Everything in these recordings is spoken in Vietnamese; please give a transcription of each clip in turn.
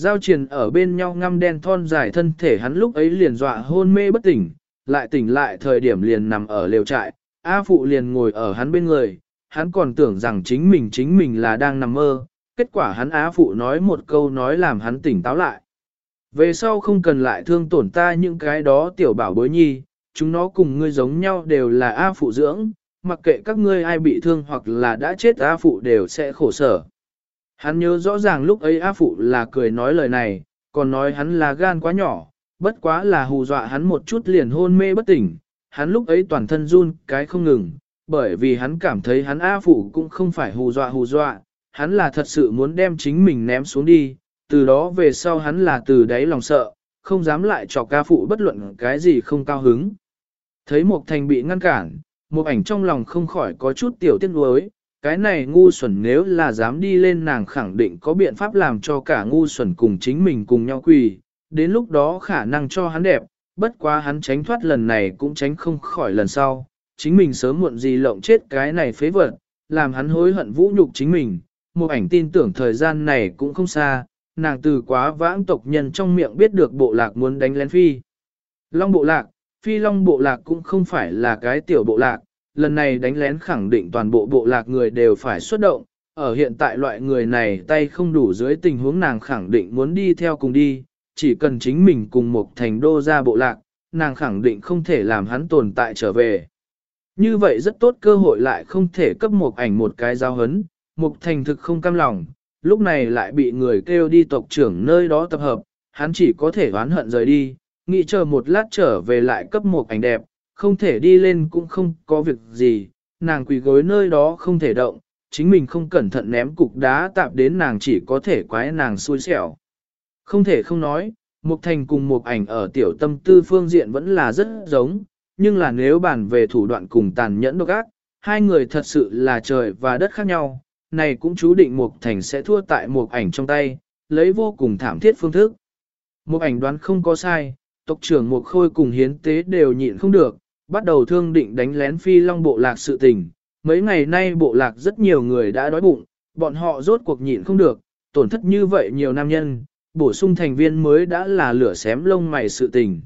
Giao triền ở bên nhau ngăm đen thon dài thân thể hắn lúc ấy liền dọa hôn mê bất tỉnh, lại tỉnh lại thời điểm liền nằm ở lều trại, A Phụ liền ngồi ở hắn bên người, hắn còn tưởng rằng chính mình chính mình là đang nằm mơ, kết quả hắn Á Phụ nói một câu nói làm hắn tỉnh táo lại. Về sau không cần lại thương tổn ta những cái đó tiểu bảo bối nhi, chúng nó cùng ngươi giống nhau đều là A Phụ dưỡng, mặc kệ các ngươi ai bị thương hoặc là đã chết A Phụ đều sẽ khổ sở. Hắn nhớ rõ ràng lúc ấy A Phụ là cười nói lời này, còn nói hắn là gan quá nhỏ, bất quá là hù dọa hắn một chút liền hôn mê bất tỉnh, hắn lúc ấy toàn thân run cái không ngừng, bởi vì hắn cảm thấy hắn A Phụ cũng không phải hù dọa hù dọa, hắn là thật sự muốn đem chính mình ném xuống đi, từ đó về sau hắn là từ đáy lòng sợ, không dám lại cho ca phụ bất luận cái gì không cao hứng. Thấy Mộc Thành bị ngăn cản, một ảnh trong lòng không khỏi có chút tiểu tiếc nuối, cái này ngu xuẩn nếu là dám đi lên nàng khẳng định có biện pháp làm cho cả ngu xuẩn cùng chính mình cùng nhau quỳ, đến lúc đó khả năng cho hắn đẹp, bất quá hắn tránh thoát lần này cũng tránh không khỏi lần sau, chính mình sớm muộn gì lộng chết cái này phế vật, làm hắn hối hận vũ nhục chính mình, một ảnh tin tưởng thời gian này cũng không xa, nàng từ quá vãng tộc nhân trong miệng biết được bộ lạc muốn đánh lén phi. Long bộ lạc, phi long bộ lạc cũng không phải là cái tiểu bộ lạc, lần này đánh lén khẳng định toàn bộ bộ lạc người đều phải xuất động, ở hiện tại loại người này tay không đủ dưới tình huống nàng khẳng định muốn đi theo cùng đi, chỉ cần chính mình cùng một thành đô ra bộ lạc, nàng khẳng định không thể làm hắn tồn tại trở về. Như vậy rất tốt cơ hội lại không thể cấp một ảnh một cái giao hấn, Mục thành thực không cam lòng, lúc này lại bị người kêu đi tộc trưởng nơi đó tập hợp, hắn chỉ có thể oán hận rời đi, nghĩ chờ một lát trở về lại cấp một ảnh đẹp, không thể đi lên cũng không có việc gì, nàng quỳ gối nơi đó không thể động, chính mình không cẩn thận ném cục đá tạp đến nàng chỉ có thể quái nàng xui xẻo. Không thể không nói, Mục Thành cùng Mục Ảnh ở tiểu tâm tư phương diện vẫn là rất giống, nhưng là nếu bàn về thủ đoạn cùng tàn nhẫn độc ác, hai người thật sự là trời và đất khác nhau, này cũng chú định Mục Thành sẽ thua tại Mục Ảnh trong tay, lấy vô cùng thảm thiết phương thức. Mục Ảnh đoán không có sai, tộc trưởng Mục Khôi cùng hiến tế đều nhịn không được, bắt đầu thương định đánh lén phi long bộ lạc sự tình. Mấy ngày nay bộ lạc rất nhiều người đã đói bụng, bọn họ rốt cuộc nhịn không được, tổn thất như vậy nhiều nam nhân, bổ sung thành viên mới đã là lửa xém lông mày sự tình.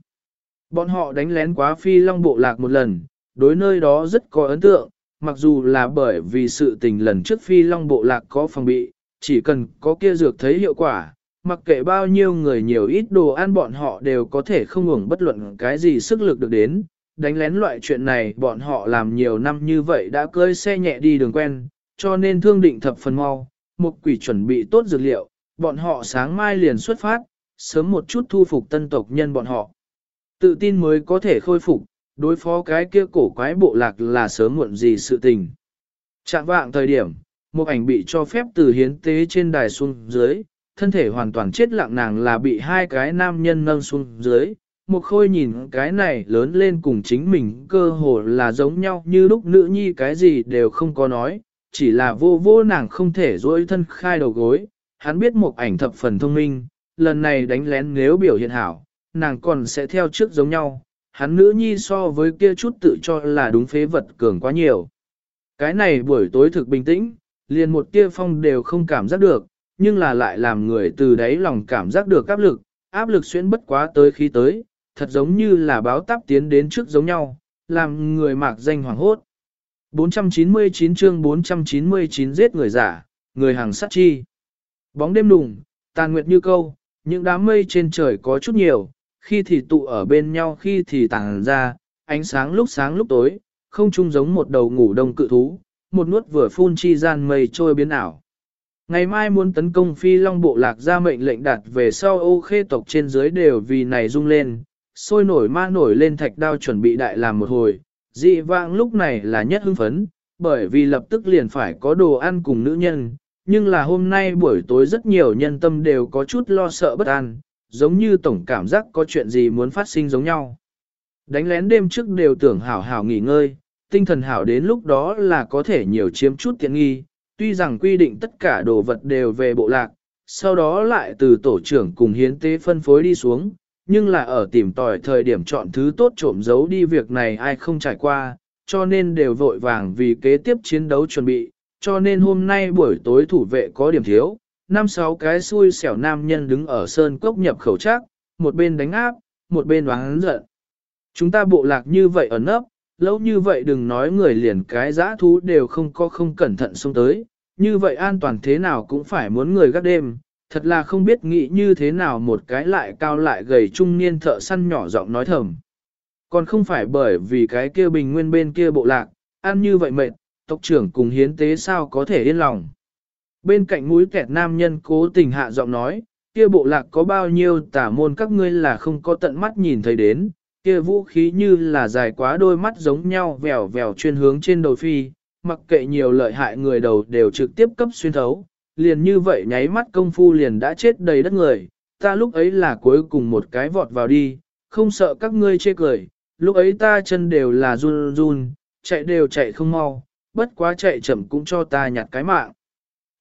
Bọn họ đánh lén quá phi long bộ lạc một lần, đối nơi đó rất có ấn tượng, mặc dù là bởi vì sự tình lần trước phi long bộ lạc có phòng bị, chỉ cần có kia dược thấy hiệu quả, mặc kệ bao nhiêu người nhiều ít đồ ăn bọn họ đều có thể không ngủng bất luận cái gì sức lực được đến. Đánh lén loại chuyện này bọn họ làm nhiều năm như vậy đã cơi xe nhẹ đi đường quen, cho nên thương định thập phần mau, một quỷ chuẩn bị tốt dược liệu, bọn họ sáng mai liền xuất phát, sớm một chút thu phục tân tộc nhân bọn họ. Tự tin mới có thể khôi phục, đối phó cái kia cổ quái bộ lạc là sớm muộn gì sự tình. chạm vạng thời điểm, một ảnh bị cho phép từ hiến tế trên đài xuống dưới, thân thể hoàn toàn chết lặng nàng là bị hai cái nam nhân nâng xuống dưới. Một khôi nhìn cái này lớn lên cùng chính mình cơ hồ là giống nhau như lúc nữ nhi cái gì đều không có nói, chỉ là vô vô nàng không thể dối thân khai đầu gối. Hắn biết một ảnh thập phần thông minh, lần này đánh lén nếu biểu hiện hảo, nàng còn sẽ theo trước giống nhau, hắn nữ nhi so với kia chút tự cho là đúng phế vật cường quá nhiều. Cái này buổi tối thực bình tĩnh, liền một tia phong đều không cảm giác được, nhưng là lại làm người từ đấy lòng cảm giác được áp lực, áp lực xuyên bất quá tới khi tới, thật giống như là báo táp tiến đến trước giống nhau, làm người mạc danh hoảng hốt. 499 chương 499 giết người giả, người hàng sát chi. Bóng đêm đùng, tàn nguyệt như câu, những đám mây trên trời có chút nhiều, khi thì tụ ở bên nhau khi thì tàng ra, ánh sáng lúc sáng lúc tối, không chung giống một đầu ngủ đông cự thú, một nuốt vừa phun chi gian mây trôi biến ảo. Ngày mai muốn tấn công phi long bộ lạc ra mệnh lệnh đặt về sau ô khê tộc trên dưới đều vì này rung lên, sôi nổi ma nổi lên thạch đao chuẩn bị đại làm một hồi, dị vãng lúc này là nhất hưng phấn, bởi vì lập tức liền phải có đồ ăn cùng nữ nhân, nhưng là hôm nay buổi tối rất nhiều nhân tâm đều có chút lo sợ bất an, giống như tổng cảm giác có chuyện gì muốn phát sinh giống nhau. Đánh lén đêm trước đều tưởng hảo hảo nghỉ ngơi, tinh thần hảo đến lúc đó là có thể nhiều chiếm chút tiện nghi, tuy rằng quy định tất cả đồ vật đều về bộ lạc, sau đó lại từ tổ trưởng cùng hiến tế phân phối đi xuống, nhưng là ở tìm tòi thời điểm chọn thứ tốt trộm giấu đi việc này ai không trải qua, cho nên đều vội vàng vì kế tiếp chiến đấu chuẩn bị, cho nên hôm nay buổi tối thủ vệ có điểm thiếu, năm sáu cái xui xẻo nam nhân đứng ở sơn cốc nhập khẩu trác, một bên đánh áp, một bên đoán giận. Chúng ta bộ lạc như vậy ở nấp, lâu như vậy đừng nói người liền cái giã thú đều không có không cẩn thận xông tới, như vậy an toàn thế nào cũng phải muốn người gác đêm, thật là không biết nghĩ như thế nào một cái lại cao lại gầy trung niên thợ săn nhỏ giọng nói thầm. Còn không phải bởi vì cái kia bình nguyên bên kia bộ lạc, ăn như vậy mệt, tộc trưởng cùng hiến tế sao có thể yên lòng. Bên cạnh mũi kẹt nam nhân cố tình hạ giọng nói, kia bộ lạc có bao nhiêu tả môn các ngươi là không có tận mắt nhìn thấy đến, kia vũ khí như là dài quá đôi mắt giống nhau vèo vèo chuyên hướng trên đầu phi, mặc kệ nhiều lợi hại người đầu đều trực tiếp cấp xuyên thấu, liền như vậy nháy mắt công phu liền đã chết đầy đất người, ta lúc ấy là cuối cùng một cái vọt vào đi, không sợ các ngươi chê cười, lúc ấy ta chân đều là run run, chạy đều chạy không mau, bất quá chạy chậm cũng cho ta nhặt cái mạng.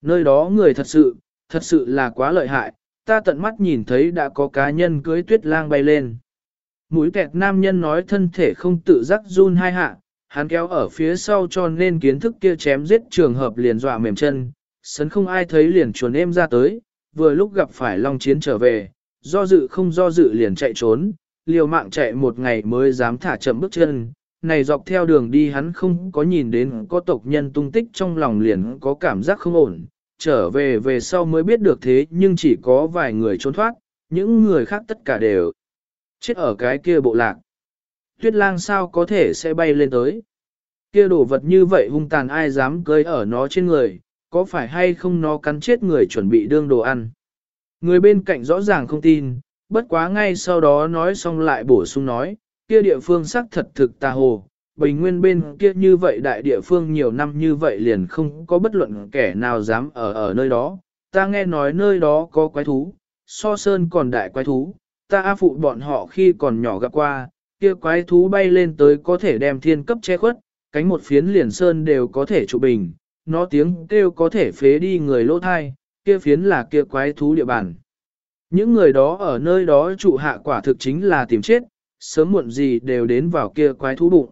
Nơi đó người thật sự, thật sự là quá lợi hại, ta tận mắt nhìn thấy đã có cá nhân cưới tuyết lang bay lên. Mũi kẹt nam nhân nói thân thể không tự giác run hai hạ, hắn kéo ở phía sau cho nên kiến thức kia chém giết trường hợp liền dọa mềm chân, sấn không ai thấy liền chuồn em ra tới, vừa lúc gặp phải Long Chiến trở về, do dự không do dự liền chạy trốn, liều mạng chạy một ngày mới dám thả chậm bước chân, này dọc theo đường đi hắn không có nhìn đến có tộc nhân tung tích trong lòng liền có cảm giác không ổn, trở về về sau mới biết được thế nhưng chỉ có vài người trốn thoát, những người khác tất cả đều chết ở cái kia bộ lạc. Tuyết lang sao có thể sẽ bay lên tới. Kia đồ vật như vậy hung tàn ai dám cưới ở nó trên người, có phải hay không nó cắn chết người chuẩn bị đương đồ ăn. Người bên cạnh rõ ràng không tin, bất quá ngay sau đó nói xong lại bổ sung nói, kia địa phương xác thật thực tà hồ, bình nguyên bên kia như vậy đại địa phương nhiều năm như vậy liền không có bất luận kẻ nào dám ở ở nơi đó, ta nghe nói nơi đó có quái thú, so sơn còn đại quái thú, ta a phụ bọn họ khi còn nhỏ gặp qua, kia quái thú bay lên tới có thể đem thiên cấp che khuất, cánh một phiến liền sơn đều có thể trụ bình, nó tiếng kêu có thể phế đi người lỗ thai, kia phiến là kia quái thú địa bàn. Những người đó ở nơi đó trụ hạ quả thực chính là tìm chết, sớm muộn gì đều đến vào kia quái thú bụng.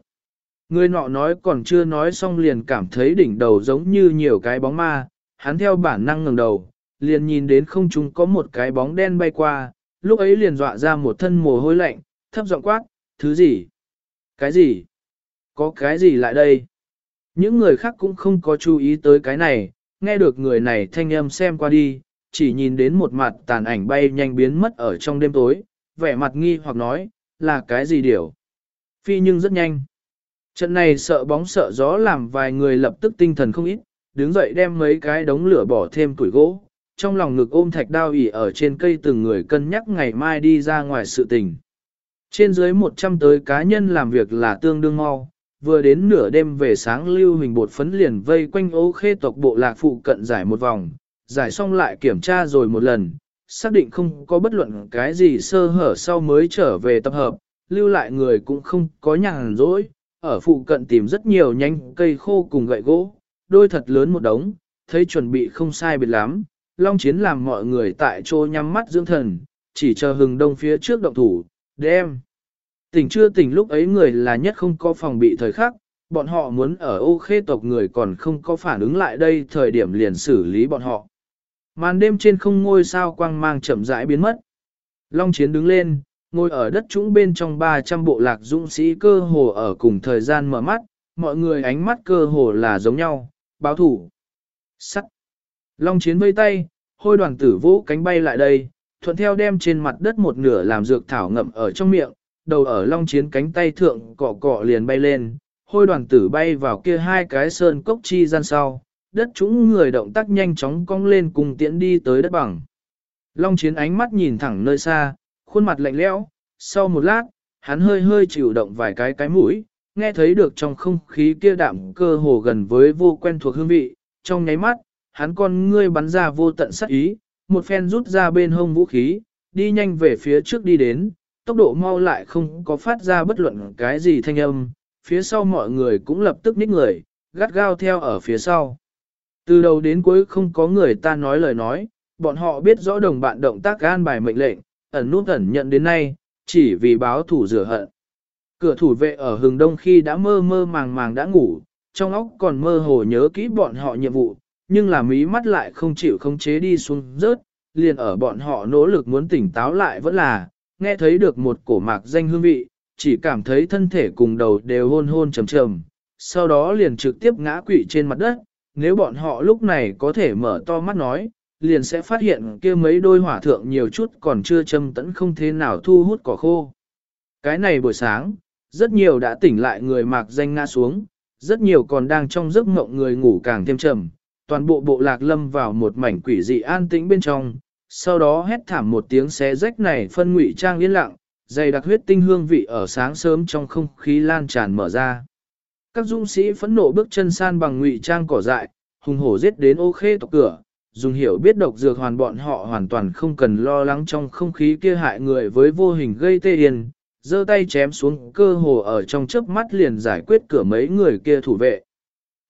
Người nọ nói còn chưa nói xong liền cảm thấy đỉnh đầu giống như nhiều cái bóng ma, hắn theo bản năng ngẩng đầu, liền nhìn đến không trung có một cái bóng đen bay qua, lúc ấy liền dọa ra một thân mồ hôi lạnh, thấp giọng quát, thứ gì? Cái gì? Có cái gì lại đây? Những người khác cũng không có chú ý tới cái này, nghe được người này thanh âm xem qua đi, chỉ nhìn đến một mặt tàn ảnh bay nhanh biến mất ở trong đêm tối, vẻ mặt nghi hoặc nói, là cái gì điều? Phi nhưng rất nhanh. Trận này sợ bóng sợ gió làm vài người lập tức tinh thần không ít, đứng dậy đem mấy cái đống lửa bỏ thêm tuổi gỗ, trong lòng ngực ôm thạch đao ỉ ở trên cây từng người cân nhắc ngày mai đi ra ngoài sự tình. Trên dưới 100 tới cá nhân làm việc là tương đương mau, vừa đến nửa đêm về sáng lưu hình bột phấn liền vây quanh ô khê tộc bộ lạc phụ cận giải một vòng, giải xong lại kiểm tra rồi một lần, xác định không có bất luận cái gì sơ hở sau mới trở về tập hợp, lưu lại người cũng không có nhàn rỗi, ở phụ cận tìm rất nhiều nhánh cây khô cùng gậy gỗ, đôi thật lớn một đống, thấy chuẩn bị không sai biệt lắm, Long Chiến làm mọi người tại chỗ nhắm mắt dưỡng thần, chỉ chờ hừng đông phía trước động thủ, đem. Tỉnh chưa tỉnh lúc ấy người là nhất không có phòng bị thời khắc, bọn họ muốn ở ô khê tộc người còn không có phản ứng lại đây thời điểm liền xử lý bọn họ. Màn đêm trên không ngôi sao quang mang chậm rãi biến mất. Long Chiến đứng lên, ngồi ở đất trũng bên trong 300 bộ lạc dũng sĩ cơ hồ ở cùng thời gian mở mắt, mọi người ánh mắt cơ hồ là giống nhau, báo thủ. Sắt. Long Chiến vây tay, hôi đoàn tử vũ cánh bay lại đây, thuận theo đem trên mặt đất một nửa làm dược thảo ngậm ở trong miệng, đầu ở long chiến cánh tay thượng cọ cọ liền bay lên, hôi đoàn tử bay vào kia hai cái sơn cốc chi gian sau, đất chúng người động tác nhanh chóng cong lên cùng tiễn đi tới đất bằng. Long chiến ánh mắt nhìn thẳng nơi xa, khuôn mặt lạnh lẽo, sau một lát, hắn hơi hơi chịu động vài cái cái mũi, nghe thấy được trong không khí kia đạm cơ hồ gần với vô quen thuộc hương vị, trong nháy mắt, hắn con ngươi bắn ra vô tận sắc ý, một phen rút ra bên hông vũ khí, đi nhanh về phía trước đi đến, tốc độ mau lại không có phát ra bất luận cái gì thanh âm, phía sau mọi người cũng lập tức ních người, gắt gao theo ở phía sau. Từ đầu đến cuối không có người ta nói lời nói, bọn họ biết rõ đồng bạn động tác gan bài mệnh lệnh, ẩn nút ẩn nhận đến nay, chỉ vì báo thủ rửa hận. Cửa thủ vệ ở hừng đông khi đã mơ mơ màng màng đã ngủ, trong óc còn mơ hồ nhớ kỹ bọn họ nhiệm vụ, nhưng là mí mắt lại không chịu không chế đi xuống rớt, liền ở bọn họ nỗ lực muốn tỉnh táo lại vẫn là, nghe thấy được một cổ mạc danh hương vị, chỉ cảm thấy thân thể cùng đầu đều hôn hôn trầm trầm, sau đó liền trực tiếp ngã quỵ trên mặt đất, nếu bọn họ lúc này có thể mở to mắt nói, liền sẽ phát hiện kia mấy đôi hỏa thượng nhiều chút còn chưa châm tẫn không thế nào thu hút cỏ khô. Cái này buổi sáng, rất nhiều đã tỉnh lại người mạc danh ngã xuống, rất nhiều còn đang trong giấc mộng người ngủ càng thêm trầm, toàn bộ bộ lạc lâm vào một mảnh quỷ dị an tĩnh bên trong, sau đó hét thảm một tiếng xé rách này phân ngụy trang yên lặng, dày đặc huyết tinh hương vị ở sáng sớm trong không khí lan tràn mở ra. Các dung sĩ phẫn nộ bước chân san bằng ngụy trang cỏ dại, hùng hổ giết đến ô khê tộc cửa, dùng hiểu biết độc dược hoàn bọn họ hoàn toàn không cần lo lắng trong không khí kia hại người với vô hình gây tê yên, giơ tay chém xuống cơ hồ ở trong chớp mắt liền giải quyết cửa mấy người kia thủ vệ.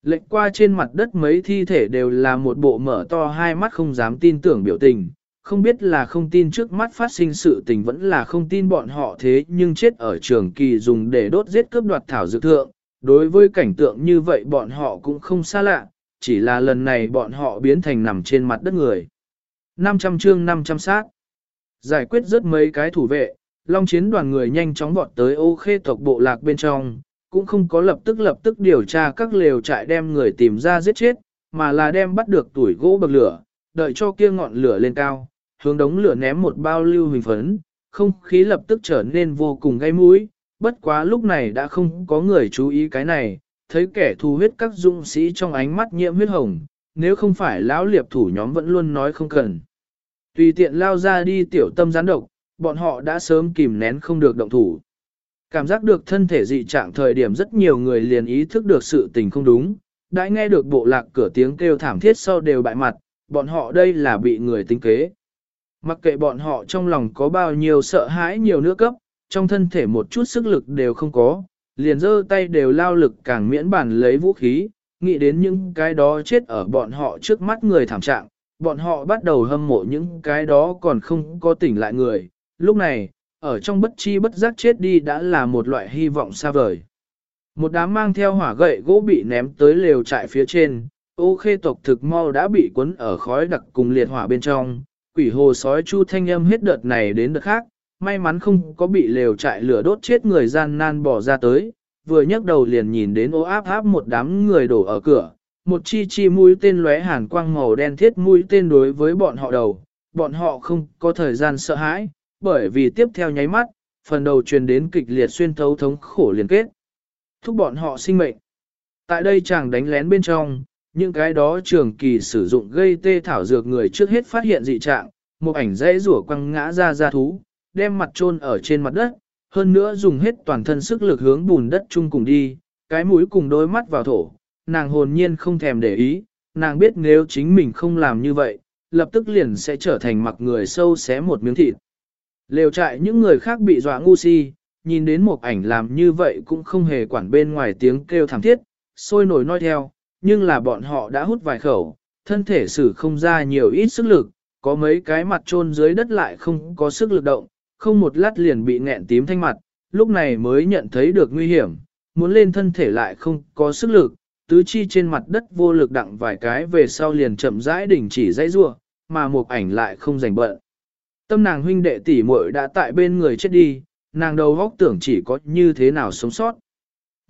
Lệnh qua trên mặt đất mấy thi thể đều là một bộ mở to hai mắt không dám tin tưởng biểu tình, không biết là không tin trước mắt phát sinh sự tình vẫn là không tin bọn họ thế nhưng chết ở trường kỳ dùng để đốt giết cướp đoạt thảo dược thượng. Đối với cảnh tượng như vậy bọn họ cũng không xa lạ, chỉ là lần này bọn họ biến thành nằm trên mặt đất người. 500 chương 500 sát. Giải quyết rất mấy cái thủ vệ, Long chiến đoàn người nhanh chóng vọt tới ô khê tộc bộ lạc bên trong, cũng không có lập tức lập tức điều tra các lều trại đem người tìm ra giết chết, mà là đem bắt được tuổi gỗ bậc lửa, đợi cho kia ngọn lửa lên cao, hướng đống lửa ném một bao lưu hình phấn, không khí lập tức trở nên vô cùng gây mũi, bất quá lúc này đã không có người chú ý cái này, thấy kẻ thù huyết các dũng sĩ trong ánh mắt nhiễm huyết hồng, nếu không phải lão liệp thủ nhóm vẫn luôn nói không cần. Tùy tiện lao ra đi tiểu tâm gián độc, bọn họ đã sớm kìm nén không được động thủ. Cảm giác được thân thể dị trạng thời điểm rất nhiều người liền ý thức được sự tình không đúng, đã nghe được bộ lạc cửa tiếng kêu thảm thiết sau đều bại mặt, bọn họ đây là bị người tính kế. Mặc kệ bọn họ trong lòng có bao nhiêu sợ hãi nhiều nữa cấp, trong thân thể một chút sức lực đều không có, liền giơ tay đều lao lực càng miễn bản lấy vũ khí, nghĩ đến những cái đó chết ở bọn họ trước mắt người thảm trạng, bọn họ bắt đầu hâm mộ những cái đó còn không có tỉnh lại người. Lúc này, ở trong bất chi bất giác chết đi đã là một loại hy vọng xa vời. Một đám mang theo hỏa gậy gỗ bị ném tới lều trại phía trên, ô khê tộc thực mau đã bị cuốn ở khói đặc cùng liệt hỏa bên trong, quỷ hồ sói chu thanh âm hết đợt này đến đợt khác, may mắn không có bị lều trại lửa đốt chết người gian nan bỏ ra tới, vừa nhấc đầu liền nhìn đến ô áp áp một đám người đổ ở cửa, một chi chi mũi tên lóe hàn quang màu đen thiết mũi tên đối với bọn họ đầu, bọn họ không có thời gian sợ hãi, bởi vì tiếp theo nháy mắt, phần đầu truyền đến kịch liệt xuyên thấu thống khổ liên kết. Thúc bọn họ sinh mệnh. Tại đây chàng đánh lén bên trong, những cái đó trường kỳ sử dụng gây tê thảo dược người trước hết phát hiện dị trạng, một ảnh dễ rủa quăng ngã ra ra thú, đem mặt chôn ở trên mặt đất, hơn nữa dùng hết toàn thân sức lực hướng bùn đất chung cùng đi, cái mũi cùng đôi mắt vào thổ, nàng hồn nhiên không thèm để ý, nàng biết nếu chính mình không làm như vậy, lập tức liền sẽ trở thành mặc người sâu xé một miếng thịt. Lều trại những người khác bị dọa ngu si, nhìn đến một ảnh làm như vậy cũng không hề quản bên ngoài tiếng kêu thảm thiết, sôi nổi nói theo, nhưng là bọn họ đã hút vài khẩu, thân thể sử không ra nhiều ít sức lực, có mấy cái mặt chôn dưới đất lại không có sức lực động, không một lát liền bị nghẹn tím thanh mặt, lúc này mới nhận thấy được nguy hiểm, muốn lên thân thể lại không có sức lực, tứ chi trên mặt đất vô lực đặng vài cái về sau liền chậm rãi đỉnh chỉ dãy rua, mà một ảnh lại không rảnh bận. Tâm nàng huynh đệ tỷ muội đã tại bên người chết đi, nàng đầu góc tưởng chỉ có như thế nào sống sót.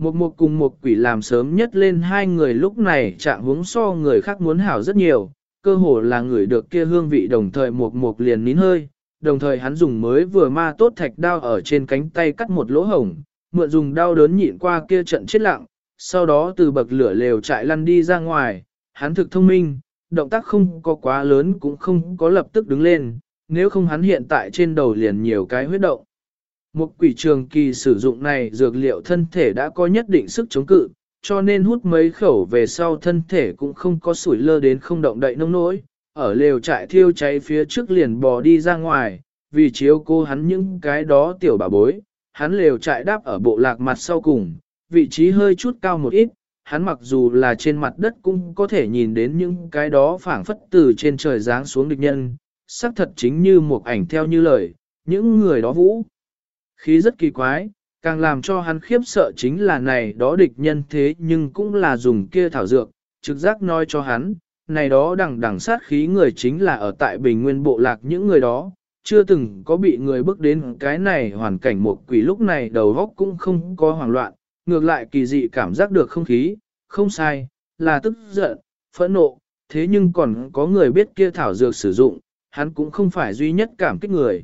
Một một cùng một quỷ làm sớm nhất lên hai người lúc này trạng hướng so người khác muốn hảo rất nhiều, cơ hồ là người được kia hương vị đồng thời một một liền nín hơi, đồng thời hắn dùng mới vừa ma tốt thạch đao ở trên cánh tay cắt một lỗ hổng, mượn dùng đao đớn nhịn qua kia trận chết lặng, sau đó từ bậc lửa lều chạy lăn đi ra ngoài, hắn thực thông minh, động tác không có quá lớn cũng không có lập tức đứng lên, nếu không hắn hiện tại trên đầu liền nhiều cái huyết động. Một quỷ trường kỳ sử dụng này dược liệu thân thể đã có nhất định sức chống cự, cho nên hút mấy khẩu về sau thân thể cũng không có sủi lơ đến không động đậy nông nỗi, ở lều trại thiêu cháy phía trước liền bò đi ra ngoài, vì chiếu cô hắn những cái đó tiểu bà bối, hắn lều trại đáp ở bộ lạc mặt sau cùng, vị trí hơi chút cao một ít, hắn mặc dù là trên mặt đất cũng có thể nhìn đến những cái đó phảng phất từ trên trời giáng xuống địch nhân, xác thật chính như một ảnh theo như lời, những người đó vũ. Khí rất kỳ quái, càng làm cho hắn khiếp sợ chính là này đó địch nhân thế nhưng cũng là dùng kia thảo dược, trực giác nói cho hắn, này đó đằng đằng sát khí người chính là ở tại bình nguyên bộ lạc những người đó, chưa từng có bị người bước đến cái này hoàn cảnh một quỷ lúc này đầu góc cũng không có hoảng loạn, ngược lại kỳ dị cảm giác được không khí, không sai, là tức giận, phẫn nộ, thế nhưng còn có người biết kia thảo dược sử dụng, hắn cũng không phải duy nhất cảm kích người.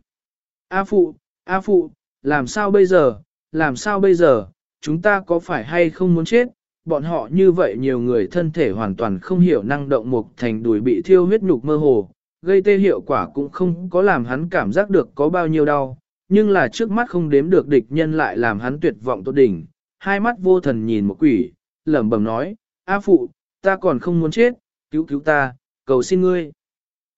A phụ, A phụ, làm sao bây giờ, làm sao bây giờ, chúng ta có phải hay không muốn chết, bọn họ như vậy nhiều người thân thể hoàn toàn không hiểu năng động mục thành đùi bị thiêu huyết nhục mơ hồ, gây tê hiệu quả cũng không có làm hắn cảm giác được có bao nhiêu đau, nhưng là trước mắt không đếm được địch nhân lại làm hắn tuyệt vọng tốt đỉnh, hai mắt vô thần nhìn một quỷ, lẩm bẩm nói, A phụ, ta còn không muốn chết, cứu cứu ta, cầu xin ngươi.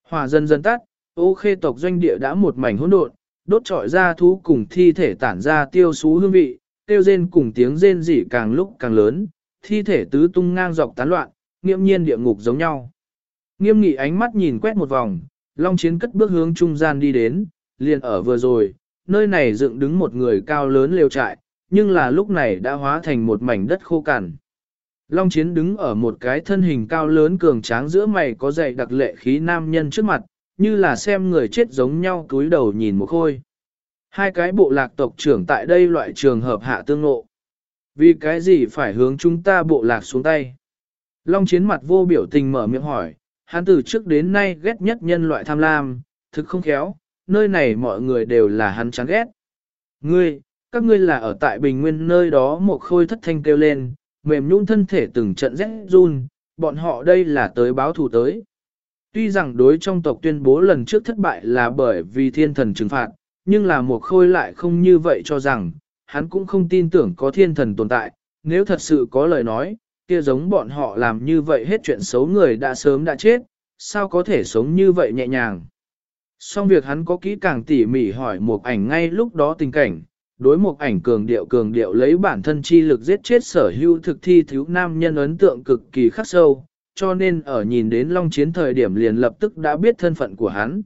Hỏa dần dần tắt, ô khê tộc doanh địa đã một mảnh hỗn độn, đốt trọi ra thú cùng thi thể tản ra tiêu xú hương vị, tiêu rên cùng tiếng rên rỉ càng lúc càng lớn, thi thể tứ tung ngang dọc tán loạn, nghiêm nhiên địa ngục giống nhau. Nghiêm nghị ánh mắt nhìn quét một vòng, Long Chiến cất bước hướng trung gian đi đến, liền ở vừa rồi, nơi này dựng đứng một người cao lớn lều trại, nhưng là lúc này đã hóa thành một mảnh đất khô cằn. Long Chiến đứng ở một cái thân hình cao lớn cường tráng giữa mày có dày đặc lệ khí nam nhân trước mặt, như là xem người chết giống nhau túi đầu nhìn một khôi. Hai cái bộ lạc tộc trưởng tại đây loại trường hợp hạ tương ngộ. Vì cái gì phải hướng chúng ta bộ lạc xuống tay? Long Chiến mặt vô biểu tình mở miệng hỏi, hắn từ trước đến nay ghét nhất nhân loại tham lam, thực không khéo, nơi này mọi người đều là hắn chán ghét. Ngươi, các ngươi là ở tại bình nguyên nơi đó một khôi thất thanh kêu lên, mềm nhũn thân thể từng trận rét run, bọn họ đây là tới báo thù tới. Tuy rằng đối trong tộc tuyên bố lần trước thất bại là bởi vì thiên thần trừng phạt, nhưng là một khôi lại không như vậy cho rằng, hắn cũng không tin tưởng có thiên thần tồn tại, nếu thật sự có lời nói, kia giống bọn họ làm như vậy hết chuyện xấu người đã sớm đã chết, sao có thể sống như vậy nhẹ nhàng. Xong việc hắn có kỹ càng tỉ mỉ hỏi một ảnh ngay lúc đó tình cảnh, đối một ảnh cường điệu cường điệu lấy bản thân chi lực giết chết sở hữu thực thi thiếu nam nhân ấn tượng cực kỳ khắc sâu, cho nên ở nhìn đến long chiến thời điểm liền lập tức đã biết thân phận của hắn.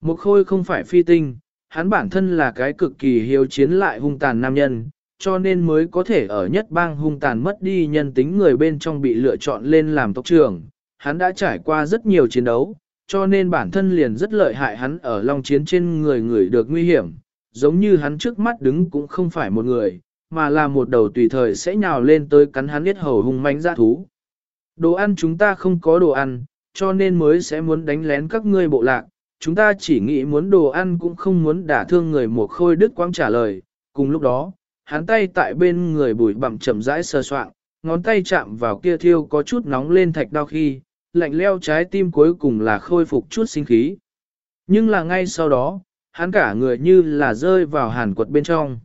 Mục khôi không phải phi tinh, hắn bản thân là cái cực kỳ hiếu chiến lại hung tàn nam nhân, cho nên mới có thể ở nhất bang hung tàn mất đi nhân tính người bên trong bị lựa chọn lên làm tộc trưởng. Hắn đã trải qua rất nhiều chiến đấu, cho nên bản thân liền rất lợi hại hắn ở long chiến trên người người được nguy hiểm, giống như hắn trước mắt đứng cũng không phải một người, mà là một đầu tùy thời sẽ nhào lên tới cắn hắn biết hầu hung manh ra thú. Đồ ăn chúng ta không có đồ ăn, cho nên mới sẽ muốn đánh lén các ngươi bộ lạc, chúng ta chỉ nghĩ muốn đồ ăn cũng không muốn đả thương người một khôi đức quang trả lời. Cùng lúc đó, hắn tay tại bên người bùi bặm chậm rãi sơ soạn, ngón tay chạm vào kia thiêu có chút nóng lên thạch đau khi, lạnh leo trái tim cuối cùng là khôi phục chút sinh khí. Nhưng là ngay sau đó, hắn cả người như là rơi vào hàn quật bên trong.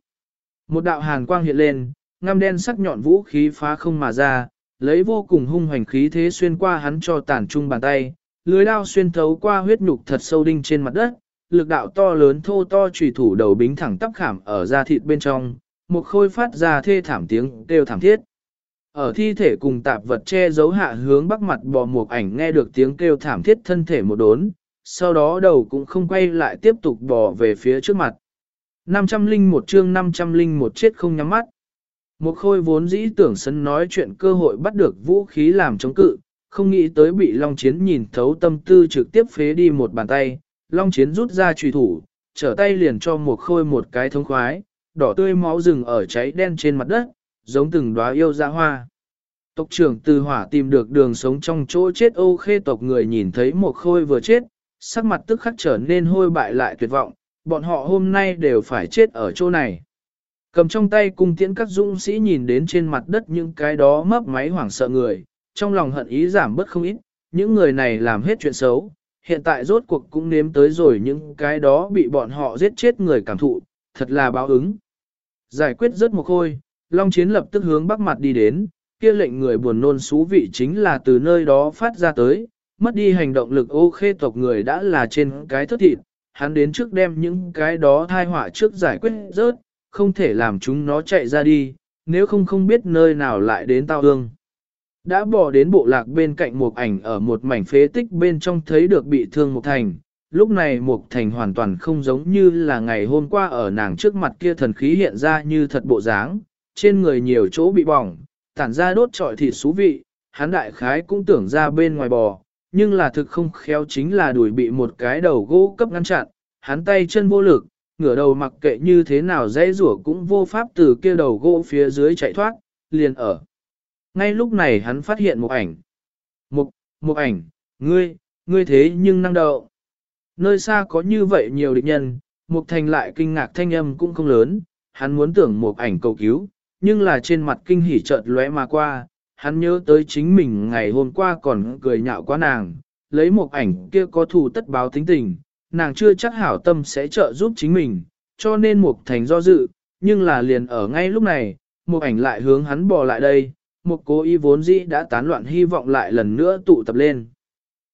Một đạo hàn quang hiện lên, ngăm đen sắc nhọn vũ khí phá không mà ra, lấy vô cùng hung hoành khí thế xuyên qua hắn cho tàn trung bàn tay, lưới đao xuyên thấu qua huyết nhục thật sâu đinh trên mặt đất, lực đạo to lớn thô to chủy thủ đầu bính thẳng tắp khảm ở da thịt bên trong, một khôi phát ra thê thảm tiếng kêu thảm thiết. Ở thi thể cùng tạp vật che giấu hạ hướng bắc mặt bò một ảnh nghe được tiếng kêu thảm thiết thân thể một đốn, sau đó đầu cũng không quay lại tiếp tục bò về phía trước mặt. 501 chương 501 chết không nhắm mắt. Một khôi vốn dĩ tưởng sân nói chuyện cơ hội bắt được vũ khí làm chống cự, không nghĩ tới bị Long Chiến nhìn thấu tâm tư trực tiếp phế đi một bàn tay, Long Chiến rút ra trùy thủ, trở tay liền cho một khôi một cái thông khoái, đỏ tươi máu rừng ở cháy đen trên mặt đất, giống từng đóa yêu dạ hoa. Tộc trưởng từ hỏa tìm được đường sống trong chỗ chết ô khê tộc người nhìn thấy một khôi vừa chết, sắc mặt tức khắc trở nên hôi bại lại tuyệt vọng, bọn họ hôm nay đều phải chết ở chỗ này. Cầm trong tay cung tiễn các dũng sĩ nhìn đến trên mặt đất những cái đó mấp máy hoảng sợ người, trong lòng hận ý giảm bớt không ít, những người này làm hết chuyện xấu, hiện tại rốt cuộc cũng nếm tới rồi những cái đó bị bọn họ giết chết người cảm thụ, thật là báo ứng. Giải quyết rất một khôi, Long Chiến lập tức hướng bắc mặt đi đến, kia lệnh người buồn nôn xú vị chính là từ nơi đó phát ra tới, mất đi hành động lực ô khê tộc người đã là trên cái thất thịt, hắn đến trước đem những cái đó thai họa trước giải quyết rớt, không thể làm chúng nó chạy ra đi, nếu không không biết nơi nào lại đến tao ương. Đã bỏ đến bộ lạc bên cạnh một ảnh ở một mảnh phế tích bên trong thấy được bị thương một thành, lúc này một thành hoàn toàn không giống như là ngày hôm qua ở nàng trước mặt kia thần khí hiện ra như thật bộ dáng, trên người nhiều chỗ bị bỏng, tản ra đốt trọi thịt xú vị, hắn đại khái cũng tưởng ra bên ngoài bò, nhưng là thực không khéo chính là đuổi bị một cái đầu gỗ cấp ngăn chặn, hắn tay chân vô lực, ngửa đầu mặc kệ như thế nào dễ rủa cũng vô pháp từ kia đầu gỗ phía dưới chạy thoát, liền ở. Ngay lúc này hắn phát hiện một ảnh. Một, một ảnh, ngươi, ngươi thế nhưng năng đậu. Nơi xa có như vậy nhiều địch nhân, Mục Thành lại kinh ngạc thanh âm cũng không lớn, hắn muốn tưởng một ảnh cầu cứu, nhưng là trên mặt kinh hỉ chợt lóe mà qua, hắn nhớ tới chính mình ngày hôm qua còn cười nhạo quá nàng, lấy một ảnh kia có thù tất báo tính tình, nàng chưa chắc hảo tâm sẽ trợ giúp chính mình, cho nên Mục Thành do dự, nhưng là liền ở ngay lúc này, một ảnh lại hướng hắn bò lại đây, mục cố ý vốn dĩ đã tán loạn hy vọng lại lần nữa tụ tập lên.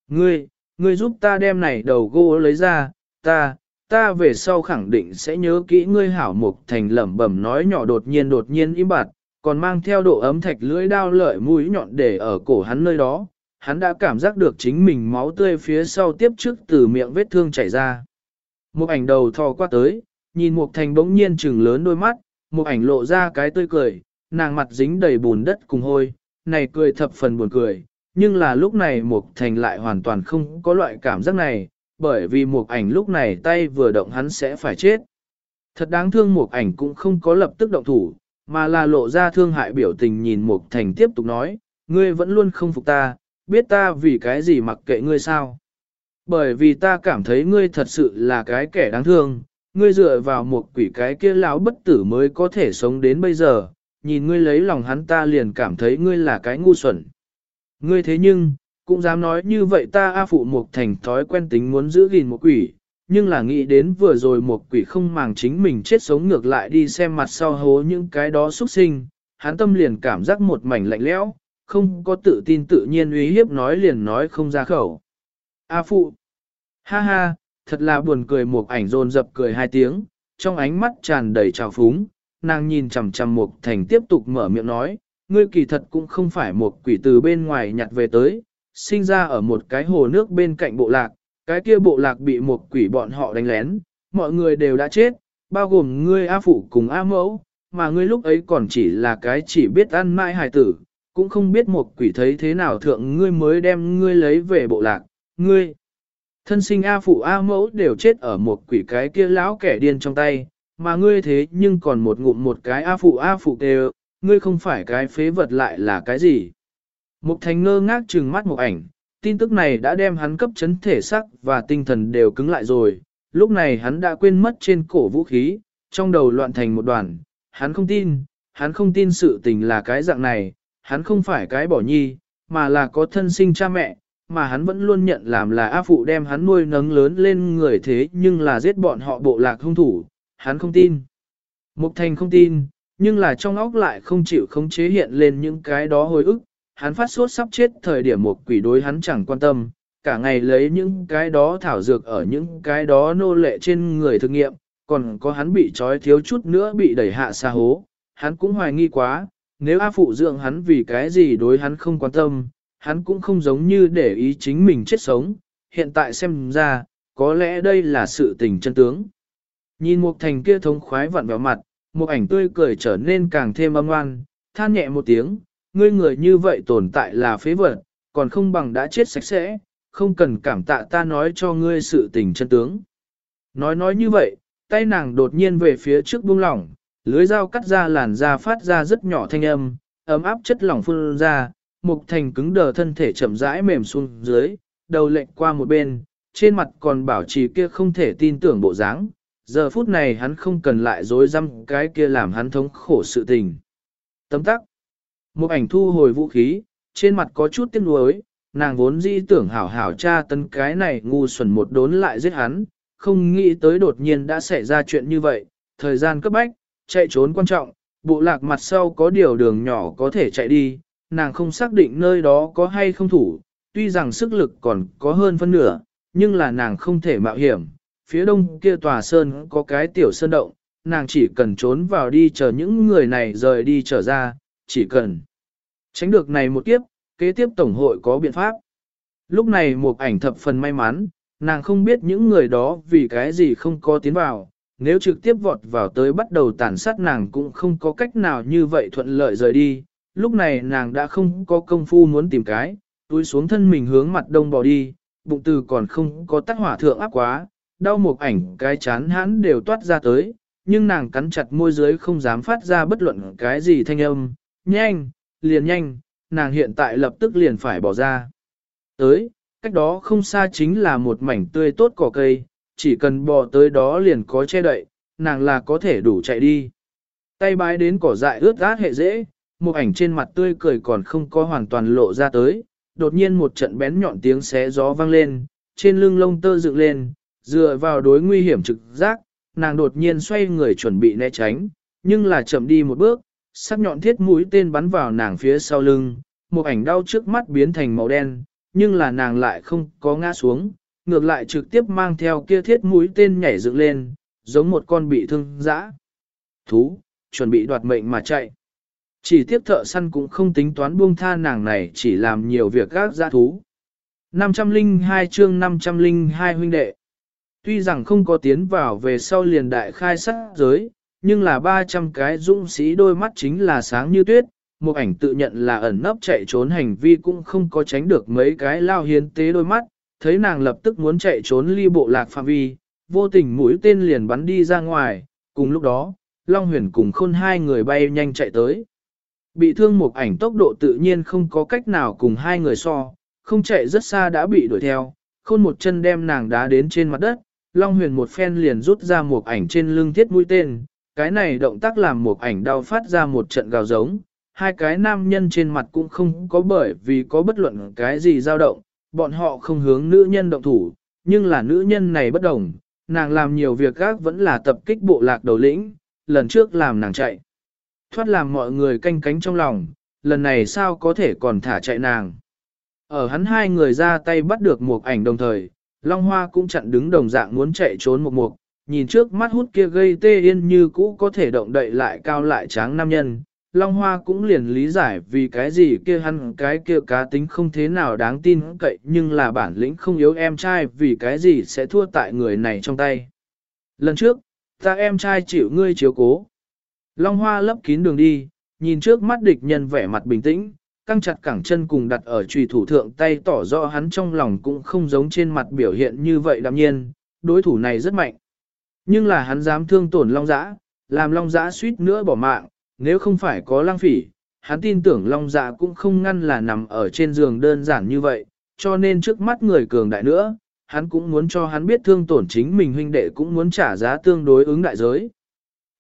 Ngươi, ngươi giúp ta đem này đầu gỗ lấy ra, ta, ta về sau khẳng định sẽ nhớ kỹ ngươi hảo mục thành lẩm bẩm nói nhỏ đột nhiên đột nhiên im bặt, còn mang theo độ ấm thạch lưỡi đao lợi mũi nhọn để ở cổ hắn nơi đó. Hắn đã cảm giác được chính mình máu tươi phía sau tiếp trước từ miệng vết thương chảy ra. Một ảnh đầu thò qua tới, nhìn Mục Thành bỗng nhiên trừng lớn đôi mắt, một ảnh lộ ra cái tươi cười, nàng mặt dính đầy bùn đất cùng hôi, này cười thập phần buồn cười, nhưng là lúc này Mục Thành lại hoàn toàn không có loại cảm giác này, bởi vì Mục ảnh lúc này tay vừa động hắn sẽ phải chết. Thật đáng thương Mục ảnh cũng không có lập tức động thủ, mà là lộ ra thương hại biểu tình nhìn Mục Thành tiếp tục nói, ngươi vẫn luôn không phục ta, biết ta vì cái gì mặc kệ ngươi sao. Bởi vì ta cảm thấy ngươi thật sự là cái kẻ đáng thương, ngươi dựa vào một quỷ cái kia lão bất tử mới có thể sống đến bây giờ, nhìn ngươi lấy lòng hắn ta liền cảm thấy ngươi là cái ngu xuẩn. Ngươi thế nhưng, cũng dám nói như vậy ta A Phụ Mục thành thói quen tính muốn giữ gìn một quỷ, nhưng là nghĩ đến vừa rồi một quỷ không màng chính mình chết sống ngược lại đi xem mặt sau hố những cái đó xuất sinh, hắn tâm liền cảm giác một mảnh lạnh lẽo, không có tự tin tự nhiên uy hiếp nói liền nói không ra khẩu. A Phụ, ha ha, thật là buồn cười một ảnh rôn dập cười hai tiếng, trong ánh mắt tràn đầy trào phúng, nàng nhìn chằm chằm Mục Thành tiếp tục mở miệng nói, ngươi kỳ thật cũng không phải một quỷ từ bên ngoài nhặt về tới, sinh ra ở một cái hồ nước bên cạnh bộ lạc, cái kia bộ lạc bị một quỷ bọn họ đánh lén, mọi người đều đã chết, bao gồm ngươi A Phụ cùng A Mẫu, mà ngươi lúc ấy còn chỉ là cái chỉ biết ăn mãi hài tử, cũng không biết một quỷ thấy thế nào thượng ngươi mới đem ngươi lấy về bộ lạc, ngươi. Thân sinh A phụ A mẫu đều chết ở một quỷ cái kia lão kẻ điên trong tay, mà ngươi thế nhưng còn một ngụm một cái A phụ A phụ đều, ngươi không phải cái phế vật lại là cái gì. Mục thành ngơ ngác trừng mắt một ảnh, tin tức này đã đem hắn cấp chấn thể sắc và tinh thần đều cứng lại rồi, lúc này hắn đã quên mất trên cổ vũ khí, trong đầu loạn thành một đoàn, hắn không tin, hắn không tin sự tình là cái dạng này, hắn không phải cái bỏ nhi, mà là có thân sinh cha mẹ, mà hắn vẫn luôn nhận làm là A Phụ đem hắn nuôi nấng lớn lên người thế nhưng là giết bọn họ bộ lạc hung thủ, hắn không tin. Mục Thành không tin, nhưng là trong óc lại không chịu khống chế hiện lên những cái đó hồi ức, hắn phát sốt sắp chết thời điểm một quỷ đối hắn chẳng quan tâm, cả ngày lấy những cái đó thảo dược ở những cái đó nô lệ trên người thực nghiệm, còn có hắn bị trói thiếu chút nữa bị đẩy hạ xa hố, hắn cũng hoài nghi quá, nếu A Phụ dưỡng hắn vì cái gì đối hắn không quan tâm, hắn cũng không giống như để ý chính mình chết sống, hiện tại xem ra, có lẽ đây là sự tình chân tướng. Nhìn Mục thành kia thống khoái vặn vẹo mặt, một ảnh tươi cười trở nên càng thêm âm ngoan, than nhẹ một tiếng, ngươi người như vậy tồn tại là phế vật, còn không bằng đã chết sạch sẽ, không cần cảm tạ ta nói cho ngươi sự tình chân tướng. Nói nói như vậy, tay nàng đột nhiên về phía trước buông lỏng, lưới dao cắt ra làn da phát ra rất nhỏ thanh âm, ấm áp chất lỏng phun ra, Mục Thành cứng đờ thân thể chậm rãi mềm xuống dưới, đầu lệnh qua một bên, trên mặt còn bảo trì kia không thể tin tưởng bộ dáng. Giờ phút này hắn không cần lại dối răm cái kia làm hắn thống khổ sự tình. Tấm tắc. Một ảnh thu hồi vũ khí, trên mặt có chút tiếc nuối, nàng vốn di tưởng hảo hảo cha tấn cái này ngu xuẩn một đốn lại giết hắn, không nghĩ tới đột nhiên đã xảy ra chuyện như vậy, thời gian cấp bách, chạy trốn quan trọng, bộ lạc mặt sau có điều đường nhỏ có thể chạy đi, nàng không xác định nơi đó có hay không thủ, tuy rằng sức lực còn có hơn phân nửa, nhưng là nàng không thể mạo hiểm. Phía đông kia tòa sơn có cái tiểu sơn động, nàng chỉ cần trốn vào đi chờ những người này rời đi trở ra, chỉ cần tránh được này một kiếp, kế tiếp tổng hội có biện pháp. Lúc này một ảnh thập phần may mắn, nàng không biết những người đó vì cái gì không có tiến vào, nếu trực tiếp vọt vào tới bắt đầu tàn sát nàng cũng không có cách nào như vậy thuận lợi rời đi, lúc này nàng đã không có công phu muốn tìm cái, túi xuống thân mình hướng mặt đông bỏ đi, bụng từ còn không có tắt hỏa thượng áp quá, đau một ảnh cái chán hãn đều toát ra tới, nhưng nàng cắn chặt môi dưới không dám phát ra bất luận cái gì thanh âm, nhanh, liền nhanh, nàng hiện tại lập tức liền phải bỏ ra. Tới, cách đó không xa chính là một mảnh tươi tốt cỏ cây, chỉ cần bò tới đó liền có che đậy, nàng là có thể đủ chạy đi. Tay bái đến cỏ dại ướt át hệ dễ, một ảnh trên mặt tươi cười còn không có hoàn toàn lộ ra tới, đột nhiên một trận bén nhọn tiếng xé gió vang lên, trên lưng lông tơ dựng lên, dựa vào đối nguy hiểm trực giác, nàng đột nhiên xoay người chuẩn bị né tránh, nhưng là chậm đi một bước, sắc nhọn thiết mũi tên bắn vào nàng phía sau lưng, một ảnh đau trước mắt biến thành màu đen, nhưng là nàng lại không có ngã xuống, ngược lại trực tiếp mang theo kia thiết mũi tên nhảy dựng lên, giống một con bị thương dã. Thú, chuẩn bị đoạt mệnh mà chạy. Chỉ tiếp thợ săn cũng không tính toán buông tha nàng này chỉ làm nhiều việc gác giã thú. 502 chương 502 huynh đệ. Tuy rằng không có tiến vào về sau liền đại khai sát giới, nhưng là 300 cái dũng sĩ đôi mắt chính là sáng như tuyết, một ảnh tự nhận là ẩn nấp chạy trốn hành vi cũng không có tránh được mấy cái lao hiến tế đôi mắt, thấy nàng lập tức muốn chạy trốn ly bộ lạc phạm vi, vô tình mũi tên liền bắn đi ra ngoài, cùng lúc đó, Long Huyền cùng khôn hai người bay nhanh chạy tới. Bị thương một ảnh tốc độ tự nhiên không có cách nào cùng hai người so, không chạy rất xa đã bị đuổi theo, khôn một chân đem nàng đá đến trên mặt đất, Long Huyền một phen liền rút ra một ảnh trên lưng thiết mũi tên, cái này động tác làm một ảnh đau phát ra một trận gào giống, hai cái nam nhân trên mặt cũng không có bởi vì có bất luận cái gì dao động, bọn họ không hướng nữ nhân động thủ, nhưng là nữ nhân này bất đồng, nàng làm nhiều việc khác vẫn là tập kích bộ lạc đầu lĩnh, lần trước làm nàng chạy. Thoát làm mọi người canh cánh trong lòng, lần này sao có thể còn thả chạy nàng. Ở hắn hai người ra tay bắt được một ảnh đồng thời, Long Hoa cũng chặn đứng đồng dạng muốn chạy trốn một mục, nhìn trước mắt hút kia gây tê yên như cũ có thể động đậy lại cao lại tráng nam nhân. Long Hoa cũng liền lý giải vì cái gì kia hắn cái kia cá tính không thế nào đáng tin cậy nhưng là bản lĩnh không yếu em trai vì cái gì sẽ thua tại người này trong tay. Lần trước, ta em trai chịu ngươi chiếu cố. Long Hoa lấp kín đường đi, nhìn trước mắt địch nhân vẻ mặt bình tĩnh, căng chặt cẳng chân cùng đặt ở trùy thủ thượng tay tỏ rõ hắn trong lòng cũng không giống trên mặt biểu hiện như vậy đạm nhiên, đối thủ này rất mạnh. Nhưng là hắn dám thương tổn Long Giã, làm Long Giã suýt nữa bỏ mạng, nếu không phải có lang phỉ, hắn tin tưởng Long Dạ cũng không ngăn là nằm ở trên giường đơn giản như vậy, cho nên trước mắt người cường đại nữa, hắn cũng muốn cho hắn biết thương tổn chính mình huynh đệ cũng muốn trả giá tương đối ứng đại giới.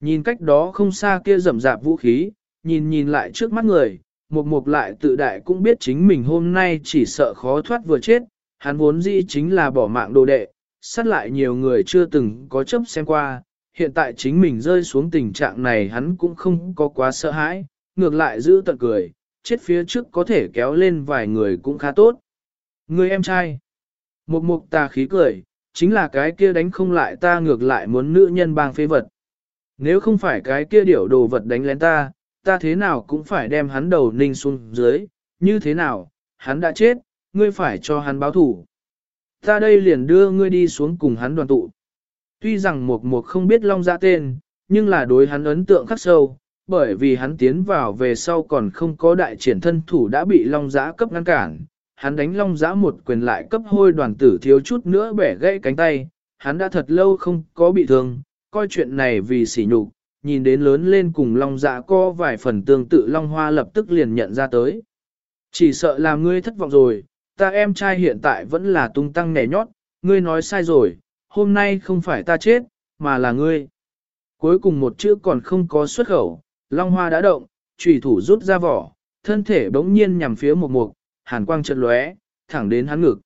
Nhìn cách đó không xa kia rầm rạp vũ khí, nhìn nhìn lại trước mắt người, mục mục lại tự đại cũng biết chính mình hôm nay chỉ sợ khó thoát vừa chết, hắn vốn dĩ chính là bỏ mạng đồ đệ, sát lại nhiều người chưa từng có chấp xem qua, hiện tại chính mình rơi xuống tình trạng này hắn cũng không có quá sợ hãi, ngược lại giữ tận cười, chết phía trước có thể kéo lên vài người cũng khá tốt. Người em trai, một mục tà khí cười, chính là cái kia đánh không lại ta ngược lại muốn nữ nhân bang phế vật. Nếu không phải cái kia điểu đồ vật đánh lén ta, ta thế nào cũng phải đem hắn đầu ninh xuống dưới, như thế nào, hắn đã chết, ngươi phải cho hắn báo thủ. Ta đây liền đưa ngươi đi xuống cùng hắn đoàn tụ. Tuy rằng Mục Mục không biết Long Giã tên, nhưng là đối hắn ấn tượng khắc sâu, bởi vì hắn tiến vào về sau còn không có đại triển thân thủ đã bị Long Giã cấp ngăn cản. Hắn đánh Long Giã một quyền lại cấp hôi đoàn tử thiếu chút nữa bẻ gãy cánh tay, hắn đã thật lâu không có bị thương, coi chuyện này vì sỉ nhục, nhìn đến lớn lên cùng Long Dạ có vài phần tương tự Long Hoa lập tức liền nhận ra tới. Chỉ sợ là ngươi thất vọng rồi, ta em trai hiện tại vẫn là tung tăng nẻ nhót, ngươi nói sai rồi, hôm nay không phải ta chết, mà là ngươi. Cuối cùng một chữ còn không có xuất khẩu, Long Hoa đã động, trùy thủ rút ra vỏ, thân thể bỗng nhiên nhằm phía một mục, hàn quang chợt lóe, thẳng đến hắn ngực.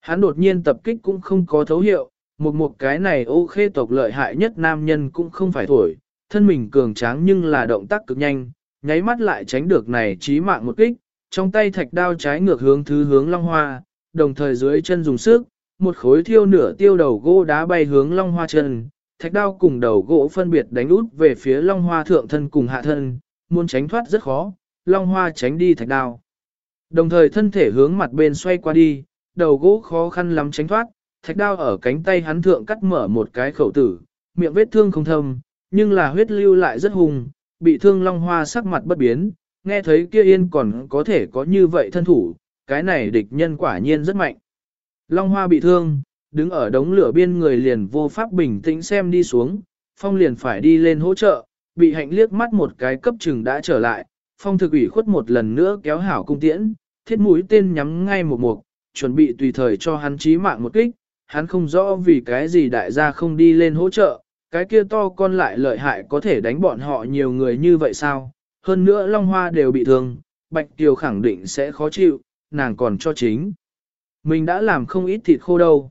Hắn đột nhiên tập kích cũng không có thấu hiệu, một một cái này ô khê tộc lợi hại nhất nam nhân cũng không phải thổi, thân mình cường tráng nhưng là động tác cực nhanh, nháy mắt lại tránh được này chí mạng một kích, trong tay thạch đao trái ngược hướng thứ hướng long hoa, đồng thời dưới chân dùng sức, một khối thiêu nửa tiêu đầu gỗ đá bay hướng long hoa chân, thạch đao cùng đầu gỗ phân biệt đánh út về phía long hoa thượng thân cùng hạ thân, muốn tránh thoát rất khó, long hoa tránh đi thạch đao. Đồng thời thân thể hướng mặt bên xoay qua đi, đầu gỗ khó khăn lắm tránh thoát, thạch đao ở cánh tay hắn thượng cắt mở một cái khẩu tử, miệng vết thương không thâm, nhưng là huyết lưu lại rất hùng, bị thương long hoa sắc mặt bất biến, nghe thấy kia yên còn có thể có như vậy thân thủ, cái này địch nhân quả nhiên rất mạnh. Long Hoa bị thương, đứng ở đống lửa bên người liền vô pháp bình tĩnh xem đi xuống, Phong liền phải đi lên hỗ trợ, bị hạnh liếc mắt một cái cấp chừng đã trở lại, Phong thực ủy khuất một lần nữa kéo hảo cung tiễn, thiết mũi tên nhắm ngay một mục, chuẩn bị tùy thời cho hắn chí mạng một kích, hắn không rõ vì cái gì đại gia không đi lên hỗ trợ, cái kia to con lại lợi hại có thể đánh bọn họ nhiều người như vậy sao, hơn nữa Long Hoa đều bị thương, Bạch Kiều khẳng định sẽ khó chịu, nàng còn cho chính. Mình đã làm không ít thịt khô đâu.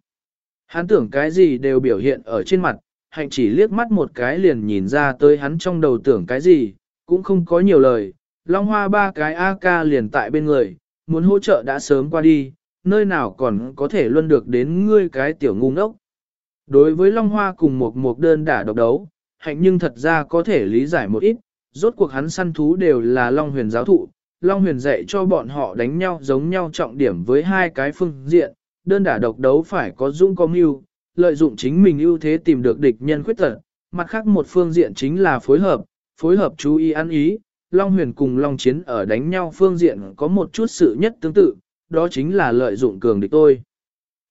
Hắn tưởng cái gì đều biểu hiện ở trên mặt, hạnh chỉ liếc mắt một cái liền nhìn ra tới hắn trong đầu tưởng cái gì, cũng không có nhiều lời. Long hoa ba cái AK liền tại bên người, muốn hỗ trợ đã sớm qua đi, nơi nào còn có thể luân được đến ngươi cái tiểu ngu ngốc. Đối với Long Hoa cùng một một đơn đả độc đấu, hạnh nhưng thật ra có thể lý giải một ít, rốt cuộc hắn săn thú đều là Long huyền giáo thụ, Long huyền dạy cho bọn họ đánh nhau giống nhau trọng điểm với hai cái phương diện, đơn đả độc đấu phải có dung có mưu, lợi dụng chính mình ưu thế tìm được địch nhân khuyết tật, mặt khác một phương diện chính là phối hợp, phối hợp chú ý ăn ý, Long huyền cùng Long chiến ở đánh nhau phương diện có một chút sự nhất tương tự, đó chính là lợi dụng cường địch tôi.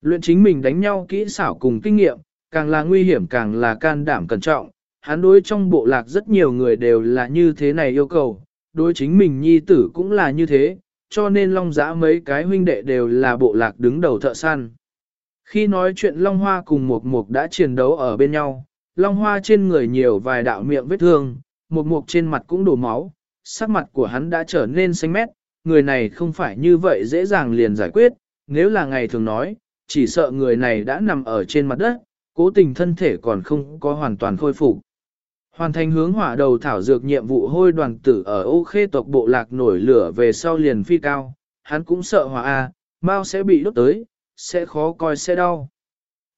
Luyện chính mình đánh nhau kỹ xảo cùng kinh nghiệm, càng là nguy hiểm càng là can đảm cẩn trọng, hắn đối trong bộ lạc rất nhiều người đều là như thế này yêu cầu, đối chính mình nhi tử cũng là như thế, cho nên Long Giã mấy cái huynh đệ đều là bộ lạc đứng đầu thợ săn. Khi nói chuyện Long Hoa cùng Mục Mục đã chiến đấu ở bên nhau, Long Hoa trên người nhiều vài đạo miệng vết thương, Mục Mục trên mặt cũng đổ máu, sắc mặt của hắn đã trở nên xanh mét, người này không phải như vậy dễ dàng liền giải quyết, nếu là ngày thường nói, chỉ sợ người này đã nằm ở trên mặt đất, cố tình thân thể còn không có hoàn toàn khôi phục. Hoàn thành hướng hỏa đầu thảo dược nhiệm vụ hôi đoàn tử ở ô khê tộc bộ lạc nổi lửa về sau liền phi cao, hắn cũng sợ hỏa A, mau sẽ bị đốt tới, sẽ khó coi sẽ đau.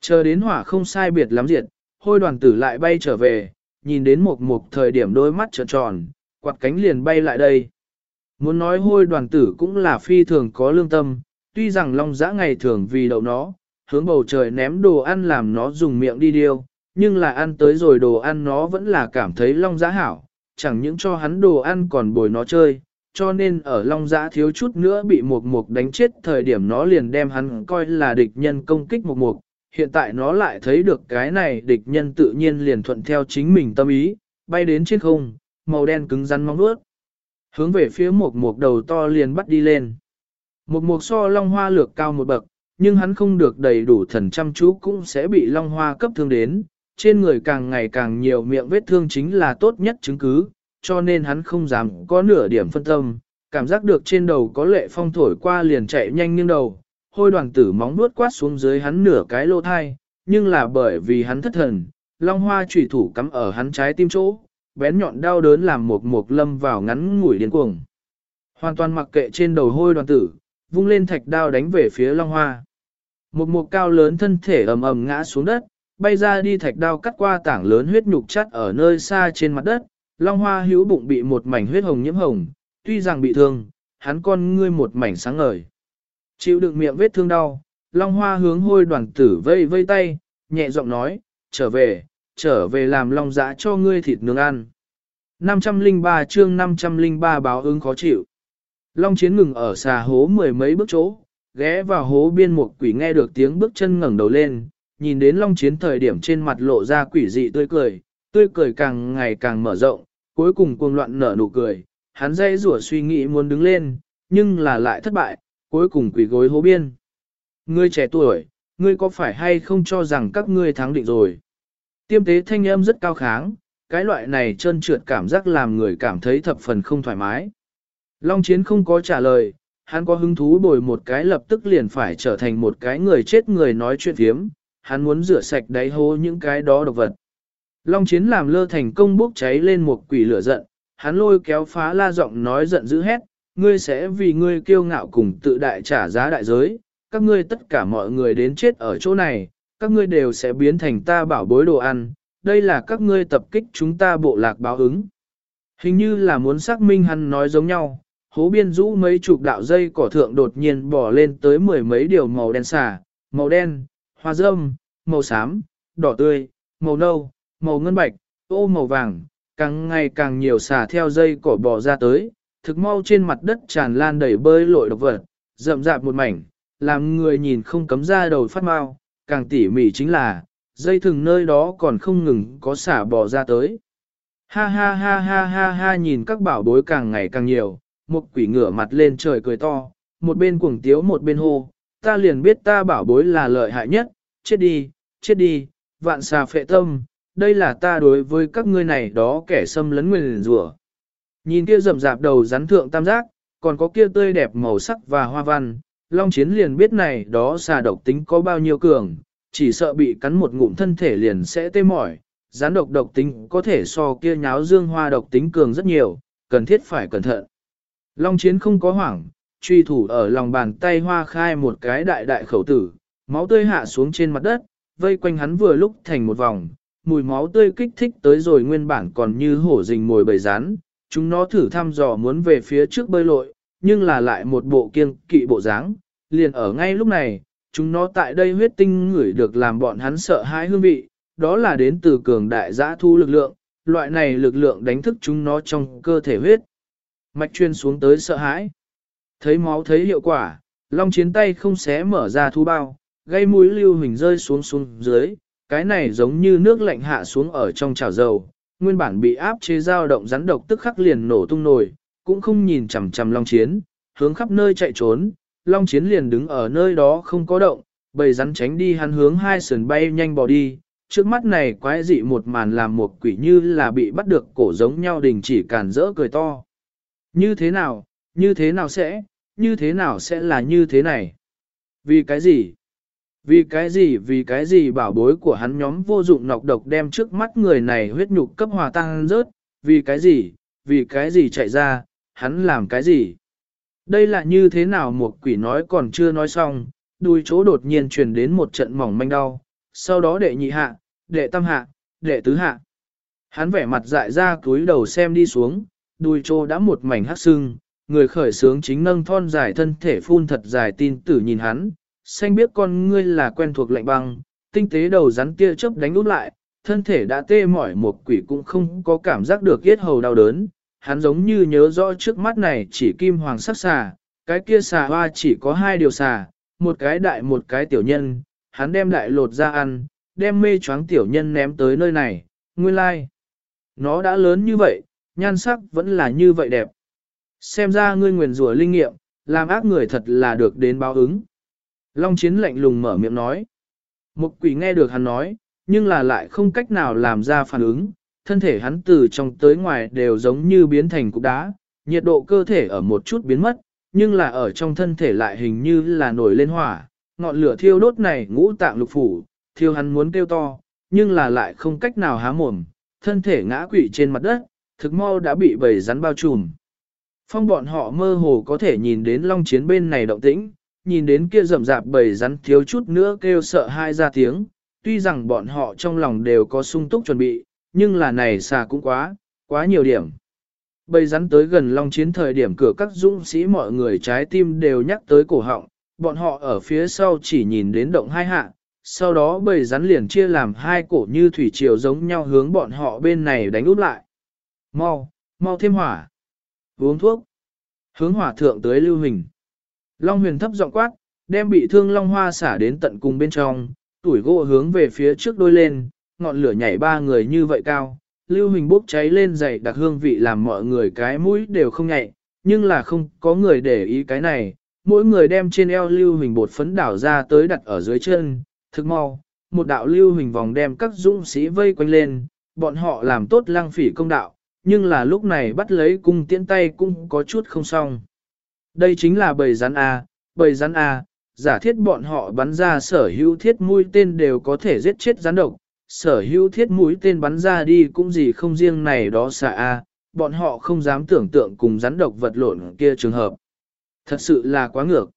Chờ đến hỏa không sai biệt lắm diệt, hôi đoàn tử lại bay trở về, nhìn đến một một thời điểm đôi mắt trợn tròn, quạt cánh liền bay lại đây. Muốn nói hôi đoàn tử cũng là phi thường có lương tâm, tuy rằng long dã ngày thường vì đậu nó, hướng bầu trời ném đồ ăn làm nó dùng miệng đi điêu, nhưng là ăn tới rồi đồ ăn nó vẫn là cảm thấy long giã hảo, chẳng những cho hắn đồ ăn còn bồi nó chơi, cho nên ở long giã thiếu chút nữa bị một mục đánh chết thời điểm nó liền đem hắn coi là địch nhân công kích một mục. Hiện tại nó lại thấy được cái này địch nhân tự nhiên liền thuận theo chính mình tâm ý, bay đến trên không, màu đen cứng rắn mong nuốt. Hướng về phía một mục đầu to liền bắt đi lên. Một mục so long hoa lược cao một bậc, nhưng hắn không được đầy đủ thần chăm chú cũng sẽ bị long hoa cấp thương đến, trên người càng ngày càng nhiều miệng vết thương chính là tốt nhất chứng cứ, cho nên hắn không dám có nửa điểm phân tâm, cảm giác được trên đầu có lệ phong thổi qua liền chạy nhanh nghiêng đầu, hôi đoàn tử móng nuốt quát xuống dưới hắn nửa cái lô thai, nhưng là bởi vì hắn thất thần, long hoa trùy thủ cắm ở hắn trái tim chỗ, bén nhọn đau đớn làm một một lâm vào ngắn ngủi điên cuồng. Hoàn toàn mặc kệ trên đầu hôi đoàn tử, vung lên thạch đao đánh về phía long hoa. Một mục cao lớn thân thể ầm ầm ngã xuống đất, bay ra đi thạch đao cắt qua tảng lớn huyết nhục chắt ở nơi xa trên mặt đất, Long Hoa hữu bụng bị một mảnh huyết hồng nhiễm hồng, tuy rằng bị thương, hắn con ngươi một mảnh sáng ngời. Chịu đựng miệng vết thương đau, Long Hoa hướng hôi đoàn tử vây vây tay, nhẹ giọng nói, trở về, trở về làm long dã cho ngươi thịt nướng ăn. 503 chương 503 báo ứng khó chịu. Long chiến ngừng ở xà hố mười mấy bước chỗ, ghé vào hố biên một quỷ nghe được tiếng bước chân ngẩng đầu lên, nhìn đến long chiến thời điểm trên mặt lộ ra quỷ dị tươi cười, tươi cười càng ngày càng mở rộng, cuối cùng cuồng loạn nở nụ cười, hắn dây rủa suy nghĩ muốn đứng lên, nhưng là lại thất bại, cuối cùng quỷ gối hố biên. Ngươi trẻ tuổi, ngươi có phải hay không cho rằng các ngươi thắng định rồi? Tiêm tế thanh âm rất cao kháng, cái loại này trơn trượt cảm giác làm người cảm thấy thập phần không thoải mái. Long chiến không có trả lời, hắn có hứng thú bồi một cái lập tức liền phải trở thành một cái người chết người nói chuyện phiếm, hắn muốn rửa sạch đáy hố những cái đó độc vật. Long chiến làm lơ thành công bốc cháy lên một quỷ lửa giận, hắn lôi kéo phá la giọng nói giận dữ hét, ngươi sẽ vì ngươi kiêu ngạo cùng tự đại trả giá đại giới, các ngươi tất cả mọi người đến chết ở chỗ này, các ngươi đều sẽ biến thành ta bảo bối đồ ăn, đây là các ngươi tập kích chúng ta bộ lạc báo ứng. Hình như là muốn xác minh hắn nói giống nhau, hố biên rũ mấy chục đạo dây cỏ thượng đột nhiên bỏ lên tới mười mấy điều màu đen xà, màu đen, hoa râm, màu xám, đỏ tươi, màu nâu, màu ngân bạch, ô màu vàng, càng ngày càng nhiều xà theo dây cỏ bò ra tới, thực mau trên mặt đất tràn lan đầy bơi lội độc vật, rậm rạp một mảnh, làm người nhìn không cấm ra đầu phát mau, càng tỉ mỉ chính là, dây thừng nơi đó còn không ngừng có xả bò ra tới. Ha ha ha ha ha ha nhìn các bảo bối càng ngày càng nhiều, một quỷ ngửa mặt lên trời cười to, một bên cuồng tiếu một bên hô, ta liền biết ta bảo bối là lợi hại nhất, chết đi, chết đi, vạn xà phệ tâm, đây là ta đối với các ngươi này đó kẻ xâm lấn nguyên rủa. Nhìn kia rậm rạp đầu rắn thượng tam giác, còn có kia tươi đẹp màu sắc và hoa văn, Long Chiến liền biết này đó xà độc tính có bao nhiêu cường, chỉ sợ bị cắn một ngụm thân thể liền sẽ tê mỏi, rắn độc độc tính có thể so kia nháo dương hoa độc tính cường rất nhiều, cần thiết phải cẩn thận. Long Chiến không có hoảng, truy thủ ở lòng bàn tay hoa khai một cái đại đại khẩu tử, máu tươi hạ xuống trên mặt đất, vây quanh hắn vừa lúc thành một vòng, mùi máu tươi kích thích tới rồi nguyên bản còn như hổ rình mồi bầy rán, chúng nó thử thăm dò muốn về phía trước bơi lội, nhưng là lại một bộ kiêng kỵ bộ dáng, liền ở ngay lúc này, chúng nó tại đây huyết tinh ngửi được làm bọn hắn sợ hãi hương vị, đó là đến từ cường đại giã thu lực lượng, loại này lực lượng đánh thức chúng nó trong cơ thể huyết. Mạch chuyên xuống tới sợ hãi. Thấy máu thấy hiệu quả, long chiến tay không xé mở ra thú bao, gây mũi lưu hình rơi xuống xuống dưới, cái này giống như nước lạnh hạ xuống ở trong chảo dầu, nguyên bản bị áp chế dao động rắn độc tức khắc liền nổ tung nổi, cũng không nhìn chằm chằm long chiến, hướng khắp nơi chạy trốn, long chiến liền đứng ở nơi đó không có động, bầy rắn tránh đi hắn hướng hai sườn bay nhanh bỏ đi, trước mắt này quái dị một màn làm một quỷ như là bị bắt được cổ giống nhau đình chỉ cản rỡ cười to. Như thế nào, như thế nào sẽ, như thế nào sẽ là như thế này? Vì cái gì? Vì cái gì vì cái gì bảo bối của hắn nhóm vô dụng nọc độc đem trước mắt người này huyết nhục cấp hòa tăng rớt, vì cái gì, vì cái gì chạy ra, hắn làm cái gì. Đây là như thế nào một quỷ nói còn chưa nói xong, đuôi chỗ đột nhiên truyền đến một trận mỏng manh đau, sau đó đệ nhị hạ, đệ tam hạ, đệ tứ hạ. Hắn vẻ mặt dại ra cúi đầu xem đi xuống, đuôi chỗ đã một mảnh hắc sưng, người khởi sướng chính nâng thon dài thân thể phun thật dài tin tử nhìn hắn, xanh biết con ngươi là quen thuộc lạnh băng, tinh tế đầu rắn tia chớp đánh út lại, thân thể đã tê mỏi một quỷ cũng không có cảm giác được yết hầu đau đớn, hắn giống như nhớ rõ trước mắt này chỉ kim hoàng sắc xà, cái kia xà hoa chỉ có hai điều xà, một cái đại một cái tiểu nhân, hắn đem đại lột ra ăn, đem mê choáng tiểu nhân ném tới nơi này, nguyên lai. Like. Nó đã lớn như vậy, nhan sắc vẫn là như vậy đẹp. Xem ra ngươi nguyền rủa linh nghiệm, làm ác người thật là được đến báo ứng. Long chiến lạnh lùng mở miệng nói. Một quỷ nghe được hắn nói, nhưng là lại không cách nào làm ra phản ứng, thân thể hắn từ trong tới ngoài đều giống như biến thành cục đá, nhiệt độ cơ thể ở một chút biến mất, nhưng là ở trong thân thể lại hình như là nổi lên hỏa, ngọn lửa thiêu đốt này ngũ tạng lục phủ, thiêu hắn muốn kêu to, nhưng là lại không cách nào há mồm, thân thể ngã quỵ trên mặt đất, thực mau đã bị bầy rắn bao trùm. Phong bọn họ mơ hồ có thể nhìn đến long chiến bên này động tĩnh, nhìn đến kia rậm rạp bầy rắn thiếu chút nữa kêu sợ hai ra tiếng, tuy rằng bọn họ trong lòng đều có sung túc chuẩn bị, nhưng là này xà cũng quá, quá nhiều điểm. Bầy rắn tới gần long chiến thời điểm cửa các dũng sĩ mọi người trái tim đều nhắc tới cổ họng, bọn họ ở phía sau chỉ nhìn đến động hai hạ, sau đó bầy rắn liền chia làm hai cổ như thủy triều giống nhau hướng bọn họ bên này đánh úp lại. Mau, mau thêm hỏa. Uống thuốc. Hướng hỏa thượng tới lưu hình. Long huyền thấp giọng quát, đem bị thương long hoa xả đến tận cùng bên trong, tuổi gỗ hướng về phía trước đôi lên, ngọn lửa nhảy ba người như vậy cao. Lưu hình bốc cháy lên dày đặc hương vị làm mọi người cái mũi đều không nhạy, nhưng là không có người để ý cái này. Mỗi người đem trên eo lưu hình bột phấn đảo ra tới đặt ở dưới chân, thực mau, một đạo lưu hình vòng đem các dũng sĩ vây quanh lên, bọn họ làm tốt lăng phỉ công đạo, nhưng là lúc này bắt lấy cung tiễn tay cũng có chút không xong. Đây chính là bầy rắn A, bầy rắn A, giả thiết bọn họ bắn ra sở hữu thiết mũi tên đều có thể giết chết rắn độc, sở hữu thiết mũi tên bắn ra đi cũng gì không riêng này đó xạ A, bọn họ không dám tưởng tượng cùng rắn độc vật lộn kia trường hợp. Thật sự là quá ngược.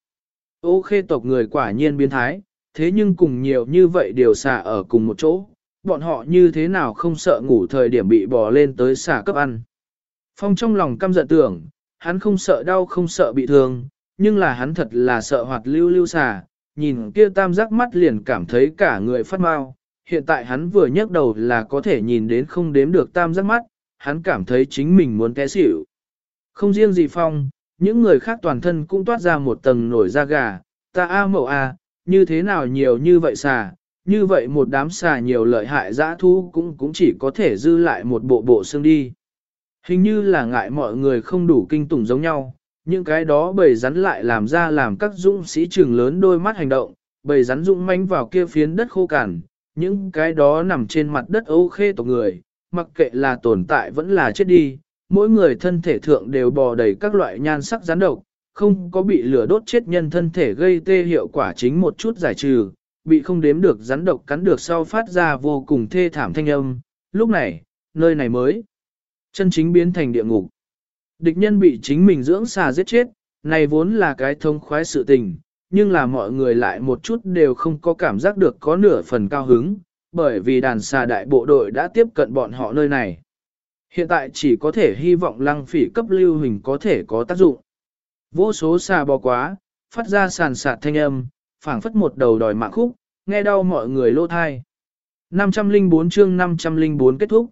Ô khê tộc người quả nhiên biến thái, thế nhưng cùng nhiều như vậy đều xạ ở cùng một chỗ, bọn họ như thế nào không sợ ngủ thời điểm bị bò lên tới xả cấp ăn. Phong trong lòng căm giận tưởng, hắn không sợ đau không sợ bị thương, nhưng là hắn thật là sợ hoạt lưu lưu xả, nhìn kia tam giác mắt liền cảm thấy cả người phát mau. Hiện tại hắn vừa nhấc đầu là có thể nhìn đến không đếm được tam giác mắt, hắn cảm thấy chính mình muốn té xỉu. Không riêng gì Phong, Những người khác toàn thân cũng toát ra một tầng nổi da gà, ta a mậu a, như thế nào nhiều như vậy xà, như vậy một đám xà nhiều lợi hại dã thú cũng cũng chỉ có thể dư lại một bộ bộ xương đi. Hình như là ngại mọi người không đủ kinh tủng giống nhau, những cái đó bầy rắn lại làm ra làm các dũng sĩ trường lớn đôi mắt hành động, bầy rắn dũng manh vào kia phiến đất khô cằn, những cái đó nằm trên mặt đất âu khê tộc người, mặc kệ là tồn tại vẫn là chết đi, mỗi người thân thể thượng đều bò đầy các loại nhan sắc rắn độc, không có bị lửa đốt chết nhân thân thể gây tê hiệu quả chính một chút giải trừ, bị không đếm được rắn độc cắn được sau phát ra vô cùng thê thảm thanh âm, lúc này, nơi này mới chân chính biến thành địa ngục. Địch nhân bị chính mình dưỡng xà giết chết, này vốn là cái thông khoái sự tình, nhưng là mọi người lại một chút đều không có cảm giác được có nửa phần cao hứng, bởi vì đàn xà đại bộ đội đã tiếp cận bọn họ nơi này. Hiện tại chỉ có thể hy vọng lăng phỉ cấp lưu hình có thể có tác dụng. Vô số xà bò quá, phát ra sàn sạt thanh âm, phảng phất một đầu đòi mạng khúc, nghe đau mọi người lô thai. 504 chương 504 kết thúc.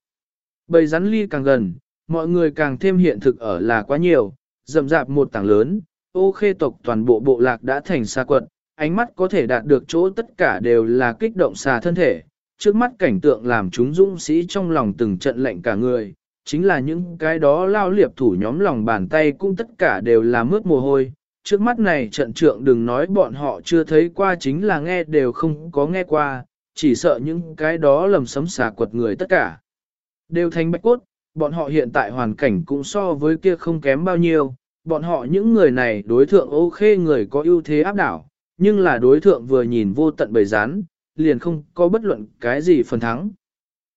Bầy rắn ly càng gần, mọi người càng thêm hiện thực ở là quá nhiều, rậm rạp một tảng lớn, ô khê tộc toàn bộ bộ lạc đã thành xa quận, ánh mắt có thể đạt được chỗ tất cả đều là kích động xà thân thể. Trước mắt cảnh tượng làm chúng dũng sĩ trong lòng từng trận lệnh cả người, chính là những cái đó lao liệp thủ nhóm lòng bàn tay cũng tất cả đều là mướt mồ hôi. Trước mắt này trận trượng đừng nói bọn họ chưa thấy qua chính là nghe đều không có nghe qua, chỉ sợ những cái đó lầm sấm xả quật người tất cả. Đều thành bạch cốt, bọn họ hiện tại hoàn cảnh cũng so với kia không kém bao nhiêu, bọn họ những người này đối thượng ô khê người có ưu thế áp đảo, nhưng là đối thượng vừa nhìn vô tận bầy rắn, liền không có bất luận cái gì phần thắng.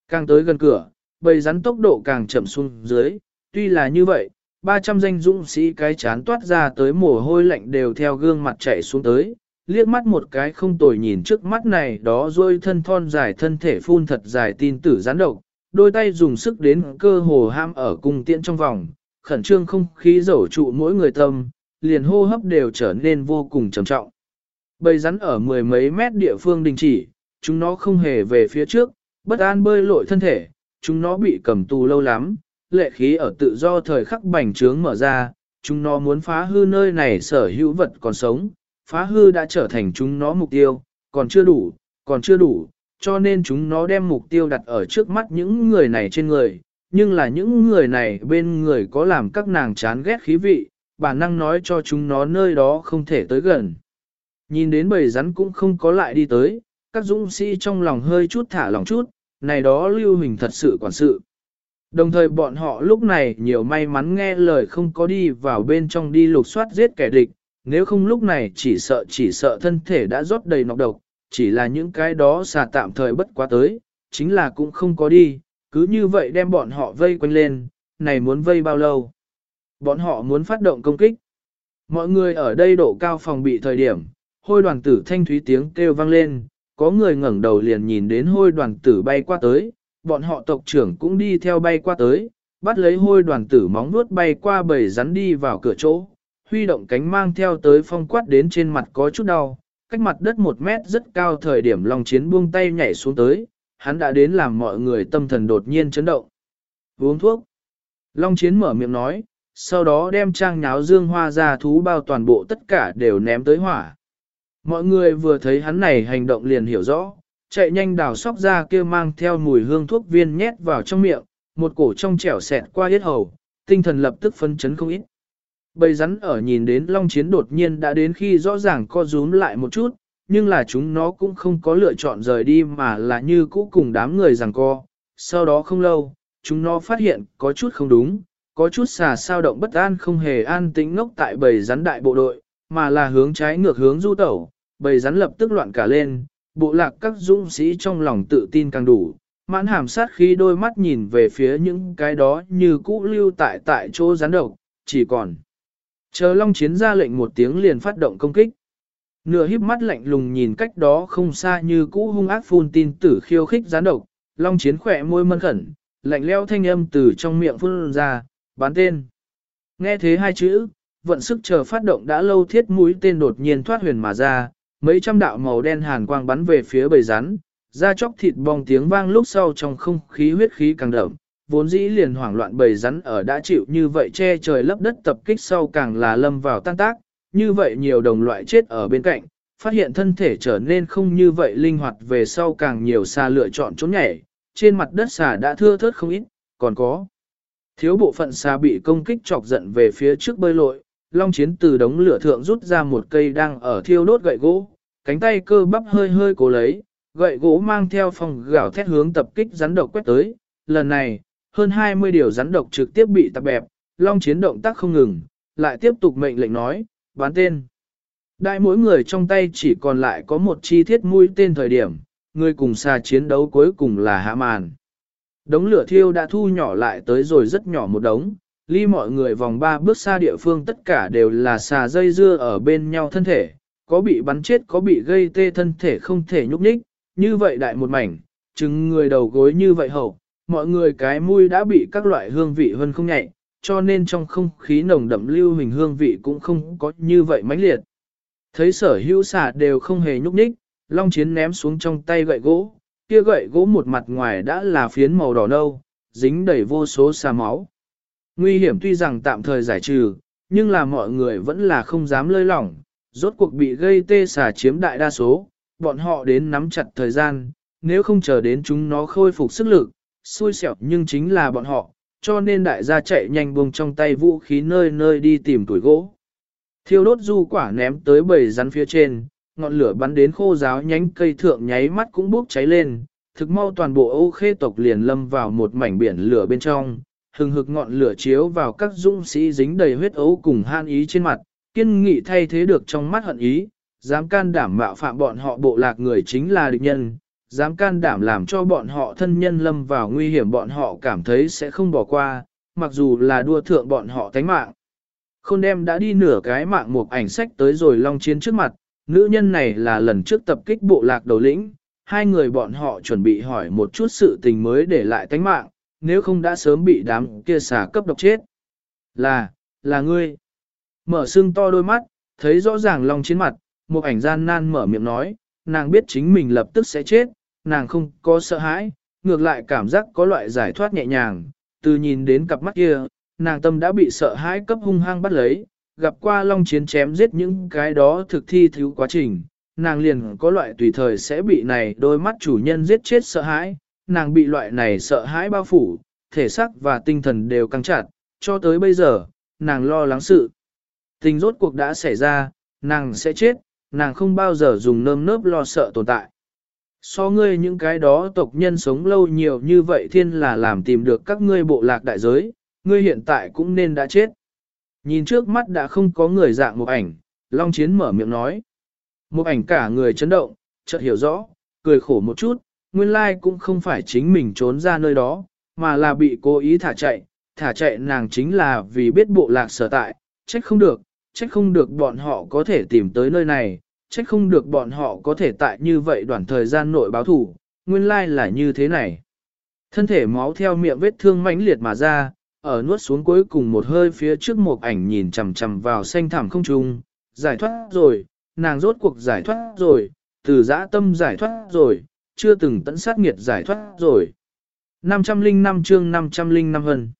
Càng tới gần cửa, bầy rắn tốc độ càng chậm xuống dưới, tuy là như vậy, 300 danh dũng sĩ cái chán toát ra tới mồ hôi lạnh đều theo gương mặt chạy xuống tới, liếc mắt một cái không tồi nhìn trước mắt này đó rồi thân thon dài thân thể phun thật dài tin tử gián độc, đôi tay dùng sức đến cơ hồ ham ở cung tiễn trong vòng, khẩn trương không khí dẫu trụ mỗi người tâm, liền hô hấp đều trở nên vô cùng trầm trọng. Bầy rắn ở mười mấy mét địa phương đình chỉ, chúng nó không hề về phía trước, bất an bơi lội thân thể, chúng nó bị cầm tù lâu lắm, lệ khí ở tự do thời khắc bành trướng mở ra, chúng nó muốn phá hư nơi này sở hữu vật còn sống, phá hư đã trở thành chúng nó mục tiêu, còn chưa đủ, còn chưa đủ, cho nên chúng nó đem mục tiêu đặt ở trước mắt những người này trên người, nhưng là những người này bên người có làm các nàng chán ghét khí vị, bản năng nói cho chúng nó nơi đó không thể tới gần. Nhìn đến bầy rắn cũng không có lại đi tới, các dũng sĩ trong lòng hơi chút thả lòng chút, này đó lưu hình thật sự quản sự. Đồng thời bọn họ lúc này nhiều may mắn nghe lời không có đi vào bên trong đi lục soát giết kẻ địch, nếu không lúc này chỉ sợ chỉ sợ thân thể đã rót đầy nọc độc, chỉ là những cái đó xà tạm thời bất quá tới, chính là cũng không có đi, cứ như vậy đem bọn họ vây quanh lên, này muốn vây bao lâu? Bọn họ muốn phát động công kích. Mọi người ở đây độ cao phòng bị thời điểm, hôi đoàn tử thanh thúy tiếng kêu vang lên, có người ngẩng đầu liền nhìn đến hôi đoàn tử bay qua tới, bọn họ tộc trưởng cũng đi theo bay qua tới, bắt lấy hôi đoàn tử móng nuốt bay qua bầy rắn đi vào cửa chỗ, huy động cánh mang theo tới phong quát đến trên mặt có chút đau, cách mặt đất một mét rất cao thời điểm Long Chiến buông tay nhảy xuống tới, hắn đã đến làm mọi người tâm thần đột nhiên chấn động. Uống thuốc. Long Chiến mở miệng nói, sau đó đem trang nháo dương hoa ra thú bao toàn bộ tất cả đều ném tới hỏa. Mọi người vừa thấy hắn này hành động liền hiểu rõ, chạy nhanh đào sóc ra kia mang theo mùi hương thuốc viên nhét vào trong miệng, một cổ trong trẻo xẹt qua yết hầu, tinh thần lập tức phân chấn không ít. Bầy rắn ở nhìn đến Long Chiến đột nhiên đã đến khi rõ ràng co rúm lại một chút, nhưng là chúng nó cũng không có lựa chọn rời đi mà là như cũ cùng đám người rằng co. Sau đó không lâu, chúng nó phát hiện có chút không đúng, có chút xà sao động bất an không hề an tĩnh ngốc tại bầy rắn đại bộ đội, mà là hướng trái ngược hướng du tẩu, bầy rắn lập tức loạn cả lên, bộ lạc các dũng sĩ trong lòng tự tin càng đủ, mãn hàm sát khi đôi mắt nhìn về phía những cái đó như cũ lưu tại tại chỗ gián độc, chỉ còn Chờ Long Chiến ra lệnh một tiếng liền phát động công kích. Nửa híp mắt lạnh lùng nhìn cách đó không xa như cũ hung ác phun tin tử khiêu khích gián độc, Long Chiến khỏe môi mân khẩn, lạnh leo thanh âm từ trong miệng phun ra, bán tên. Nghe thế hai chữ, vận sức chờ phát động đã lâu thiết mũi tên đột nhiên thoát huyền mà ra, mấy trăm đạo màu đen hàn quang bắn về phía bầy rắn, da chóc thịt bong tiếng vang lúc sau trong không khí huyết khí càng đậm, vốn dĩ liền hoảng loạn bầy rắn ở đã chịu như vậy che trời lấp đất tập kích sau càng là lâm vào tan tác, như vậy nhiều đồng loại chết ở bên cạnh, phát hiện thân thể trở nên không như vậy linh hoạt về sau càng nhiều xa lựa chọn trốn nhảy, trên mặt đất xà đã thưa thớt không ít, còn có. Thiếu bộ phận xà bị công kích chọc giận về phía trước bơi lội, Long Chiến từ đống lửa thượng rút ra một cây đang ở thiêu đốt gậy gỗ, cánh tay cơ bắp hơi hơi cố lấy, gậy gỗ mang theo phòng gạo thét hướng tập kích rắn độc quét tới. Lần này, hơn 20 điều rắn độc trực tiếp bị tập bẹp, Long Chiến động tác không ngừng, lại tiếp tục mệnh lệnh nói, bán tên. Đại mỗi người trong tay chỉ còn lại có một chi thiết mũi tên thời điểm, người cùng xa chiến đấu cuối cùng là hạ màn. Đống lửa thiêu đã thu nhỏ lại tới rồi rất nhỏ một đống, ly mọi người vòng ba bước xa địa phương tất cả đều là xà dây dưa ở bên nhau thân thể, có bị bắn chết có bị gây tê thân thể không thể nhúc nhích, như vậy đại một mảnh, chừng người đầu gối như vậy hậu, mọi người cái mũi đã bị các loại hương vị hơn không nhạy, cho nên trong không khí nồng đậm lưu hình hương vị cũng không có như vậy mãnh liệt. Thấy sở hữu xả đều không hề nhúc nhích, Long Chiến ném xuống trong tay gậy gỗ, kia gậy gỗ một mặt ngoài đã là phiến màu đỏ nâu, dính đầy vô số xà máu. Nguy hiểm tuy rằng tạm thời giải trừ, nhưng là mọi người vẫn là không dám lơi lỏng, rốt cuộc bị gây tê xà chiếm đại đa số, bọn họ đến nắm chặt thời gian, nếu không chờ đến chúng nó khôi phục sức lực, xui xẻo nhưng chính là bọn họ, cho nên đại gia chạy nhanh buông trong tay vũ khí nơi nơi đi tìm tuổi gỗ. Thiêu đốt du quả ném tới bầy rắn phía trên, ngọn lửa bắn đến khô giáo nhánh cây thượng nháy mắt cũng bốc cháy lên, thực mau toàn bộ Âu Khê tộc liền lâm vào một mảnh biển lửa bên trong, hừng hực ngọn lửa chiếu vào các dũng sĩ dính đầy huyết ấu cùng han ý trên mặt, kiên nghị thay thế được trong mắt hận ý, dám can đảm mạo phạm bọn họ bộ lạc người chính là địch nhân, dám can đảm làm cho bọn họ thân nhân lâm vào nguy hiểm bọn họ cảm thấy sẽ không bỏ qua, mặc dù là đua thượng bọn họ tánh mạng. Khôn đem đã đi nửa cái mạng một ảnh sách tới rồi long chiến trước mặt, nữ nhân này là lần trước tập kích bộ lạc đầu lĩnh, hai người bọn họ chuẩn bị hỏi một chút sự tình mới để lại tánh mạng, nếu không đã sớm bị đám kia xà cấp độc chết. Là, là ngươi. Mở xương to đôi mắt, thấy rõ ràng long chiến mặt, một ảnh gian nan mở miệng nói, nàng biết chính mình lập tức sẽ chết, nàng không có sợ hãi, ngược lại cảm giác có loại giải thoát nhẹ nhàng, từ nhìn đến cặp mắt kia, nàng tâm đã bị sợ hãi cấp hung hăng bắt lấy, gặp qua long chiến chém giết những cái đó thực thi thiếu quá trình, nàng liền có loại tùy thời sẽ bị này đôi mắt chủ nhân giết chết sợ hãi, nàng bị loại này sợ hãi bao phủ, thể xác và tinh thần đều căng chặt, cho tới bây giờ, nàng lo lắng sự. Tình rốt cuộc đã xảy ra, nàng sẽ chết, nàng không bao giờ dùng nơm nớp lo sợ tồn tại. So ngươi những cái đó tộc nhân sống lâu nhiều như vậy thiên là làm tìm được các ngươi bộ lạc đại giới, ngươi hiện tại cũng nên đã chết. Nhìn trước mắt đã không có người dạng một ảnh, Long Chiến mở miệng nói. Một ảnh cả người chấn động, chợt hiểu rõ, cười khổ một chút, nguyên lai cũng không phải chính mình trốn ra nơi đó, mà là bị cố ý thả chạy, thả chạy nàng chính là vì biết bộ lạc sở tại, trách không được, trách không được bọn họ có thể tìm tới nơi này, trách không được bọn họ có thể tại như vậy đoạn thời gian nội báo thủ, nguyên lai là như thế này. Thân thể máu theo miệng vết thương mãnh liệt mà ra, ở nuốt xuống cuối cùng một hơi phía trước một ảnh nhìn chằm chằm vào xanh thảm không trung, giải thoát rồi, nàng rốt cuộc giải thoát rồi, từ dã tâm giải thoát rồi, chưa từng tận sát nghiệt giải thoát rồi. 505 chương 505 hân.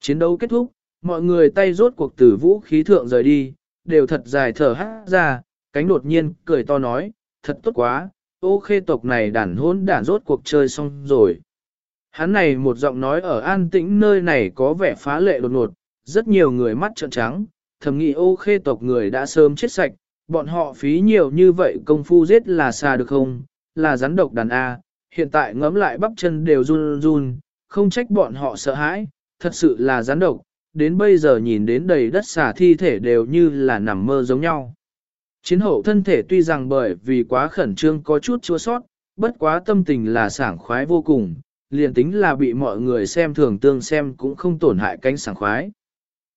Chiến đấu kết thúc, mọi người tay rốt cuộc từ vũ khí thượng rời đi, đều thật dài thở hát ra, cánh đột nhiên cười to nói, thật tốt quá, ô khê tộc này đàn hôn đàn rốt cuộc chơi xong rồi. Hắn này một giọng nói ở an tĩnh nơi này có vẻ phá lệ đột ngột, rất nhiều người mắt trợn trắng, thầm nghĩ ô khê tộc người đã sớm chết sạch, bọn họ phí nhiều như vậy công phu giết là xa được không, là rắn độc đàn A, hiện tại ngấm lại bắp chân đều run run, không trách bọn họ sợ hãi, thật sự là rắn độc, đến bây giờ nhìn đến đầy đất xà thi thể đều như là nằm mơ giống nhau. Chiến hậu thân thể tuy rằng bởi vì quá khẩn trương có chút chua sót, bất quá tâm tình là sảng khoái vô cùng, liền tính là bị mọi người xem thường tương xem cũng không tổn hại cánh sảng khoái.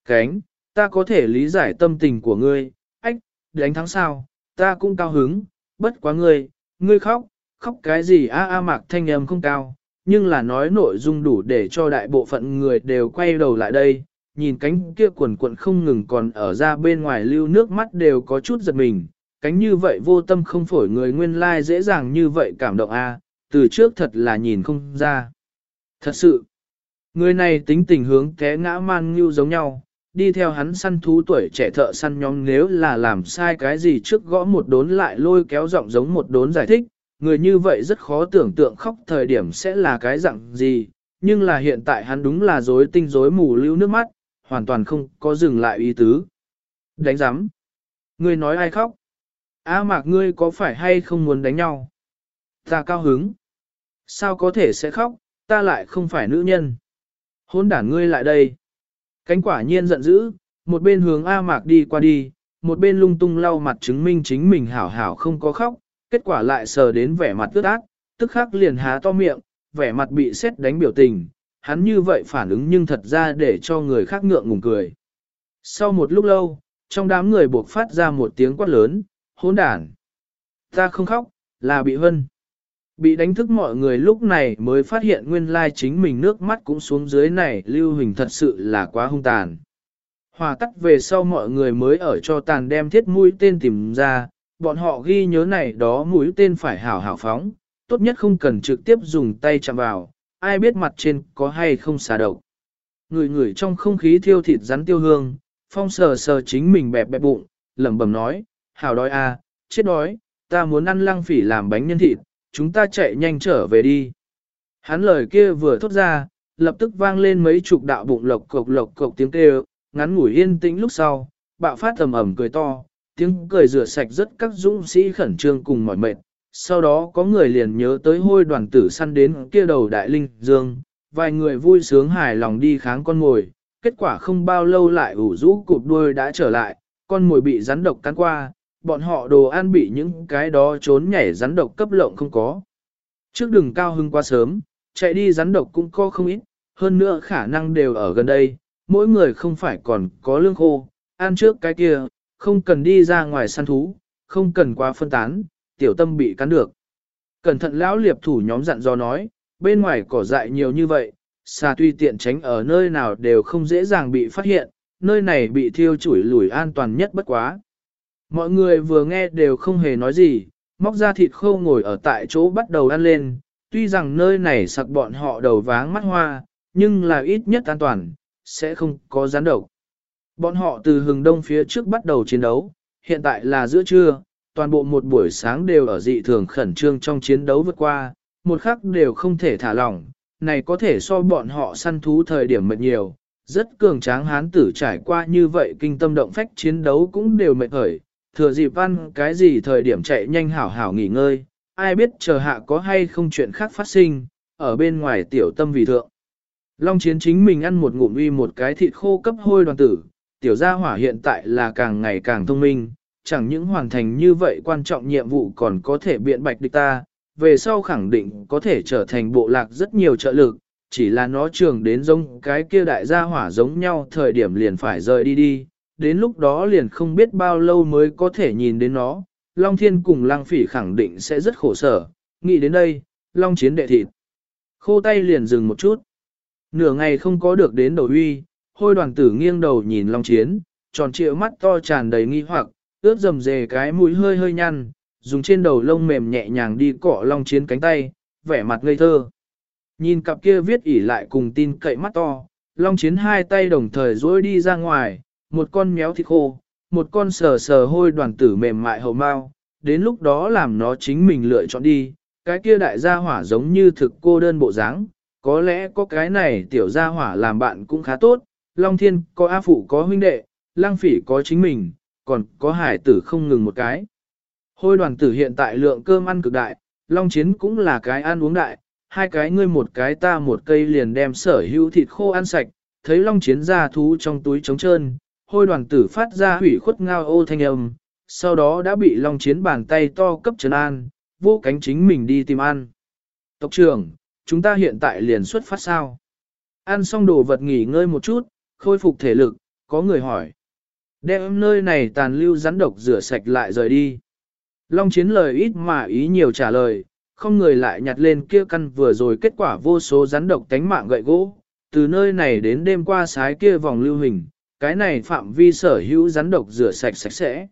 Cánh, ta có thể lý giải tâm tình của ngươi, ách, đánh thắng sao, ta cũng cao hứng, bất quá ngươi, ngươi khóc, khóc cái gì a a mạc thanh âm không cao, nhưng là nói nội dung đủ để cho đại bộ phận người đều quay đầu lại đây, nhìn cánh kia quần cuộn không ngừng còn ở ra bên ngoài lưu nước mắt đều có chút giật mình, cánh như vậy vô tâm không phổi người nguyên lai dễ dàng như vậy cảm động a à, từ trước thật là nhìn không ra. Thật sự, Người này tính tình hướng té ngã man như giống nhau, đi theo hắn săn thú tuổi trẻ thợ săn nhóm nếu là làm sai cái gì trước gõ một đốn lại lôi kéo giọng giống một đốn giải thích, người như vậy rất khó tưởng tượng khóc thời điểm sẽ là cái dạng gì, nhưng là hiện tại hắn đúng là dối tinh dối mù lưu nước mắt, hoàn toàn không có dừng lại ý tứ. Đánh giám. Ngươi nói ai khóc? A mạc ngươi có phải hay không muốn đánh nhau? Ta cao hứng. Sao có thể sẽ khóc, ta lại không phải nữ nhân. Hôn đản ngươi lại đây. Cánh quả nhiên giận dữ, một bên hướng A mạc đi qua đi, một bên lung tung lau mặt chứng minh chính mình hảo hảo không có khóc, kết quả lại sờ đến vẻ mặt ướt ác tức khắc liền há to miệng, vẻ mặt bị xét đánh biểu tình, hắn như vậy phản ứng nhưng thật ra để cho người khác ngượng ngùng cười. Sau một lúc lâu, trong đám người buộc phát ra một tiếng quát lớn, hỗn đản. Ta không khóc, là bị hân. Bị đánh thức mọi người lúc này mới phát hiện nguyên lai chính mình nước mắt cũng xuống dưới này lưu hình thật sự là quá hung tàn. Hòa tắt về sau mọi người mới ở cho tàn đem thiết mũi tên tìm ra, bọn họ ghi nhớ này đó mũi tên phải hảo hảo phóng, tốt nhất không cần trực tiếp dùng tay chạm vào, ai biết mặt trên có hay không xả độc. Người người trong không khí thiêu thịt rắn tiêu hương, phong sờ sờ chính mình bẹp bẹp bụng, lẩm bẩm nói, hảo đói à, chết đói, ta muốn ăn lăng phỉ làm bánh nhân thịt, chúng ta chạy nhanh trở về đi. Hắn lời kia vừa thốt ra, lập tức vang lên mấy chục đạo bụng lộc cộc lộc cộc tiếng kêu, ngắn ngủi yên tĩnh lúc sau, bạo phát tầm ẩm cười to, tiếng cười rửa sạch rất các dũng sĩ khẩn trương cùng mỏi mệt. Sau đó có người liền nhớ tới hôi đoàn tử săn đến kia đầu đại linh dương, vài người vui sướng hài lòng đi kháng con mồi, kết quả không bao lâu lại ủ rũ cụp đuôi đã trở lại, con mồi bị rắn độc cắn qua, bọn họ đồ ăn bị những cái đó trốn nhảy rắn độc cấp lộng không có. Trước đường cao hưng quá sớm, chạy đi rắn độc cũng có không ít, hơn nữa khả năng đều ở gần đây, mỗi người không phải còn có lương khô, ăn trước cái kia, không cần đi ra ngoài săn thú, không cần quá phân tán, tiểu tâm bị cắn được. Cẩn thận lão liệp thủ nhóm dặn do nói, bên ngoài cỏ dại nhiều như vậy, xa tuy tiện tránh ở nơi nào đều không dễ dàng bị phát hiện, nơi này bị thiêu chủi lủi an toàn nhất bất quá. Mọi người vừa nghe đều không hề nói gì, móc ra thịt khô ngồi ở tại chỗ bắt đầu ăn lên, tuy rằng nơi này sặc bọn họ đầu váng mắt hoa, nhưng là ít nhất an toàn, sẽ không có gián độc. Bọn họ từ hừng đông phía trước bắt đầu chiến đấu, hiện tại là giữa trưa, toàn bộ một buổi sáng đều ở dị thường khẩn trương trong chiến đấu vượt qua, một khắc đều không thể thả lỏng, này có thể so bọn họ săn thú thời điểm mệt nhiều, rất cường tráng hán tử trải qua như vậy kinh tâm động phách chiến đấu cũng đều mệt khởi, thừa dịp văn cái gì thời điểm chạy nhanh hảo hảo nghỉ ngơi, ai biết chờ hạ có hay không chuyện khác phát sinh, ở bên ngoài tiểu tâm vì thượng. Long chiến chính mình ăn một ngụm uy một cái thịt khô cấp hôi đoàn tử, tiểu gia hỏa hiện tại là càng ngày càng thông minh, chẳng những hoàn thành như vậy quan trọng nhiệm vụ còn có thể biện bạch địch ta, về sau khẳng định có thể trở thành bộ lạc rất nhiều trợ lực, chỉ là nó trường đến giống cái kia đại gia hỏa giống nhau thời điểm liền phải rời đi đi, đến lúc đó liền không biết bao lâu mới có thể nhìn đến nó, Long Thiên cùng Lang Phỉ khẳng định sẽ rất khổ sở, nghĩ đến đây, Long Chiến đệ thịt. Khô tay liền dừng một chút. Nửa ngày không có được đến đầu uy, hôi đoàn tử nghiêng đầu nhìn Long Chiến, tròn trịa mắt to tràn đầy nghi hoặc, ướt dầm dề cái mũi hơi hơi nhăn, dùng trên đầu lông mềm nhẹ nhàng đi cọ Long Chiến cánh tay, vẻ mặt ngây thơ. Nhìn cặp kia viết ỉ lại cùng tin cậy mắt to, Long Chiến hai tay đồng thời duỗi đi ra ngoài, một con méo thịt khô, một con sờ sờ hôi đoàn tử mềm mại hầu mau, đến lúc đó làm nó chính mình lựa chọn đi, cái kia đại gia hỏa giống như thực cô đơn bộ dáng, có lẽ có cái này tiểu gia hỏa làm bạn cũng khá tốt, Long Thiên có A Phụ có huynh đệ, Lang Phỉ có chính mình, còn có hải tử không ngừng một cái. Hôi đoàn tử hiện tại lượng cơm ăn cực đại, Long Chiến cũng là cái ăn uống đại, hai cái ngươi một cái ta một cây liền đem sở hữu thịt khô ăn sạch, thấy Long Chiến ra thú trong túi trống trơn, hôi đoàn tử phát ra hủy khuất ngao ô thanh âm, sau đó đã bị Long Chiến bàn tay to cấp trấn an, vô cánh chính mình đi tìm ăn. Tộc trưởng, chúng ta hiện tại liền xuất phát sao? Ăn xong đồ vật nghỉ ngơi một chút, khôi phục thể lực, có người hỏi. Đem nơi này tàn lưu rắn độc rửa sạch lại rời đi. Long Chiến lời ít mà ý nhiều trả lời, không người lại nhặt lên kia căn vừa rồi kết quả vô số rắn độc tánh mạng gậy gỗ, từ nơi này đến đêm qua sái kia vòng lưu hình, cái này phạm vi sở hữu rắn độc rửa sạch sạch sẽ.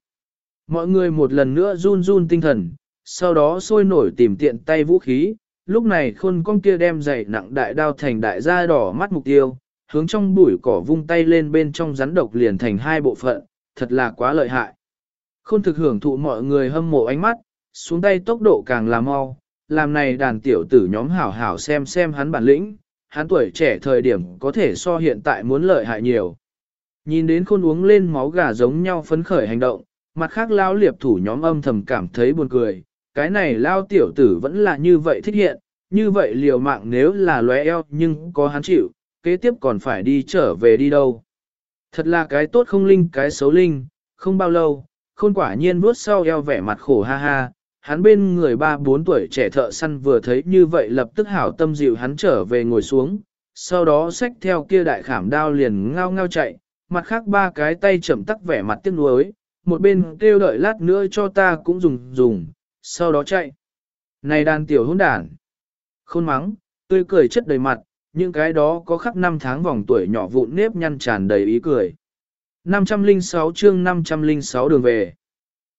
Mọi người một lần nữa run run tinh thần, sau đó sôi nổi tìm tiện tay vũ khí, lúc này khôn con kia đem dày nặng đại đao thành đại gia đỏ mắt mục tiêu, hướng trong bụi cỏ vung tay lên bên trong rắn độc liền thành hai bộ phận, thật là quá lợi hại. Khôn thực hưởng thụ mọi người hâm mộ ánh mắt, xuống tay tốc độ càng là mau, làm này đàn tiểu tử nhóm hảo hảo xem xem hắn bản lĩnh, hắn tuổi trẻ thời điểm có thể so hiện tại muốn lợi hại nhiều. Nhìn đến khôn uống lên máu gà giống nhau phấn khởi hành động, mặt khác lao liệp thủ nhóm âm thầm cảm thấy buồn cười, cái này lao tiểu tử vẫn là như vậy thích hiện, như vậy liều mạng nếu là lóe eo nhưng có hắn chịu, kế tiếp còn phải đi trở về đi đâu. Thật là cái tốt không linh cái xấu linh, không bao lâu, khôn quả nhiên vuốt sau eo vẻ mặt khổ ha ha, hắn bên người ba bốn tuổi trẻ thợ săn vừa thấy như vậy lập tức hảo tâm dịu hắn trở về ngồi xuống, sau đó xách theo kia đại khảm đao liền ngao ngao chạy, mặt khác ba cái tay chậm tắc vẻ mặt tiếc nuối, một bên kêu đợi lát nữa cho ta cũng dùng dùng, sau đó chạy. Này đàn tiểu hỗn đản, khôn mắng, tươi cười chất đầy mặt, những cái đó có khắc năm tháng vòng tuổi nhỏ vụn nếp nhăn tràn đầy ý cười. 506 chương 506 đường về.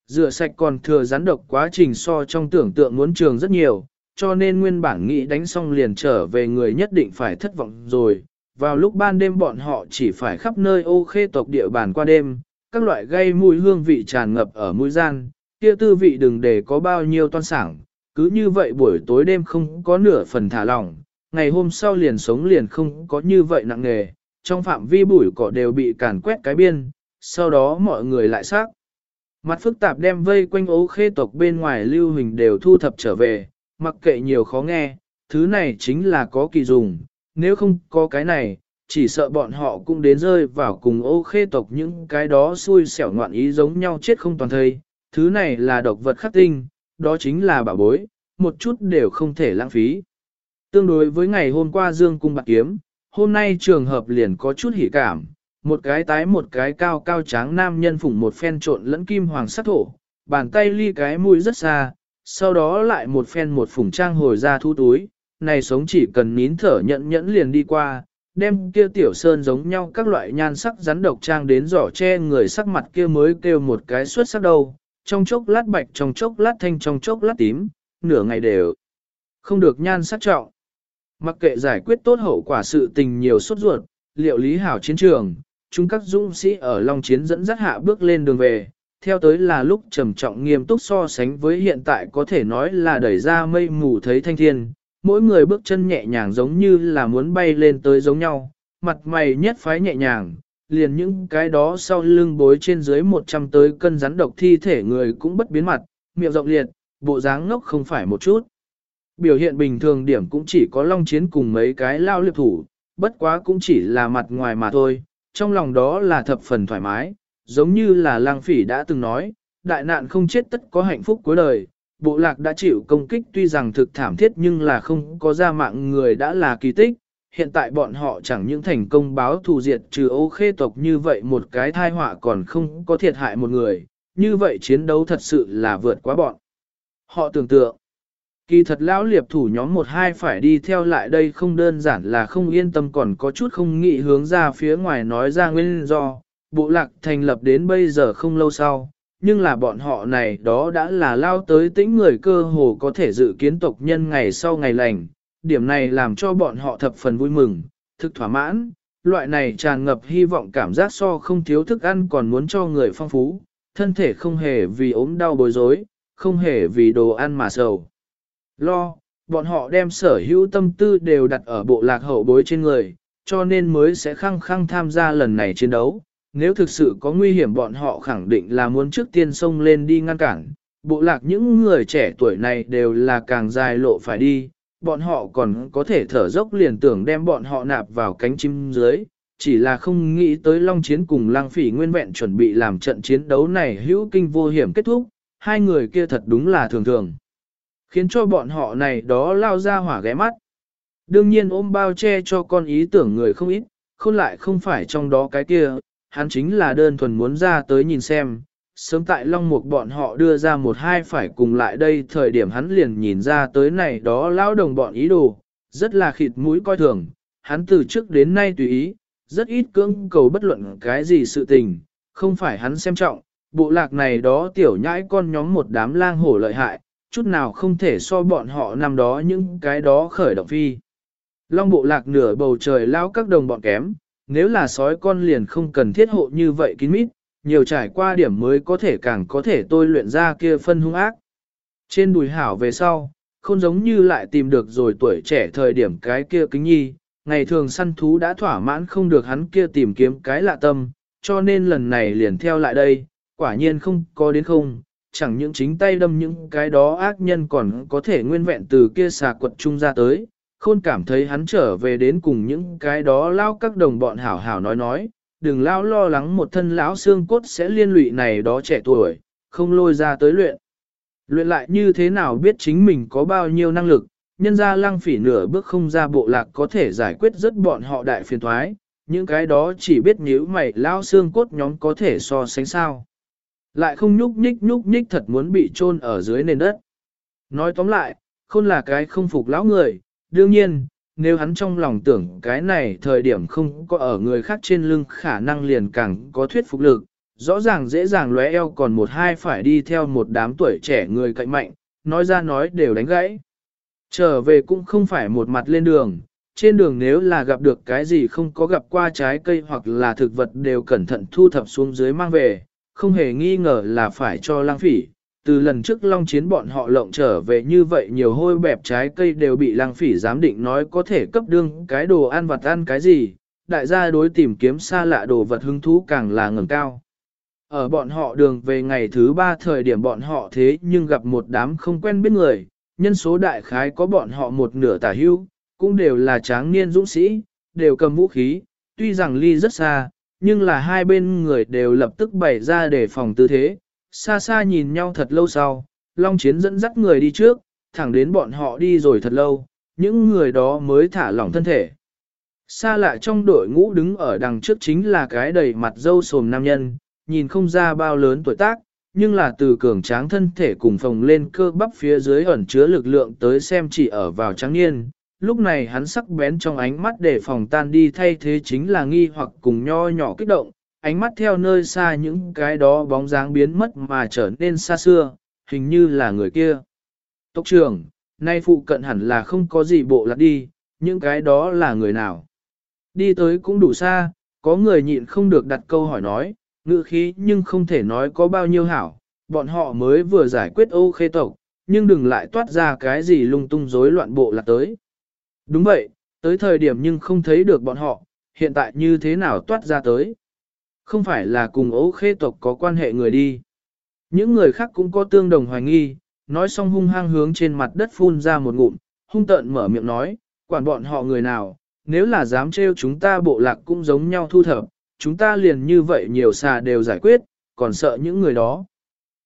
Rửa sạch còn thừa rắn độc quá trình so trong tưởng tượng muốn trường rất nhiều, cho nên nguyên bản nghĩ đánh xong liền trở về người nhất định phải thất vọng rồi. Vào lúc ban đêm bọn họ chỉ phải khắp nơi ô khê tộc địa bàn qua đêm, các loại gây mùi hương vị tràn ngập ở mũi gian, kia tư vị đừng để có bao nhiêu toan sảng, cứ như vậy buổi tối đêm không có nửa phần thả lỏng, ngày hôm sau liền sống liền không có như vậy nặng nghề, trong phạm vi bụi cỏ đều bị càn quét cái biên, sau đó mọi người lại xác. Mặt phức tạp đem vây quanh ố khê tộc bên ngoài lưu hình đều thu thập trở về, mặc kệ nhiều khó nghe, thứ này chính là có kỳ dùng, nếu không có cái này, chỉ sợ bọn họ cũng đến rơi vào cùng ô khê tộc những cái đó xui xẻo ngoạn ý giống nhau chết không toàn thây, thứ này là độc vật khắc tinh, đó chính là bảo bối, một chút đều không thể lãng phí. Tương đối với ngày hôm qua Dương Cung Bạc Kiếm, hôm nay trường hợp liền có chút hỉ cảm, một cái tái một cái cao cao tráng nam nhân phủng một phen trộn lẫn kim hoàng sắc thổ, bàn tay ly cái mũi rất xa, sau đó lại một phen một phủng trang hồi ra thu túi, này sống chỉ cần nín thở nhẫn nhẫn liền đi qua, đem kia tiểu sơn giống nhau các loại nhan sắc rắn độc trang đến giỏ che người sắc mặt kia mới kêu một cái xuất sắc đầu. trong chốc lát bạch trong chốc lát thanh trong chốc lát tím, nửa ngày đều không được nhan sắc trọng. Mặc kệ giải quyết tốt hậu quả sự tình nhiều sốt ruột, liệu lý hảo chiến trường, chúng các dũng sĩ ở Long Chiến dẫn dắt hạ bước lên đường về, theo tới là lúc trầm trọng nghiêm túc so sánh với hiện tại có thể nói là đẩy ra mây mù thấy thanh thiên, mỗi người bước chân nhẹ nhàng giống như là muốn bay lên tới giống nhau, mặt mày nhất phái nhẹ nhàng, liền những cái đó sau lưng bối trên dưới 100 tới cân rắn độc thi thể người cũng bất biến mặt, miệng rộng liệt, bộ dáng ngốc không phải một chút. Biểu hiện bình thường điểm cũng chỉ có long chiến cùng mấy cái lao liệp thủ, bất quá cũng chỉ là mặt ngoài mà thôi, trong lòng đó là thập phần thoải mái, giống như là lang phỉ đã từng nói, đại nạn không chết tất có hạnh phúc cuối đời. Bộ lạc đã chịu công kích tuy rằng thực thảm thiết nhưng là không có ra mạng người đã là kỳ tích. Hiện tại bọn họ chẳng những thành công báo thù diệt trừ ô khê tộc như vậy một cái thai họa còn không có thiệt hại một người. Như vậy chiến đấu thật sự là vượt quá bọn. Họ tưởng tượng. Kỳ thật lão liệp thủ nhóm một hai phải đi theo lại đây không đơn giản là không yên tâm còn có chút không nghĩ hướng ra phía ngoài nói ra nguyên do, bộ lạc thành lập đến bây giờ không lâu sau, nhưng là bọn họ này đó đã là lao tới tĩnh người cơ hồ có thể dự kiến tộc nhân ngày sau ngày lành, điểm này làm cho bọn họ thập phần vui mừng, thực thỏa mãn, loại này tràn ngập hy vọng cảm giác so không thiếu thức ăn còn muốn cho người phong phú, thân thể không hề vì ốm đau bối rối, không hề vì đồ ăn mà sầu. Lo, bọn họ đem sở hữu tâm tư đều đặt ở bộ lạc hậu bối trên người, cho nên mới sẽ khăng khăng tham gia lần này chiến đấu. Nếu thực sự có nguy hiểm bọn họ khẳng định là muốn trước tiên xông lên đi ngăn cản. Bộ lạc những người trẻ tuổi này đều là càng dài lộ phải đi, bọn họ còn có thể thở dốc liền tưởng đem bọn họ nạp vào cánh chim dưới, chỉ là không nghĩ tới Long Chiến cùng Lang Phỉ nguyên vẹn chuẩn bị làm trận chiến đấu này hữu kinh vô hiểm kết thúc, hai người kia thật đúng là thường thường khiến cho bọn họ này đó lao ra hỏa ghé mắt. Đương nhiên ôm bao che cho con ý tưởng người không ít, không lại không phải trong đó cái kia, hắn chính là đơn thuần muốn ra tới nhìn xem. Sớm tại Long Mục bọn họ đưa ra một hai phải cùng lại đây thời điểm hắn liền nhìn ra tới này đó lao đồng bọn ý đồ, rất là khịt mũi coi thường, hắn từ trước đến nay tùy ý, rất ít cưỡng cầu bất luận cái gì sự tình, không phải hắn xem trọng, bộ lạc này đó tiểu nhãi con nhóm một đám lang hổ lợi hại, chút nào không thể so bọn họ nằm đó những cái đó khởi động phi. Long bộ lạc nửa bầu trời lao các đồng bọn kém, nếu là sói con liền không cần thiết hộ như vậy kín mít, nhiều trải qua điểm mới có thể càng có thể tôi luyện ra kia phân hung ác. Trên đùi hảo về sau, không giống như lại tìm được rồi tuổi trẻ thời điểm cái kia kính nhi, ngày thường săn thú đã thỏa mãn không được hắn kia tìm kiếm cái lạ tâm, cho nên lần này liền theo lại đây, quả nhiên không có đến không, chẳng những chính tay đâm những cái đó ác nhân còn có thể nguyên vẹn từ kia xà quật trung ra tới, khôn cảm thấy hắn trở về đến cùng những cái đó lao các đồng bọn hảo hảo nói nói, đừng lao lo lắng một thân lão xương cốt sẽ liên lụy này đó trẻ tuổi, không lôi ra tới luyện. Luyện lại như thế nào biết chính mình có bao nhiêu năng lực, nhân ra lăng phỉ nửa bước không ra bộ lạc có thể giải quyết rất bọn họ đại phiền thoái, những cái đó chỉ biết nhíu mày lao xương cốt nhóm có thể so sánh sao. Lại không nhúc nhích nhúc nhích thật muốn bị chôn ở dưới nền đất. Nói tóm lại, khôn là cái không phục lão người, đương nhiên, nếu hắn trong lòng tưởng cái này thời điểm không có ở người khác trên lưng khả năng liền càng có thuyết phục lực, rõ ràng dễ dàng lóe eo còn một hai phải đi theo một đám tuổi trẻ người cạnh mạnh, nói ra nói đều đánh gãy. Trở về cũng không phải một mặt lên đường, trên đường nếu là gặp được cái gì không có gặp qua trái cây hoặc là thực vật đều cẩn thận thu thập xuống dưới mang về, không hề nghi ngờ là phải cho lang phỉ. Từ lần trước long chiến bọn họ lộng trở về như vậy nhiều hôi bẹp trái cây đều bị lang phỉ giám định nói có thể cấp đương cái đồ ăn vật ăn cái gì, đại gia đối tìm kiếm xa lạ đồ vật hứng thú càng là ngẩng cao. Ở bọn họ đường về ngày thứ ba thời điểm bọn họ thế nhưng gặp một đám không quen biết người, nhân số đại khái có bọn họ một nửa tả hưu, cũng đều là tráng niên dũng sĩ, đều cầm vũ khí, tuy rằng ly rất xa, nhưng là hai bên người đều lập tức bày ra để phòng tư thế, xa xa nhìn nhau thật lâu sau, Long Chiến dẫn dắt người đi trước, thẳng đến bọn họ đi rồi thật lâu, những người đó mới thả lỏng thân thể. Xa lạ trong đội ngũ đứng ở đằng trước chính là cái đầy mặt dâu sồm nam nhân, nhìn không ra bao lớn tuổi tác, nhưng là từ cường tráng thân thể cùng phồng lên cơ bắp phía dưới ẩn chứa lực lượng tới xem chỉ ở vào trắng niên. Lúc này hắn sắc bén trong ánh mắt để phòng tan đi thay thế chính là nghi hoặc cùng nho nhỏ kích động, ánh mắt theo nơi xa những cái đó bóng dáng biến mất mà trở nên xa xưa, hình như là người kia. Tốc trưởng, nay phụ cận hẳn là không có gì bộ lạc đi, những cái đó là người nào. Đi tới cũng đủ xa, có người nhịn không được đặt câu hỏi nói, ngữ khí nhưng không thể nói có bao nhiêu hảo, bọn họ mới vừa giải quyết ô khê tộc, nhưng đừng lại toát ra cái gì lung tung rối loạn bộ lạc tới. Đúng vậy, tới thời điểm nhưng không thấy được bọn họ, hiện tại như thế nào toát ra tới. Không phải là cùng ấu khê tộc có quan hệ người đi. Những người khác cũng có tương đồng hoài nghi, nói xong hung hăng hướng trên mặt đất phun ra một ngụm, hung tợn mở miệng nói, quản bọn họ người nào, nếu là dám trêu chúng ta bộ lạc cũng giống nhau thu thập, chúng ta liền như vậy nhiều xà đều giải quyết, còn sợ những người đó.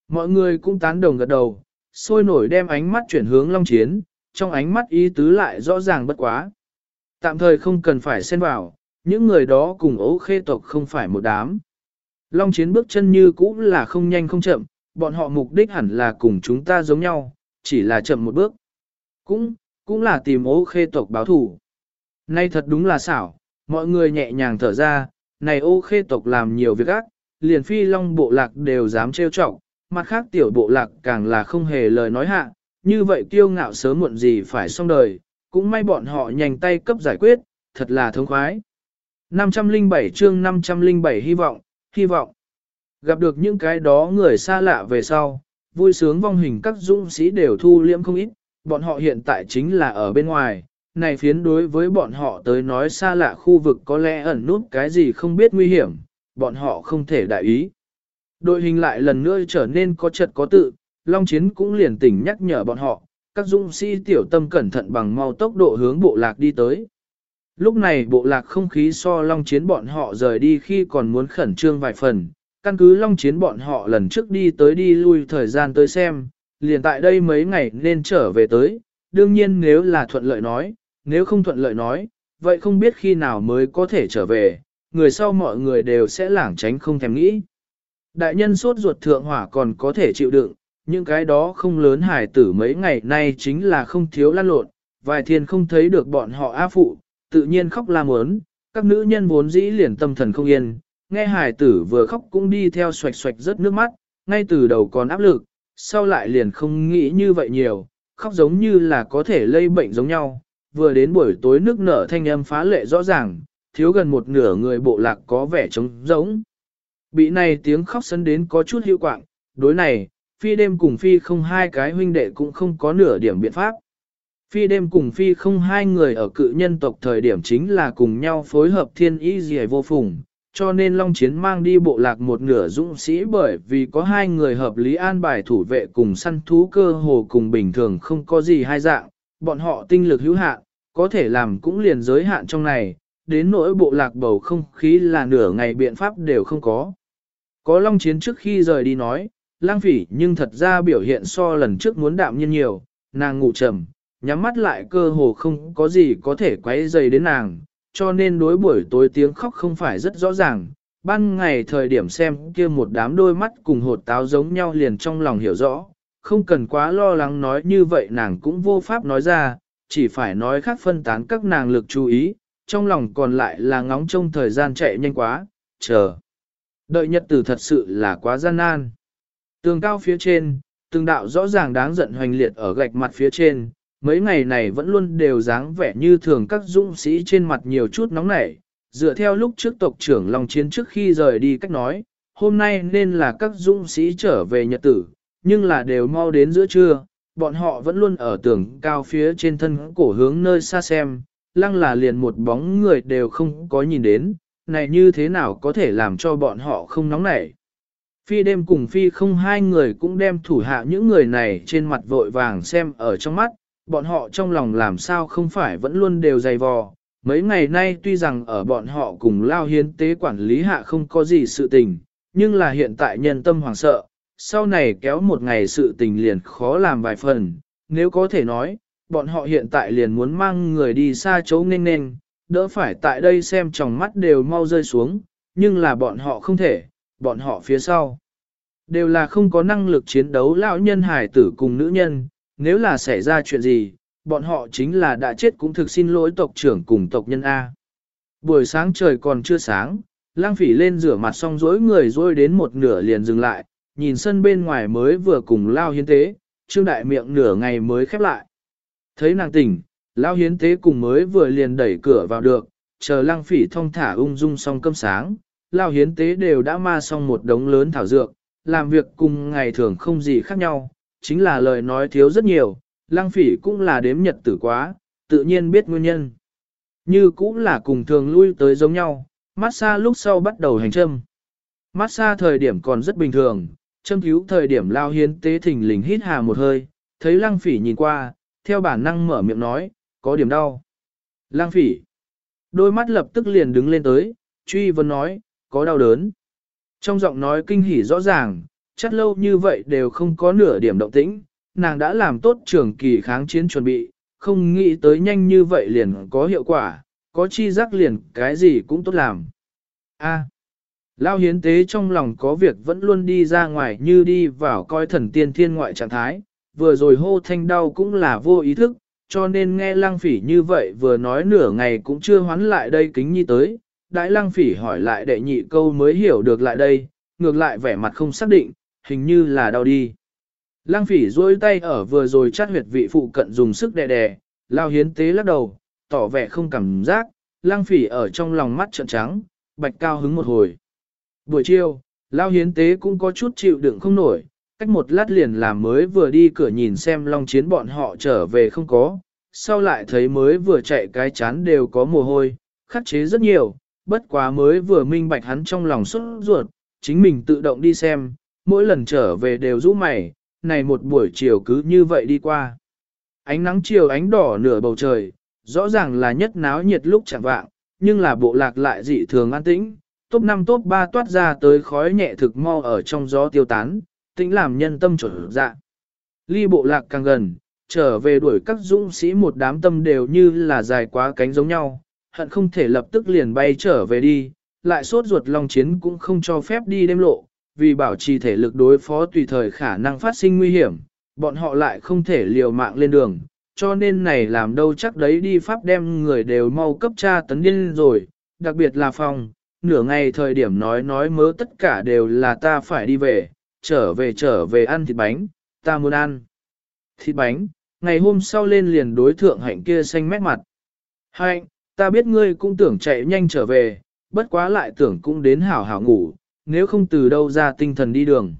Mọi người cũng tán đồng gật đầu, sôi nổi đem ánh mắt chuyển hướng Long Chiến, trong ánh mắt ý tứ lại rõ ràng bất quá. Tạm thời không cần phải xen vào, những người đó cùng ấu khê tộc không phải một đám. Long Chiến bước chân như cũ là không nhanh không chậm, bọn họ mục đích hẳn là cùng chúng ta giống nhau, chỉ là chậm một bước. Cũng, cũng là tìm ấu khê tộc báo thủ. Nay thật đúng là xảo, mọi người nhẹ nhàng thở ra, này ô khê tộc làm nhiều việc ác, liền phi long bộ lạc đều dám trêu chọc, mặt khác tiểu bộ lạc càng là không hề lời nói hạ, như vậy kiêu ngạo sớm muộn gì phải xong đời, cũng may bọn họ nhanh tay cấp giải quyết, thật là thống khoái. 507 chương 507 hy vọng, hy vọng. Gặp được những cái đó người xa lạ về sau, vui sướng vong hình các dũng sĩ đều thu liễm không ít, bọn họ hiện tại chính là ở bên ngoài, này phiến đối với bọn họ tới nói xa lạ khu vực có lẽ ẩn nút cái gì không biết nguy hiểm, bọn họ không thể đại ý. Đội hình lại lần nữa trở nên có trật có tự, Long Chiến cũng liền tỉnh nhắc nhở bọn họ, các dũng sĩ tiểu tâm cẩn thận bằng mau tốc độ hướng bộ lạc đi tới. Lúc này bộ lạc không khí so Long Chiến bọn họ rời đi khi còn muốn khẩn trương vài phần, căn cứ Long Chiến bọn họ lần trước đi tới đi lui thời gian tới xem, liền tại đây mấy ngày nên trở về tới, đương nhiên nếu là thuận lợi nói, nếu không thuận lợi nói, vậy không biết khi nào mới có thể trở về, người sau mọi người đều sẽ lảng tránh không thèm nghĩ. Đại nhân sốt ruột thượng hỏa còn có thể chịu đựng, những cái đó không lớn hải tử mấy ngày nay chính là không thiếu lan lộn, vài thiên không thấy được bọn họ á phụ, tự nhiên khóc la muốn, các nữ nhân vốn dĩ liền tâm thần không yên, nghe hải tử vừa khóc cũng đi theo xoạch xoạch rớt nước mắt, ngay từ đầu còn áp lực, Sau lại liền không nghĩ như vậy nhiều, khóc giống như là có thể lây bệnh giống nhau, vừa đến buổi tối nước nở thanh âm phá lệ rõ ràng, thiếu gần một nửa người bộ lạc có vẻ trống rỗng. Bị này tiếng khóc sấn đến có chút hiệu quạng, đối này, phi đêm cùng phi không hai cái huynh đệ cũng không có nửa điểm biện pháp. Phi đêm cùng phi không hai người ở cự nhân tộc thời điểm chính là cùng nhau phối hợp thiên ý gì vô phùng, cho nên Long Chiến mang đi bộ lạc một nửa dũng sĩ bởi vì có hai người hợp lý an bài thủ vệ cùng săn thú cơ hồ cùng bình thường không có gì hai dạng, bọn họ tinh lực hữu hạn, có thể làm cũng liền giới hạn trong này, đến nỗi bộ lạc bầu không khí là nửa ngày biện pháp đều không có. Có Long Chiến trước khi rời đi nói, lang phỉ nhưng thật ra biểu hiện so lần trước muốn đạm nhiên nhiều, nàng ngủ trầm, nhắm mắt lại cơ hồ không có gì có thể quấy dày đến nàng, cho nên đối buổi tối tiếng khóc không phải rất rõ ràng. Ban ngày thời điểm xem kia một đám đôi mắt cùng hột táo giống nhau liền trong lòng hiểu rõ, không cần quá lo lắng nói như vậy nàng cũng vô pháp nói ra, chỉ phải nói khác phân tán các nàng lực chú ý, trong lòng còn lại là ngóng trông thời gian chạy nhanh quá, chờ. Đợi nhật tử thật sự là quá gian nan. Tường cao phía trên, từng đạo rõ ràng đáng giận hoành liệt ở gạch mặt phía trên, mấy ngày này vẫn luôn đều dáng vẻ như thường các dũng sĩ trên mặt nhiều chút nóng nảy, dựa theo lúc trước tộc trưởng Long Chiến trước khi rời đi cách nói, hôm nay nên là các dũng sĩ trở về nhật tử, nhưng là đều mau đến giữa trưa, bọn họ vẫn luôn ở tường cao phía trên thân cổ hướng nơi xa xem, lăng là liền một bóng người đều không có nhìn đến, này như thế nào có thể làm cho bọn họ không nóng nảy. Phi đêm cùng phi không hai người cũng đem thủ hạ những người này trên mặt vội vàng xem ở trong mắt, bọn họ trong lòng làm sao không phải vẫn luôn đều dày vò. Mấy ngày nay tuy rằng ở bọn họ cùng lao hiến tế quản lý hạ không có gì sự tình, nhưng là hiện tại nhân tâm hoảng sợ, sau này kéo một ngày sự tình liền khó làm vài phần, nếu có thể nói, bọn họ hiện tại liền muốn mang người đi xa chỗ nên nên, đỡ phải tại đây xem trong mắt đều mau rơi xuống, nhưng là bọn họ không thể, bọn họ phía sau. Đều là không có năng lực chiến đấu lão nhân hải tử cùng nữ nhân, nếu là xảy ra chuyện gì, bọn họ chính là đã chết cũng thực xin lỗi tộc trưởng cùng tộc nhân A. Buổi sáng trời còn chưa sáng, lang phỉ lên rửa mặt xong dối người dối đến một nửa liền dừng lại, nhìn sân bên ngoài mới vừa cùng lao hiến tế, trương đại miệng nửa ngày mới khép lại. Thấy nàng tỉnh, lao hiến tế cùng mới vừa liền đẩy cửa vào được, chờ lang phỉ thông thả ung dung xong cơm sáng, lao hiến tế đều đã ma xong một đống lớn thảo dược, làm việc cùng ngày thường không gì khác nhau, chính là lời nói thiếu rất nhiều, lang phỉ cũng là đếm nhật tử quá, tự nhiên biết nguyên nhân. Như cũng là cùng thường lui tới giống nhau, massage lúc sau bắt đầu hành châm. Massage thời điểm còn rất bình thường, châm cứu thời điểm lao hiến tế thỉnh lình hít hà một hơi, thấy lăng phỉ nhìn qua, theo bản năng mở miệng nói, có điểm đau. Lăng phỉ, đôi mắt lập tức liền đứng lên tới, truy vấn nói, có đau đớn. Trong giọng nói kinh hỉ rõ ràng, chắc lâu như vậy đều không có nửa điểm động tĩnh, nàng đã làm tốt trường kỳ kháng chiến chuẩn bị, không nghĩ tới nhanh như vậy liền có hiệu quả, có chi giác liền cái gì cũng tốt làm. A. Lao hiến tế trong lòng có việc vẫn luôn đi ra ngoài như đi vào coi thần tiên thiên ngoại trạng thái, vừa rồi hô thanh đau cũng là vô ý thức, cho nên nghe lang phỉ như vậy vừa nói nửa ngày cũng chưa hoán lại đây kính nhi tới, đại lăng phỉ hỏi lại đệ nhị câu mới hiểu được lại đây, ngược lại vẻ mặt không xác định, hình như là đau đi. Lăng phỉ duỗi tay ở vừa rồi chát huyệt vị phụ cận dùng sức đè đè, lao hiến tế lắc đầu, tỏ vẻ không cảm giác, lăng phỉ ở trong lòng mắt trợn trắng, bạch cao hứng một hồi. Buổi chiều, lao hiến tế cũng có chút chịu đựng không nổi, cách một lát liền làm mới vừa đi cửa nhìn xem long chiến bọn họ trở về không có, sau lại thấy mới vừa chạy cái chán đều có mồ hôi, khắc chế rất nhiều, bất quá mới vừa minh bạch hắn trong lòng xuất ruột, chính mình tự động đi xem, mỗi lần trở về đều rũ mày, này một buổi chiều cứ như vậy đi qua. Ánh nắng chiều ánh đỏ nửa bầu trời, rõ ràng là nhất náo nhiệt lúc chẳng vạng, nhưng là bộ lạc lại dị thường an tĩnh, top 5 top 3 toát ra tới khói nhẹ thực mau ở trong gió tiêu tán, tĩnh làm nhân tâm trở dạ. Ly bộ lạc càng gần, trở về đuổi các dũng sĩ một đám tâm đều như là dài quá cánh giống nhau, hận không thể lập tức liền bay trở về đi, lại sốt ruột long chiến cũng không cho phép đi đêm lộ, vì bảo trì thể lực đối phó tùy thời khả năng phát sinh nguy hiểm, bọn họ lại không thể liều mạng lên đường, cho nên này làm đâu chắc đấy đi pháp đem người đều mau cấp tra tấn điên rồi, đặc biệt là phòng, nửa ngày thời điểm nói nói mớ tất cả đều là ta phải đi về, trở về trở về ăn thịt bánh, ta muốn ăn. Thịt bánh, ngày hôm sau lên liền đối thượng hạnh kia xanh mét mặt. Hạnh, ta biết ngươi cũng tưởng chạy nhanh trở về, bất quá lại tưởng cũng đến hảo hảo ngủ, nếu không từ đâu ra tinh thần đi đường.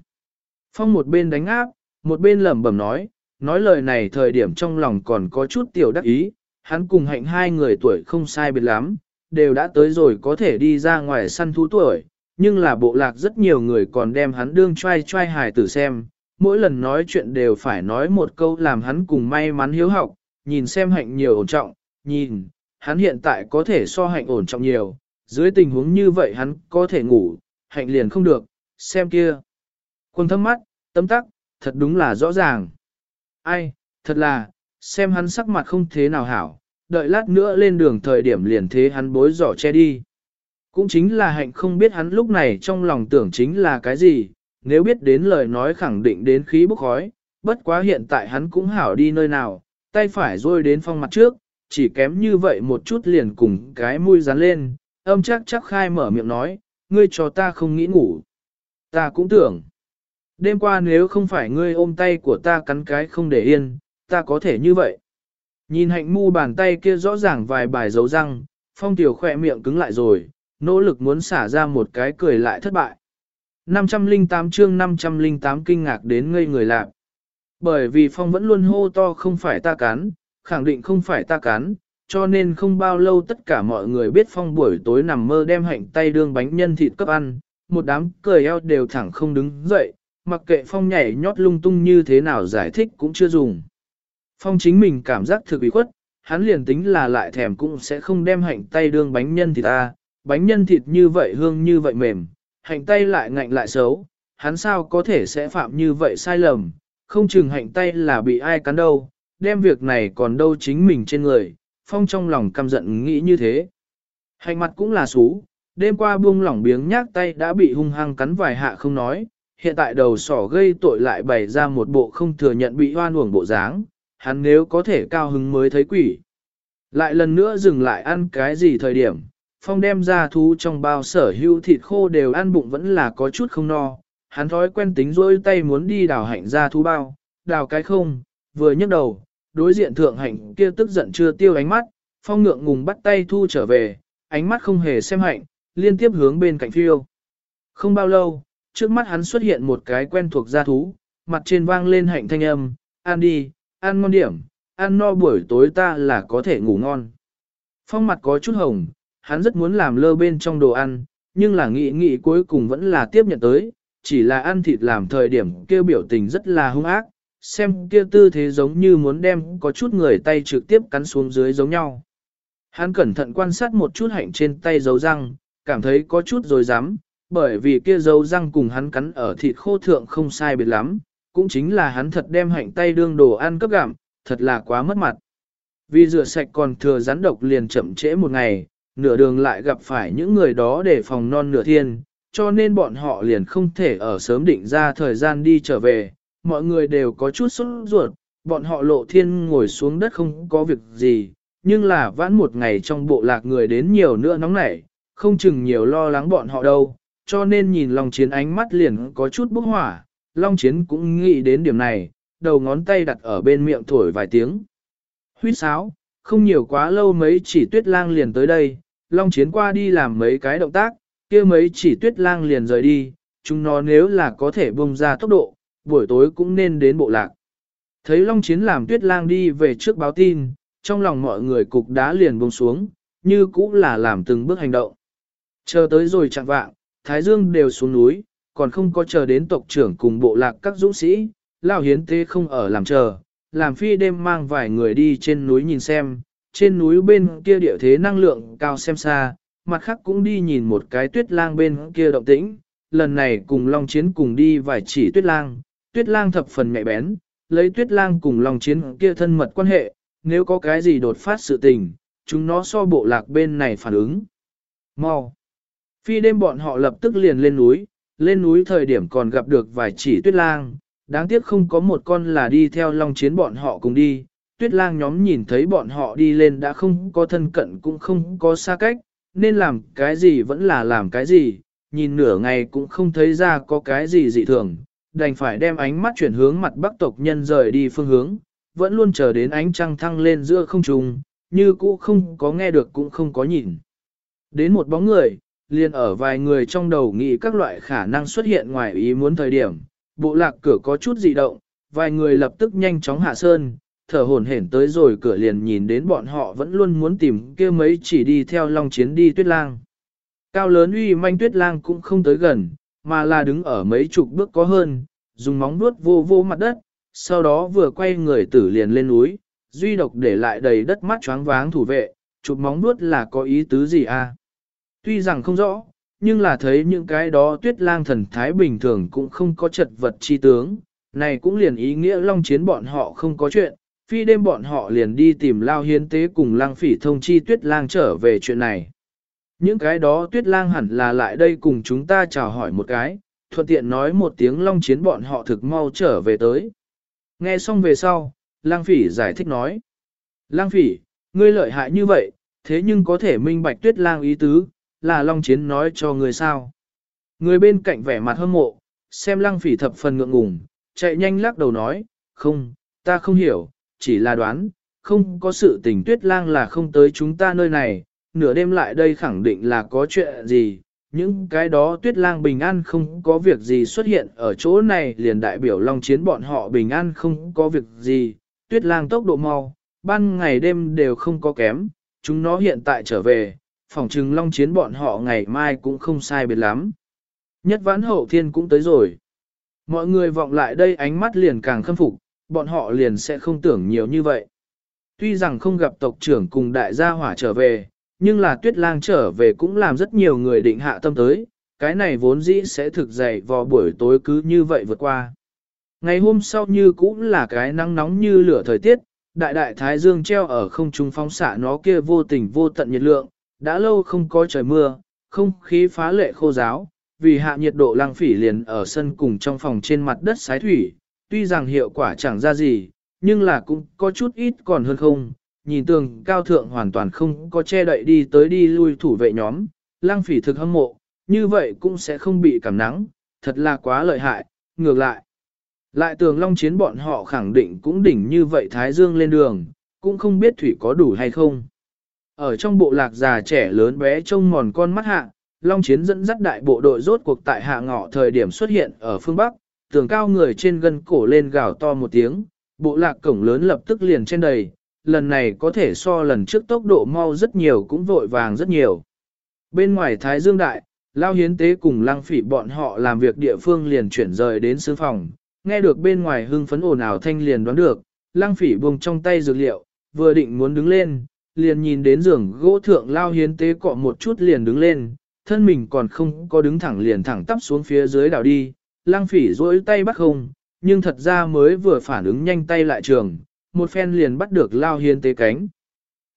Phong một bên đánh áp, một bên lẩm bẩm nói, nói lời này thời điểm trong lòng còn có chút tiểu đắc ý, hắn cùng hạnh hai người tuổi không sai biệt lắm, đều đã tới rồi có thể đi ra ngoài săn thú tuổi, nhưng là bộ lạc rất nhiều người còn đem hắn đương trai trai hài tử xem, mỗi lần nói chuyện đều phải nói một câu làm hắn cùng may mắn hiếu học, nhìn xem hạnh nhiều ổn trọng, nhìn, hắn hiện tại có thể so hạnh ổn trọng nhiều, dưới tình huống như vậy hắn có thể ngủ, hạnh liền không được, xem kia. Quân thâm mắt, tấm tắc, thật đúng là rõ ràng. Ai, thật là, xem hắn sắc mặt không thế nào hảo, đợi lát nữa lên đường thời điểm liền thế hắn bối giỏ che đi. Cũng chính là hạnh không biết hắn lúc này trong lòng tưởng chính là cái gì, nếu biết đến lời nói khẳng định đến khí bốc khói, bất quá hiện tại hắn cũng hảo đi nơi nào, tay phải rôi đến phong mặt trước, chỉ kém như vậy một chút liền cùng cái mũi dán lên, âm chắc chắc khai mở miệng nói, ngươi cho ta không nghĩ ngủ. Ta cũng tưởng, đêm qua nếu không phải ngươi ôm tay của ta cắn cái không để yên, ta có thể như vậy. Nhìn hạnh mu bàn tay kia rõ ràng vài bài dấu răng, phong tiểu khỏe miệng cứng lại rồi, nỗ lực muốn xả ra một cái cười lại thất bại. 508 chương 508 kinh ngạc đến ngây người lạc. Bởi vì phong vẫn luôn hô to không phải ta cắn, khẳng định không phải ta cán, cho nên không bao lâu tất cả mọi người biết phong buổi tối nằm mơ đem hạnh tay đương bánh nhân thịt cấp ăn, một đám cười eo đều thẳng không đứng dậy, mặc kệ phong nhảy nhót lung tung như thế nào giải thích cũng chưa dùng. Phong chính mình cảm giác thực bị khuất, hắn liền tính là lại thèm cũng sẽ không đem hạnh tay đương bánh nhân thịt ta, bánh nhân thịt như vậy hương như vậy mềm, hạnh tay lại ngạnh lại xấu, hắn sao có thể sẽ phạm như vậy sai lầm, không chừng hạnh tay là bị ai cắn đâu, đem việc này còn đâu chính mình trên người, phong trong lòng căm giận nghĩ như thế. hành mặt cũng là xú, đêm qua buông lỏng biếng nhác tay đã bị hung hăng cắn vài hạ không nói, hiện tại đầu sỏ gây tội lại bày ra một bộ không thừa nhận bị hoan uổng bộ dáng, hắn nếu có thể cao hứng mới thấy quỷ. Lại lần nữa dừng lại ăn cái gì thời điểm, phong đem ra thú trong bao sở hữu thịt khô đều ăn bụng vẫn là có chút không no, hắn thói quen tính rôi tay muốn đi đào hạnh ra thú bao, đào cái không, vừa nhấc đầu, đối diện thượng hạnh kia tức giận chưa tiêu ánh mắt, phong ngượng ngùng bắt tay thu trở về, ánh mắt không hề xem hạnh, liên tiếp hướng bên cạnh phiêu. Không bao lâu, trước mắt hắn xuất hiện một cái quen thuộc gia thú, mặt trên vang lên hạnh thanh âm, ăn đi, ăn ngon điểm, ăn no buổi tối ta là có thể ngủ ngon. Phong mặt có chút hồng, hắn rất muốn làm lơ bên trong đồ ăn, nhưng là nghĩ nghĩ cuối cùng vẫn là tiếp nhận tới, chỉ là ăn thịt làm thời điểm kêu biểu tình rất là hung ác, xem kia tư thế giống như muốn đem có chút người tay trực tiếp cắn xuống dưới giống nhau. Hắn cẩn thận quan sát một chút hạnh trên tay dấu răng, cảm thấy có chút rồi dám, bởi vì kia dấu răng cùng hắn cắn ở thịt khô thượng không sai biệt lắm, cũng chính là hắn thật đem hạnh tay đương đồ ăn cấp gặm, thật là quá mất mặt. Vì rửa sạch còn thừa rắn độc liền chậm trễ một ngày, nửa đường lại gặp phải những người đó để phòng non nửa thiên, cho nên bọn họ liền không thể ở sớm định ra thời gian đi trở về, mọi người đều có chút sốt ruột, bọn họ lộ thiên ngồi xuống đất không có việc gì, nhưng là vãn một ngày trong bộ lạc người đến nhiều nữa nóng nảy, không chừng nhiều lo lắng bọn họ đâu, cho nên nhìn Long Chiến ánh mắt liền có chút bốc hỏa, Long Chiến cũng nghĩ đến điểm này, đầu ngón tay đặt ở bên miệng thổi vài tiếng. Huyết sáo, không nhiều quá lâu mấy chỉ tuyết lang liền tới đây, Long Chiến qua đi làm mấy cái động tác, kia mấy chỉ tuyết lang liền rời đi, chúng nó nếu là có thể bông ra tốc độ, buổi tối cũng nên đến bộ lạc. Thấy Long Chiến làm tuyết lang đi về trước báo tin, trong lòng mọi người cục đá liền buông xuống, như cũng là làm từng bước hành động. Chờ tới rồi chặn vạng, Thái Dương đều xuống núi, còn không có chờ đến tộc trưởng cùng bộ lạc các dũng sĩ, Lão Hiến Tế không ở làm chờ, làm phi đêm mang vài người đi trên núi nhìn xem, trên núi bên kia địa thế năng lượng cao xem xa, mặt khác cũng đi nhìn một cái tuyết lang bên kia động tĩnh, lần này cùng Long Chiến cùng đi vài chỉ tuyết lang, tuyết lang thập phần nhạy bén, lấy tuyết lang cùng Long Chiến kia thân mật quan hệ, nếu có cái gì đột phát sự tình, chúng nó so bộ lạc bên này phản ứng. Mau! Phi đêm bọn họ lập tức liền lên núi, lên núi thời điểm còn gặp được vài chỉ tuyết lang, đáng tiếc không có một con là đi theo long chiến bọn họ cùng đi. Tuyết lang nhóm nhìn thấy bọn họ đi lên đã không có thân cận cũng không có xa cách, nên làm cái gì vẫn là làm cái gì, nhìn nửa ngày cũng không thấy ra có cái gì dị thường, đành phải đem ánh mắt chuyển hướng mặt bắc tộc nhân rời đi phương hướng, vẫn luôn chờ đến ánh trăng thăng lên giữa không trung, như cũ không có nghe được cũng không có nhìn. Đến một bóng người, liền ở vài người trong đầu nghĩ các loại khả năng xuất hiện ngoài ý muốn thời điểm, bộ lạc cửa có chút dị động, vài người lập tức nhanh chóng hạ sơn, thở hổn hển tới rồi cửa liền nhìn đến bọn họ vẫn luôn muốn tìm kia mấy chỉ đi theo long chiến đi tuyết lang. Cao lớn uy manh tuyết lang cũng không tới gần, mà là đứng ở mấy chục bước có hơn, dùng móng vuốt vô vô mặt đất, sau đó vừa quay người tử liền lên núi, duy độc để lại đầy đất mắt choáng váng thủ vệ, chụp móng vuốt là có ý tứ gì à? Tuy rằng không rõ, nhưng là thấy những cái đó tuyết lang thần thái bình thường cũng không có chật vật chi tướng, này cũng liền ý nghĩa long chiến bọn họ không có chuyện, phi đêm bọn họ liền đi tìm lao hiến tế cùng lang phỉ thông chi tuyết lang trở về chuyện này. Những cái đó tuyết lang hẳn là lại đây cùng chúng ta chào hỏi một cái, thuận tiện nói một tiếng long chiến bọn họ thực mau trở về tới. Nghe xong về sau, lang phỉ giải thích nói. Lang phỉ, ngươi lợi hại như vậy, thế nhưng có thể minh bạch tuyết lang ý tứ, là long chiến nói cho ngươi sao. Người bên cạnh vẻ mặt hâm mộ, xem lang phỉ thập phần ngượng ngùng, chạy nhanh lắc đầu nói, không, ta không hiểu, chỉ là đoán, không có sự tình tuyết lang là không tới chúng ta nơi này, nửa đêm lại đây khẳng định là có chuyện gì, những cái đó tuyết lang bình an không có việc gì xuất hiện ở chỗ này liền đại biểu long chiến bọn họ bình an không có việc gì, tuyết lang tốc độ mau, ban ngày đêm đều không có kém, chúng nó hiện tại trở về, phỏng chừng long chiến bọn họ ngày mai cũng không sai biệt lắm. Nhất vãn hậu thiên cũng tới rồi. Mọi người vọng lại đây ánh mắt liền càng khâm phục, bọn họ liền sẽ không tưởng nhiều như vậy. Tuy rằng không gặp tộc trưởng cùng đại gia hỏa trở về, nhưng là tuyết lang trở về cũng làm rất nhiều người định hạ tâm tới, cái này vốn dĩ sẽ thực dậy vào buổi tối cứ như vậy vượt qua. Ngày hôm sau như cũng là cái nắng nóng như lửa thời tiết, đại đại thái dương treo ở không trung phóng xạ nó kia vô tình vô tận nhiệt lượng, đã lâu không có trời mưa, không khí phá lệ khô giáo, vì hạ nhiệt độ lang phỉ liền ở sân cùng trong phòng trên mặt đất sái thủy, tuy rằng hiệu quả chẳng ra gì, nhưng là cũng có chút ít còn hơn không, nhìn tường cao thượng hoàn toàn không có che đậy đi tới đi lui thủ vệ nhóm, lang phỉ thực hâm mộ, như vậy cũng sẽ không bị cảm nắng, thật là quá lợi hại, ngược lại. Lại tường long chiến bọn họ khẳng định cũng đỉnh như vậy Thái Dương lên đường, cũng không biết thủy có đủ hay không. Ở trong bộ lạc già trẻ lớn bé trông mòn con mắt hạ, Long Chiến dẫn dắt đại bộ đội rốt cuộc tại hạ ngọ thời điểm xuất hiện ở phương Bắc, tường cao người trên gân cổ lên gào to một tiếng, bộ lạc cổng lớn lập tức liền trên đầy, lần này có thể so lần trước tốc độ mau rất nhiều cũng vội vàng rất nhiều. Bên ngoài Thái Dương Đại, Lao Hiến Tế cùng Lăng Phỉ bọn họ làm việc địa phương liền chuyển rời đến sư phòng, nghe được bên ngoài hưng phấn ồn ào thanh liền đoán được, Lăng Phỉ buông trong tay dược liệu, vừa định muốn đứng lên, liền nhìn đến giường gỗ thượng Lao Hiến Tế cọ một chút liền đứng lên, thân mình còn không có đứng thẳng liền thẳng tắp xuống phía dưới đảo đi, Lăng Phỉ duỗi tay bắt không, nhưng thật ra mới vừa phản ứng nhanh tay lại trường, một phen liền bắt được lao hiến tế cánh.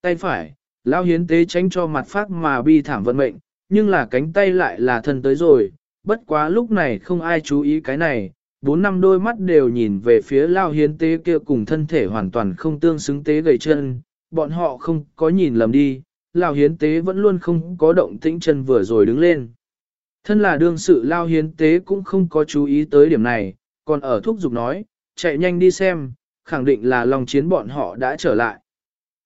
Tay phải, lao hiến tế tránh cho mặt phát mà bi thảm vận mệnh, nhưng là cánh tay lại là thân tới rồi, bất quá lúc này không ai chú ý cái này, bốn năm đôi mắt đều nhìn về phía lao hiến tế kia cùng thân thể hoàn toàn không tương xứng tế gầy chân, bọn họ không có nhìn lầm đi, lao hiến tế vẫn luôn không có động tĩnh chân vừa rồi đứng lên. Thân là đương sự lao hiến tế cũng không có chú ý tới điểm này, còn ở thúc giục nói, chạy nhanh đi xem, khẳng định là lòng chiến bọn họ đã trở lại.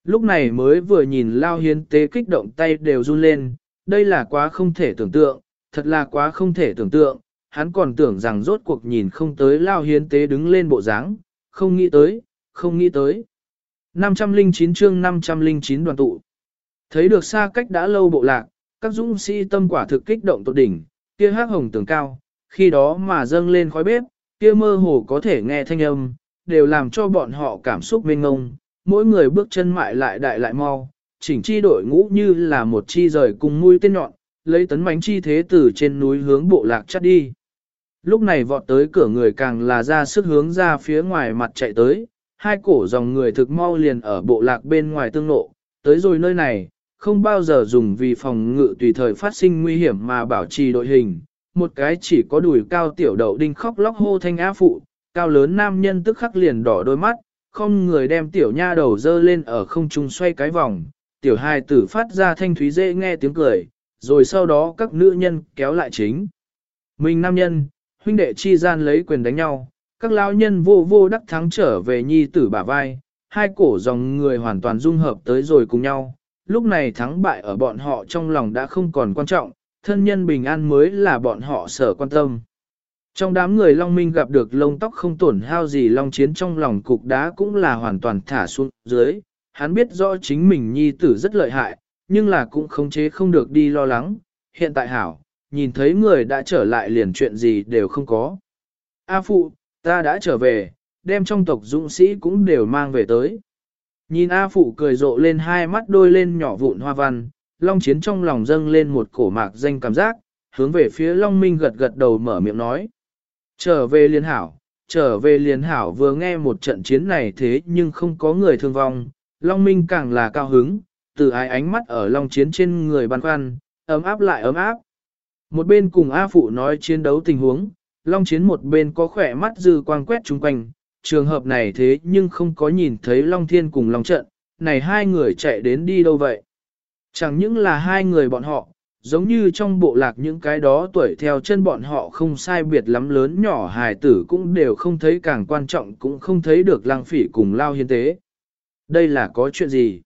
Lúc này mới vừa nhìn Lao Hiến Tế kích động tay đều run lên, đây là quá không thể tưởng tượng, thật là quá không thể tưởng tượng, hắn còn tưởng rằng rốt cuộc nhìn không tới Lao Hiến Tế đứng lên bộ dáng, không nghĩ tới, không nghĩ tới. 509 chương 509 đoàn tụ. Thấy được xa cách đã lâu bộ lạc, các dũng sĩ tâm quả thực kích động tột đỉnh, kia hắc hồng tường cao, khi đó mà dâng lên khói bếp, kia mơ hồ có thể nghe thanh âm, đều làm cho bọn họ cảm xúc mênh ngông, mỗi người bước chân mại lại đại lại mau, chỉnh chi đội ngũ như là một chi rời cùng mũi tên nhọn, lấy tấn bánh chi thế từ trên núi hướng bộ lạc chắt đi. Lúc này vọt tới cửa người càng là ra sức hướng ra phía ngoài mặt chạy tới, hai cổ dòng người thực mau liền ở bộ lạc bên ngoài tương lộ, tới rồi nơi này, không bao giờ dùng vì phòng ngự tùy thời phát sinh nguy hiểm mà bảo trì đội hình. Một cái chỉ có đùi cao tiểu đậu đinh khóc lóc hô thanh á phụ, cao lớn nam nhân tức khắc liền đỏ đôi mắt, không người đem tiểu nha đầu dơ lên ở không trung xoay cái vòng, tiểu hài tử phát ra thanh thúy dễ nghe tiếng cười, rồi sau đó các nữ nhân kéo lại chính. Mình nam nhân, huynh đệ chi gian lấy quyền đánh nhau, các lao nhân vô vô đắc thắng trở về nhi tử bả vai, hai cổ dòng người hoàn toàn dung hợp tới rồi cùng nhau. Lúc này thắng bại ở bọn họ trong lòng đã không còn quan trọng, thân nhân bình an mới là bọn họ sở quan tâm. Trong đám người Long Minh gặp được lông tóc không tổn hao gì Long Chiến trong lòng cục đá cũng là hoàn toàn thả xuống dưới, hắn biết rõ chính mình nhi tử rất lợi hại, nhưng là cũng khống chế không được đi lo lắng, hiện tại hảo, nhìn thấy người đã trở lại liền chuyện gì đều không có. A phụ, ta đã trở về, đem trong tộc dũng sĩ cũng đều mang về tới. Nhìn A phụ cười rộ lên hai mắt đôi lên nhỏ vụn hoa văn, Long Chiến trong lòng dâng lên một cổ mạc danh cảm giác, hướng về phía Long Minh gật gật đầu mở miệng nói. Trở về liên hảo, trở về liên hảo vừa nghe một trận chiến này thế nhưng không có người thương vong, Long Minh càng là cao hứng, từ ai ánh mắt ở Long Chiến trên người băn khoăn, ấm áp lại ấm áp. Một bên cùng A Phụ nói chiến đấu tình huống, Long Chiến một bên có khỏe mắt dư quang quét chung quanh, trường hợp này thế nhưng không có nhìn thấy Long Thiên cùng Long Trận, này hai người chạy đến đi đâu vậy? Chẳng những là hai người bọn họ, giống như trong bộ lạc những cái đó tuổi theo chân bọn họ không sai biệt lắm lớn nhỏ hài tử cũng đều không thấy càng quan trọng cũng không thấy được lang phỉ cùng lao hiến tế. Đây là có chuyện gì?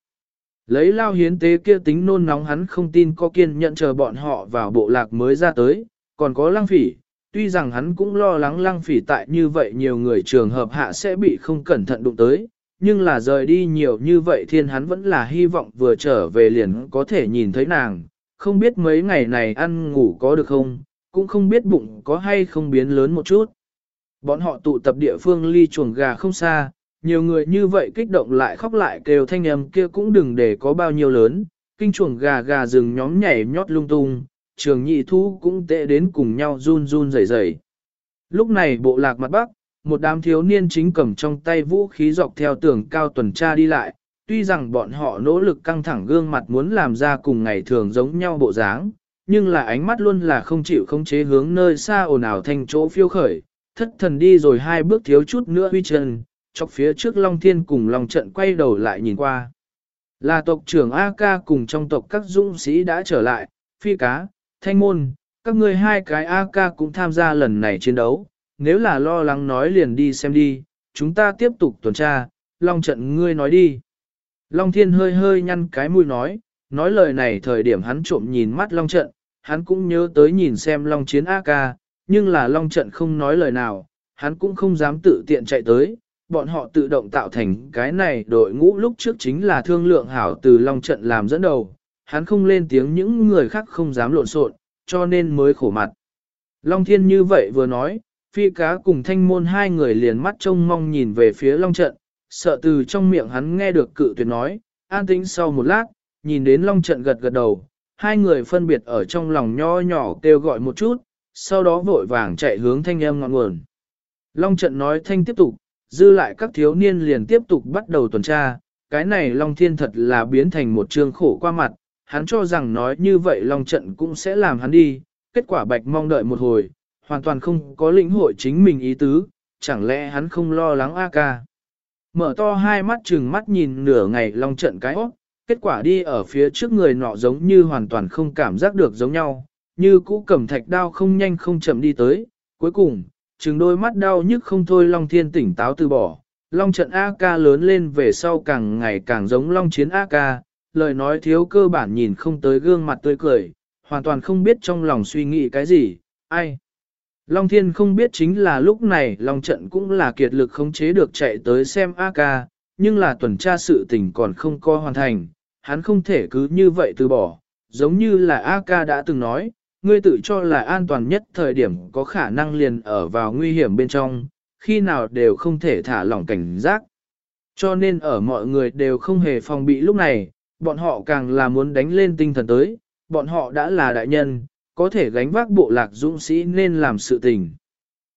Lấy lao hiến tế kia tính nôn nóng hắn không tin có kiên nhận chờ bọn họ vào bộ lạc mới ra tới, còn có lang phỉ, tuy rằng hắn cũng lo lắng lang phỉ tại như vậy nhiều người trường hợp hạ sẽ bị không cẩn thận đụng tới, nhưng là rời đi nhiều như vậy thiên hắn vẫn là hy vọng vừa trở về liền có thể nhìn thấy nàng, không biết mấy ngày này ăn ngủ có được không, cũng không biết bụng có hay không biến lớn một chút. Bọn họ tụ tập địa phương ly chuồng gà không xa, nhiều người như vậy kích động lại khóc lại kêu thanh âm kia cũng đừng để có bao nhiêu lớn, kinh chuồng gà gà rừng nhóm nhảy nhót lung tung, trường nhị thu cũng tệ đến cùng nhau run run rẩy rẩy. Lúc này bộ lạc mặt bắc, một đám thiếu niên chính cầm trong tay vũ khí dọc theo tường cao tuần tra đi lại, tuy rằng bọn họ nỗ lực căng thẳng gương mặt muốn làm ra cùng ngày thường giống nhau bộ dáng, nhưng là ánh mắt luôn là không chịu không chế hướng nơi xa ồn ào thành chỗ phiêu khởi, thất thần đi rồi hai bước thiếu chút nữa huy chân, chọc phía trước Long Thiên cùng Long Trận quay đầu lại nhìn qua. Là tộc trưởng A Ca cùng trong tộc các dũng sĩ đã trở lại, phi cá, thanh môn, các ngươi hai cái A Ca cũng tham gia lần này chiến đấu, nếu là lo lắng nói liền đi xem đi, chúng ta tiếp tục tuần tra, Long Trận ngươi nói đi. Long Thiên hơi hơi nhăn cái mũi nói, nói lời này thời điểm hắn trộm nhìn mắt Long Trận, hắn cũng nhớ tới nhìn xem Long Chiến A Ca, nhưng là Long Trận không nói lời nào, hắn cũng không dám tự tiện chạy tới, bọn họ tự động tạo thành cái này đội ngũ lúc trước chính là thương lượng hảo từ Long Trận làm dẫn đầu, hắn không lên tiếng những người khác không dám lộn xộn, cho nên mới khổ mặt. Long Thiên như vậy vừa nói, phi cá cùng thanh môn hai người liền mắt trông mong nhìn về phía Long Trận, sợ từ trong miệng hắn nghe được cự tuyệt nói, an tĩnh sau một lát, nhìn đến Long Trận gật gật đầu, hai người phân biệt ở trong lòng nho nhỏ kêu gọi một chút, sau đó vội vàng chạy hướng thanh âm ngọn nguồn. Long Trận nói thanh tiếp tục, dư lại các thiếu niên liền tiếp tục bắt đầu tuần tra, cái này Long Thiên thật là biến thành một trương khổ qua mặt, hắn cho rằng nói như vậy Long Trận cũng sẽ làm hắn đi, kết quả bạch mong đợi một hồi, hoàn toàn không có lĩnh hội chính mình ý tứ, chẳng lẽ hắn không lo lắng A ca. Mở to hai mắt chừng mắt nhìn nửa ngày Long Trận cái ốc, kết quả đi ở phía trước người nọ giống như hoàn toàn không cảm giác được giống nhau, như cũ cầm thạch đao không nhanh không chậm đi tới, cuối cùng, chừng đôi mắt đau nhức không thôi Long Thiên tỉnh táo từ bỏ. Long trận AK lớn lên về sau càng ngày càng giống Long chiến AK, lời nói thiếu cơ bản nhìn không tới gương mặt tươi cười, hoàn toàn không biết trong lòng suy nghĩ cái gì, ai. Long Thiên không biết chính là lúc này Long trận cũng là kiệt lực khống chế được chạy tới xem A Ca, nhưng là tuần tra sự tình còn không co hoàn thành, hắn không thể cứ như vậy từ bỏ, giống như là A Ca đã từng nói, ngươi tự cho là an toàn nhất thời điểm có khả năng liền ở vào nguy hiểm bên trong, khi nào đều không thể thả lỏng cảnh giác. Cho nên ở mọi người đều không hề phòng bị lúc này, bọn họ càng là muốn đánh lên tinh thần tới, bọn họ đã là đại nhân, có thể gánh vác bộ lạc dũng sĩ nên làm sự tình.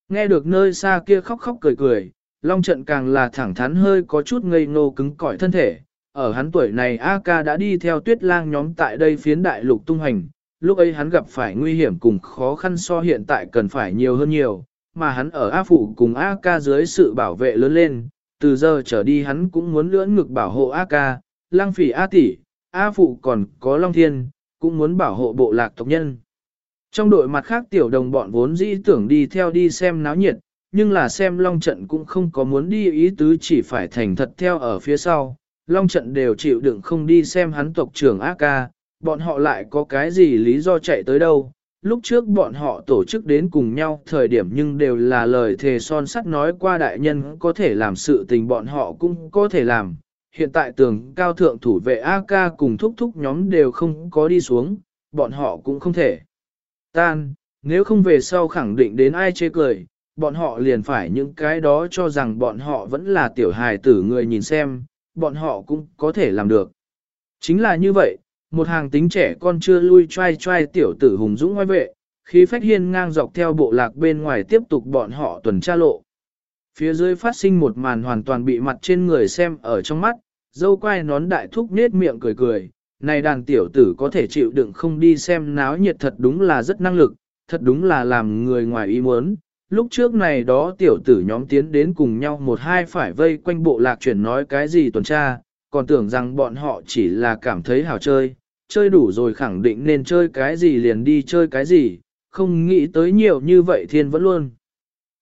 Nghe được nơi xa kia khóc khóc cười cười, Long trận càng là thẳng thắn hơi có chút ngây ngô cứng cỏi thân thể. Ở hắn tuổi này A ca đã đi theo tuyết lang nhóm tại đây phiến đại lục tung hành, lúc ấy hắn gặp phải nguy hiểm cùng khó khăn so hiện tại cần phải nhiều hơn nhiều, mà hắn ở A Phụ cùng A ca dưới sự bảo vệ lớn lên, từ giờ trở đi hắn cũng muốn lưỡn ngực bảo hộ A ca, lang phỉ A tỷ, A Phụ còn có Long Thiên, cũng muốn bảo hộ bộ lạc tộc nhân. Trong đội mặt khác tiểu đồng bọn vốn dĩ tưởng đi theo đi xem náo nhiệt, nhưng là xem long trận cũng không có muốn đi ý tứ chỉ phải thành thật theo ở phía sau. Long trận đều chịu đựng không đi xem hắn tộc trưởng ác ca, bọn họ lại có cái gì lý do chạy tới đâu. Lúc trước bọn họ tổ chức đến cùng nhau thời điểm nhưng đều là lời thề son sắt nói qua đại nhân có thể làm sự tình bọn họ cũng có thể làm. Hiện tại tường cao thượng thủ vệ AK cùng thúc thúc nhóm đều không có đi xuống, bọn họ cũng không thể. Tan, nếu không về sau khẳng định đến ai chê cười, bọn họ liền phải những cái đó cho rằng bọn họ vẫn là tiểu hài tử người nhìn xem, bọn họ cũng có thể làm được. Chính là như vậy, một hàng tính trẻ con chưa lui trai trai tiểu tử hùng dũng ngoài vệ, khí phách hiên ngang dọc theo bộ lạc bên ngoài tiếp tục bọn họ tuần tra lộ. Phía dưới phát sinh một màn hoàn toàn bị mặt trên người xem ở trong mắt, dâu quai nón đại thúc nết miệng cười cười, này đàn tiểu tử có thể chịu đựng không đi xem náo nhiệt thật đúng là rất năng lực, thật đúng là làm người ngoài ý muốn. Lúc trước này đó tiểu tử nhóm tiến đến cùng nhau một hai phải vây quanh bộ lạc chuyển nói cái gì tuần tra, còn tưởng rằng bọn họ chỉ là cảm thấy hào chơi, chơi đủ rồi khẳng định nên chơi cái gì liền đi chơi cái gì, không nghĩ tới nhiều như vậy thiên vẫn luôn.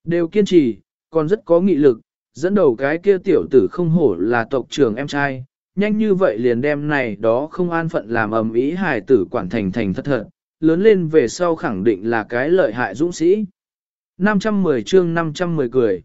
Đều kiên trì, còn rất có nghị lực, dẫn đầu cái kia tiểu tử không hổ là tộc trưởng em trai, nhanh như vậy liền đem này đó không an phận làm ầm ý hài tử quản thành thành thật thật, lớn lên về sau khẳng định là cái lợi hại dũng sĩ. 510 chương 510 cười.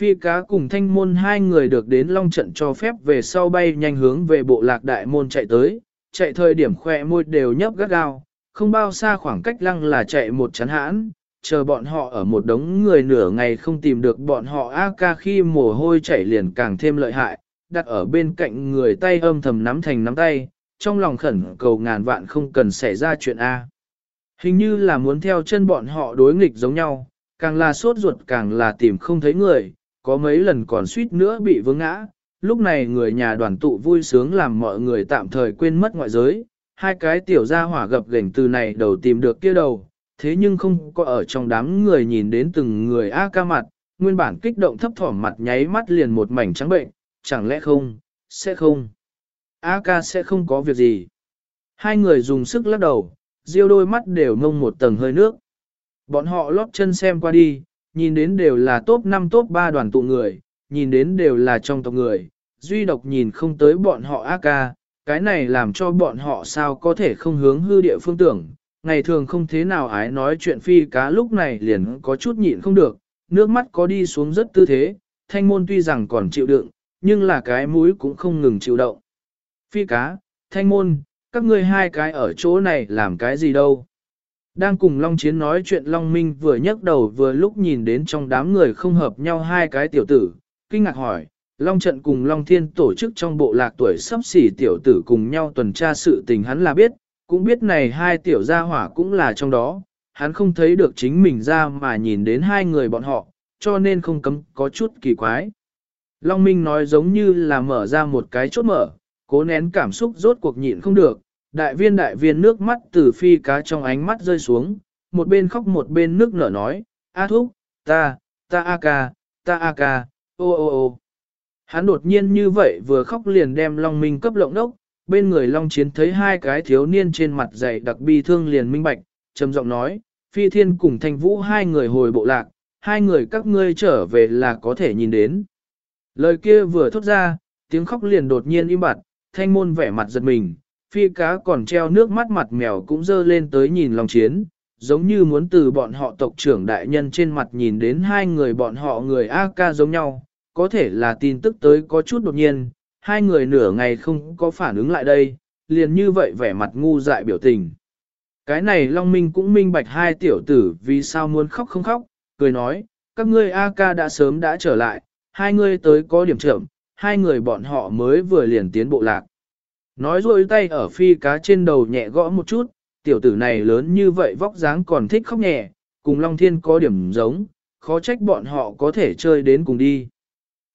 Phi cá cùng thanh môn hai người được đến long trận cho phép về sau bay nhanh hướng về bộ lạc đại môn chạy tới, chạy thời điểm khỏe môi đều nhấp gắt gao, không bao xa khoảng cách lăng là chạy một chắn hãn, chờ bọn họ ở một đống người nửa ngày không tìm được bọn họ A ca khi mồ hôi chảy liền càng thêm lợi hại, đặt ở bên cạnh người tay âm thầm nắm thành nắm tay, trong lòng khẩn cầu ngàn vạn không cần xảy ra chuyện A. Hình như là muốn theo chân bọn họ đối nghịch giống nhau, càng là sốt ruột càng là tìm không thấy người, có mấy lần còn suýt nữa bị vướng ngã. Lúc này người nhà đoàn tụ vui sướng làm mọi người tạm thời quên mất ngoại giới, hai cái tiểu gia hỏa gập gỉnh từ này đầu tìm được kia đầu, thế nhưng không có ở trong đám người nhìn đến từng người A ca mặt, nguyên bản kích động thấp thỏm mặt nháy mắt liền một mảnh trắng bệnh, chẳng lẽ không, sẽ không. A ca sẽ không có việc gì. Hai người dùng sức lắc đầu, riêu đôi mắt đều ngông một tầng hơi nước. Bọn họ lót chân xem qua đi, nhìn đến đều là top 5 top 3 đoàn tụ người, nhìn đến đều là trong tộc người, duy độc nhìn không tới bọn họ A ca, cái này làm cho bọn họ sao có thể không hướng hư địa phương tưởng. Ngày thường không thế nào ái nói chuyện phi cá lúc này liền có chút nhịn không được, nước mắt có đi xuống rất tư thế, thanh môn tuy rằng còn chịu đựng, nhưng là cái mũi cũng không ngừng chịu động. Phi cá, thanh môn, các ngươi hai cái ở chỗ này làm cái gì đâu? Đang cùng Long Chiến nói chuyện Long Minh vừa nhấc đầu vừa lúc nhìn đến trong đám người không hợp nhau hai cái tiểu tử, kinh ngạc hỏi, Long Trận cùng Long Thiên tổ chức trong bộ lạc tuổi sắp xỉ tiểu tử cùng nhau tuần tra sự tình hắn là biết, cũng biết này hai tiểu gia hỏa cũng là trong đó, hắn không thấy được chính mình ra mà nhìn đến hai người bọn họ, cho nên không cấm có chút kỳ quái. Long Minh nói giống như là mở ra một cái chốt mở, cố nén cảm xúc rốt cuộc nhịn không được, đại viên đại viên nước mắt từ phi cá trong ánh mắt rơi xuống, một bên khóc một bên nước nở nói, A thúc, ta, ta a ca, ta a ca, ô ô ô. Hắn đột nhiên như vậy vừa khóc liền đem Long Minh cấp lộng đốc, bên người Long Chiến thấy hai cái thiếu niên trên mặt dày đặc bi thương liền minh bạch, trầm giọng nói, phi thiên cùng thanh vũ hai người hồi bộ lạc, hai người các ngươi trở về là có thể nhìn đến. Lời kia vừa thốt ra, tiếng khóc liền đột nhiên im bặt, thanh môn vẻ mặt giật mình, phi cá còn treo nước mắt mặt mèo cũng dơ lên tới nhìn lòng chiến, giống như muốn từ bọn họ tộc trưởng đại nhân trên mặt nhìn đến hai người bọn họ người A-ca giống nhau, có thể là tin tức tới có chút đột nhiên, hai người nửa ngày không có phản ứng lại đây, liền như vậy vẻ mặt ngu dại biểu tình. Cái này Long Minh cũng minh bạch hai tiểu tử vì sao muốn khóc không khóc, cười nói, các ngươi A-ca đã sớm đã trở lại, hai người tới có điểm trưởng, hai người bọn họ mới vừa liền tiến bộ lạc. Nói rồi tay ở phi cá trên đầu nhẹ gõ một chút, tiểu tử này lớn như vậy vóc dáng còn thích khóc nhẹ, cùng Long Thiên có điểm giống, khó trách bọn họ có thể chơi đến cùng đi.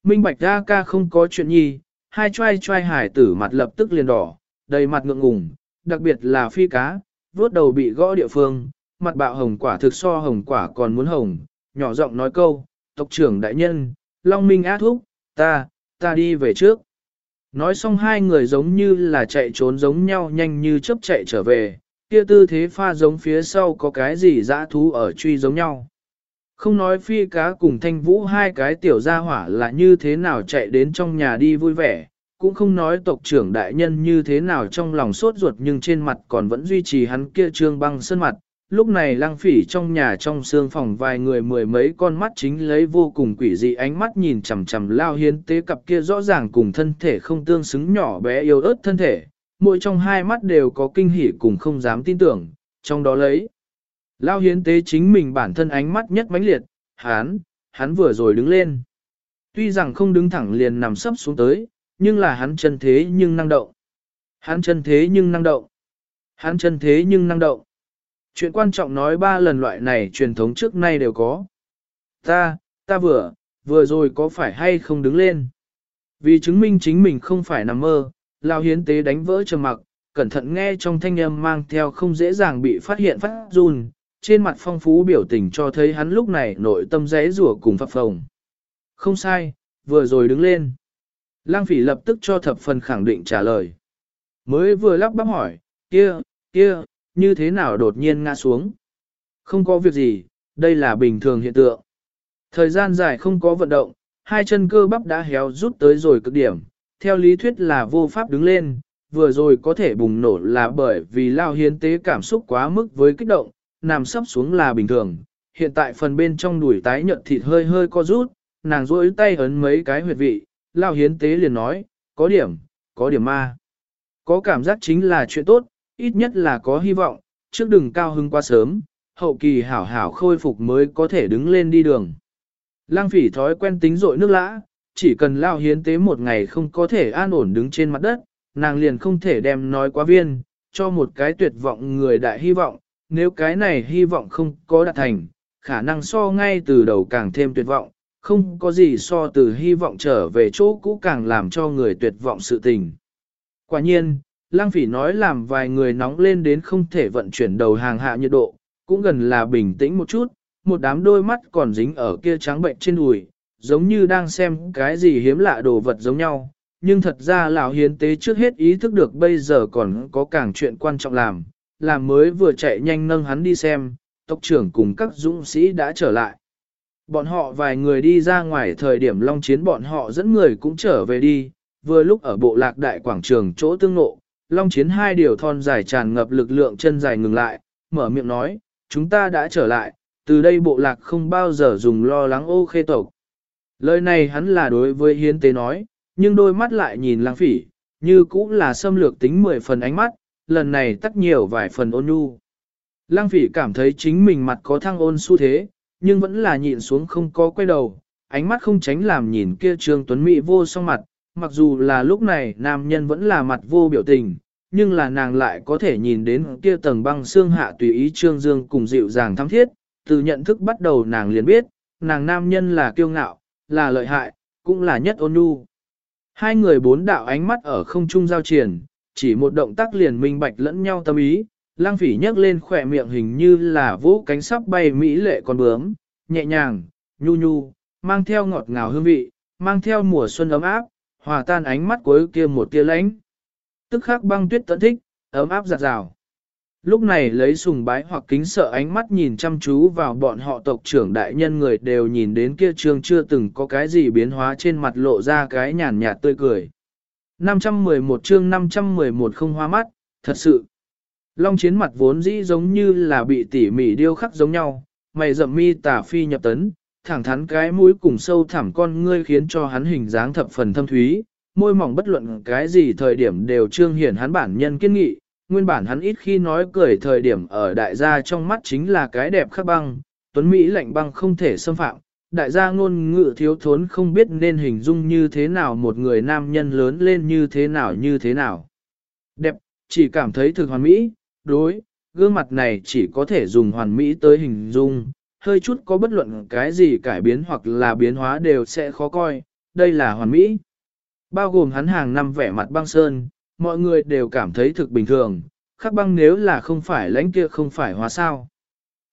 Minh Bạch Ra ca không có chuyện nhi, hai trai trai hải tử mặt lập tức liền đỏ, đầy mặt ngượng ngùng, đặc biệt là phi cá, vuốt đầu bị gõ địa phương, mặt bạo hồng quả thực so hồng quả còn muốn hồng, nhỏ giọng nói câu, tộc trưởng đại nhân, Long Minh á thúc, ta, ta đi về trước. Nói xong hai người giống như là chạy trốn giống nhau nhanh như chớp chạy trở về, kia tư thế pha giống phía sau có cái gì dã thú ở truy giống nhau. Không nói phi cá cùng thanh vũ hai cái tiểu gia hỏa là như thế nào chạy đến trong nhà đi vui vẻ, cũng không nói tộc trưởng đại nhân như thế nào trong lòng sốt ruột nhưng trên mặt còn vẫn duy trì hắn kia trương băng sơn mặt. Lúc này lăng phỉ trong nhà trong xương phòng vài người mười mấy con mắt chính lấy vô cùng quỷ dị ánh mắt nhìn chằm chằm lao hiến tế cặp kia rõ ràng cùng thân thể không tương xứng nhỏ bé yếu ớt thân thể, mỗi trong hai mắt đều có kinh hỉ cùng không dám tin tưởng, trong đó lấy. Lao hiến tế chính mình bản thân ánh mắt nhất mãnh liệt, hắn, hắn vừa rồi đứng lên. Tuy rằng không đứng thẳng liền nằm sấp xuống tới, nhưng là hắn chân thế nhưng năng động. Hắn chân thế nhưng năng động. Hắn chân thế nhưng năng động. Chuyện quan trọng nói ba lần loại này truyền thống trước nay đều có. Ta, ta vừa, vừa rồi có phải hay không đứng lên. Vì chứng minh chính mình không phải nằm mơ, Lao hiến tế đánh vỡ trầm mặc, cẩn thận nghe trong thanh âm mang theo không dễ dàng bị phát hiện phát run, trên mặt phong phú biểu tình cho thấy hắn lúc này nội tâm rẽ rủa cùng phập phồng. Không sai, vừa rồi đứng lên. Lang phỉ lập tức cho thập phần khẳng định trả lời. Mới vừa lắp bắp hỏi, kia, kia, như thế nào đột nhiên ngã xuống. Không có việc gì, đây là bình thường hiện tượng. Thời gian dài không có vận động, hai chân cơ bắp đã héo rút tới rồi cực điểm, theo lý thuyết là vô pháp đứng lên, vừa rồi có thể bùng nổ là bởi vì lao hiến tế cảm xúc quá mức với kích động, nằm sấp xuống là bình thường. Hiện tại phần bên trong đùi tái nhợt thịt hơi hơi co rút, nàng duỗi tay ấn mấy cái huyệt vị, lao hiến tế liền nói, có điểm, có điểm ma. Có cảm giác chính là chuyện tốt, ít nhất là có hy vọng, trước đừng cao hưng quá sớm, hậu kỳ hảo hảo khôi phục mới có thể đứng lên đi đường. Lang phỉ thói quen tính rội nước lã, chỉ cần lao hiến tế một ngày không có thể an ổn đứng trên mặt đất, nàng liền không thể đem nói quá viên, cho một cái tuyệt vọng người đại hy vọng, nếu cái này hy vọng không có đạt thành, khả năng so ngay từ đầu càng thêm tuyệt vọng, không có gì so từ hy vọng trở về chỗ cũ càng làm cho người tuyệt vọng sự tình. Quả nhiên, lang phỉ nói làm vài người nóng lên đến không thể vận chuyển đầu hàng hạ nhiệt độ, cũng gần là bình tĩnh một chút, một đám đôi mắt còn dính ở kia trắng bệnh trên đùi, giống như đang xem cái gì hiếm lạ đồ vật giống nhau. Nhưng thật ra lão hiến tế trước hết ý thức được bây giờ còn có càng chuyện quan trọng làm, làm mới vừa chạy nhanh nâng hắn đi xem, tộc trưởng cùng các dũng sĩ đã trở lại. Bọn họ vài người đi ra ngoài thời điểm long chiến bọn họ dẫn người cũng trở về đi, vừa lúc ở bộ lạc đại quảng trường chỗ tương nộ, long chiến hai điều thon dài tràn ngập lực lượng chân dài ngừng lại, mở miệng nói, chúng ta đã trở lại, từ đây bộ lạc không bao giờ dùng lo lắng ô khê tộc. Lời này hắn là đối với hiến tế nói, nhưng đôi mắt lại nhìn lang phỉ, như cũng là xâm lược tính mười phần ánh mắt, lần này tắt nhiều vài phần ôn nhu. Lang phỉ cảm thấy chính mình mặt có thăng ôn xu thế, nhưng vẫn là nhịn xuống không có quay đầu, ánh mắt không tránh làm nhìn kia trương tuấn mỹ vô song mặt, mặc dù là lúc này nam nhân vẫn là mặt vô biểu tình, nhưng là nàng lại có thể nhìn đến kia tầng băng xương hạ tùy ý trương dương cùng dịu dàng thắm thiết, từ nhận thức bắt đầu nàng liền biết, nàng nam nhân là kiêu ngạo, là lợi hại, cũng là nhất ôn nhu. Hai người bốn đạo ánh mắt ở không trung giao triển, chỉ một động tác liền minh bạch lẫn nhau tâm ý, lang phỉ nhấc lên khỏe miệng hình như là vũ cánh sắp bay mỹ lệ con bướm, nhẹ nhàng, nhu nhu, mang theo ngọt ngào hương vị, mang theo mùa xuân ấm áp, hòa tan ánh mắt cuối kia một tia lánh. Tức khắc băng tuyết tận thích, ấm áp giặt rào. Lúc này lấy sùng bái hoặc kính sợ ánh mắt nhìn chăm chú vào bọn họ tộc trưởng đại nhân người đều nhìn đến kia trương chưa từng có cái gì biến hóa trên mặt lộ ra cái nhàn nhạt tươi cười. 511 chương 511 không hoa mắt, thật sự. Long chiến mặt vốn dĩ giống như là bị tỉ mỉ điêu khắc giống nhau, mày rậm mi tả phi nhập tấn, thẳng thắn cái mũi cùng sâu thẳm con ngươi khiến cho hắn hình dáng thập phần thâm thúy, môi mỏng bất luận cái gì thời điểm đều trương hiển hắn bản nhân kiên nghị, nguyên bản hắn ít khi nói cười thời điểm ở đại gia trong mắt chính là cái đẹp khắc băng, tuấn Mỹ lạnh băng không thể xâm phạm. Đại gia ngôn ngữ thiếu thốn không biết nên hình dung như thế nào một người nam nhân lớn lên như thế nào như thế nào. Đẹp, chỉ cảm thấy thực hoàn mỹ, đối, gương mặt này chỉ có thể dùng hoàn mỹ tới hình dung, hơi chút có bất luận cái gì cải biến hoặc là biến hóa đều sẽ khó coi, đây là hoàn mỹ. Bao gồm hắn hàng năm vẻ mặt băng sơn, mọi người đều cảm thấy thực bình thường, khắc băng nếu là không phải lãnh kia không phải hóa sao.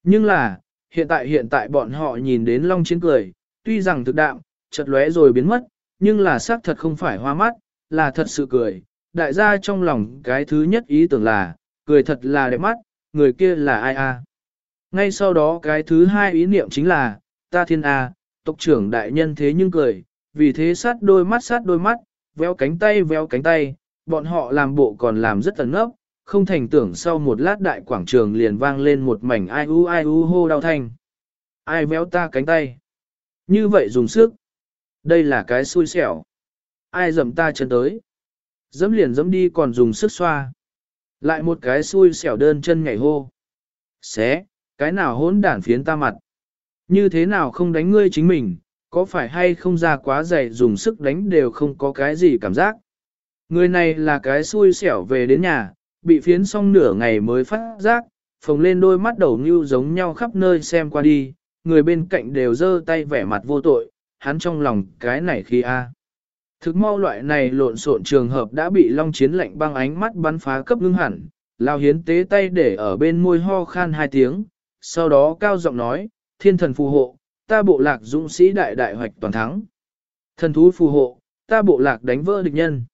Nhưng là, hiện tại hiện tại bọn họ nhìn đến Long Chiến cười, tuy rằng thực đạm, chợt lóe rồi biến mất, nhưng là xác thật không phải hoa mắt, là thật sự cười. Đại gia trong lòng cái thứ nhất ý tưởng là, cười thật là đẹp mắt, người kia là ai a? Ngay sau đó cái thứ hai ý niệm chính là, ta thiên a, tộc trưởng đại nhân thế nhưng cười, vì thế sát đôi mắt sát đôi mắt, véo cánh tay véo cánh tay, bọn họ làm bộ còn làm rất tấn ấp, không thành tưởng sau một lát đại quảng trường liền vang lên một mảnh ai u ai u hô đau thanh. Ai véo ta cánh tay? Như vậy dùng sức. Đây là cái xui xẻo. Ai dầm ta chân tới? Dẫm liền dẫm đi còn dùng sức xoa. Lại một cái xui xẻo đơn chân nhảy hô. Xé, cái nào hỗn đản phiến ta mặt. Như thế nào không đánh ngươi chính mình, có phải hay không ra quá dày dùng sức đánh đều không có cái gì cảm giác. Người này là cái xui xẻo về đến nhà, bị phiến xong nửa ngày mới phát giác, phồng lên đôi mắt đầu như giống nhau khắp nơi xem qua đi, người bên cạnh đều giơ tay vẻ mặt vô tội, hắn trong lòng cái này khi a. Thực mau loại này lộn xộn trường hợp đã bị long chiến lạnh băng ánh mắt bắn phá cấp ngưng hẳn, lao hiến tế tay để ở bên môi ho khan hai tiếng, sau đó cao giọng nói, thiên thần phù hộ, ta bộ lạc dũng sĩ đại đại hoạch toàn thắng. Thần thú phù hộ, ta bộ lạc đánh vỡ địch nhân.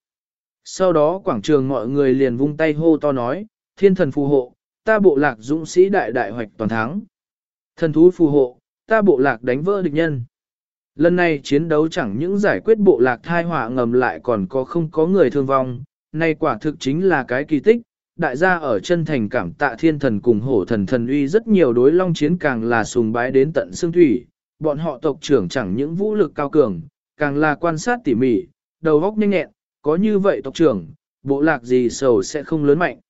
Sau đó quảng trường mọi người liền vung tay hô to nói, thiên thần phù hộ, ta bộ lạc dũng sĩ đại đại hoạch toàn thắng. Thần thú phù hộ, ta bộ lạc đánh vỡ địch nhân. Lần này chiến đấu chẳng những giải quyết bộ lạc thai họa ngầm lại còn có không có người thương vong, này quả thực chính là cái kỳ tích. Đại gia ở chân thành cảm tạ thiên thần cùng hổ thần thần uy rất nhiều đối long chiến càng là sùng bái đến tận xương thủy, bọn họ tộc trưởng chẳng những vũ lực cao cường, càng là quan sát tỉ mỉ, đầu óc nhanh nhẹn, có như vậy tộc trưởng, bộ lạc gì sầu sẽ không lớn mạnh.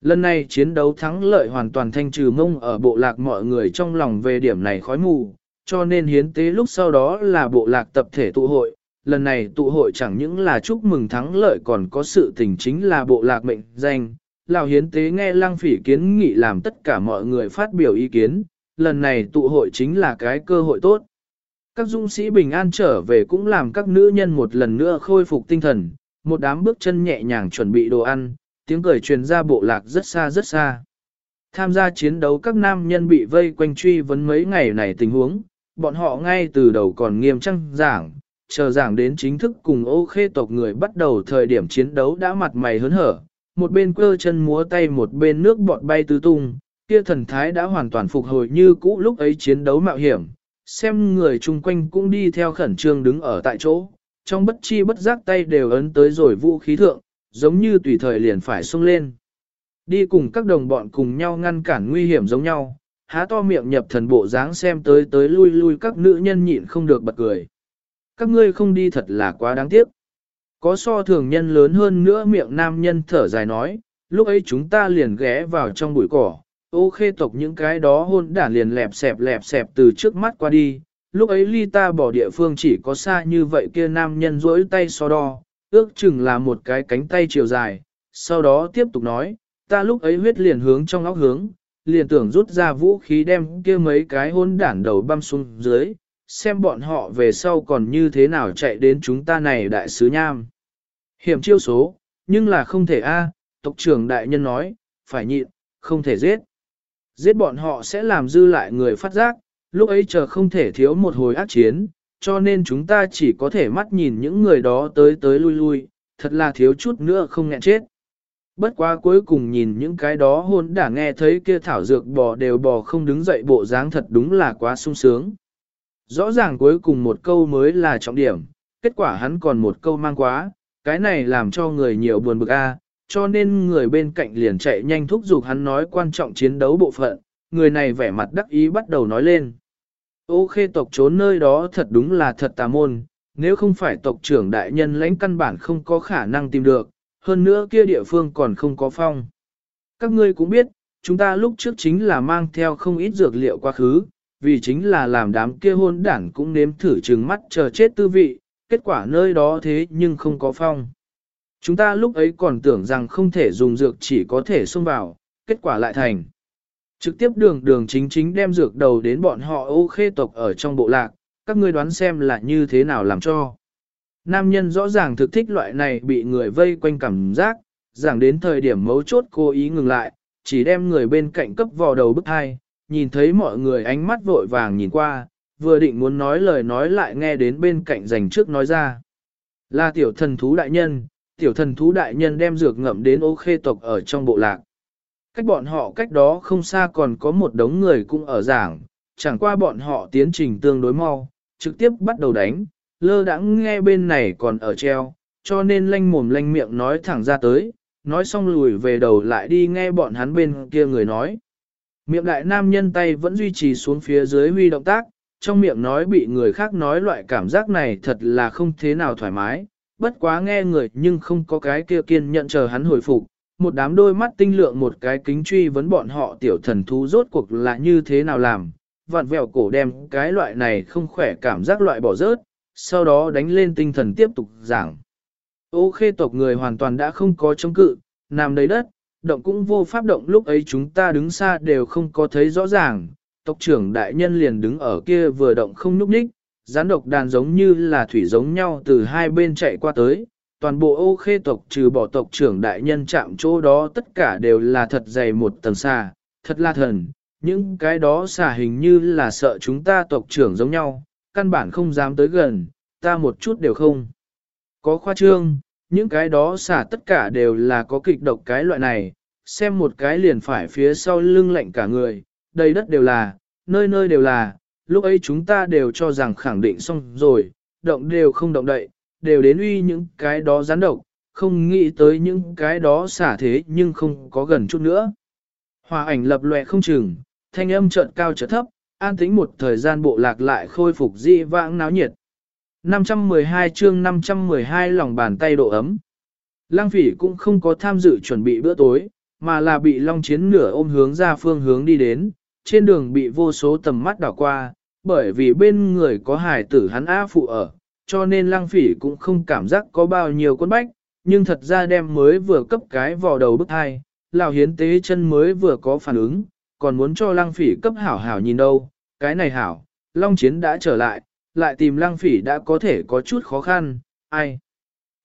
Lần này chiến đấu thắng lợi hoàn toàn thanh trừ mông ở bộ lạc mọi người trong lòng về điểm này khói mù, cho nên hiến tế lúc sau đó là bộ lạc tập thể tụ hội. Lần này tụ hội chẳng những là chúc mừng thắng lợi còn có sự tình chính là bộ lạc mệnh danh. Lào hiến tế nghe lăng phỉ kiến nghị làm tất cả mọi người phát biểu ý kiến, lần này tụ hội chính là cái cơ hội tốt. Các dung sĩ bình an trở về cũng làm các nữ nhân một lần nữa khôi phục tinh thần, một đám bước chân nhẹ nhàng chuẩn bị đồ ăn, tiếng cười truyền ra bộ lạc rất xa rất xa. Tham gia chiến đấu các nam nhân bị vây quanh truy vấn mấy ngày này tình huống, bọn họ ngay từ đầu còn nghiêm trang giảng, chờ giảng đến chính thức cùng ô khê tộc người bắt đầu thời điểm chiến đấu đã mặt mày hớn hở, một bên cơ chân múa tay một bên nước bọt bay tứ tung, kia thần thái đã hoàn toàn phục hồi như cũ lúc ấy chiến đấu mạo hiểm, xem người chung quanh cũng đi theo khẩn trương đứng ở tại chỗ, trong bất chi bất giác tay đều ấn tới rồi vũ khí thượng, giống như tùy thời liền phải xông lên. Đi cùng các đồng bọn cùng nhau ngăn cản nguy hiểm giống nhau, há to miệng nhập thần bộ dáng xem tới tới lui lui các nữ nhân nhịn không được bật cười. Các ngươi không đi thật là quá đáng tiếc. Có so thường nhân lớn hơn nữa miệng nam nhân thở dài nói, lúc ấy chúng ta liền ghé vào trong bụi cỏ, ô khê tộc những cái đó hôn đản liền lẹp xẹp lẹp xẹp từ trước mắt qua đi, lúc ấy ly ta bỏ địa phương chỉ có xa như vậy kia nam nhân rỗi tay so đo, ước chừng là một cái cánh tay chiều dài, sau đó tiếp tục nói, ta lúc ấy huyết liền hướng trong óc hướng, liền tưởng rút ra vũ khí đem kia mấy cái hôn đản đầu băm xuống dưới, xem bọn họ về sau còn như thế nào chạy đến chúng ta này đại sứ nham. Hiểm chiêu số, nhưng là không thể a tộc trưởng đại nhân nói, phải nhịn, không thể giết. Giết bọn họ sẽ làm dư lại người phát giác, lúc ấy chờ không thể thiếu một hồi ác chiến, cho nên chúng ta chỉ có thể mắt nhìn những người đó tới tới lui lui, thật là thiếu chút nữa không nghẹn chết. Bất quá cuối cùng nhìn những cái đó hôn đã nghe thấy kia thảo dược bò đều bò không đứng dậy bộ dáng thật đúng là quá sung sướng. Rõ ràng cuối cùng một câu mới là trọng điểm, kết quả hắn còn một câu mang quá, cái này làm cho người nhiều buồn bực a, cho nên người bên cạnh liền chạy nhanh thúc giục hắn nói quan trọng chiến đấu bộ phận, người này vẻ mặt đắc ý bắt đầu nói lên. Ô khê tộc trốn nơi đó thật đúng là thật tà môn, nếu không phải tộc trưởng đại nhân lãnh căn bản không có khả năng tìm được, hơn nữa kia địa phương còn không có phong. Các ngươi cũng biết, chúng ta lúc trước chính là mang theo không ít dược liệu quá khứ, vì chính là làm đám kia hôn đảng cũng nếm thử trừng mắt chờ chết tư vị, kết quả nơi đó thế nhưng không có phong. Chúng ta lúc ấy còn tưởng rằng không thể dùng dược chỉ có thể xông vào, kết quả lại thành. Trực tiếp đường đường chính chính đem dược đầu đến bọn họ ô khê tộc ở trong bộ lạc, các ngươi đoán xem là như thế nào làm cho. Nam nhân rõ ràng thực thích loại này bị người vây quanh cảm giác, rằng đến thời điểm mấu chốt cố ý ngừng lại, chỉ đem người bên cạnh cấp vò đầu bức hai, nhìn thấy mọi người ánh mắt vội vàng nhìn qua, vừa định muốn nói lời nói lại nghe đến bên cạnh dành trước nói ra. Là tiểu thần thú đại nhân, tiểu thần thú đại nhân đem dược ngậm đến ô khê tộc ở trong bộ lạc. Cách bọn họ cách đó không xa còn có một đống người cũng ở giảng, chẳng qua bọn họ tiến trình tương đối mau, trực tiếp bắt đầu đánh, lơ đãng nghe bên này còn ở treo, cho nên lanh mồm lanh miệng nói thẳng ra tới, nói xong lùi về đầu lại đi nghe bọn hắn bên kia người nói. Miệng đại nam nhân tay vẫn duy trì xuống phía dưới huy động tác, trong miệng nói bị người khác nói loại cảm giác này thật là không thế nào thoải mái, bất quá nghe người nhưng không có cái kia kiên nhận chờ hắn hồi phục. Một đám đôi mắt tinh lượng một cái kính truy vấn bọn họ tiểu thần thú rốt cuộc là như thế nào làm, vặn vẹo cổ đem cái loại này không khỏe cảm giác loại bỏ rớt, sau đó đánh lên tinh thần tiếp tục giảng. Ô khê tộc người hoàn toàn đã không có chống cự, nằm đầy đất, động cũng vô pháp động lúc ấy chúng ta đứng xa đều không có thấy rõ ràng, tộc trưởng đại nhân liền đứng ở kia vừa động không nhúc nhích, gián độc đàn giống như là thủy giống nhau từ hai bên chạy qua tới, toàn bộ ô khê tộc trừ bỏ tộc trưởng đại nhân chạm chỗ đó tất cả đều là thật dày một tầng xa, thật là thần, những cái đó xà hình như là sợ chúng ta tộc trưởng giống nhau, căn bản không dám tới gần, ta một chút đều không. Có khoa trương, những cái đó xả tất cả đều là có kịch độc cái loại này, xem một cái liền phải phía sau lưng lạnh cả người, đầy đất đều là, nơi nơi đều là, lúc ấy chúng ta đều cho rằng khẳng định xong rồi, động đều không động đậy, đều đến uy những cái đó gián độc, không nghĩ tới những cái đó xả thế nhưng không có gần chút nữa. Hòa ảnh lập lòe không chừng, thanh âm chợt cao chợt thấp, an tĩnh một thời gian bộ lạc lại khôi phục dị vãng náo nhiệt. 512 chương 512 lòng bàn tay độ ấm. Lăng phỉ cũng không có tham dự chuẩn bị bữa tối, mà là bị Long Chiến nửa ôm hướng ra phương hướng đi đến, trên đường bị vô số tầm mắt đảo qua, bởi vì bên người có hải tử hắn á phụ ở, cho nên lăng phỉ cũng không cảm giác có bao nhiêu quân bách, nhưng thật ra đem mới vừa cấp cái vò đầu bức hai, lào hiến tế chân mới vừa có phản ứng, còn muốn cho lăng phỉ cấp hảo hảo nhìn đâu, cái này hảo, Long Chiến đã trở lại, lại tìm lăng phỉ đã có thể có chút khó khăn, ai.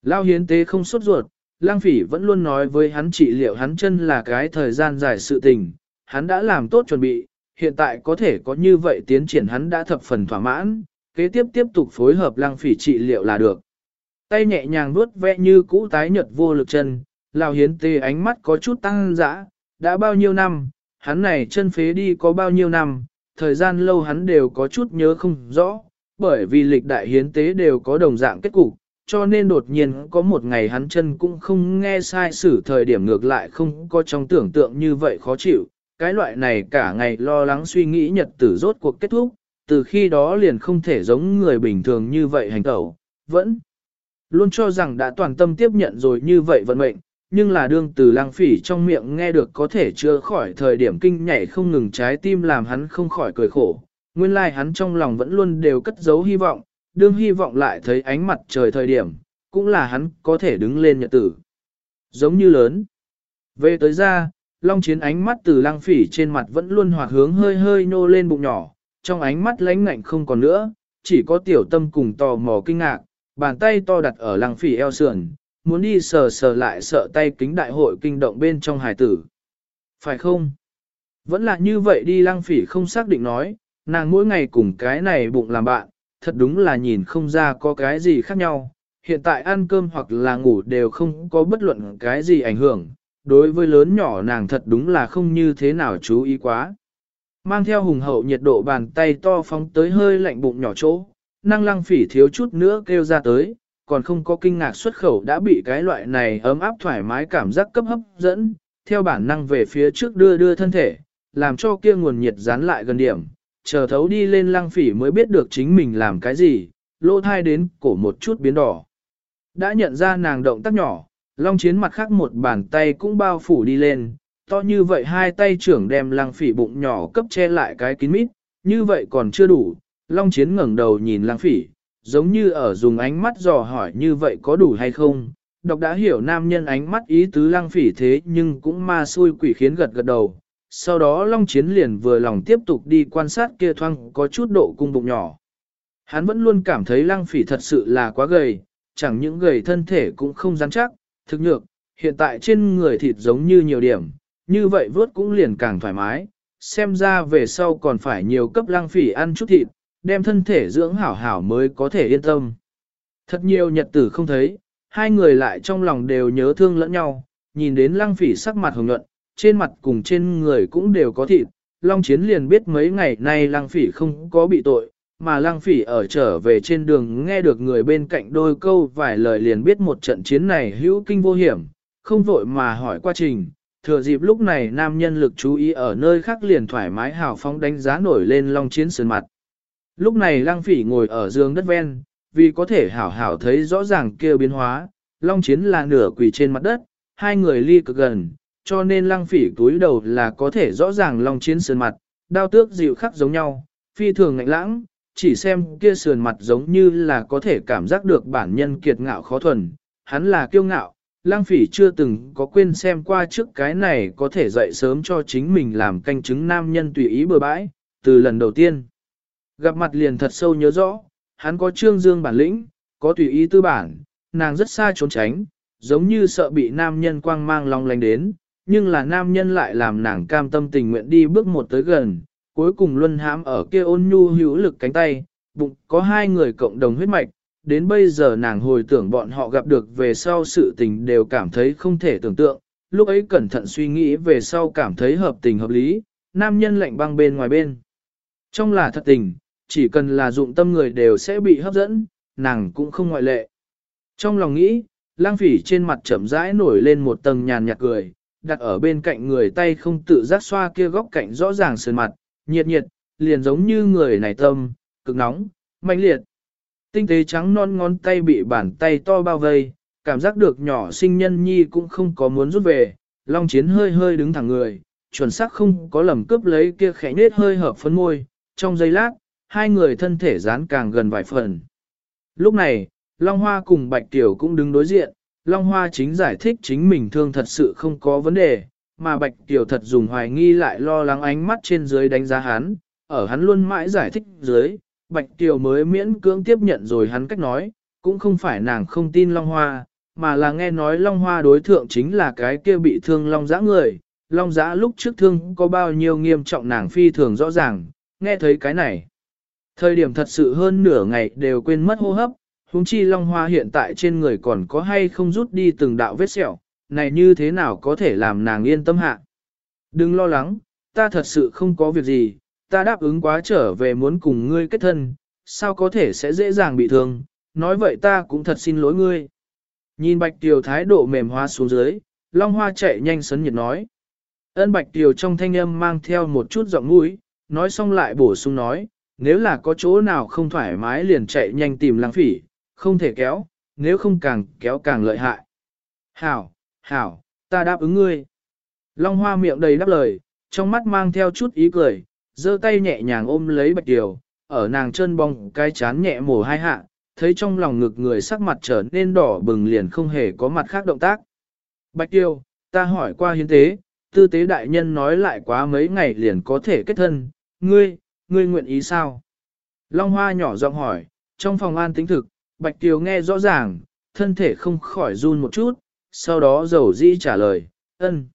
Lao hiến tế không sốt ruột, lang phỉ vẫn luôn nói với hắn trị liệu hắn chân là cái thời gian dài sự tình, hắn đã làm tốt chuẩn bị, hiện tại có thể có như vậy tiến triển hắn đã thập phần thỏa mãn, kế tiếp tiếp tục phối hợp lăng phỉ trị liệu là được. Tay nhẹ nhàng vuốt vẽ như cũ tái nhật vô lực chân, Lào hiến tế ánh mắt có chút tăng dã, đã bao nhiêu năm, hắn này chân phế đi có bao nhiêu năm, thời gian lâu hắn đều có chút nhớ không rõ, bởi vì lịch đại hiến tế đều có đồng dạng kết cục, cho nên đột nhiên có một ngày hắn chân cũng không nghe sai sử thời điểm ngược lại không có trong tưởng tượng như vậy khó chịu. Cái loại này cả ngày lo lắng suy nghĩ nhật tử rốt cuộc kết thúc, từ khi đó liền không thể giống người bình thường như vậy hành tẩu, vẫn luôn cho rằng đã toàn tâm tiếp nhận rồi như vậy vận mệnh, nhưng là đương từ lang phỉ trong miệng nghe được có thể chưa khỏi thời điểm kinh nhảy không ngừng trái tim làm hắn không khỏi cười khổ, nguyên lai like hắn trong lòng vẫn luôn đều cất giấu hy vọng, đương hy vọng lại thấy ánh mặt trời thời điểm, cũng là hắn có thể đứng lên nhật tử. Giống như lớn. Về tới ra, Long Chiến ánh mắt từ lăng phỉ trên mặt vẫn luôn hoạt hướng hơi hơi nô lên bụng nhỏ, trong ánh mắt lánh ngạnh không còn nữa, chỉ có tiểu tâm cùng tò mò kinh ngạc, bàn tay to đặt ở lăng phỉ eo sườn, muốn đi sờ sờ lại sợ tay kính đại hội kinh động bên trong hải tử. Phải không? Vẫn là như vậy đi lăng phỉ không xác định nói, nàng mỗi ngày cùng cái này bụng làm bạn, thật đúng là nhìn không ra có cái gì khác nhau. Hiện tại ăn cơm hoặc là ngủ đều không có bất luận cái gì ảnh hưởng, đối với lớn nhỏ nàng thật đúng là không như thế nào chú ý quá. Mang theo hùng hậu nhiệt độ bàn tay to phóng tới hơi lạnh bụng nhỏ chỗ, năng lăng phỉ thiếu chút nữa kêu ra tới, còn không có kinh ngạc xuất khẩu đã bị cái loại này ấm áp thoải mái cảm giác cấp hấp dẫn, theo bản năng về phía trước đưa đưa thân thể, làm cho kia nguồn nhiệt dán lại gần điểm, chờ thấu đi lên lăng phỉ mới biết được chính mình làm cái gì, lỗ thai đến cổ một chút biến đỏ. Đã nhận ra nàng động tác nhỏ, long chiến mặt khác một bàn tay cũng bao phủ đi lên, to như vậy hai tay trưởng đem lăng phỉ bụng nhỏ cấp che lại cái kín mít, như vậy còn chưa đủ, long chiến ngẩng đầu nhìn lăng phỉ, giống như ở dùng ánh mắt dò hỏi như vậy có đủ hay không. Đọc đã hiểu nam nhân ánh mắt ý tứ lăng phỉ thế nhưng cũng ma xui quỷ khiến gật gật đầu, sau đó Long Chiến liền vừa lòng tiếp tục đi quan sát kia thoang có chút độ cung bụng nhỏ. Hắn vẫn luôn cảm thấy lăng phỉ thật sự là quá gầy, chẳng những gầy thân thể cũng không rắn chắc, thực nhược, hiện tại trên người thịt giống như nhiều điểm, như vậy vớt cũng liền càng thoải mái, xem ra về sau còn phải nhiều cấp lăng phỉ ăn chút thịt, đem thân thể dưỡng hảo hảo mới có thể yên tâm. Thật nhiều nhật tử không thấy, hai người lại trong lòng đều nhớ thương lẫn nhau, nhìn đến lăng phỉ sắc mặt hồng nhuận, trên mặt cùng trên người cũng đều có thịt. Long Chiến liền biết mấy ngày nay Lăng Phỉ không có bị tội, mà Lang Phỉ ở trở về trên đường nghe được người bên cạnh đôi câu vài lời liền biết một trận chiến này hữu kinh vô hiểm, không vội mà hỏi quá trình. Thừa dịp lúc này nam nhân lực chú ý ở nơi khác liền thoải mái hào phóng đánh giá nổi lên Long Chiến sườn mặt. Lúc này Lang Phỉ ngồi ở giường đất ven, vì có thể hảo hảo thấy rõ ràng kêu biến hóa, Long Chiến là nửa quỳ trên mặt đất, hai người ly cực gần, cho nên Lang phỉ túi đầu là có thể rõ ràng Long Chiến sườn mặt, đao tước dịu khắc giống nhau, phi thường ngạnh lãng, chỉ xem kia sườn mặt giống như là có thể cảm giác được bản nhân kiệt ngạo khó thuần, hắn là kiêu ngạo, lang phỉ chưa từng có quên xem qua trước cái này có thể dậy sớm cho chính mình làm canh chứng nam nhân tùy ý bừa bãi, từ lần đầu tiên. Gặp mặt liền thật sâu nhớ rõ, hắn có trương dương bản lĩnh, có tùy ý tư bản, nàng rất xa trốn tránh, giống như sợ bị nam nhân quang mang long lánh đến, nhưng là nam nhân lại làm nàng cam tâm tình nguyện đi bước một tới gần, cuối cùng luân hãm ở kia ôn nhu hữu lực cánh tay, bụng có hai người cộng đồng huyết mạch, đến bây giờ nàng hồi tưởng bọn họ gặp được về sau sự tình đều cảm thấy không thể tưởng tượng, lúc ấy cẩn thận suy nghĩ về sau cảm thấy hợp tình hợp lý, nam nhân lạnh băng bên ngoài bên. Trong là thật tình, chỉ cần là dụng tâm người đều sẽ bị hấp dẫn, nàng cũng không ngoại lệ. Trong lòng nghĩ, lang phỉ trên mặt chậm rãi nổi lên một tầng nhàn nhạt cười, đặt ở bên cạnh người tay không tự giác xoa kia góc cạnh rõ ràng sườn mặt, nhiệt nhiệt, liền giống như người này tâm, cực nóng, mạnh liệt. Tinh tế trắng non ngón tay bị bàn tay to bao vây, cảm giác được nhỏ sinh nhân nhi cũng không có muốn rút về, long chiến hơi hơi đứng thẳng người, chuẩn xác không có lầm cướp lấy kia khẽ nết hơi hợp phấn môi, trong giây lát, hai người thân thể dán càng gần vài phần. Lúc này, Long Hoa cùng Bạch Tiểu cũng đứng đối diện, Long Hoa chính giải thích chính mình thương thật sự không có vấn đề, mà Bạch Tiểu thật dùng hoài nghi lại lo lắng ánh mắt trên dưới đánh giá hắn, ở hắn luôn mãi giải thích dưới, Bạch Tiểu mới miễn cưỡng tiếp nhận rồi hắn cách nói, cũng không phải nàng không tin Long Hoa, mà là nghe nói Long Hoa đối thượng chính là cái kia bị thương Long Giã người, Long Giã lúc trước thương có bao nhiêu nghiêm trọng nàng phi thường rõ ràng, nghe thấy cái này. Thời điểm thật sự hơn nửa ngày đều quên mất hô hấp, huống chi long hoa hiện tại trên người còn có hay không rút đi từng đạo vết sẹo, này như thế nào có thể làm nàng yên tâm hạ. Đừng lo lắng, ta thật sự không có việc gì, ta đáp ứng quá trở về muốn cùng ngươi kết thân, sao có thể sẽ dễ dàng bị thương, nói vậy ta cũng thật xin lỗi ngươi. Nhìn bạch tiều thái độ mềm hoa xuống dưới, long hoa chạy nhanh sấn nhiệt nói. Ân bạch tiều trong thanh âm mang theo một chút giọng mũi, nói xong lại bổ sung nói, nếu là có chỗ nào không thoải mái liền chạy nhanh tìm lăng phỉ, không thể kéo, nếu không càng kéo càng lợi hại. Hảo, hảo, ta đáp ứng ngươi. Long hoa miệng đầy đáp lời, trong mắt mang theo chút ý cười, giơ tay nhẹ nhàng ôm lấy bạch điều, ở nàng chân bong cái chán nhẹ mổ hai hạ, thấy trong lòng ngực người sắc mặt trở nên đỏ bừng liền không hề có mặt khác động tác. Bạch tiêu, ta hỏi qua hiến tế, tư tế đại nhân nói lại quá mấy ngày liền có thể kết thân, ngươi, ngươi nguyện ý sao? Long hoa nhỏ giọng hỏi, trong phòng an tính thực, Bạch Kiều nghe rõ ràng, thân thể không khỏi run một chút, sau đó dầu dĩ trả lời, ân.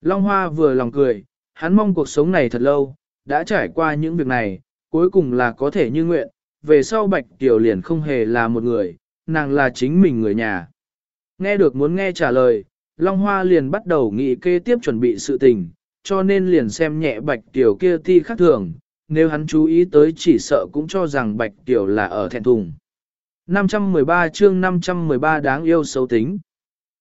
Long Hoa vừa lòng cười, hắn mong cuộc sống này thật lâu, đã trải qua những việc này, cuối cùng là có thể như nguyện, về sau Bạch Kiều liền không hề là một người, nàng là chính mình người nhà. Nghe được muốn nghe trả lời, Long Hoa liền bắt đầu nghĩ kế tiếp chuẩn bị sự tình, cho nên liền xem nhẹ Bạch Kiều kia ti khác thường, nếu hắn chú ý tới chỉ sợ cũng cho rằng Bạch Kiều là ở thẹn thùng. 513 chương 513 đáng yêu xấu tính.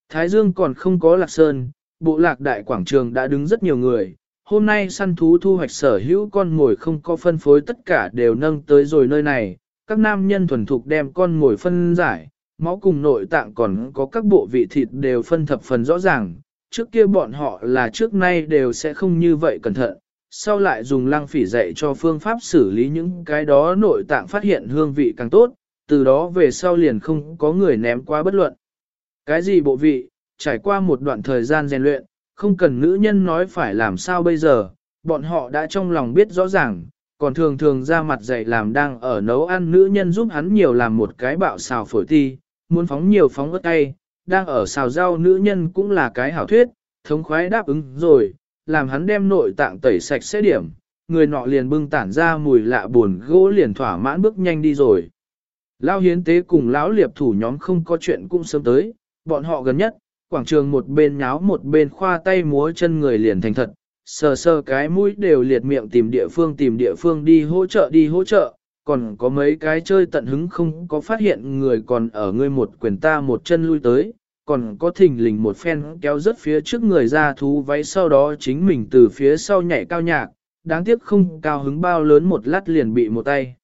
Thái Dương còn không có lạc sơn, bộ lạc đại quảng trường đã đứng rất nhiều người. Hôm nay săn thú thu hoạch sở hữu con ngồi không có phân phối tất cả đều nâng tới rồi nơi này. Các nam nhân thuần thục đem con ngồi phân giải, máu cùng nội tạng còn có các bộ vị thịt đều phân thập phần rõ ràng. Trước kia bọn họ là trước nay đều sẽ không như vậy cẩn thận, sau lại dùng lăng phỉ dạy cho phương pháp xử lý những cái đó nội tạng phát hiện hương vị càng tốt, từ đó về sau liền không có người ném qua bất luận. Cái gì bộ vị, trải qua một đoạn thời gian rèn luyện, không cần nữ nhân nói phải làm sao bây giờ, bọn họ đã trong lòng biết rõ ràng, còn thường thường ra mặt dạy làm đang ở nấu ăn nữ nhân giúp hắn nhiều làm một cái bạo xào phổi ti, muốn phóng nhiều phóng ớt tay, đang ở xào rau nữ nhân cũng là cái hảo thuyết, thống khoái đáp ứng rồi, làm hắn đem nội tạng tẩy sạch sẽ điểm, người nọ liền bưng tản ra mùi lạ buồn gỗ liền thỏa mãn bước nhanh đi rồi. Lão hiến tế cùng lão liệp thủ nhóm không có chuyện cũng sớm tới, bọn họ gần nhất, quảng trường một bên nháo một bên khoa tay múa chân người liền thành thật, sờ sờ cái mũi đều liệt miệng tìm địa phương tìm địa phương đi hỗ trợ đi hỗ trợ, còn có mấy cái chơi tận hứng không có phát hiện người còn ở ngươi một quyền ta một chân lui tới, còn có thình lình một phen kéo rất phía trước người ra thú váy sau đó chính mình từ phía sau nhảy cao nhạc, đáng tiếc không cao hứng bao lớn một lát liền bị một tay.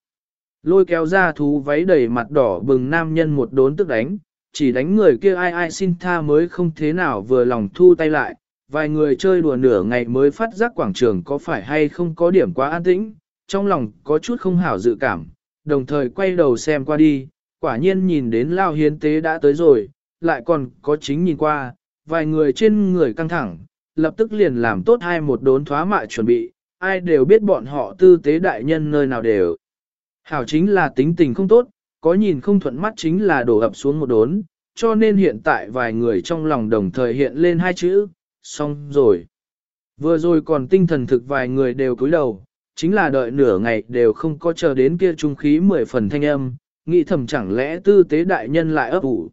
Lôi kéo ra thú váy đầy mặt đỏ bừng nam nhân một đốn tức đánh, chỉ đánh người kia ai ai xin tha mới không thế nào vừa lòng thu tay lại, vài người chơi đùa nửa ngày mới phát giác quảng trường có phải hay không có điểm quá an tĩnh, trong lòng có chút không hảo dự cảm, đồng thời quay đầu xem qua đi, quả nhiên nhìn đến lao hiến tế đã tới rồi, lại còn có chính nhìn qua, vài người trên người căng thẳng, lập tức liền làm tốt hai một đốn thoá mại chuẩn bị, ai đều biết bọn họ tư tế đại nhân nơi nào đều. Hảo chính là tính tình không tốt, có nhìn không thuận mắt chính là đổ ập xuống một đốn, cho nên hiện tại vài người trong lòng đồng thời hiện lên hai chữ, xong rồi. Vừa rồi còn tinh thần thực vài người đều cúi đầu, chính là đợi nửa ngày đều không có chờ đến kia trung khí mười phần thanh âm, nghĩ thầm chẳng lẽ tư tế đại nhân lại ấp ủ.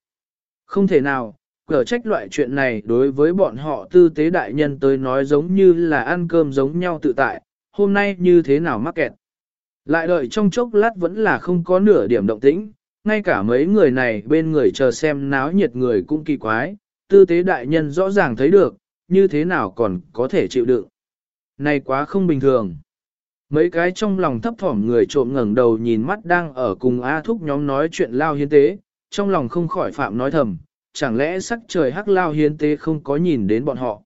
Không thể nào, cở trách loại chuyện này đối với bọn họ tư tế đại nhân tới nói giống như là ăn cơm giống nhau tự tại, hôm nay như thế nào mắc kẹt. Lại đợi trong chốc lát vẫn là không có nửa điểm động tĩnh, ngay cả mấy người này bên người chờ xem náo nhiệt người cũng kỳ quái, tư tế đại nhân rõ ràng thấy được, như thế nào còn có thể chịu đựng. Này quá không bình thường. Mấy cái trong lòng thấp thỏm người trộm ngẩng đầu nhìn mắt đang ở cùng A Thúc nhóm nói chuyện lao hiến tế, trong lòng không khỏi phạm nói thầm, chẳng lẽ sắc trời hắc lao hiến tế không có nhìn đến bọn họ.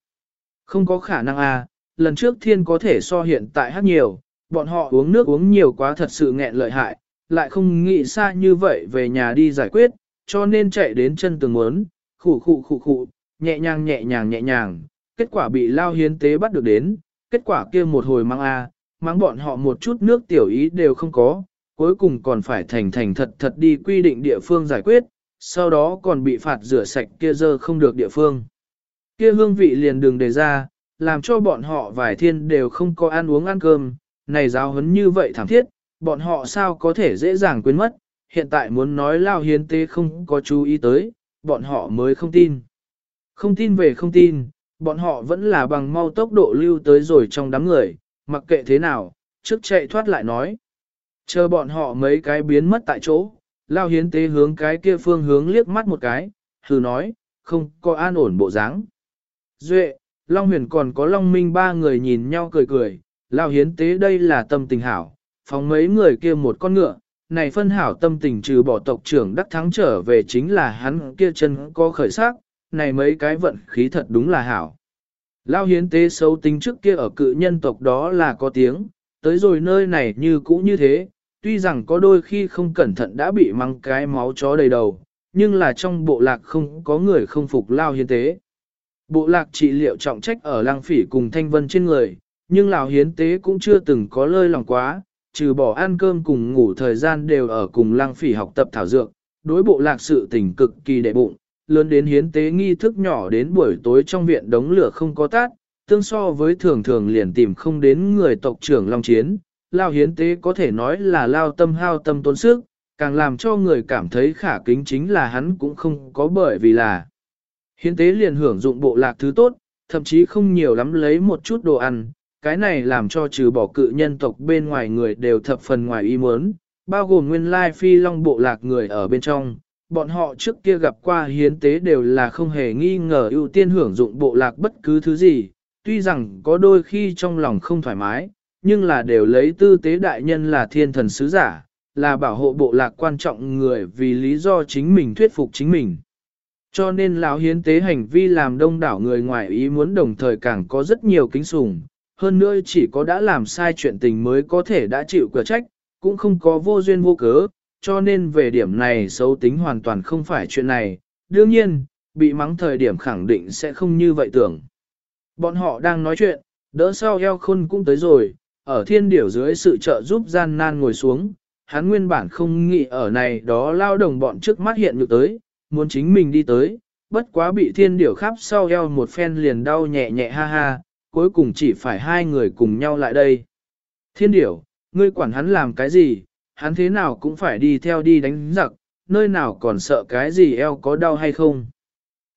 Không có khả năng A, lần trước thiên có thể so hiện tại hắc nhiều, bọn họ uống nước uống nhiều quá thật sự nghẹn lợi hại, lại không nghĩ xa như vậy về nhà đi giải quyết, cho nên chạy đến chân tường muốn, khủ khụ khụ khụ, nhẹ nhàng nhẹ nhàng nhẹ nhàng, kết quả bị lao hiến tế bắt được đến, kết quả kia một hồi mang A, mang bọn họ một chút nước tiểu ý đều không có, cuối cùng còn phải thành thành thật thật đi quy định địa phương giải quyết, sau đó còn bị phạt rửa sạch kia dơ không được địa phương. Kia hương vị liền đường đề ra, làm cho bọn họ vài thiên đều không có ăn uống ăn cơm, này giáo huấn như vậy thảm thiết, bọn họ sao có thể dễ dàng quên mất, hiện tại muốn nói lao hiến tế không có chú ý tới, bọn họ mới không tin. Không tin về không tin, bọn họ vẫn là bằng mau tốc độ lưu tới rồi trong đám người, mặc kệ thế nào, trước chạy thoát lại nói. Chờ bọn họ mấy cái biến mất tại chỗ, lao hiến tế hướng cái kia phương hướng liếc mắt một cái, thử nói, không có an ổn bộ dáng. Duệ, Long Huyền còn có Long Minh ba người nhìn nhau cười cười, lao hiến tế đây là tâm tình hảo, phóng mấy người kia một con ngựa, này phân hảo tâm tình trừ bỏ tộc trưởng đắc thắng trở về chính là hắn kia chân có khởi sắc, này mấy cái vận khí thật đúng là hảo. Lao hiến tế xấu tính trước kia ở cự nhân tộc đó là có tiếng, tới rồi nơi này như cũ như thế, tuy rằng có đôi khi không cẩn thận đã bị mang cái máu chó đầy đầu, nhưng là trong bộ lạc không có người không phục Lao hiến tế. Bộ lạc trị liệu trọng trách ở lang phỉ cùng thanh vân trên người, nhưng Lão hiến tế cũng chưa từng có lơi lòng quá, trừ bỏ ăn cơm cùng ngủ thời gian đều ở cùng lang phỉ học tập thảo dược, đối bộ lạc sự tình cực kỳ đệ bụng, lớn đến hiến tế nghi thức nhỏ đến buổi tối trong viện đống lửa không có tát, tương so với thường thường liền tìm không đến người tộc trưởng Long Chiến, Lao hiến tế có thể nói là lao tâm hao tâm tốn sức, càng làm cho người cảm thấy khả kính chính là hắn cũng không có bởi vì là hiến tế liền hưởng dụng bộ lạc thứ tốt, thậm chí không nhiều lắm lấy một chút đồ ăn, cái này làm cho trừ bỏ cự nhân tộc bên ngoài người đều thập phần ngoài ý muốn, bao gồm nguyên lai phi long bộ lạc người ở bên trong, bọn họ trước kia gặp qua hiến tế đều là không hề nghi ngờ ưu tiên hưởng dụng bộ lạc bất cứ thứ gì, tuy rằng có đôi khi trong lòng không thoải mái, nhưng là đều lấy tư tế đại nhân là thiên thần sứ giả, là bảo hộ bộ lạc quan trọng người vì lý do chính mình thuyết phục chính mình. Cho nên lão hiến tế hành vi làm đông đảo người ngoài ý muốn đồng thời càng có rất nhiều kính sùng, hơn nữa chỉ có đã làm sai chuyện tình mới có thể đã chịu cửa trách, cũng không có vô duyên vô cớ, cho nên về điểm này xấu tính hoàn toàn không phải chuyện này, đương nhiên, bị mắng thời điểm khẳng định sẽ không như vậy tưởng. Bọn họ đang nói chuyện, đỡ sau eo khôn cũng tới rồi, ở thiên điểu dưới sự trợ giúp gian nan ngồi xuống, hắn nguyên bản không nghĩ ở này đó lao đồng bọn trước mắt hiện được tới, muốn chính mình đi tới, bất quá bị thiên điểu khắp sau eo một phen liền đau nhẹ nhẹ ha ha, cuối cùng chỉ phải hai người cùng nhau lại đây. Thiên điểu, ngươi quản hắn làm cái gì, hắn thế nào cũng phải đi theo đi đánh giặc, nơi nào còn sợ cái gì eo có đau hay không.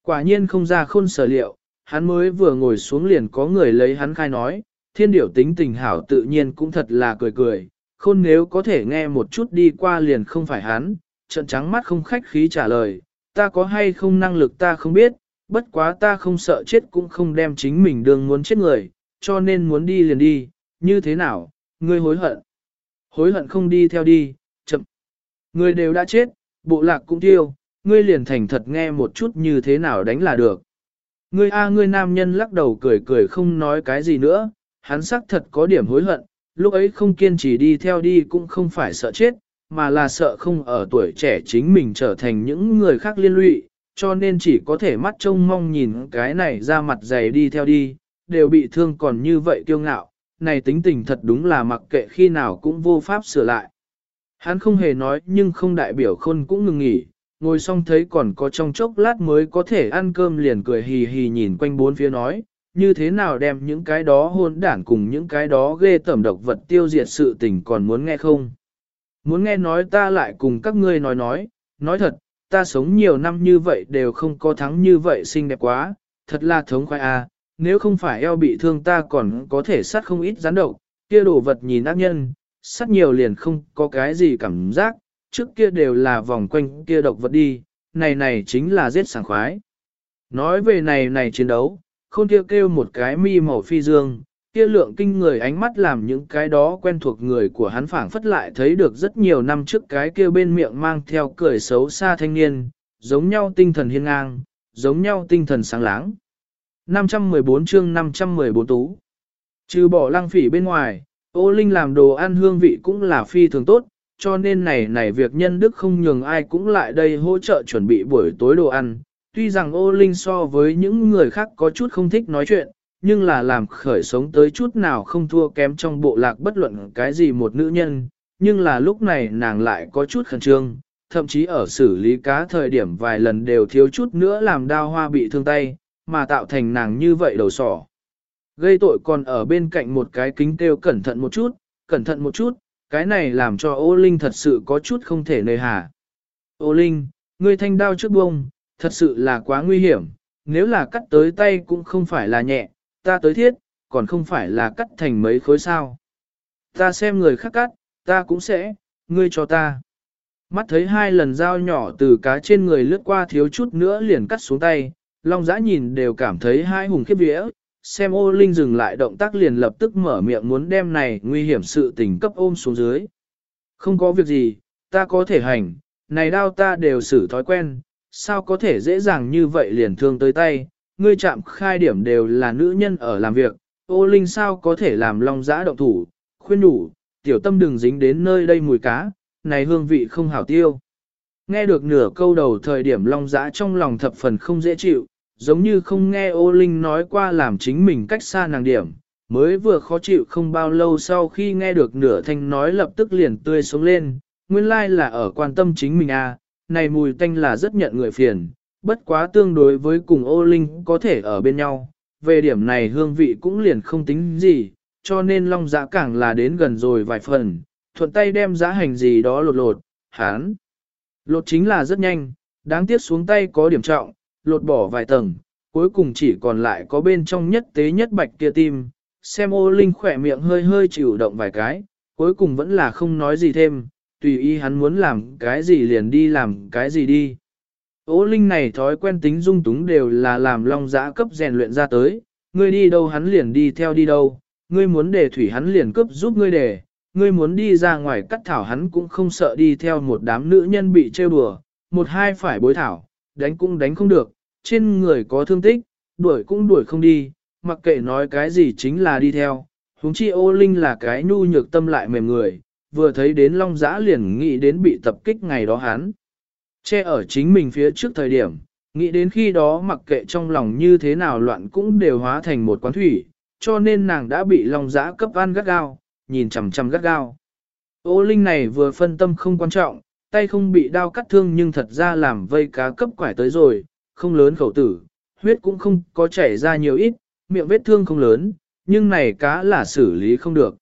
Quả nhiên không ra khôn sở liệu, hắn mới vừa ngồi xuống liền có người lấy hắn khai nói, thiên điểu tính tình hảo tự nhiên cũng thật là cười cười, khôn nếu có thể nghe một chút đi qua liền không phải hắn, trận trắng mắt không khách khí trả lời, ta có hay không năng lực ta không biết, bất quá ta không sợ chết cũng không đem chính mình đường muốn chết người, cho nên muốn đi liền đi, như thế nào, ngươi hối hận. Hối hận không đi theo đi, chậm. Ngươi đều đã chết, bộ lạc cũng tiêu, ngươi liền thành thật nghe một chút như thế nào đánh là được. Ngươi a ngươi nam nhân lắc đầu cười cười không nói cái gì nữa, hắn xác thật có điểm hối hận, lúc ấy không kiên trì đi theo đi cũng không phải sợ chết, mà là sợ không ở tuổi trẻ chính mình trở thành những người khác liên lụy, cho nên chỉ có thể mắt trông mong nhìn cái này ra mặt dày đi theo đi, đều bị thương còn như vậy kiêu ngạo, này tính tình thật đúng là mặc kệ khi nào cũng vô pháp sửa lại. Hắn không hề nói nhưng không đại biểu khôn cũng ngừng nghỉ, ngồi xong thấy còn có trong chốc lát mới có thể ăn cơm liền cười hì hì nhìn quanh bốn phía nói, như thế nào đem những cái đó hôn đản cùng những cái đó ghê tẩm độc vật tiêu diệt sự tình còn muốn nghe không? Muốn nghe nói ta lại cùng các ngươi nói nói, nói thật, ta sống nhiều năm như vậy đều không có thắng như vậy xinh đẹp quá, thật là thống khoái a. À, nếu không phải eo bị thương ta còn có thể sát không ít gián độc, kia đồ vật nhìn ác nhân, sát nhiều liền không có cái gì cảm giác, trước kia đều là vòng quanh kia độc vật đi, này này chính là giết sảng khoái. Nói về này này chiến đấu, khôn kia kêu, kêu một cái mi màu phi dương, kia lượng kinh người ánh mắt làm những cái đó quen thuộc người của hắn phảng phất lại thấy được rất nhiều năm trước cái kia bên miệng mang theo cười xấu xa thanh niên, giống nhau tinh thần hiên ngang, giống nhau tinh thần sáng láng. 514 chương 514 tú. Trừ bỏ lăng phỉ bên ngoài, ô linh làm đồ ăn hương vị cũng là phi thường tốt, cho nên này này việc nhân đức không nhường ai cũng lại đây hỗ trợ chuẩn bị buổi tối đồ ăn. Tuy rằng ô linh so với những người khác có chút không thích nói chuyện, nhưng là làm khởi sống tới chút nào không thua kém trong bộ lạc bất luận cái gì một nữ nhân, nhưng là lúc này nàng lại có chút khẩn trương, thậm chí ở xử lý cá thời điểm vài lần đều thiếu chút nữa làm đao hoa bị thương tay, mà tạo thành nàng như vậy đầu sỏ. Gây tội còn ở bên cạnh một cái kính kêu cẩn thận một chút, cẩn thận một chút, cái này làm cho ô linh thật sự có chút không thể nơi hà. Ô linh, ngươi thanh đao trước bông, thật sự là quá nguy hiểm, nếu là cắt tới tay cũng không phải là nhẹ, ta tới thiết, còn không phải là cắt thành mấy khối sao. Ta xem người khác cắt, ta cũng sẽ, ngươi cho ta. Mắt thấy hai lần dao nhỏ từ cá trên người lướt qua thiếu chút nữa liền cắt xuống tay, Long giã nhìn đều cảm thấy hai hùng khiếp vía, xem ô linh dừng lại động tác liền lập tức mở miệng muốn đem này nguy hiểm sự tình cấp ôm xuống dưới. Không có việc gì, ta có thể hành, này đao ta đều xử thói quen, sao có thể dễ dàng như vậy liền thương tới tay, ngươi chạm khai điểm đều là nữ nhân ở làm việc, ô linh sao có thể làm long giã động thủ, khuyên đủ, tiểu tâm đừng dính đến nơi đây mùi cá, này hương vị không hảo tiêu. Nghe được nửa câu đầu thời điểm long giã trong lòng thập phần không dễ chịu, giống như không nghe ô linh nói qua làm chính mình cách xa nàng điểm, mới vừa khó chịu không bao lâu sau khi nghe được nửa thanh nói lập tức liền tươi sống lên, nguyên lai là ở quan tâm chính mình à, này mùi tanh là rất nhận người phiền, bất quá tương đối với cùng ô linh có thể ở bên nhau, về điểm này hương vị cũng liền không tính gì, cho nên long giã càng là đến gần rồi vài phần, thuận tay đem giá hành gì đó lột lột, hán. Lột chính là rất nhanh, đáng tiếc xuống tay có điểm trọng, lột bỏ vài tầng, cuối cùng chỉ còn lại có bên trong nhất tế nhất bạch kia tim, xem ô linh khỏe miệng hơi hơi chịu động vài cái, cuối cùng vẫn là không nói gì thêm, tùy ý hắn muốn làm cái gì liền đi làm cái gì đi. Ô linh này thói quen tính dung túng đều là làm long giã cấp rèn luyện ra tới, ngươi đi đâu hắn liền đi theo đi đâu, ngươi muốn để thủy hắn liền cấp giúp ngươi để, ngươi muốn đi ra ngoài cắt thảo hắn cũng không sợ đi theo một đám nữ nhân bị trêu đùa, một hai phải bối thảo, đánh cũng đánh không được, trên người có thương tích, đuổi cũng đuổi không đi, mặc kệ nói cái gì chính là đi theo. Hùng chi ô linh là cái nhu nhược tâm lại mềm người, vừa thấy đến long giã liền nghĩ đến bị tập kích ngày đó hắn. Che ở chính mình phía trước thời điểm, nghĩ đến khi đó mặc kệ trong lòng như thế nào loạn cũng đều hóa thành một quán thủy, cho nên nàng đã bị long giã cấp ăn gắt gao, nhìn chằm chằm gắt gao. Ô linh này vừa phân tâm không quan trọng, tay không bị đau cắt thương nhưng thật ra làm vây cá cấp quải tới rồi, không lớn khẩu tử, huyết cũng không có chảy ra nhiều ít, miệng vết thương không lớn, nhưng này cá là xử lý không được.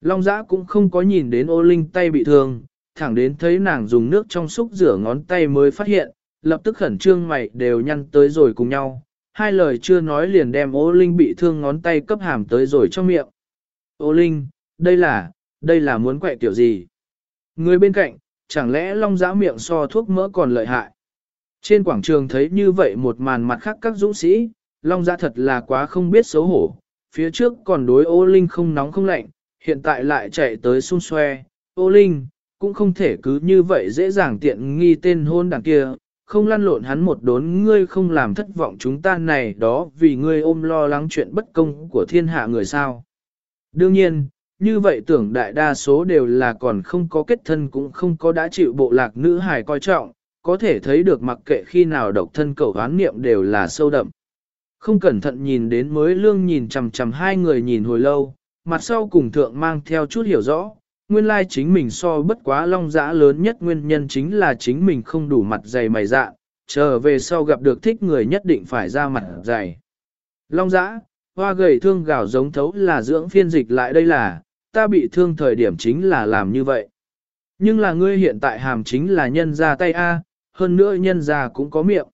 Long giã cũng không có nhìn đến ô linh tay bị thương, thẳng đến thấy nàng dùng nước trong xúc rửa ngón tay mới phát hiện, lập tức khẩn trương mày đều nhăn tới rồi cùng nhau, hai lời chưa nói liền đem ô linh bị thương ngón tay cấp hàm tới rồi trong miệng. Ô linh, đây là, đây là muốn quẹ tiểu gì? Người bên cạnh, chẳng lẽ long giã miệng so thuốc mỡ còn lợi hại? Trên quảng trường thấy như vậy một màn mặt khác các dũng sĩ, long giã thật là quá không biết xấu hổ, phía trước còn đối ô linh không nóng không lạnh, hiện tại lại chạy tới xung xoe, ô linh, cũng không thể cứ như vậy dễ dàng tiện nghi tên hôn đằng kia, không lăn lộn hắn một đốn ngươi không làm thất vọng chúng ta này đó vì ngươi ôm lo lắng chuyện bất công của thiên hạ người sao. Đương nhiên, như vậy tưởng đại đa số đều là còn không có kết thân cũng không có đã chịu bộ lạc nữ hài coi trọng, có thể thấy được mặc kệ khi nào độc thân cầu hoán niệm đều là sâu đậm. Không cẩn thận nhìn đến mới lương nhìn chằm chằm hai người nhìn hồi lâu, mặt sau cùng thượng mang theo chút hiểu rõ, nguyên lai chính mình so bất quá long dã lớn nhất nguyên nhân chính là chính mình không đủ mặt dày mày dạ, trở về sau gặp được thích người nhất định phải ra mặt dày. Long dã, hoa gầy thương gạo giống thấu là dưỡng phiên dịch lại đây là, ta bị thương thời điểm chính là làm như vậy. Nhưng là ngươi hiện tại hàm chính là nhân ra tay A, hơn nữa nhân ra cũng có miệng.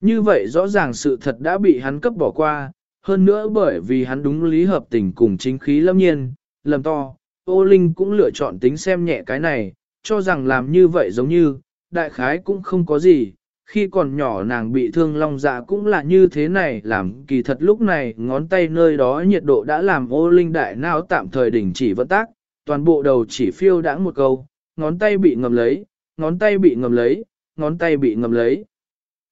Như vậy rõ ràng sự thật đã bị hắn cấp bỏ qua, hơn nữa bởi vì hắn đúng lý hợp tình cùng chính khí lâm nhiên, lầm to, ô linh cũng lựa chọn tính xem nhẹ cái này, cho rằng làm như vậy giống như, đại khái cũng không có gì, khi còn nhỏ nàng bị thương long dạ cũng là như thế này làm kỳ thật lúc này ngón tay nơi đó nhiệt độ đã làm ô linh đại não tạm thời đình chỉ vận tác, toàn bộ đầu chỉ phiêu đãng một câu, ngón tay bị ngầm lấy, ngón tay bị ngầm lấy, ngón tay bị ngầm lấy.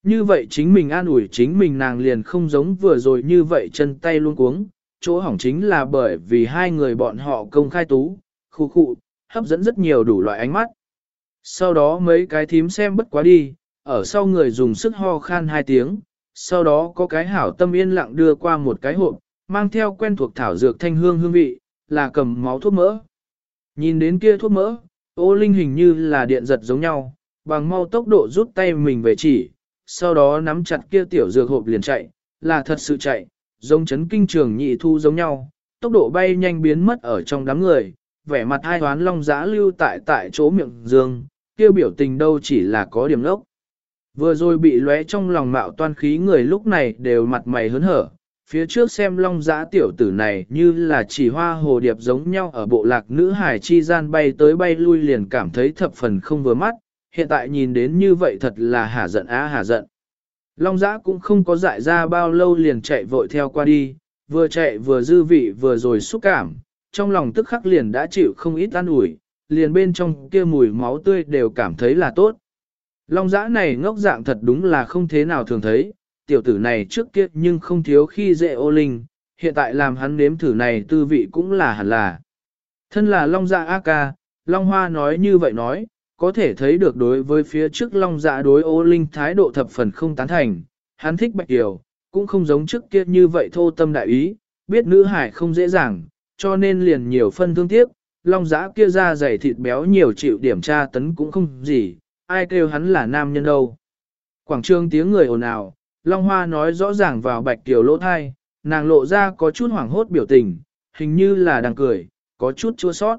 Như vậy chính mình an ủi chính mình nàng liền không giống vừa rồi như vậy chân tay luôn cuống, chỗ hỏng chính là bởi vì hai người bọn họ công khai tú, khu khu, hấp dẫn rất nhiều đủ loại ánh mắt. Sau đó mấy cái thím xem bất quá đi, ở sau người dùng sức ho khan hai tiếng, sau đó có cái hảo tâm yên lặng đưa qua một cái hộp, mang theo quen thuộc thảo dược thanh hương hương vị, là cầm máu thuốc mỡ. Nhìn đến kia thuốc mỡ, ô linh hình như là điện giật giống nhau, bằng mau tốc độ rút tay mình về chỉ, sau đó nắm chặt kia tiểu dược hộp liền chạy, là thật sự chạy, giống chấn kinh trường nhị thu giống nhau, tốc độ bay nhanh biến mất ở trong đám người, vẻ mặt hai hoán long giã lưu tại tại chỗ miệng dương, kêu biểu tình đâu chỉ là có điểm lốc. Vừa rồi bị lóe trong lòng mạo toan khí người lúc này đều mặt mày hớn hở, phía trước xem long giã tiểu tử này như là chỉ hoa hồ điệp giống nhau ở bộ lạc nữ hải chi gian bay tới bay lui liền cảm thấy thập phần không vừa mắt, hiện tại nhìn đến như vậy thật là hả giận á hả giận. Long giã cũng không có dại ra bao lâu liền chạy vội theo qua đi, vừa chạy vừa dư vị vừa rồi xúc cảm, trong lòng tức khắc liền đã chịu không ít an ủi, liền bên trong kia mùi máu tươi đều cảm thấy là tốt. Long giã này ngốc dạng thật đúng là không thế nào thường thấy, tiểu tử này trước kia nhưng không thiếu khi dễ ô linh, hiện tại làm hắn nếm thử này tư vị cũng là hẳn là. Thân là Long giã A ca, Long Hoa nói như vậy nói, có thể thấy được đối với phía trước Long dạ đối ô linh thái độ thập phần không tán thành, hắn thích bạch điều, cũng không giống trước kia như vậy thô tâm đại ý, biết nữ hải không dễ dàng, cho nên liền nhiều phân thương tiếc, long giã kia ra dày thịt béo nhiều chịu điểm tra tấn cũng không gì, ai kêu hắn là nam nhân đâu. Quảng trương tiếng người ồn ào, Long Hoa nói rõ ràng vào bạch tiểu lỗ thai, nàng lộ ra có chút hoảng hốt biểu tình, hình như là đang cười, có chút chua sót.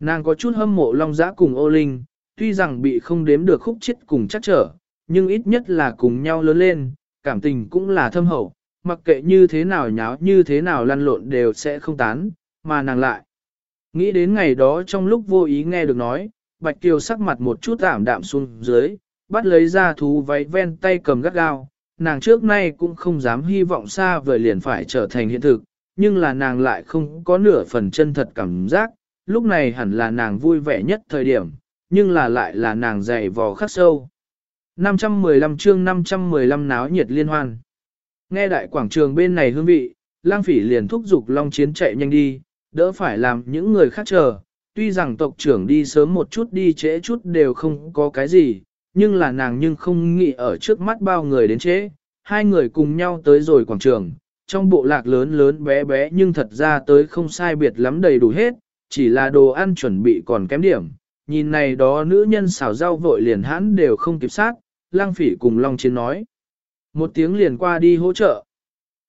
Nàng có chút hâm mộ Long Giã cùng ô linh, tuy rằng bị không đếm được khúc chết cùng chắc trở, nhưng ít nhất là cùng nhau lớn lên, cảm tình cũng là thâm hậu, mặc kệ như thế nào nháo như thế nào lăn lộn đều sẽ không tán, mà nàng lại. Nghĩ đến ngày đó trong lúc vô ý nghe được nói, Bạch Kiều sắc mặt một chút ảm đạm xuống dưới, bắt lấy ra thú váy ven tay cầm gắt gao, nàng trước nay cũng không dám hy vọng xa vời liền phải trở thành hiện thực, nhưng là nàng lại không có nửa phần chân thật cảm giác, lúc này hẳn là nàng vui vẻ nhất thời điểm, nhưng là lại là nàng dày vò khắc sâu. 515 chương 515 náo nhiệt liên hoan. Nghe đại quảng trường bên này hương vị, lang phỉ liền thúc giục long chiến chạy nhanh đi, đỡ phải làm những người khác chờ. Tuy rằng tộc trưởng đi sớm một chút đi trễ chút đều không có cái gì, nhưng là nàng nhưng không nghĩ ở trước mắt bao người đến trễ. Hai người cùng nhau tới rồi quảng trường, trong bộ lạc lớn lớn bé bé nhưng thật ra tới không sai biệt lắm đầy đủ hết, chỉ là đồ ăn chuẩn bị còn kém điểm. Nhìn này đó nữ nhân xào rau vội liền hãn đều không kịp sát, lang phỉ cùng Long Chiến nói. Một tiếng liền qua đi hỗ trợ.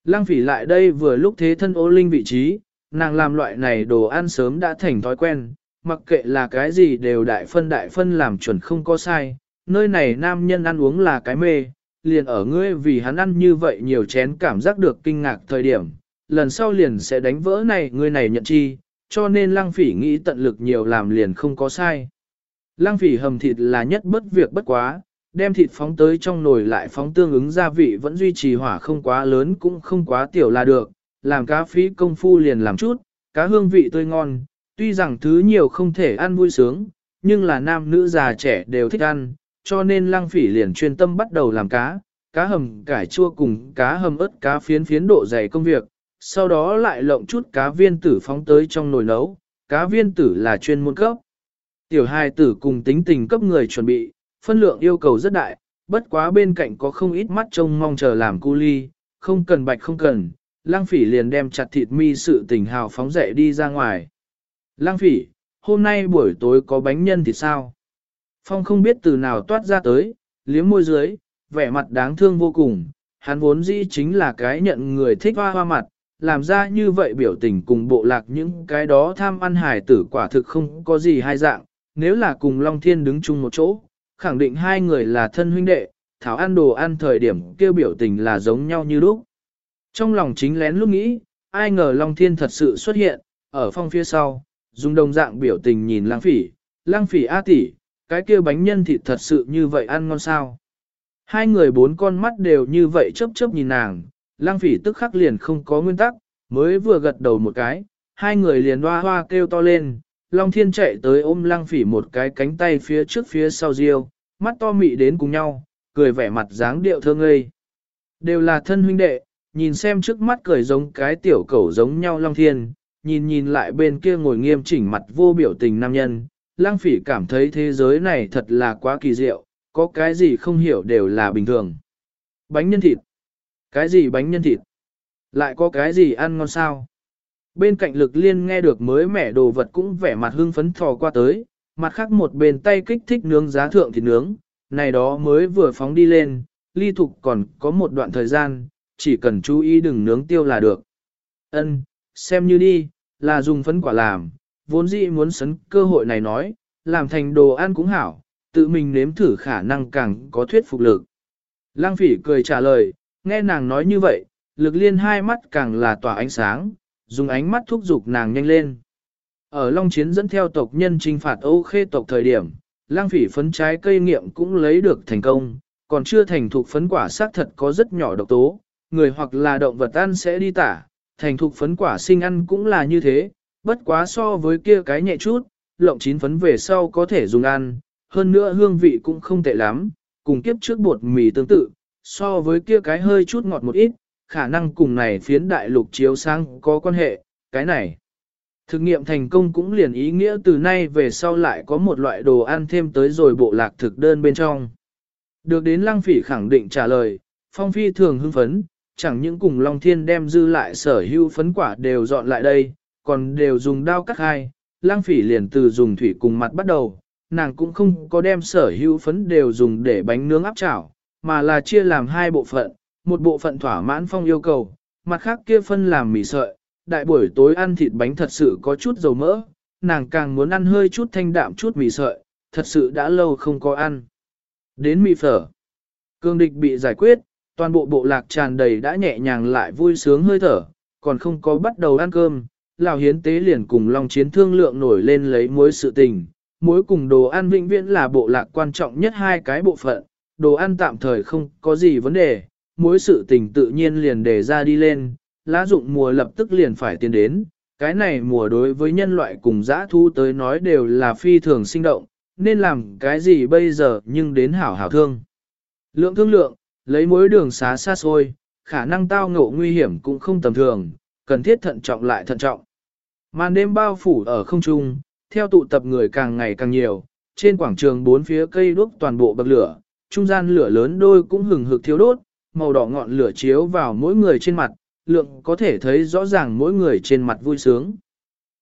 Lang phỉ lại đây vừa lúc thế thân ô linh vị trí, nàng làm loại này đồ ăn sớm đã thành thói quen, mặc kệ là cái gì đều đại phân đại phân làm chuẩn không có sai, nơi này nam nhân ăn uống là cái mê, liền ở ngươi vì hắn ăn như vậy nhiều chén cảm giác được kinh ngạc thời điểm, lần sau liền sẽ đánh vỡ này ngươi này nhận chi, cho nên lăng phỉ nghĩ tận lực nhiều làm liền không có sai. Lăng phỉ hầm thịt là nhất bất việc bất quá, đem thịt phóng tới trong nồi lại phóng tương ứng gia vị vẫn duy trì hỏa không quá lớn cũng không quá tiểu là được, làm cá phí công phu liền làm chút, cá hương vị tươi ngon, tuy rằng thứ nhiều không thể ăn vui sướng, nhưng là nam nữ già trẻ đều thích ăn, cho nên lăng phỉ liền chuyên tâm bắt đầu làm cá, cá hầm cải chua cùng cá hầm ớt cá phiến phiến độ dày công việc, sau đó lại lộng chút cá viên tử phóng tới trong nồi nấu, cá viên tử là chuyên môn cấp. Tiểu hài tử cùng tính tình cấp người chuẩn bị, phân lượng yêu cầu rất đại, bất quá bên cạnh có không ít mắt trông mong chờ làm cu ly, không cần bạch không cần, lang phỉ liền đem chặt thịt mi sự tình hào phóng dậy đi ra ngoài. Lang phỉ, hôm nay buổi tối có bánh nhân thì sao? Phong không biết từ nào toát ra tới, liếm môi dưới, vẻ mặt đáng thương vô cùng, hắn vốn dĩ chính là cái nhận người thích hoa hoa mặt, làm ra như vậy biểu tình cùng bộ lạc những cái đó tham ăn hài tử quả thực không có gì hai dạng, nếu là cùng Long Thiên đứng chung một chỗ, khẳng định hai người là thân huynh đệ, thảo ăn đồ ăn thời điểm kêu biểu tình là giống nhau như lúc. Trong lòng chính lén lúc nghĩ, ai ngờ Long Thiên thật sự xuất hiện, ở phong phía sau, dùng đồng dạng biểu tình nhìn lang phỉ, lang phỉ A tỷ, cái kia bánh nhân thịt thật sự như vậy ăn ngon sao. Hai người bốn con mắt đều như vậy chớp chớp nhìn nàng, lang phỉ tức khắc liền không có nguyên tắc, mới vừa gật đầu một cái, hai người liền hoa hoa kêu to lên, Long Thiên chạy tới ôm lang phỉ một cái cánh tay phía trước phía sau riêu, mắt to mị đến cùng nhau, cười vẻ mặt dáng điệu thơ ngây. Đều là thân huynh đệ, nhìn xem trước mắt cười giống cái tiểu cẩu giống nhau Long Thiên, nhìn nhìn lại bên kia ngồi nghiêm chỉnh mặt vô biểu tình nam nhân, lang phỉ cảm thấy thế giới này thật là quá kỳ diệu, có cái gì không hiểu đều là bình thường. Bánh nhân thịt. Cái gì bánh nhân thịt? Lại có cái gì ăn ngon sao? Bên cạnh lực liên nghe được mới mẻ đồ vật cũng vẻ mặt hưng phấn thò qua tới, mặt khác một bên tay kích thích nướng giá thượng thịt nướng, này đó mới vừa phóng đi lên, ly thục còn có một đoạn thời gian, chỉ cần chú ý đừng nướng tiêu là được. Ân, xem như đi, là dùng phấn quả làm, vốn dĩ muốn sấn cơ hội này nói, làm thành đồ ăn cũng hảo, tự mình nếm thử khả năng càng có thuyết phục lực. Lang phỉ cười trả lời, nghe nàng nói như vậy, lực liên hai mắt càng là tỏa ánh sáng, dùng ánh mắt thúc giục nàng nhanh lên. Ở Long Chiến dẫn theo tộc nhân trinh phạt Âu Khê tộc thời điểm, lang phỉ phấn trái cây nghiệm cũng lấy được thành công, còn chưa thành thục phấn quả xác thật có rất nhỏ độc tố, người hoặc là động vật ăn sẽ đi tả, thành thục phấn quả sinh ăn cũng là như thế, bất quá so với kia cái nhẹ chút, lộng chín phấn về sau có thể dùng ăn, hơn nữa hương vị cũng không tệ lắm, cùng kiếp trước bột mì tương tự, so với kia cái hơi chút ngọt một ít, khả năng cùng này phiến đại lục chiếu sáng có quan hệ, cái này. Thực nghiệm thành công cũng liền ý nghĩa từ nay về sau lại có một loại đồ ăn thêm tới rồi bộ lạc thực đơn bên trong. Được đến lăng phỉ khẳng định trả lời, phong phi thường hưng phấn, chẳng những cùng Long Thiên đem dư lại sở hữu phấn quả đều dọn lại đây, còn đều dùng dao cắt hai, lăng phỉ liền từ dùng thủy cùng mặt bắt đầu, nàng cũng không có đem sở hữu phấn đều dùng để bánh nướng áp chảo, mà là chia làm hai bộ phận, một bộ phận thỏa mãn phong yêu cầu, mặt khác kia phân làm mì sợi, đại buổi tối ăn thịt bánh thật sự có chút dầu mỡ, nàng càng muốn ăn hơi chút thanh đạm chút mì sợi, thật sự đã lâu không có ăn. Đến mì phở, cương địch bị giải quyết, toàn bộ bộ lạc tràn đầy đã nhẹ nhàng lại vui sướng hơi thở, còn không có bắt đầu ăn cơm, Lào Hiến Tế liền cùng Long Chiến thương lượng nổi lên lấy mối sự tình, mối cùng đồ ăn vĩnh viễn là bộ lạc quan trọng nhất hai cái bộ phận, đồ ăn tạm thời không có gì vấn đề, mối sự tình tự nhiên liền đề ra đi lên, lá dụng mùa lập tức liền phải tiến đến, cái này mùa đối với nhân loại cùng dã thu tới nói đều là phi thường sinh động, nên làm cái gì bây giờ nhưng đến hảo hảo thương. Lượng thương lượng, lấy mối đường xá xa xôi, khả năng tao ngộ nguy hiểm cũng không tầm thường, cần thiết thận trọng lại thận trọng. Màn đêm bao phủ ở không trung, theo tụ tập người càng ngày càng nhiều, trên quảng trường bốn phía cây đuốc toàn bộ bậc lửa, trung gian lửa lớn đôi cũng hừng hực thiếu đốt, màu đỏ ngọn lửa chiếu vào mỗi người trên mặt, lượng có thể thấy rõ ràng mỗi người trên mặt vui sướng.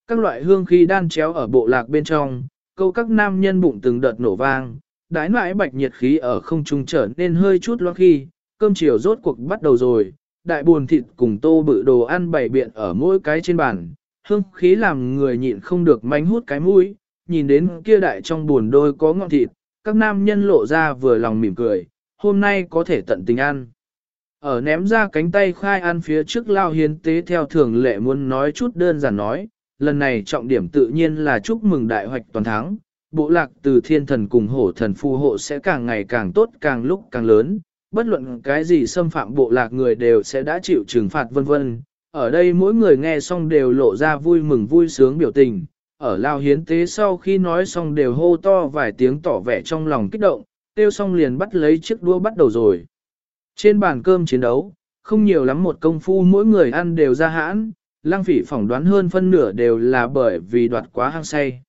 Các loại hương khí đan chéo ở bộ lạc bên trong, câu các nam nhân bụng từng đợt nổ vang, đái nãi bạch nhiệt khí ở không trung trở nên hơi chút loang khi, cơm chiều rốt cuộc bắt đầu rồi, đại buồn thịt cùng tô bự đồ ăn bày biện ở mỗi cái trên bàn, hương khí làm người nhịn không được mánh hút cái mũi, nhìn đến kia đại trong buồn đôi có ngọn thịt, các nam nhân lộ ra vừa lòng mỉm cười, hôm nay có thể tận tình ăn. Ở ném ra cánh tay khai ăn phía trước lao hiến tế theo thường lệ muốn nói chút đơn giản nói, lần này trọng điểm tự nhiên là chúc mừng đại hoạch toàn thắng, bộ lạc từ thiên thần cùng hổ thần phù hộ sẽ càng ngày càng tốt càng lúc càng lớn, bất luận cái gì xâm phạm bộ lạc người đều sẽ đã chịu trừng phạt vân vân. Ở đây mỗi người nghe xong đều lộ ra vui mừng vui sướng biểu tình, ở lao hiến tế sau khi nói xong đều hô to vài tiếng tỏ vẻ trong lòng kích động, tiêu xong liền bắt lấy chiếc đũa bắt đầu rồi. Trên bàn cơm chiến đấu, không nhiều lắm một công phu mỗi người ăn đều ra hãn, lang phỉ phỏng đoán hơn phân nửa đều là bởi vì đoạt quá hăng say.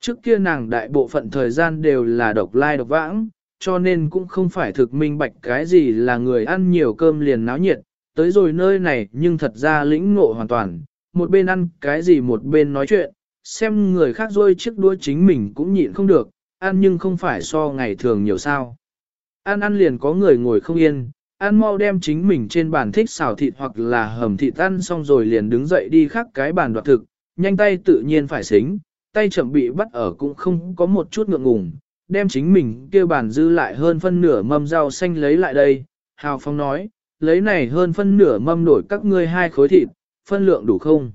Trước kia nàng đại bộ phận thời gian đều là độc lai độc vãng, cho nên cũng không phải thực minh bạch cái gì là người ăn nhiều cơm liền náo nhiệt, tới rồi nơi này nhưng thật ra lĩnh ngộ hoàn toàn, một bên ăn cái gì một bên nói chuyện, xem người khác rôi chiếc đuôi chính mình cũng nhịn không được, ăn nhưng không phải so ngày thường nhiều sao. Ăn ăn liền có người ngồi không yên, ăn mau đem chính mình trên bàn thích xào thịt hoặc là hầm thịt ăn xong rồi liền đứng dậy đi khắc cái bàn đoạt thực, nhanh tay tự nhiên phải xính, tay chậm bị bắt ở cũng không có một chút ngượng ngùng, đem chính mình kêu bàn dư lại hơn phân nửa mâm rau xanh lấy lại đây, Hào Phong nói, lấy này hơn phân nửa mâm đổi các ngươi hai khối thịt, phân lượng đủ không?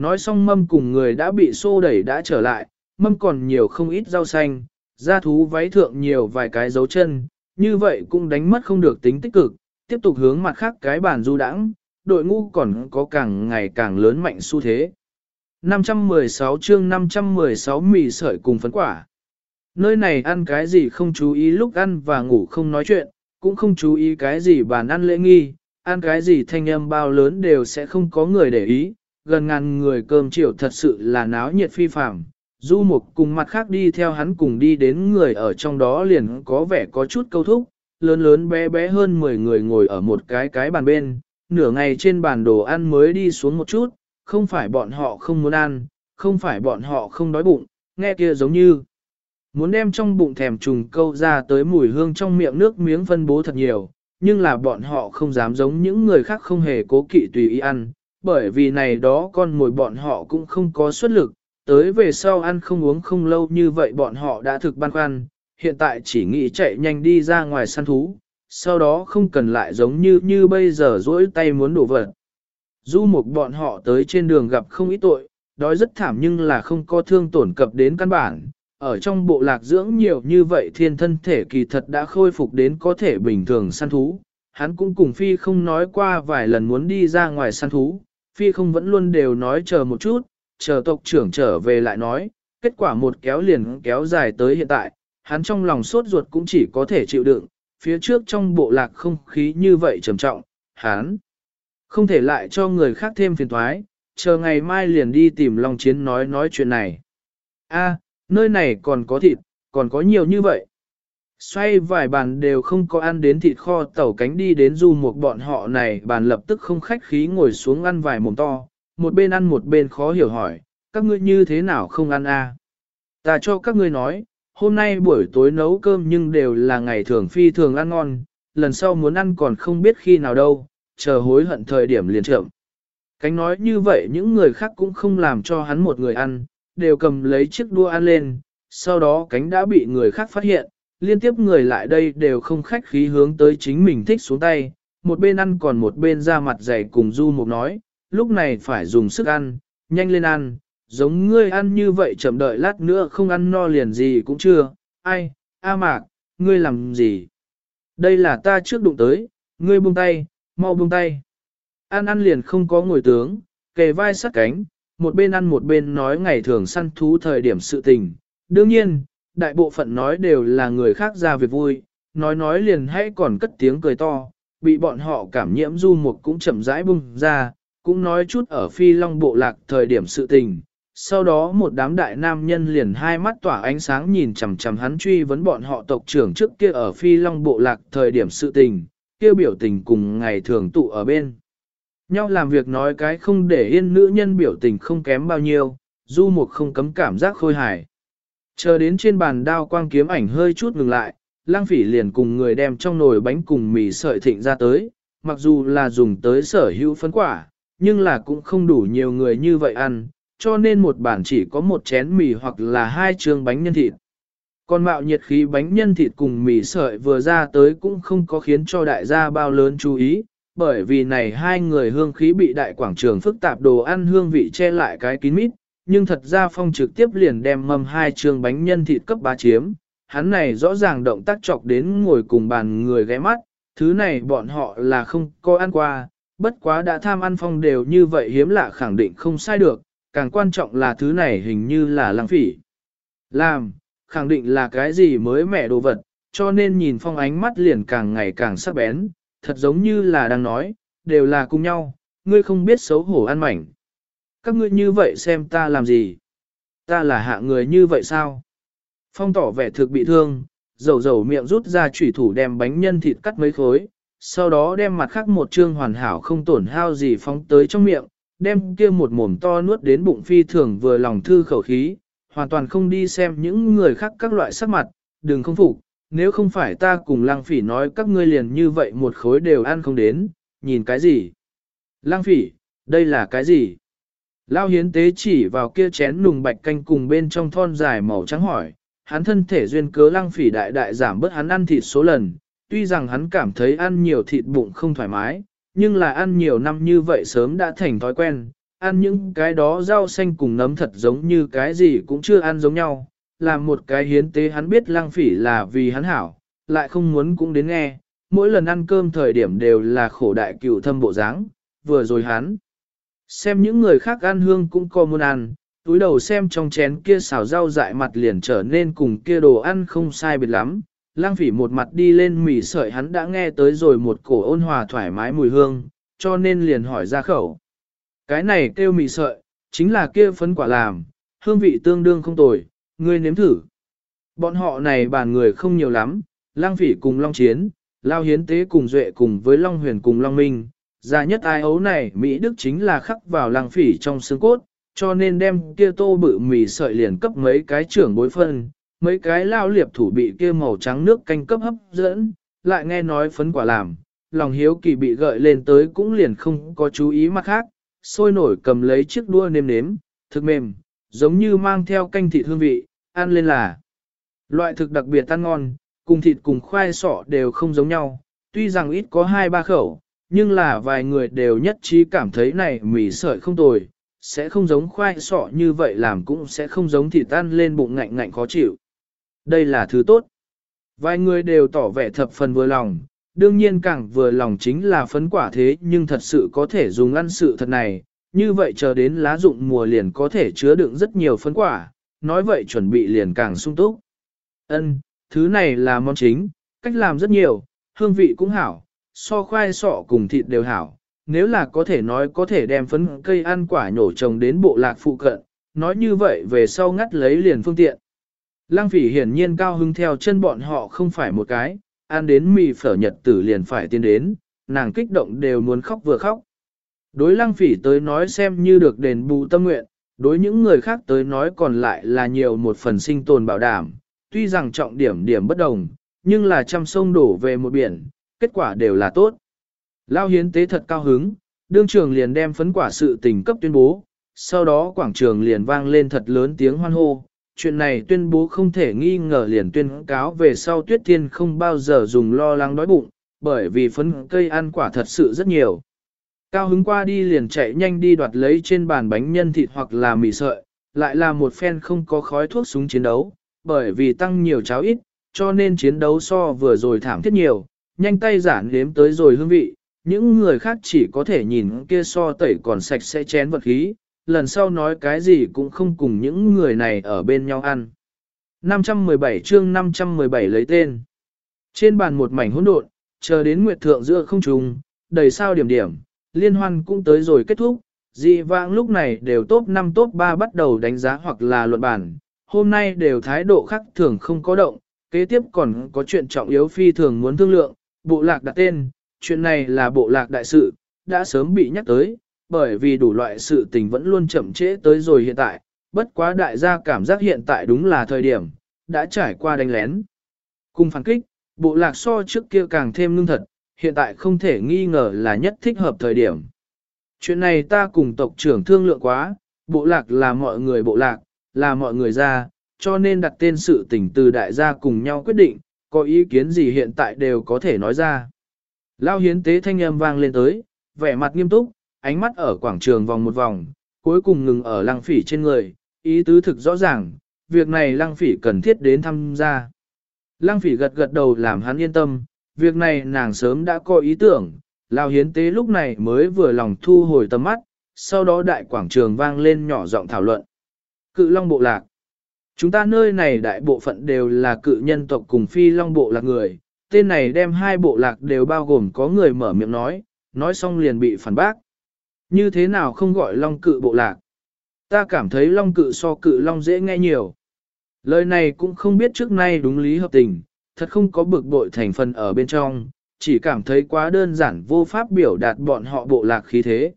Nói xong mâm cùng người đã bị xô đẩy đã trở lại, mâm còn nhiều không ít rau xanh, da thú váy thượng nhiều vài cái dấu chân, như vậy cũng đánh mất không được tính tích cực, tiếp tục hướng mặt khác cái bàn du đãng, đội ngũ còn có càng ngày càng lớn mạnh xu thế. 516 chương 516 mì sợi cùng phấn quả. Nơi này ăn cái gì không chú ý lúc ăn và ngủ không nói chuyện, cũng không chú ý cái gì bàn ăn lễ nghi, ăn cái gì thanh âm bao lớn đều sẽ không có người để ý, gần ngàn người cơm chiều thật sự là náo nhiệt phi phàm. Du Mục cùng mặt khác đi theo hắn cùng đi đến người ở trong đó liền có vẻ có chút câu thúc, lớn lớn bé bé hơn 10 người ngồi ở một cái cái bàn bên, nửa ngày trên bàn đồ ăn mới đi xuống một chút, không phải bọn họ không muốn ăn, không phải bọn họ không đói bụng, nghe kia giống như muốn đem trong bụng thèm trùng câu ra tới mùi hương trong miệng nước miếng phân bố thật nhiều, nhưng là bọn họ không dám giống những người khác không hề cố kỵ tùy ý ăn, bởi vì này đó con mồi bọn họ cũng không có xuất lực, tới về sau ăn không uống không lâu như vậy bọn họ đã thực băn khoăn, hiện tại chỉ nghĩ chạy nhanh đi ra ngoài săn thú, sau đó không cần lại giống như như bây giờ rỗi tay muốn đổ vật. Du mục bọn họ tới trên đường gặp không ít tội, đói rất thảm nhưng là không có thương tổn cập đến căn bản. Ở trong bộ lạc dưỡng nhiều như vậy thiên thân thể kỳ thật đã khôi phục đến có thể bình thường săn thú. Hắn cũng cùng Phi không nói qua vài lần muốn đi ra ngoài săn thú, Phi không vẫn luôn đều nói chờ một chút, chờ tộc trưởng trở về lại nói, kết quả một kéo liền kéo dài tới hiện tại, hắn trong lòng sốt ruột cũng chỉ có thể chịu đựng, phía trước trong bộ lạc không khí như vậy trầm trọng, hắn không thể lại cho người khác thêm phiền thoái, chờ ngày mai liền đi tìm Long Chiến nói nói chuyện này. A, nơi này còn có thịt, còn có nhiều như vậy. Xoay vài bàn đều không có ăn đến thịt kho tàu cánh đi đến du một bọn họ này bàn lập tức không khách khí ngồi xuống ăn vài mồm to, một bên ăn một bên khó hiểu hỏi, các ngươi như thế nào không ăn a? Ta cho các ngươi nói, hôm nay buổi tối nấu cơm nhưng đều là ngày thường phi thường ăn ngon, lần sau muốn ăn còn không biết khi nào đâu, chờ hối hận thời điểm liền trộm. Cánh nói như vậy những người khác cũng không làm cho hắn một người ăn, đều cầm lấy chiếc đua ăn lên, sau đó cánh đã bị người khác phát hiện, liên tiếp người lại đây đều không khách khí hướng tới chính mình thích xuống tay, một bên ăn còn một bên ra mặt dày cùng Du Mục nói, lúc này phải dùng sức ăn, nhanh lên ăn, giống ngươi ăn như vậy chậm đợi lát nữa không ăn no liền gì cũng chưa, ai, A Mạc, ngươi làm gì? Đây là ta trước đụng tới, ngươi buông tay, mau buông tay. Ăn ăn liền không có ngồi tướng, kề vai sát cánh, một bên ăn một bên nói ngày thường săn thú thời điểm sự tình. Đương nhiên, đại bộ phận nói đều là người khác ra việc vui, nói nói liền hãy còn cất tiếng cười to, bị bọn họ cảm nhiễm du mục cũng chậm rãi bung ra, cũng nói chút ở phi long bộ lạc thời điểm sự tình. Sau đó một đám đại nam nhân liền hai mắt tỏa ánh sáng nhìn chằm chằm hắn truy vấn bọn họ tộc trưởng trước kia ở phi long bộ lạc thời điểm sự tình, kêu biểu tình cùng ngày thường tụ ở bên. Nhau làm việc nói cái không để yên nữ nhân biểu tình không kém bao nhiêu, du mục không cấm cảm giác khôi hài. Chờ đến trên bàn đao quang kiếm ảnh hơi chút ngừng lại, lang phỉ liền cùng người đem trong nồi bánh cùng mì sợi thịnh ra tới, mặc dù là dùng tới sở hữu phấn quả, nhưng là cũng không đủ nhiều người như vậy ăn, cho nên một bản chỉ có một chén mì hoặc là hai trường bánh nhân thịt. Còn mạo nhiệt khí bánh nhân thịt cùng mì sợi vừa ra tới cũng không có khiến cho đại gia bao lớn chú ý, bởi vì này hai người hương khí bị đại quảng trường phức tạp đồ ăn hương vị che lại cái kín mít, nhưng thật ra phong trực tiếp liền đem mâm hai trường bánh nhân thịt cấp bá chiếm, hắn này rõ ràng động tác chọc đến ngồi cùng bàn người ghé mắt, thứ này bọn họ là không có ăn qua, bất quá đã tham ăn phong đều như vậy hiếm lạ khẳng định không sai được, càng quan trọng là thứ này hình như là lãng phỉ. Làm, khẳng định là cái gì mới mẻ đồ vật, cho nên nhìn phong ánh mắt liền càng ngày càng sắc bén, thật giống như là đang nói, đều là cùng nhau, ngươi không biết xấu hổ ăn mảnh. Các ngươi như vậy xem ta làm gì? Ta là hạ người như vậy sao? Phong tỏ vẻ thực bị thương, dầu dầu miệng rút ra chủy thủ đem bánh nhân thịt cắt mấy khối, sau đó đem mặt khác một chương hoàn hảo không tổn hao gì phóng tới trong miệng, đem kia một mồm to nuốt đến bụng phi thường vừa lòng thư khẩu khí, hoàn toàn không đi xem những người khác các loại sắc mặt, đừng không phục, nếu không phải ta cùng lang phỉ nói các ngươi liền như vậy một khối đều ăn không đến, nhìn cái gì? Lang phỉ, đây là cái gì? Lao hiến tế chỉ vào kia chén nùng bạch canh cùng bên trong thon dài màu trắng hỏi, hắn thân thể duyên cớ lăng phỉ đại đại giảm bớt hắn ăn thịt số lần, tuy rằng hắn cảm thấy ăn nhiều thịt bụng không thoải mái, nhưng là ăn nhiều năm như vậy sớm đã thành thói quen, ăn những cái đó rau xanh cùng nấm thật giống như cái gì cũng chưa ăn giống nhau, làm một cái hiến tế hắn biết lăng phỉ là vì hắn hảo, lại không muốn cũng đến nghe, mỗi lần ăn cơm thời điểm đều là khổ đại cửu thâm bộ dáng, vừa rồi hắn. Xem những người khác ăn hương cũng có muốn ăn, túi đầu xem trong chén kia xào rau dại mặt liền trở nên cùng kia đồ ăn không sai biệt lắm. Lang phỉ một mặt đi lên mỉ sợi hắn đã nghe tới rồi một cổ ôn hòa thoải mái mùi hương, cho nên liền hỏi ra khẩu. Cái này kêu mì sợi, chính là kia phấn quả làm, hương vị tương đương không tồi, ngươi nếm thử. Bọn họ này bàn người không nhiều lắm, lang phỉ cùng long chiến, lao hiến tế cùng duệ cùng với long huyền cùng long minh. Già nhất ai ấu này Mỹ Đức chính là khắc vào lăng phỉ trong xương cốt, cho nên đem kia tô bự mì sợi liền cấp mấy cái trưởng bối phân, mấy cái lao liệp thủ bị kia màu trắng nước canh cấp hấp dẫn, lại nghe nói phấn quả làm, lòng hiếu kỳ bị gợi lên tới cũng liền không có chú ý mặt khác, sôi nổi cầm lấy chiếc đua nêm nếm, thực mềm, giống như mang theo canh thịt hương vị, ăn lên là. Loại thực đặc biệt ăn ngon, cùng thịt cùng khoai sọ đều không giống nhau, tuy rằng ít có hai ba khẩu, nhưng là vài người đều nhất trí cảm thấy này mì sợi không tồi, sẽ không giống khoai sọ như vậy làm cũng sẽ không giống thịt tan lên bụng ngạnh ngạnh khó chịu. Đây là thứ tốt. Vài người đều tỏ vẻ thập phần vừa lòng, đương nhiên càng vừa lòng chính là phấn quả thế nhưng thật sự có thể dùng ăn sự thật này, như vậy chờ đến lá dụng mùa liền có thể chứa đựng rất nhiều phấn quả, nói vậy chuẩn bị liền càng sung túc. Ân, thứ này là món chính, cách làm rất nhiều, hương vị cũng hảo, so khoai sọ cùng thịt đều hảo, nếu là có thể nói có thể đem phấn cây ăn quả nhổ trồng đến bộ lạc phụ cận, nói như vậy về sau ngắt lấy liền phương tiện. Lăng phỉ hiển nhiên cao hứng theo chân bọn họ không phải một cái, ăn đến mì phở nhật tử liền phải tiến đến, nàng kích động đều muốn khóc vừa khóc. Đối lăng phỉ tới nói xem như được đền bù tâm nguyện, đối những người khác tới nói còn lại là nhiều một phần sinh tồn bảo đảm, tuy rằng trọng điểm điểm bất đồng, nhưng là trăm sông đổ về một biển, kết quả đều là tốt. Lao hiến tế thật cao hứng, đương trường liền đem phấn quả sự tình cấp tuyên bố, sau đó quảng trường liền vang lên thật lớn tiếng hoan hô. Chuyện này tuyên bố không thể nghi ngờ liền tuyên cáo về sau tuyết thiên không bao giờ dùng lo lắng đói bụng, bởi vì phấn cây ăn quả thật sự rất nhiều. Cao hứng qua đi liền chạy nhanh đi đoạt lấy trên bàn bánh nhân thịt hoặc là mì sợi, lại là một phen không có khói thuốc súng chiến đấu, bởi vì tăng nhiều cháo ít, cho nên chiến đấu so vừa rồi thảm thiết nhiều, nhanh tay giản nếm tới rồi hương vị, những người khác chỉ có thể nhìn kia so tẩy còn sạch sẽ chén vật khí, lần sau nói cái gì cũng không cùng những người này ở bên nhau ăn. 517 chương 517 lấy tên. Trên bàn một mảnh hỗn độn, chờ đến nguyệt thượng giữa không trùng, đầy sao điểm điểm, liên hoan cũng tới rồi kết thúc, dị vãng lúc này đều top 5 top 3 bắt đầu đánh giá hoặc là luận bản, hôm nay đều thái độ khác thường không có động, kế tiếp còn có chuyện trọng yếu phi thường muốn thương lượng, bộ lạc đặt tên, chuyện này là bộ lạc đại sự, đã sớm bị nhắc tới, bởi vì đủ loại sự tình vẫn luôn chậm trễ tới rồi hiện tại, bất quá đại gia cảm giác hiện tại đúng là thời điểm, đã trải qua đánh lén. Cùng phản kích, bộ lạc so trước kia càng thêm ngưng thật, hiện tại không thể nghi ngờ là nhất thích hợp thời điểm. Chuyện này ta cùng tộc trưởng thương lượng quá, bộ lạc là mọi người bộ lạc, là mọi người ra, cho nên đặt tên sự tình từ đại gia cùng nhau quyết định, có ý kiến gì hiện tại đều có thể nói ra. Lao hiến tế thanh âm vang lên tới, vẻ mặt nghiêm túc, ánh mắt ở quảng trường vòng một vòng, cuối cùng ngừng ở lăng phỉ trên người, ý tứ thực rõ ràng, việc này lăng phỉ cần thiết đến tham gia. Lăng phỉ gật gật đầu làm hắn yên tâm, việc này nàng sớm đã có ý tưởng, Lao hiến tế lúc này mới vừa lòng thu hồi tầm mắt, sau đó đại quảng trường vang lên nhỏ giọng thảo luận. Cự Long Bộ Lạc Chúng ta nơi này đại bộ phận đều là cự nhân tộc cùng phi Long Bộ Lạc người, tên này đem hai bộ lạc đều bao gồm có người mở miệng nói, nói xong liền bị phản bác. Như thế nào không gọi Long Cự Bộ Lạc? Ta cảm thấy Long Cự so Cự Long dễ nghe nhiều. Lời này cũng không biết trước nay đúng lý hợp tình, thật không có bực bội thành phần ở bên trong, chỉ cảm thấy quá đơn giản vô pháp biểu đạt bọn họ bộ lạc khí thế.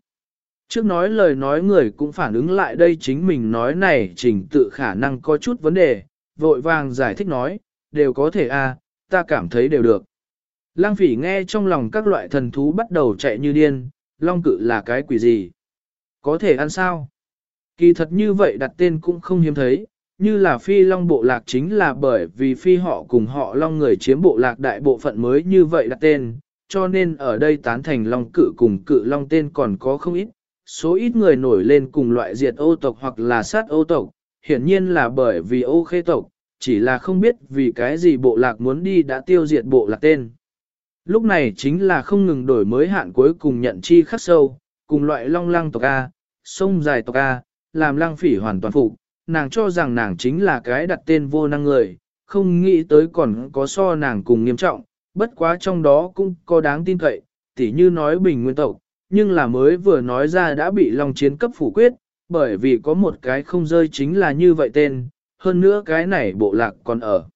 Trước nói lời nói người cũng phản ứng lại đây chính mình nói này trình tự khả năng có chút vấn đề, vội vàng giải thích nói, đều có thể a, à, ta cảm thấy đều được. Lang phỉ nghe trong lòng các loại thần thú bắt đầu chạy như điên, long cự là cái quỷ gì? Có thể ăn sao? Kỳ thật như vậy đặt tên cũng không hiếm thấy, như là phi long bộ lạc chính là bởi vì phi họ cùng họ long người chiếm bộ lạc đại bộ phận mới như vậy đặt tên, cho nên ở đây tán thành long cự cùng cự long tên còn có không ít, số ít người nổi lên cùng loại diệt ô tộc hoặc là sát ô tộc, hiển nhiên là bởi vì ô khê tộc, chỉ là không biết vì cái gì bộ lạc muốn đi đã tiêu diệt bộ lạc tên. Lúc này chính là không ngừng đổi mới hạn cuối cùng nhận chi khắc sâu, cùng loại long lăng tộc A, sông dài tộc A, làm lăng phỉ hoàn toàn phục, nàng cho rằng nàng chính là cái đặt tên vô năng người, không nghĩ tới còn có so nàng cùng nghiêm trọng, bất quá trong đó cũng có đáng tin cậy, tỉ như nói bình nguyên tộc, nhưng là mới vừa nói ra đã bị Long Chiến cấp phủ quyết, bởi vì có một cái không rơi chính là như vậy tên, hơn nữa cái này bộ lạc còn ở.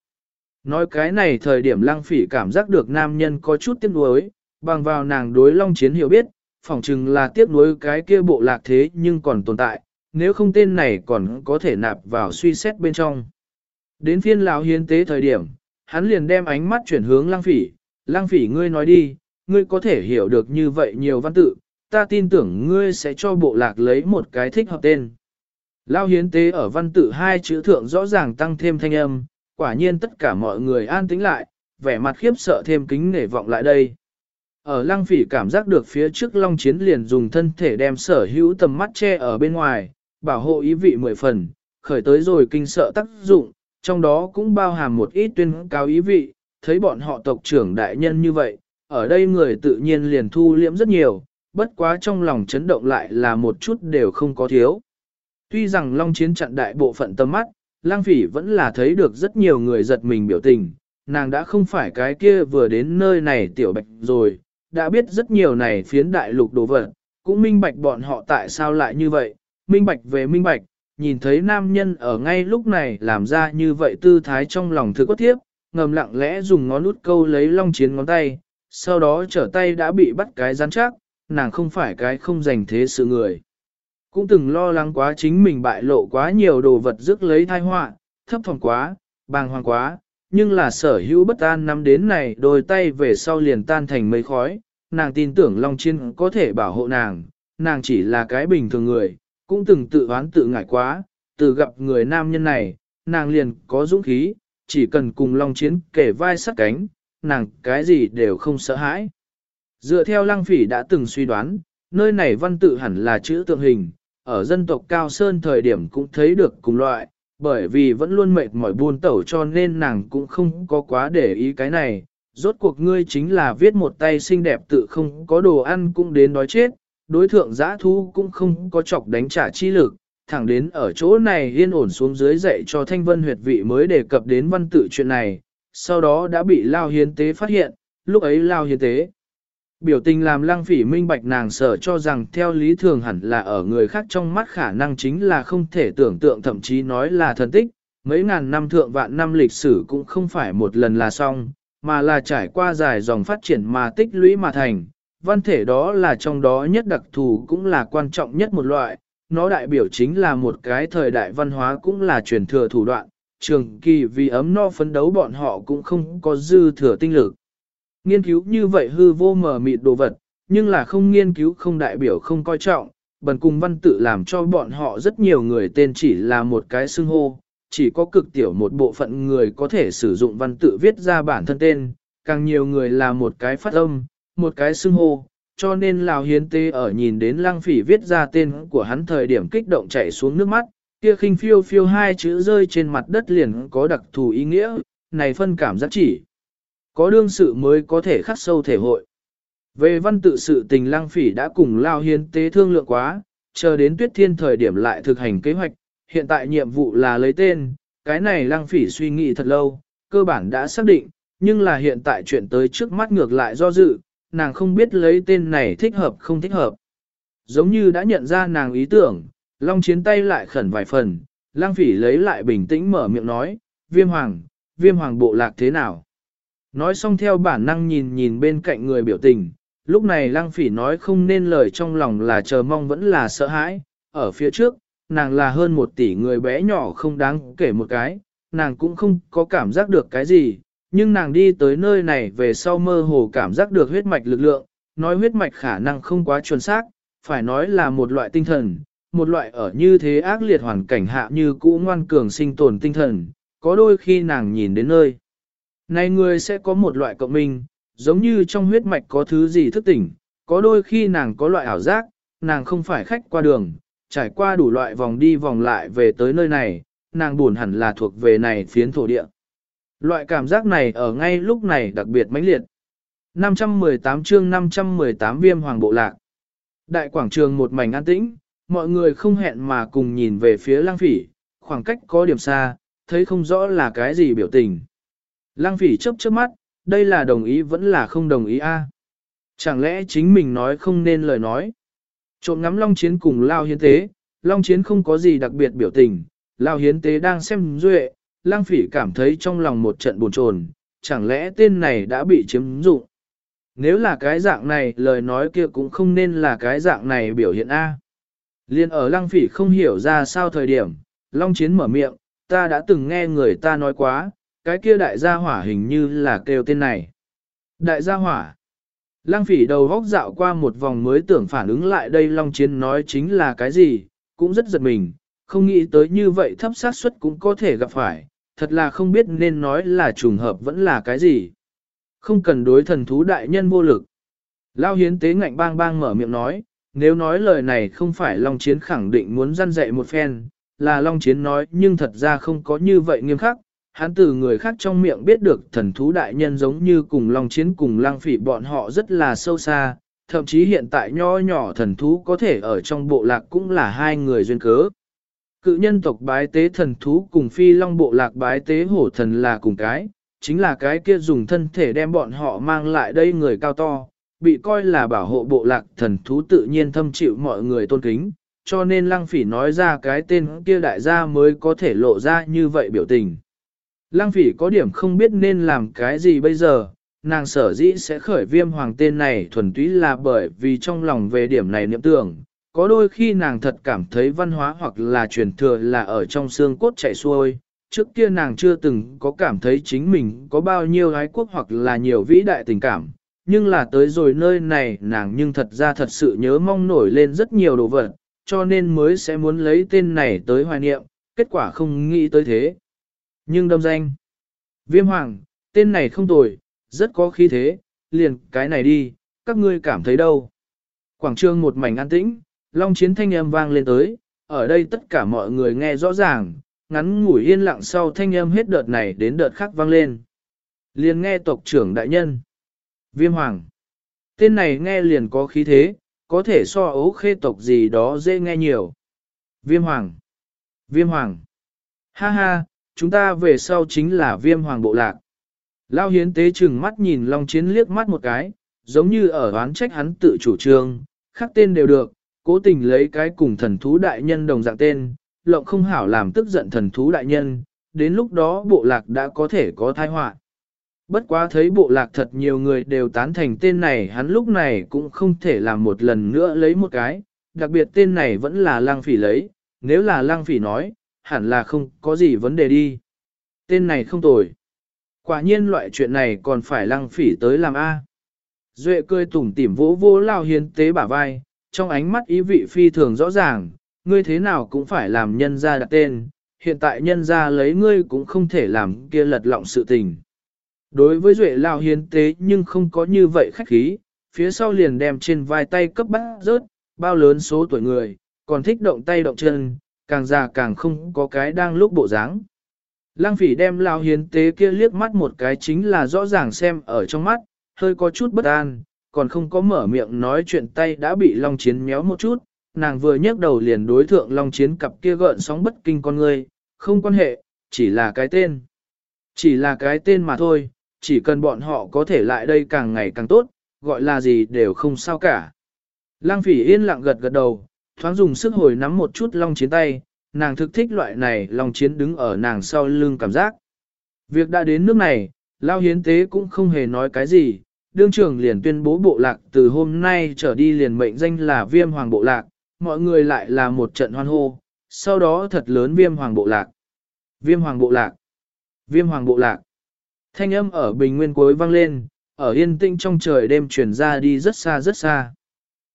Nói cái này thời điểm lăng phỉ cảm giác được nam nhân có chút tiếc nuối, bằng vào nàng đối Long Chiến hiểu biết, phỏng chừng là tiếc nuối cái kia bộ lạc thế nhưng còn tồn tại, nếu không tên này còn có thể nạp vào suy xét bên trong. Đến phiên lão hiến tế thời điểm, hắn liền đem ánh mắt chuyển hướng lăng phỉ, lăng phỉ ngươi nói đi, ngươi có thể hiểu được như vậy nhiều văn tự, ta tin tưởng ngươi sẽ cho bộ lạc lấy một cái thích hợp tên. Lao hiến tế ở văn tự hai chữ thượng rõ ràng tăng thêm thanh âm, quả nhiên tất cả mọi người an tĩnh lại, vẻ mặt khiếp sợ thêm kính nể vọng lại đây. Ở lăng phỉ cảm giác được phía trước long chiến liền dùng thân thể đem sở hữu tầm mắt che ở bên ngoài, bảo hộ ý vị mười phần, khởi tới rồi kinh sợ tác dụng, trong đó cũng bao hàm một ít tuyên cao ý vị, thấy bọn họ tộc trưởng đại nhân như vậy, ở đây người tự nhiên liền thu liễm rất nhiều, bất quá trong lòng chấn động lại là một chút đều không có thiếu. Tuy rằng Long Chiến chặn đại bộ phận tâm mắt, Lang Phỉ vẫn là thấy được rất nhiều người giật mình biểu tình, nàng đã không phải cái kia vừa đến nơi này tiểu bạch rồi, đã biết rất nhiều này phiến đại lục đồ vật, cũng minh bạch bọn họ tại sao lại như vậy, minh bạch về minh bạch, nhìn thấy nam nhân ở ngay lúc này làm ra như vậy tư thái trong lòng thứ quất thiếp, ngầm lặng lẽ dùng ngón út câu lấy long chiến ngón tay, sau đó trở tay đã bị bắt cái rắn chắc, nàng không phải cái không dành thế sự người. Cũng từng lo lắng quá chính mình bại lộ quá nhiều đồ vật rước lấy thai họa, thấp thỏm quá, bàng hoàng quá, nhưng là sở hữu bất an năm đến này đôi tay về sau liền tan thành mây khói, nàng tin tưởng Long Chiên có thể bảo hộ nàng, nàng chỉ là cái bình thường người, cũng từng tự oán tự ngại quá, từ gặp người nam nhân này, nàng liền có dũng khí, chỉ cần cùng Long Chiến kể vai sát cánh, nàng cái gì đều không sợ hãi. Dựa theo lăng phỉ đã từng suy đoán, nơi này văn tự hẳn là chữ tượng hình, ở dân tộc Cao Sơn thời điểm cũng thấy được cùng loại, bởi vì vẫn luôn mệt mỏi buôn tẩu cho nên nàng cũng không có quá để ý cái này. Rốt cuộc ngươi chính là viết một tay xinh đẹp tự không có đồ ăn cũng đến đói chết, đối thượng giã thu cũng không có chọc đánh trả chi lực, thẳng đến ở chỗ này yên ổn xuống dưới dạy cho thanh vân huyệt vị mới đề cập đến văn tự chuyện này, sau đó đã bị Lao Hiến Tế phát hiện, lúc ấy Lao Hiến Tế. Biểu tình làm lăng phỉ minh bạch nàng sở cho rằng theo lý thường hẳn là ở người khác trong mắt khả năng chính là không thể tưởng tượng thậm chí nói là thần tích, mấy ngàn năm thượng vạn năm lịch sử cũng không phải một lần là xong, mà là trải qua dài dòng phát triển mà tích lũy mà thành. Văn thể đó là trong đó nhất đặc thù cũng là quan trọng nhất một loại, nó đại biểu chính là một cái thời đại văn hóa cũng là truyền thừa thủ đoạn, trường kỳ vì ấm no phấn đấu bọn họ cũng không có dư thừa tinh lực. Nghiên cứu như vậy hư vô mờ mịt đồ vật, nhưng là không nghiên cứu không đại biểu không coi trọng, bần cùng văn tự làm cho bọn họ rất nhiều người tên chỉ là một cái xưng hô, chỉ có cực tiểu một bộ phận người có thể sử dụng văn tự viết ra bản thân tên, càng nhiều người là một cái phát âm, một cái xưng hô, cho nên Lào Hiến Tê ở nhìn đến lăng phỉ viết ra tên của hắn thời điểm kích động chảy xuống nước mắt, kia khinh phiêu phiêu hai chữ rơi trên mặt đất liền có đặc thù ý nghĩa, này phân cảm giác chỉ. Có đương sự mới có thể khắc sâu thể hội. Về văn tự sự tình lăng phỉ đã cùng Lao Hiến Tế thương lượng quá, chờ đến tuyết thiên thời điểm lại thực hành kế hoạch, hiện tại nhiệm vụ là lấy tên, cái này lăng phỉ suy nghĩ thật lâu, cơ bản đã xác định, nhưng là hiện tại chuyện tới trước mắt ngược lại do dự, nàng không biết lấy tên này thích hợp không thích hợp. Giống như đã nhận ra nàng ý tưởng, Long Chiến tay lại khẩn vài phần, lang phỉ lấy lại bình tĩnh mở miệng nói, viêm hoàng, viêm hoàng bộ lạc thế nào? Nói xong theo bản năng nhìn nhìn bên cạnh người biểu tình, lúc này lăng phỉ nói không nên lời trong lòng là chờ mong vẫn là sợ hãi, ở phía trước, nàng là hơn một tỷ người bé nhỏ không đáng kể một cái, nàng cũng không có cảm giác được cái gì, nhưng nàng đi tới nơi này về sau mơ hồ cảm giác được huyết mạch lực lượng, nói huyết mạch khả năng không quá chuẩn xác, phải nói là một loại tinh thần, một loại ở như thế ác liệt hoàn cảnh hạ như cũ ngoan cường sinh tồn tinh thần, có đôi khi nàng nhìn đến nơi. Này người sẽ có một loại cộng minh, giống như trong huyết mạch có thứ gì thức tỉnh, có đôi khi nàng có loại ảo giác, nàng không phải khách qua đường, trải qua đủ loại vòng đi vòng lại về tới nơi này, nàng buồn hẳn là thuộc về này phiến thổ địa. Loại cảm giác này ở ngay lúc này đặc biệt mãnh liệt. 518 chương 518 viêm hoàng bộ lạc. Đại quảng trường một mảnh an tĩnh, mọi người không hẹn mà cùng nhìn về phía lang phỉ, khoảng cách có điểm xa, thấy không rõ là cái gì biểu tình. Lang phỉ chớp chớp mắt, đây là đồng ý vẫn là không đồng ý a? Chẳng lẽ chính mình nói không nên lời nói? Trộm ngắm Long Chiến cùng Lao Hiến Tế, Long Chiến không có gì đặc biệt biểu tình, Lao Hiến Tế đang xem duệ, lang phỉ cảm thấy trong lòng một trận buồn chồn, chẳng lẽ tên này đã bị chiếm dụng. Nếu là cái dạng này lời nói kia cũng không nên là cái dạng này biểu hiện A. Liên ở lăng phỉ không hiểu ra sao thời điểm, Long Chiến mở miệng, ta đã từng nghe người ta nói quá, cái kia đại gia hỏa hình như là kêu tên này. Đại gia hỏa. Lăng phỉ đầu góc dạo qua một vòng mới tưởng phản ứng lại đây Long Chiến nói chính là cái gì, cũng rất giật mình, không nghĩ tới như vậy thấp xác suất cũng có thể gặp phải, thật là không biết nên nói là trùng hợp vẫn là cái gì. Không cần đối thần thú đại nhân vô lực. Lao hiến tế ngạnh bang bang mở miệng nói, nếu nói lời này không phải Long Chiến khẳng định muốn răn dạy một phen, là Long Chiến nói nhưng thật ra không có như vậy nghiêm khắc. Hắn từ người khác trong miệng biết được thần thú đại nhân giống như cùng Long Chiến cùng lang phỉ bọn họ rất là sâu xa, thậm chí hiện tại nho nhỏ thần thú có thể ở trong bộ lạc cũng là hai người duyên cớ. Cự nhân tộc bái tế thần thú cùng phi long bộ lạc bái tế hổ thần là cùng cái, chính là cái kia dùng thân thể đem bọn họ mang lại đây người cao to, bị coi là bảo hộ bộ lạc thần thú tự nhiên thâm chịu mọi người tôn kính, cho nên lăng phỉ nói ra cái tên kia đại gia mới có thể lộ ra như vậy biểu tình. Lăng phỉ có điểm không biết nên làm cái gì bây giờ, nàng sở dĩ sẽ khởi viêm hoàng tên này thuần túy là bởi vì trong lòng về điểm này niệm tưởng, có đôi khi nàng thật cảm thấy văn hóa hoặc là truyền thừa là ở trong xương cốt chạy xuôi, trước kia nàng chưa từng có cảm thấy chính mình có bao nhiêu ái quốc hoặc là nhiều vĩ đại tình cảm, nhưng là tới rồi nơi này nàng nhưng thật ra thật sự nhớ mong nổi lên rất nhiều đồ vật, cho nên mới sẽ muốn lấy tên này tới hoài niệm, kết quả không nghĩ tới thế. Nhưng đâm danh, viêm hoàng, tên này không tồi, rất có khí thế, liền cái này đi, các ngươi cảm thấy đâu. Quảng trường một mảnh an tĩnh, long chiến thanh âm vang lên tới, ở đây tất cả mọi người nghe rõ ràng, ngắn ngủi yên lặng sau thanh âm hết đợt này đến đợt khác vang lên. Liền nghe tộc trưởng đại nhân. Viêm hoàng. Tên này nghe liền có khí thế, có thể so ấu khê tộc gì đó dễ nghe nhiều. Viêm hoàng. Viêm hoàng. Ha ha, chúng ta về sau chính là viêm hoàng bộ lạc. Lao hiến tế chừng mắt nhìn Long Chiến liếc mắt một cái, giống như ở oán trách hắn tự chủ trương, khác tên đều được, cố tình lấy cái cùng thần thú đại nhân đồng dạng tên, lộng không hảo làm tức giận thần thú đại nhân, đến lúc đó bộ lạc đã có thể có thai họa. Bất quá thấy bộ lạc thật nhiều người đều tán thành tên này hắn lúc này cũng không thể làm một lần nữa lấy một cái, đặc biệt tên này vẫn là lang phỉ lấy, nếu là lang phỉ nói, hẳn là không có gì vấn đề đi. Tên này không tồi. Quả nhiên loại chuyện này còn phải lăng phỉ tới làm A. Duệ cười tủm tỉm vỗ vô lao hiến tế bả vai, trong ánh mắt ý vị phi thường rõ ràng, ngươi thế nào cũng phải làm nhân ra đặt tên, hiện tại nhân ra lấy ngươi cũng không thể làm kia lật lọng sự tình. Đối với Duệ Lao hiến tế nhưng không có như vậy khách khí, phía sau liền đem trên vai tay cấp bắt rớt, bao lớn số tuổi người, còn thích động tay động chân, càng già càng không có cái đang lúc bộ dáng. Lăng phỉ đem Lao hiến tế kia liếc mắt một cái chính là rõ ràng xem ở trong mắt, hơi có chút bất an, còn không có mở miệng nói chuyện tay đã bị Long Chiến méo một chút, nàng vừa nhấc đầu liền đối thượng Long Chiến cặp kia gợn sóng bất kinh con người, không quan hệ, chỉ là cái tên. Chỉ là cái tên mà thôi, chỉ cần bọn họ có thể lại đây càng ngày càng tốt, gọi là gì đều không sao cả. Lăng phỉ yên lặng gật gật đầu, thoáng dùng sức hồi nắm một chút long chiến tay, nàng thực thích loại này long chiến đứng ở nàng sau lưng cảm giác. Việc đã đến nước này, lao hiến tế cũng không hề nói cái gì, đương trưởng liền tuyên bố bộ lạc từ hôm nay trở đi liền mệnh danh là viêm hoàng bộ lạc, mọi người lại là một trận hoan hô, sau đó thật lớn viêm hoàng bộ lạc. Viêm hoàng bộ lạc. Viêm hoàng bộ lạc. Thanh âm ở bình nguyên cuối vang lên, ở yên tĩnh trong trời đêm truyền ra đi rất xa rất xa.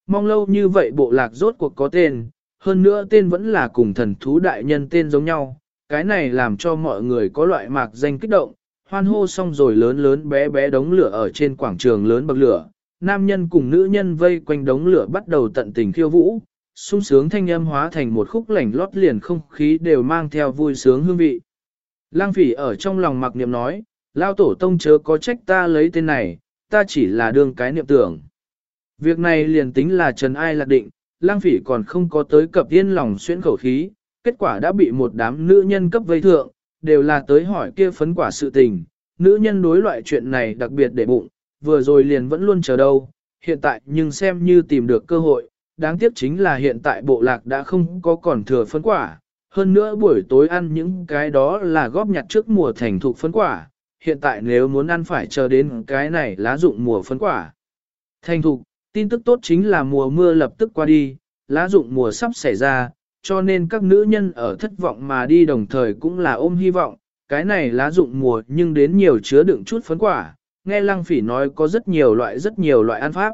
Mong lâu như vậy bộ lạc rốt cuộc có tên, hơn nữa tên vẫn là cùng thần thú đại nhân tên giống nhau, cái này làm cho mọi người có loại mạc danh kích động, hoan hô xong rồi lớn lớn bé bé đống lửa ở trên quảng trường lớn bậc lửa, nam nhân cùng nữ nhân vây quanh đống lửa bắt đầu tận tình khiêu vũ, sung sướng thanh âm hóa thành một khúc lảnh lót liền không khí đều mang theo vui sướng hương vị. Lang phỉ ở trong lòng mặc niệm nói, lao tổ tông chớ có trách ta lấy tên này, ta chỉ là đương cái niệm tưởng. Việc này liền tính là trần ai lạc định, lang phỉ còn không có tới cập yên lòng xuyên khẩu khí, kết quả đã bị một đám nữ nhân cấp vây thượng, đều là tới hỏi kia phấn quả sự tình. Nữ nhân đối loại chuyện này đặc biệt để bụng, vừa rồi liền vẫn luôn chờ đâu, hiện tại nhưng xem như tìm được cơ hội, đáng tiếc chính là hiện tại bộ lạc đã không có còn thừa phấn quả, hơn nữa buổi tối ăn những cái đó là góp nhặt trước mùa thành thục phấn quả, hiện tại nếu muốn ăn phải chờ đến cái này lá dụng mùa phấn quả. Thành thục, tin tức tốt chính là mùa mưa lập tức qua đi, lá dụng mùa sắp xảy ra, cho nên các nữ nhân ở thất vọng mà đi đồng thời cũng là ôm hy vọng, cái này lá dụng mùa nhưng đến nhiều chứa đựng chút phấn quả, nghe lăng phỉ nói có rất nhiều loại rất nhiều loại ăn pháp.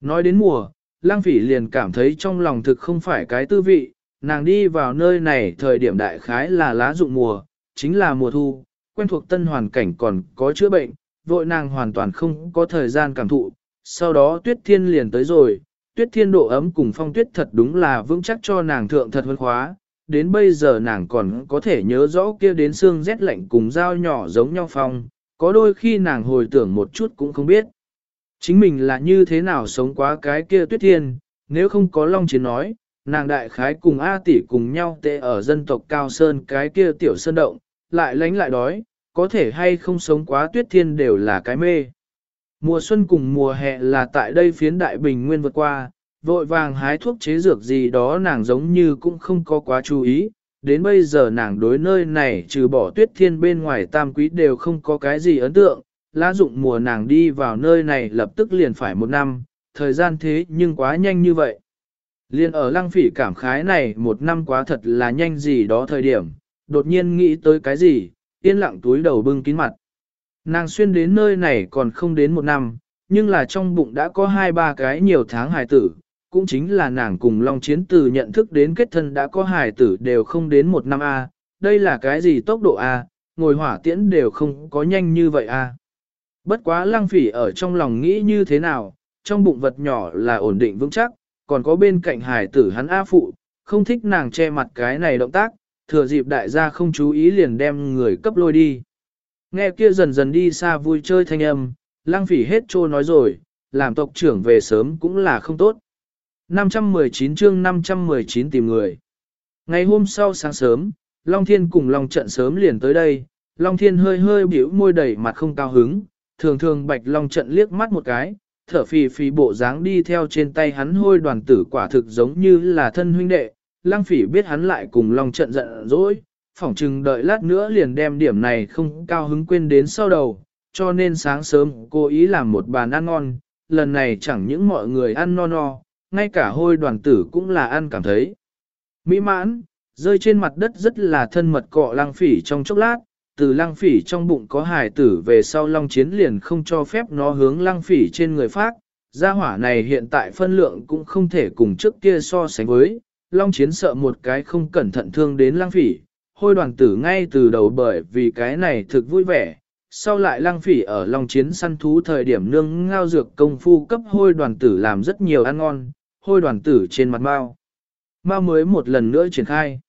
Nói đến mùa, lăng phỉ liền cảm thấy trong lòng thực không phải cái tư vị, nàng đi vào nơi này thời điểm đại khái là lá dụng mùa, chính là mùa thu, quen thuộc tân hoàn cảnh còn có chữa bệnh, vội nàng hoàn toàn không có thời gian cảm thụ, sau đó tuyết thiên liền tới rồi, tuyết thiên độ ấm cùng phong tuyết thật đúng là vững chắc cho nàng thượng thật vân khóa, đến bây giờ nàng còn có thể nhớ rõ kia đến xương rét lạnh cùng dao nhỏ giống nhau phong, có đôi khi nàng hồi tưởng một chút cũng không biết. Chính mình là như thế nào sống quá cái kia tuyết thiên, nếu không có Long Chiến nói, nàng đại khái cùng A tỷ cùng nhau tệ ở dân tộc Cao Sơn cái kia tiểu sơn động, lại lánh lại đói, có thể hay không sống quá tuyết thiên đều là cái mê. Mùa xuân cùng mùa hè là tại đây phiến đại bình nguyên vượt qua, vội vàng hái thuốc chế dược gì đó nàng giống như cũng không có quá chú ý, đến bây giờ nàng đối nơi này trừ bỏ tuyết thiên bên ngoài tam quý đều không có cái gì ấn tượng, lá dụng mùa nàng đi vào nơi này lập tức liền phải một năm, thời gian thế nhưng quá nhanh như vậy. Liên ở lăng phỉ cảm khái này một năm quá thật là nhanh gì đó thời điểm, đột nhiên nghĩ tới cái gì, yên lặng túi đầu bưng kín mặt. Nàng xuyên đến nơi này còn không đến một năm, nhưng là trong bụng đã có hai ba cái nhiều tháng hài tử, cũng chính là nàng cùng Long Chiến từ nhận thức đến kết thân đã có hài tử đều không đến một năm A, đây là cái gì tốc độ A, ngồi hỏa tiễn đều không có nhanh như vậy A. Bất quá lăng phỉ ở trong lòng nghĩ như thế nào, trong bụng vật nhỏ là ổn định vững chắc, còn có bên cạnh hài tử hắn A phụ, không thích nàng che mặt cái này động tác, thừa dịp đại gia không chú ý liền đem người cấp lôi đi. Nghe kia dần dần đi xa vui chơi thanh âm, lang phỉ hết trô nói rồi, làm tộc trưởng về sớm cũng là không tốt. 519 chương 519 tìm người. Ngày hôm sau sáng sớm, Long Thiên cùng Long Trận sớm liền tới đây, Long Thiên hơi hơi biểu môi đầy mặt không cao hứng, thường thường Bạch Long Trận liếc mắt một cái, thở phì phì bộ dáng đi theo trên tay hắn hôi đoàn tử quả thực giống như là thân huynh đệ, Lăng phỉ biết hắn lại cùng Long trận giận dỗi, phỏng chừng đợi lát nữa liền đem điểm này không cao hứng quên đến sau đầu, cho nên sáng sớm cô ý làm một bàn ăn ngon, lần này chẳng những mọi người ăn no no, ngay cả hôi đoàn tử cũng là ăn cảm thấy. Mỹ mãn, rơi trên mặt đất rất là thân mật cọ lăng phỉ trong chốc lát, từ lăng phỉ trong bụng có hài tử về sau long chiến liền không cho phép nó hướng lăng phỉ trên người phát, gia hỏa này hiện tại phân lượng cũng không thể cùng trước kia so sánh với, Long Chiến sợ một cái không cẩn thận thương đến lang phỉ, hôi đoàn tử ngay từ đầu bởi vì cái này thực vui vẻ, sau lại lăng phỉ ở lòng chiến săn thú thời điểm nương ngao dược công phu cấp hôi đoàn tử làm rất nhiều ăn ngon, hôi đoàn tử trên mặt mau. Mau mới một lần nữa triển khai.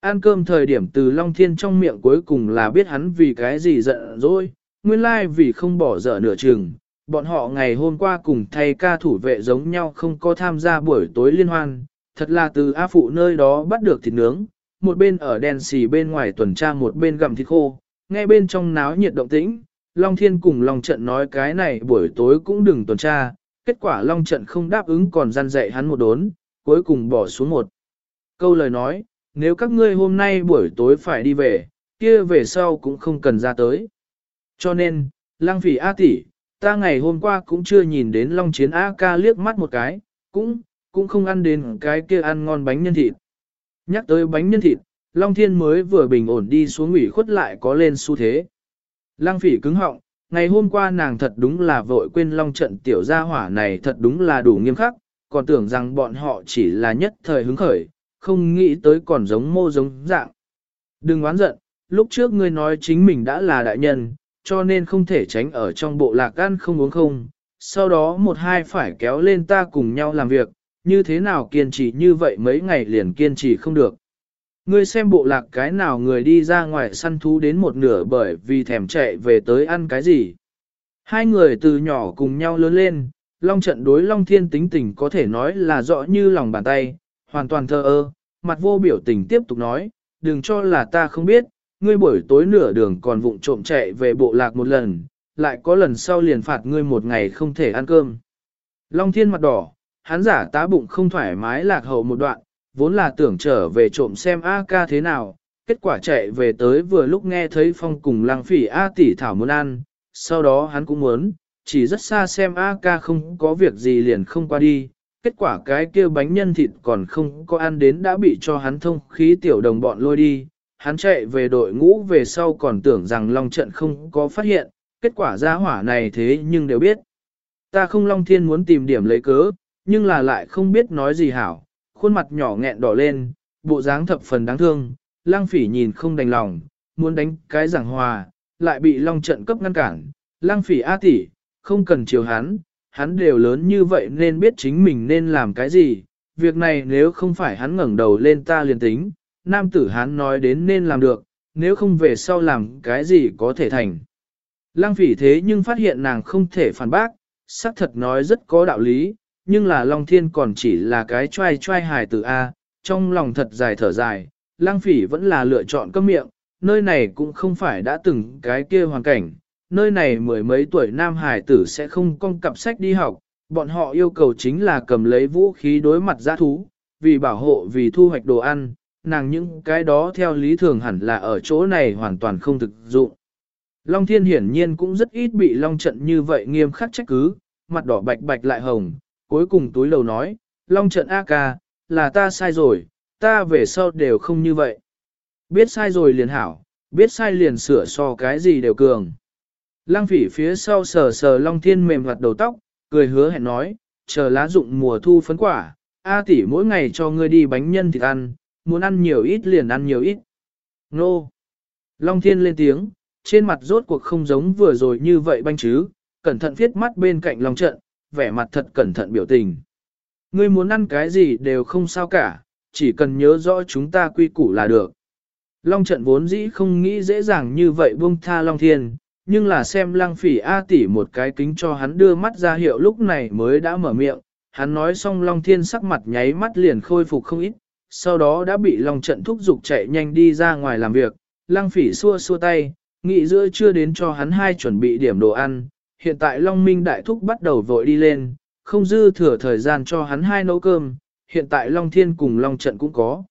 Ăn cơm thời điểm từ Long Thiên trong miệng cuối cùng là biết hắn vì cái gì giận rồi, nguyên lai vì không bỏ dở nửa chừng. Bọn họ ngày hôm qua cùng thay ca thủ vệ giống nhau không có tham gia buổi tối liên hoan, thật là từ A Phụ nơi đó bắt được thịt nướng, một bên ở đèn xì bên ngoài tuần tra một bên gặm thịt khô, nghe bên trong náo nhiệt động tĩnh, Long Thiên cùng Long Trận nói cái này buổi tối cũng đừng tuần tra, kết quả Long Trận không đáp ứng còn gian dạy hắn một đốn, cuối cùng bỏ xuống một câu lời nói, nếu các ngươi hôm nay buổi tối phải đi về, kia về sau cũng không cần ra tới. Cho nên, Lăng Phỉ A tỷ, ta ngày hôm qua cũng chưa nhìn đến Long Chiến A ca liếc mắt một cái, cũng, cũng không ăn đến cái kia ăn ngon bánh nhân thịt. Nhắc tới bánh nhân thịt, Long Thiên mới vừa bình ổn đi xuống ủy khuất lại có lên xu thế. Lăng phỉ cứng họng, ngày hôm qua nàng thật đúng là vội quên Long trận tiểu gia hỏa này thật đúng là đủ nghiêm khắc, còn tưởng rằng bọn họ chỉ là nhất thời hứng khởi, không nghĩ tới còn giống mô giống dạng. Đừng oán giận, lúc trước ngươi nói chính mình đã là đại nhân, cho nên không thể tránh ở trong bộ lạc ăn không uống không, sau đó một hai phải kéo lên ta cùng nhau làm việc, như thế nào kiên trì như vậy mấy ngày liền kiên trì không được. Ngươi xem bộ lạc cái nào người đi ra ngoài săn thú đến một nửa bởi vì thèm chạy về tới ăn cái gì. Hai người từ nhỏ cùng nhau lớn lên, Long trận đối Long Thiên tính tình có thể nói là rõ như lòng bàn tay, hoàn toàn thơ ơ, mặt vô biểu tình tiếp tục nói, đừng cho là ta không biết, ngươi buổi tối nửa đường còn vụng trộm chạy về bộ lạc một lần, lại có lần sau liền phạt ngươi một ngày không thể ăn cơm. Long Thiên mặt đỏ, hắn giả tá bụng không thoải mái lạc hậu một đoạn, vốn là tưởng trở về trộm xem A ca thế nào, kết quả chạy về tới vừa lúc nghe thấy phong cùng lăng phỉ A tỷ thảo muốn ăn, sau đó hắn cũng muốn, chỉ rất xa xem A ca không có việc gì liền không qua đi, kết quả cái kia bánh nhân thịt còn không có ăn đến đã bị cho hắn thông khí tiểu đồng bọn lôi đi, hắn chạy về đội ngũ về sau còn tưởng rằng Long trận không có phát hiện, kết quả ra hỏa này thế nhưng đều biết. Ta không Long Thiên muốn tìm điểm lấy cớ, nhưng là lại không biết nói gì hảo, khuôn mặt nhỏ nghẹn đỏ lên, bộ dáng thập phần đáng thương, lang phỉ nhìn không đành lòng, muốn đánh cái giảng hòa, lại bị long trận cấp ngăn cản, lang phỉ A tỷ, không cần chiều hắn, hắn đều lớn như vậy nên biết chính mình nên làm cái gì, việc này nếu không phải hắn ngẩng đầu lên ta liền tính, nam tử hắn nói đến nên làm được, nếu không về sau làm cái gì có thể thành. Lang phỉ thế nhưng phát hiện nàng không thể phản bác, xác thật nói rất có đạo lý, nhưng là Long Thiên còn chỉ là cái trai trai hài tử A, trong lòng thật dài thở dài, lang phỉ vẫn là lựa chọn cơm miệng, nơi này cũng không phải đã từng cái kia hoàn cảnh, nơi này mười mấy tuổi nam hài tử sẽ không con cặp sách đi học, bọn họ yêu cầu chính là cầm lấy vũ khí đối mặt giã thú, vì bảo hộ vì thu hoạch đồ ăn, nàng những cái đó theo lý thường hẳn là ở chỗ này hoàn toàn không thực dụng. Long Thiên hiển nhiên cũng rất ít bị Long trận như vậy nghiêm khắc trách cứ, mặt đỏ bạch bạch lại hồng, cuối cùng túi lầu nói, Long trận A ca, là ta sai rồi, ta về sau đều không như vậy. Biết sai rồi liền hảo, biết sai liền sửa so cái gì đều cường. Lăng phỉ phía sau sờ sờ Long Thiên mềm vặt đầu tóc, cười hứa hẹn nói, chờ lá dụng mùa thu phấn quả, A tỷ mỗi ngày cho ngươi đi bánh nhân thịt ăn, muốn ăn nhiều ít liền ăn nhiều ít. Nô! Long Thiên lên tiếng, trên mặt rốt cuộc không giống vừa rồi như vậy banh chứ, cẩn thận viết mắt bên cạnh Long trận, vẻ mặt thật cẩn thận biểu tình. Ngươi muốn ăn cái gì đều không sao cả, chỉ cần nhớ rõ chúng ta quy củ là được. Long trận vốn dĩ không nghĩ dễ dàng như vậy buông tha Long Thiên, nhưng là xem lăng phỉ A tỷ một cái kính cho hắn đưa mắt ra hiệu lúc này mới đã mở miệng, hắn nói xong Long Thiên sắc mặt nháy mắt liền khôi phục không ít, sau đó đã bị Long trận thúc giục chạy nhanh đi ra ngoài làm việc, lăng phỉ xua xua tay, nghĩ giữa chưa đến cho hắn hai chuẩn bị điểm đồ ăn, hiện tại Long Minh Đại Thúc bắt đầu vội đi lên, không dư thừa thời gian cho hắn hai nấu cơm, hiện tại Long Thiên cùng Long Trận cũng có.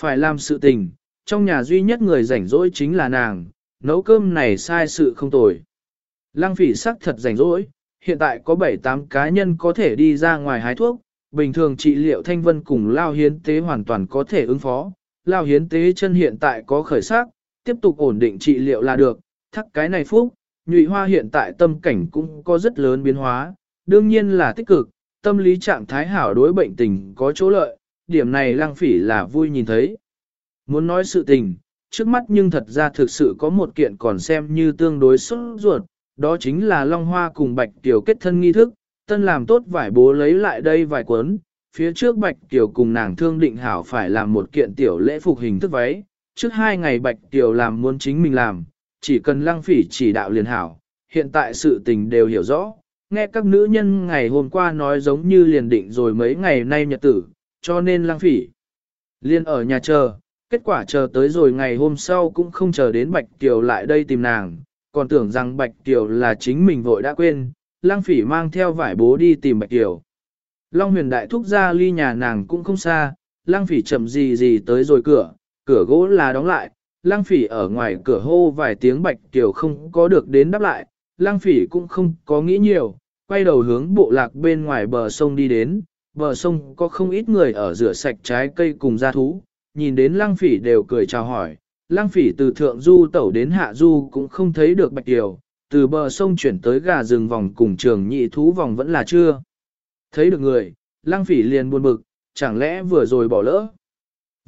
Phải làm sự tình, trong nhà duy nhất người rảnh rỗi chính là nàng, nấu cơm này sai sự không tồi. Lăng phỉ sắc thật rảnh rỗi, hiện tại có 7-8 cá nhân có thể đi ra ngoài hái thuốc, bình thường trị liệu thanh vân cùng lao hiến tế hoàn toàn có thể ứng phó. Lao hiến tế chân hiện tại có khởi sắc, tiếp tục ổn định trị liệu là được, thắc cái này phúc, nhụy hoa hiện tại tâm cảnh cũng có rất lớn biến hóa, đương nhiên là tích cực, tâm lý trạng thái hảo đối bệnh tình có chỗ lợi, điểm này lăng phỉ là vui nhìn thấy. Muốn nói sự tình, trước mắt nhưng thật ra thực sự có một kiện còn xem như tương đối xuất ruột, đó chính là Long Hoa cùng Bạch Tiểu kết thân nghi thức, tân làm tốt vải bố lấy lại đây vài cuốn, phía trước Bạch Tiểu cùng nàng thương định hảo phải làm một kiện tiểu lễ phục hình thức váy, trước hai ngày Bạch Tiểu làm muốn chính mình làm, chỉ cần lăng phỉ chỉ đạo liền hảo, hiện tại sự tình đều hiểu rõ, nghe các nữ nhân ngày hôm qua nói giống như liền định rồi mấy ngày nay nhật tử, cho nên lăng phỉ. Liên ở nhà chờ, kết quả chờ tới rồi ngày hôm sau cũng không chờ đến Bạch Kiều lại đây tìm nàng, còn tưởng rằng Bạch Kiều là chính mình vội đã quên, lăng phỉ mang theo vải bố đi tìm Bạch Kiều. Long huyền đại thúc ra ly nhà nàng cũng không xa, lăng phỉ chậm gì gì tới rồi cửa, cửa gỗ là đóng lại, Lang phỉ ở ngoài cửa hô vài tiếng Bạch Kiều không có được đến đáp lại, Lang phỉ cũng không có nghĩ nhiều, quay đầu hướng bộ lạc bên ngoài bờ sông đi đến, bờ sông có không ít người ở rửa sạch trái cây cùng gia thú, nhìn đến Lang phỉ đều cười chào hỏi, Lang phỉ từ thượng du tẩu đến hạ du cũng không thấy được bạch điều, từ bờ sông chuyển tới gà rừng vòng cùng trường nhị thú vòng vẫn là chưa. Thấy được người, Lang phỉ liền buồn bực, chẳng lẽ vừa rồi bỏ lỡ.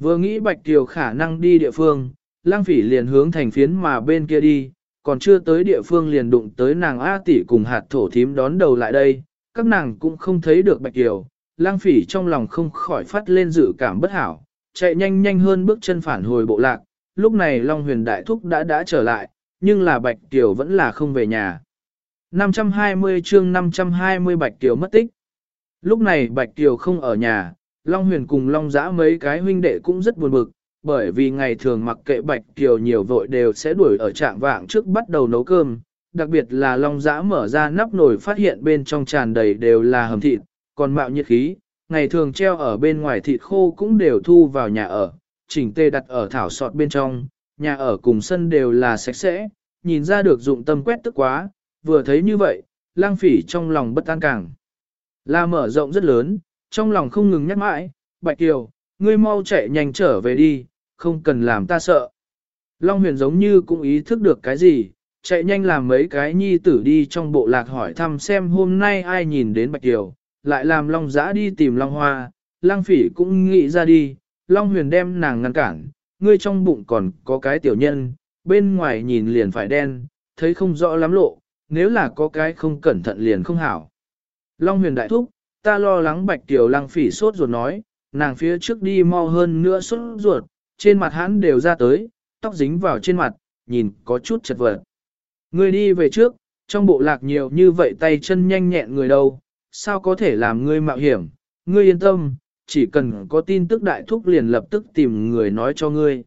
Vừa nghĩ bạch điều khả năng đi địa phương, Lang phỉ liền hướng thành phiến mà bên kia đi, còn chưa tới địa phương liền đụng tới nàng A tỷ cùng hạt thổ thím đón đầu lại đây, các nàng cũng không thấy được bạch kiều, lang phỉ trong lòng không khỏi phát lên dự cảm bất hảo, chạy nhanh nhanh hơn bước chân phản hồi bộ lạc, lúc này Long huyền đại thúc đã đã trở lại, nhưng là bạch kiều vẫn là không về nhà. 520 chương 520 bạch kiều mất tích. Lúc này bạch kiều không ở nhà, Long huyền cùng Long giã mấy cái huynh đệ cũng rất buồn bực, bởi vì ngày thường mặc kệ bạch Kiều nhiều vội đều sẽ đuổi ở trạng vạng trước bắt đầu nấu cơm, đặc biệt là Long giã mở ra nắp nồi phát hiện bên trong tràn đầy đều là hầm thịt, còn mạo nhiệt khí, ngày thường treo ở bên ngoài thịt khô cũng đều thu vào nhà ở, chỉnh tê đặt ở thảo sọt bên trong, nhà ở cùng sân đều là sạch sẽ, nhìn ra được dụng tâm quét tức quá, vừa thấy như vậy, lang phỉ trong lòng bất an càng. Là mở rộng rất lớn, trong lòng không ngừng nhắc mãi, Bạch Kiều, ngươi mau chạy nhanh trở về đi, không cần làm ta sợ. Long huyền giống như cũng ý thức được cái gì, chạy nhanh làm mấy cái nhi tử đi trong bộ lạc hỏi thăm xem hôm nay ai nhìn đến Bạch Kiều, lại làm Long Giã đi tìm Long Hoa, Lang Phỉ cũng nghĩ ra đi, Long Huyền đem nàng ngăn cản, ngươi trong bụng còn có cái tiểu nhân, bên ngoài nhìn liền phải đen, thấy không rõ lắm lộ, nếu là có cái không cẩn thận liền không hảo. Long Huyền đại thúc, ta lo lắng Bạch Tiểu Lang Phỉ sốt ruột nói, nàng phía trước đi mau hơn nữa sốt ruột, trên mặt hắn đều ra tới, tóc dính vào trên mặt, nhìn có chút chật vật. Ngươi đi về trước, trong bộ lạc nhiều như vậy tay chân nhanh nhẹn người đâu, sao có thể làm ngươi mạo hiểm, ngươi yên tâm, chỉ cần có tin tức đại thúc liền lập tức tìm người nói cho ngươi.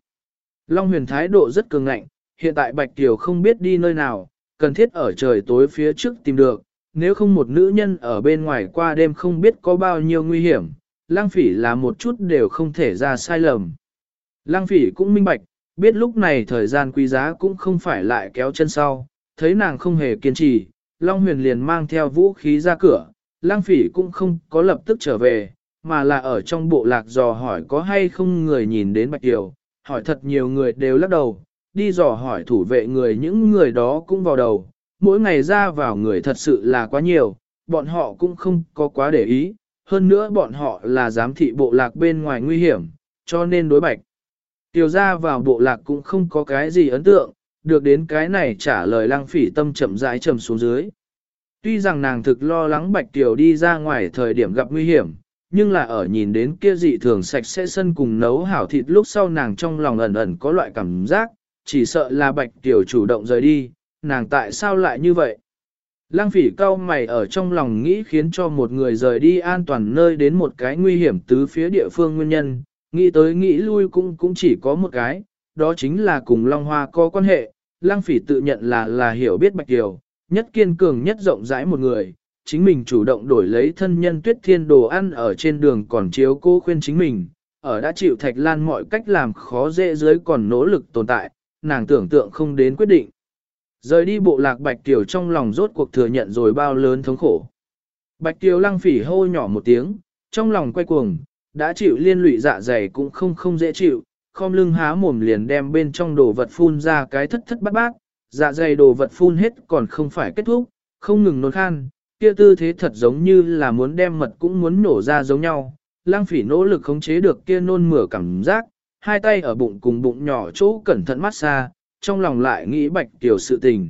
Long huyền thái độ rất cường ngạnh, hiện tại Bạch Kiều không biết đi nơi nào, cần thiết ở trời tối phía trước tìm được, nếu không một nữ nhân ở bên ngoài qua đêm không biết có bao nhiêu nguy hiểm, lang phỉ là một chút đều không thể ra sai lầm. Lang phỉ cũng minh bạch, biết lúc này thời gian quý giá cũng không phải lại kéo chân sau, thấy nàng không hề kiên trì, Long huyền liền mang theo vũ khí ra cửa, lang phỉ cũng không có lập tức trở về, mà là ở trong bộ lạc dò hỏi có hay không người nhìn đến Bạch Kiều, hỏi thật nhiều người đều lắc đầu, đi dò hỏi thủ vệ người những người đó cũng vào đầu, mỗi ngày ra vào người thật sự là quá nhiều, bọn họ cũng không có quá để ý, hơn nữa bọn họ là giám thị bộ lạc bên ngoài nguy hiểm, cho nên đối Bạch. Tiểu ra vào bộ lạc cũng không có cái gì ấn tượng, được đến cái này trả lời lăng phỉ tâm chậm rãi trầm xuống dưới. Tuy rằng nàng thực lo lắng Bạch Tiểu đi ra ngoài thời điểm gặp nguy hiểm, nhưng là ở nhìn đến kia dị thường sạch sẽ sân cùng nấu hảo thịt lúc sau nàng trong lòng ẩn ẩn có loại cảm giác, chỉ sợ là Bạch Tiểu chủ động rời đi, nàng tại sao lại như vậy? Lăng phỉ cao mày ở trong lòng nghĩ khiến cho một người rời đi an toàn nơi đến một cái nguy hiểm tứ phía địa phương nguyên nhân, nghĩ tới nghĩ lui cũng cũng chỉ có một cái, đó chính là cùng Long Hoa có quan hệ, Lăng phỉ tự nhận là là hiểu biết Bạch Kiều, nhất kiên cường nhất rộng rãi một người, chính mình chủ động đổi lấy thân nhân tuyết thiên đồ ăn ở trên đường còn chiếu cô khuyên chính mình, ở đã chịu thạch lan mọi cách làm khó dễ dưới còn nỗ lực tồn tại, nàng tưởng tượng không đến quyết định. Rời đi bộ lạc Bạch Kiều trong lòng rốt cuộc thừa nhận rồi bao lớn thống khổ. Bạch Kiều lăng phỉ hô nhỏ một tiếng, trong lòng quay cuồng, đã chịu liên lụy dạ dày cũng không không dễ chịu, khom lưng há mồm liền đem bên trong đồ vật phun ra cái thất thất bát bát, dạ dày đồ vật phun hết còn không phải kết thúc, không ngừng nôn khan, kia tư thế thật giống như là muốn đem mật cũng muốn nổ ra giống nhau. Lang phỉ nỗ lực khống chế được kia nôn mửa cảm giác, hai tay ở bụng cùng bụng nhỏ chỗ cẩn thận mát xa, trong lòng lại nghĩ bạch tiểu sự tình.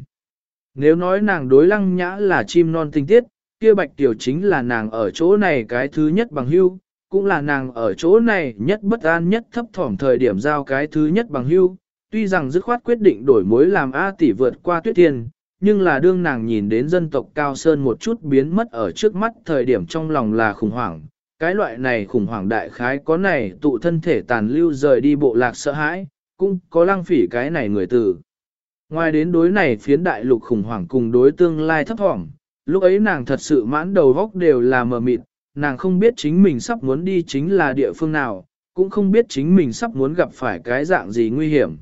Nếu nói nàng đối lăng nhã là chim non tinh tiết, kia bạch tiểu chính là nàng ở chỗ này cái thứ nhất bằng hưu, cũng là nàng ở chỗ này nhất bất an nhất thấp thỏm thời điểm giao cái thứ nhất bằng hưu. Tuy rằng dứt khoát quyết định đổi mối làm A tỷ vượt qua tuyết thiên, nhưng là đương nàng nhìn đến dân tộc cao sơn một chút biến mất ở trước mắt thời điểm trong lòng là khủng hoảng. Cái loại này khủng hoảng đại khái có này tụ thân thể tàn lưu rời đi bộ lạc sợ hãi, cũng có lăng phỉ cái này người tử. Ngoài đến đối này phiến đại lục khủng hoảng cùng đối tương lai thấp thỏm, lúc ấy nàng thật sự mãn đầu góc đều là mờ mịt, nàng không biết chính mình sắp muốn đi chính là địa phương nào, cũng không biết chính mình sắp muốn gặp phải cái dạng gì nguy hiểm.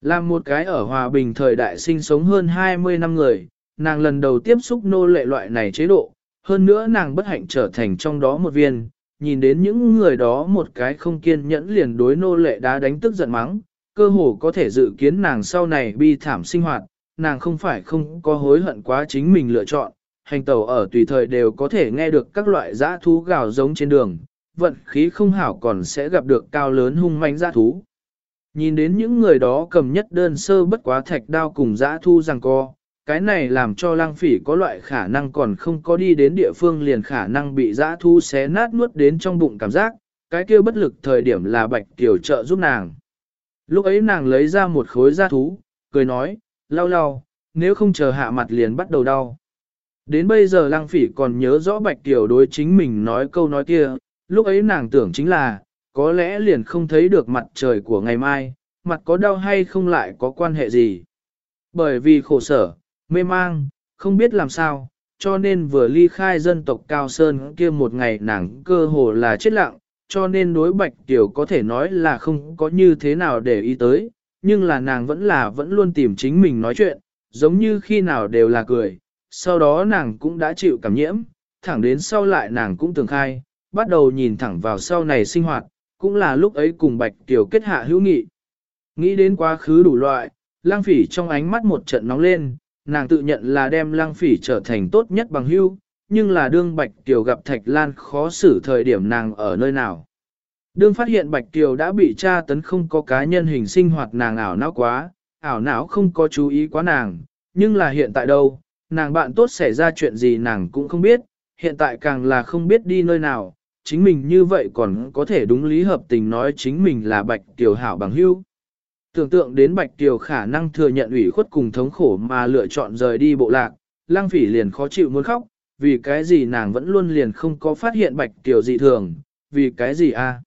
Làm một cái ở hòa bình thời đại sinh sống hơn 20 năm người, nàng lần đầu tiếp xúc nô lệ loại này chế độ, hơn nữa nàng bất hạnh trở thành trong đó một viên, nhìn đến những người đó một cái không kiên nhẫn liền đối nô lệ đá đánh tức giận mắng, cơ hồ có thể dự kiến nàng sau này bi thảm sinh hoạt, nàng không phải không có hối hận quá chính mình lựa chọn, hành tàu ở tùy thời đều có thể nghe được các loại dã thú gào giống trên đường, vận khí không hảo còn sẽ gặp được cao lớn hung manh dã thú. Nhìn đến những người đó cầm nhất đơn sơ bất quá thạch đao cùng dã thu rằng co, cái này làm cho lang phỉ có loại khả năng còn không có đi đến địa phương liền khả năng bị dã thu xé nát nuốt đến trong bụng cảm giác, cái kia bất lực thời điểm là bạch tiểu trợ giúp nàng. Lúc ấy nàng lấy ra một khối da thú, cười nói, lau lau, nếu không chờ hạ mặt liền bắt đầu đau. Đến bây giờ lăng phỉ còn nhớ rõ bạch tiểu đối chính mình nói câu nói kia, lúc ấy nàng tưởng chính là, có lẽ liền không thấy được mặt trời của ngày mai, mặt có đau hay không lại có quan hệ gì. Bởi vì khổ sở, mê mang, không biết làm sao, cho nên vừa ly khai dân tộc Cao Sơn kia một ngày nàng cơ hồ là chết lặng, cho nên đối bạch tiểu có thể nói là không có như thế nào để ý tới, nhưng là nàng vẫn là vẫn luôn tìm chính mình nói chuyện, giống như khi nào đều là cười, sau đó nàng cũng đã chịu cảm nhiễm, thẳng đến sau lại nàng cũng tường khai, bắt đầu nhìn thẳng vào sau này sinh hoạt, cũng là lúc ấy cùng bạch tiểu kết hạ hữu nghị. Nghĩ đến quá khứ đủ loại, lang phỉ trong ánh mắt một trận nóng lên, nàng tự nhận là đem lang phỉ trở thành tốt nhất bằng hữu, nhưng là đương Bạch Kiều gặp Thạch Lan khó xử thời điểm nàng ở nơi nào. Đương phát hiện Bạch Kiều đã bị tra tấn không có cá nhân hình sinh hoạt nàng ảo não quá, ảo não không có chú ý quá nàng, nhưng là hiện tại đâu, nàng bạn tốt xảy ra chuyện gì nàng cũng không biết, hiện tại càng là không biết đi nơi nào, chính mình như vậy còn có thể đúng lý hợp tình nói chính mình là Bạch Kiều hảo bằng hữu. Tưởng tượng đến Bạch Kiều khả năng thừa nhận ủy khuất cùng thống khổ mà lựa chọn rời đi bộ lạc, lang phỉ liền khó chịu muốn khóc, vì cái gì nàng vẫn luôn liền không có phát hiện bạch tiểu dị thường, vì cái gì a?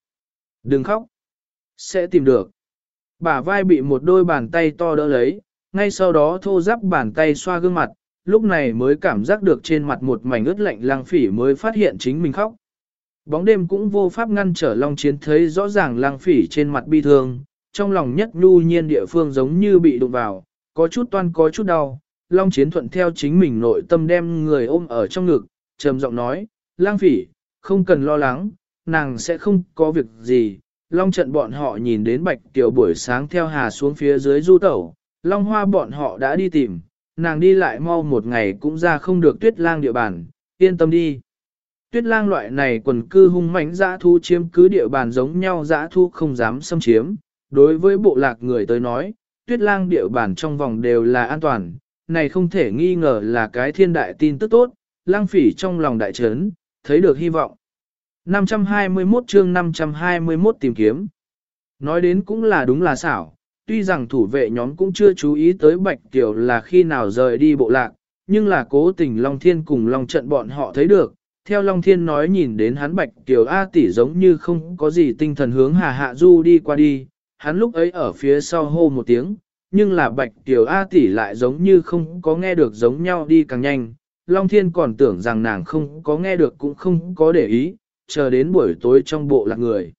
Đừng khóc, sẽ tìm được. Bả vai bị một đôi bàn tay to đỡ lấy, ngay sau đó thô giáp bàn tay xoa gương mặt, lúc này mới cảm giác được trên mặt một mảnh ướt lạnh lang phỉ mới phát hiện chính mình khóc. Bóng đêm cũng vô pháp ngăn trở Long Chiến thấy rõ ràng lang phỉ trên mặt bi thương, trong lòng nhất nhu nhiên địa phương giống như bị đụng vào, có chút toan có chút đau, Long Chiến thuận theo chính mình nội tâm đem người ôm ở trong ngực, trầm giọng nói, lang phỉ, không cần lo lắng, nàng sẽ không có việc gì. Long trận bọn họ nhìn đến bạch tiểu buổi sáng theo hà xuống phía dưới du tẩu, Long hoa bọn họ đã đi tìm, nàng đi lại mau một ngày cũng ra không được tuyết lang địa bàn, yên tâm đi. Tuyết lang loại này quần cư hung mãnh dã thu chiếm cứ địa bàn giống nhau dã thu không dám xâm chiếm. Đối với bộ lạc người tới nói, tuyết lang địa bàn trong vòng đều là an toàn, này không thể nghi ngờ là cái thiên đại tin tức tốt, lang phỉ trong lòng đại trấn, thấy được hy vọng. 521 chương 521 tìm kiếm. Nói đến cũng là đúng là xảo, tuy rằng thủ vệ nhóm cũng chưa chú ý tới Bạch Tiểu là khi nào rời đi bộ lạc, nhưng là cố tình Long Thiên cùng Long Trận bọn họ thấy được. Theo Long Thiên nói nhìn đến hắn Bạch Tiểu A tỷ giống như không có gì tinh thần hướng Hà Hạ Du đi qua đi, hắn lúc ấy ở phía sau hô một tiếng, nhưng là bạch tiểu A tỷ lại giống như không có nghe được giống nhau đi càng nhanh. Long Thiên còn tưởng rằng nàng không có nghe được cũng không có để ý, chờ đến buổi tối trong bộ lạc người.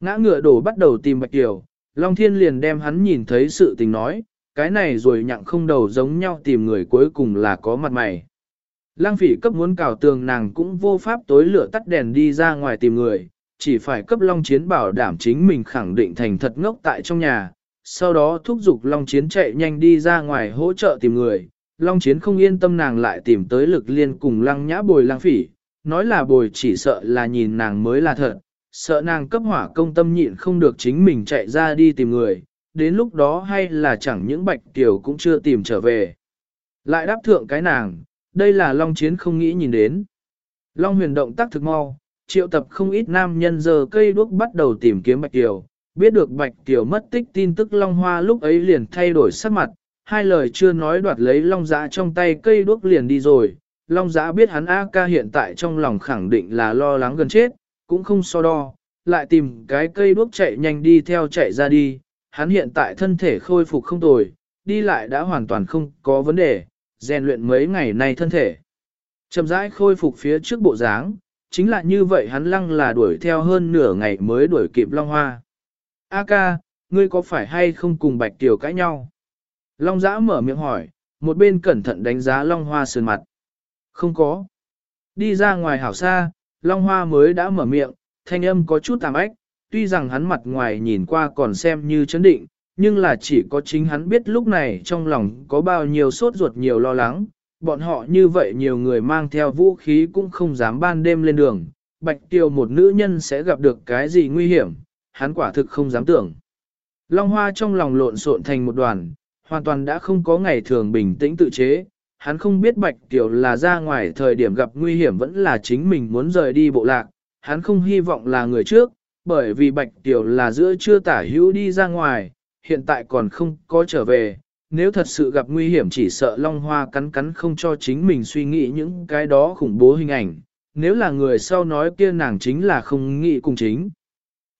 Ngã ngựa đổ bắt đầu tìm bạch tiểu, Long Thiên liền đem hắn nhìn thấy sự tình nói, cái này rồi nhặng không đầu giống nhau tìm người cuối cùng là có mặt mày. Lăng phỉ cấp muốn cào tường nàng cũng vô pháp tối lửa tắt đèn đi ra ngoài tìm người, chỉ phải cấp Long Chiến bảo đảm chính mình khẳng định thành thật ngốc tại trong nhà, sau đó thúc giục Long Chiến chạy nhanh đi ra ngoài hỗ trợ tìm người. Long Chiến không yên tâm nàng lại tìm tới lực liên cùng lăng nhã bồi lăng phỉ, nói là bồi chỉ sợ là nhìn nàng mới là thật, sợ nàng cấp hỏa công tâm nhịn không được chính mình chạy ra đi tìm người, đến lúc đó hay là chẳng những bạch tiểu cũng chưa tìm trở về. Lại đáp thượng cái nàng, đây là Long Chiến không nghĩ nhìn đến. Long huyền động tác thực mau, triệu tập không ít nam nhân giờ cây đuốc bắt đầu tìm kiếm bạch tiểu, biết được bạch tiểu mất tích tin tức Long Hoa lúc ấy liền thay đổi sắc mặt, hai lời chưa nói đoạt lấy Long Giã trong tay cây đuốc liền đi rồi. Long Giã biết hắn A ca hiện tại trong lòng khẳng định là lo lắng gần chết, cũng không so đo, lại tìm cái cây đuốc chạy nhanh đi theo chạy ra đi, hắn hiện tại thân thể khôi phục không tồi, đi lại đã hoàn toàn không có vấn đề, rèn luyện mấy ngày nay thân thể. Chậm rãi khôi phục phía trước bộ dáng, chính là như vậy hắn lăng là đuổi theo hơn nửa ngày mới đuổi kịp Long Hoa. A ca, ngươi có phải hay không cùng Bạch Tiểu cãi nhau? Long Giã mở miệng hỏi, một bên cẩn thận đánh giá Long Hoa sườn mặt. Không có. Đi ra ngoài hảo xa, Long Hoa mới đã mở miệng, thanh âm có chút tạm ách, tuy rằng hắn mặt ngoài nhìn qua còn xem như chấn định, nhưng là chỉ có chính hắn biết lúc này trong lòng có bao nhiêu sốt ruột nhiều lo lắng, bọn họ như vậy nhiều người mang theo vũ khí cũng không dám ban đêm lên đường, bạch tiêu một nữ nhân sẽ gặp được cái gì nguy hiểm, hắn quả thực không dám tưởng. Long hoa trong lòng lộn xộn thành một đoàn, hoàn toàn đã không có ngày thường bình tĩnh tự chế, hắn không biết bạch tiểu là ra ngoài thời điểm gặp nguy hiểm vẫn là chính mình muốn rời đi bộ lạc, hắn không hy vọng là người trước, bởi vì bạch tiểu là giữa chưa tả hữu đi ra ngoài, hiện tại còn không có trở về, nếu thật sự gặp nguy hiểm chỉ sợ Long Hoa cắn cắn không cho chính mình suy nghĩ những cái đó khủng bố hình ảnh, nếu là người sau nói kia nàng chính là không nghĩ cùng chính.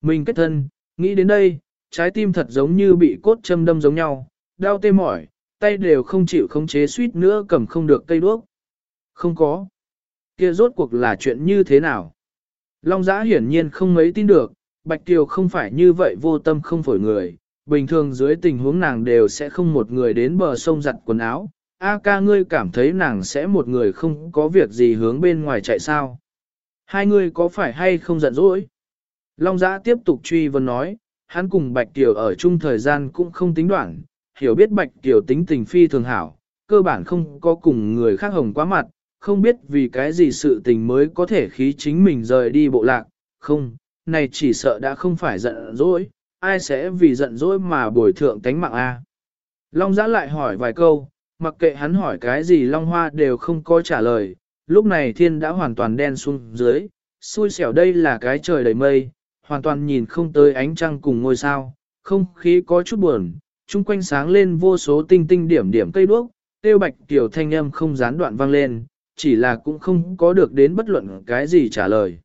Mình kết thân, nghĩ đến đây, trái tim thật giống như bị cốt châm đâm giống nhau, đau tê mỏi, tay đều không chịu khống chế suýt nữa cầm không được cây đuốc. Không có. Kia rốt cuộc là chuyện như thế nào? Long giã hiển nhiên không mấy tin được, Bạch Kiều không phải như vậy vô tâm không phổi người, bình thường dưới tình huống nàng đều sẽ không một người đến bờ sông giặt quần áo. A ca ngươi cảm thấy nàng sẽ một người không có việc gì hướng bên ngoài chạy sao? Hai người có phải hay không giận dỗi? Long giã tiếp tục truy vấn nói, hắn cùng Bạch Kiều ở chung thời gian cũng không tính đoạn, hiểu biết Bạch Kiều tính tình phi thường hảo, cơ bản không có cùng người khác hồng quá mặt, không biết vì cái gì sự tình mới có thể khí chính mình rời đi bộ lạc, không, này chỉ sợ đã không phải giận dỗi, ai sẽ vì giận dỗi mà bồi thượng tánh mạng A. Long giã lại hỏi vài câu, mặc kệ hắn hỏi cái gì Long Hoa đều không có trả lời, lúc này thiên đã hoàn toàn đen xuống dưới, xui xẻo đây là cái trời đầy mây, hoàn toàn nhìn không tới ánh trăng cùng ngôi sao, không khí có chút buồn, chung quanh sáng lên vô số tinh tinh điểm điểm cây đuốc, tiêu bạch tiểu thanh âm không gián đoạn vang lên, chỉ là cũng không có được đến bất luận cái gì trả lời.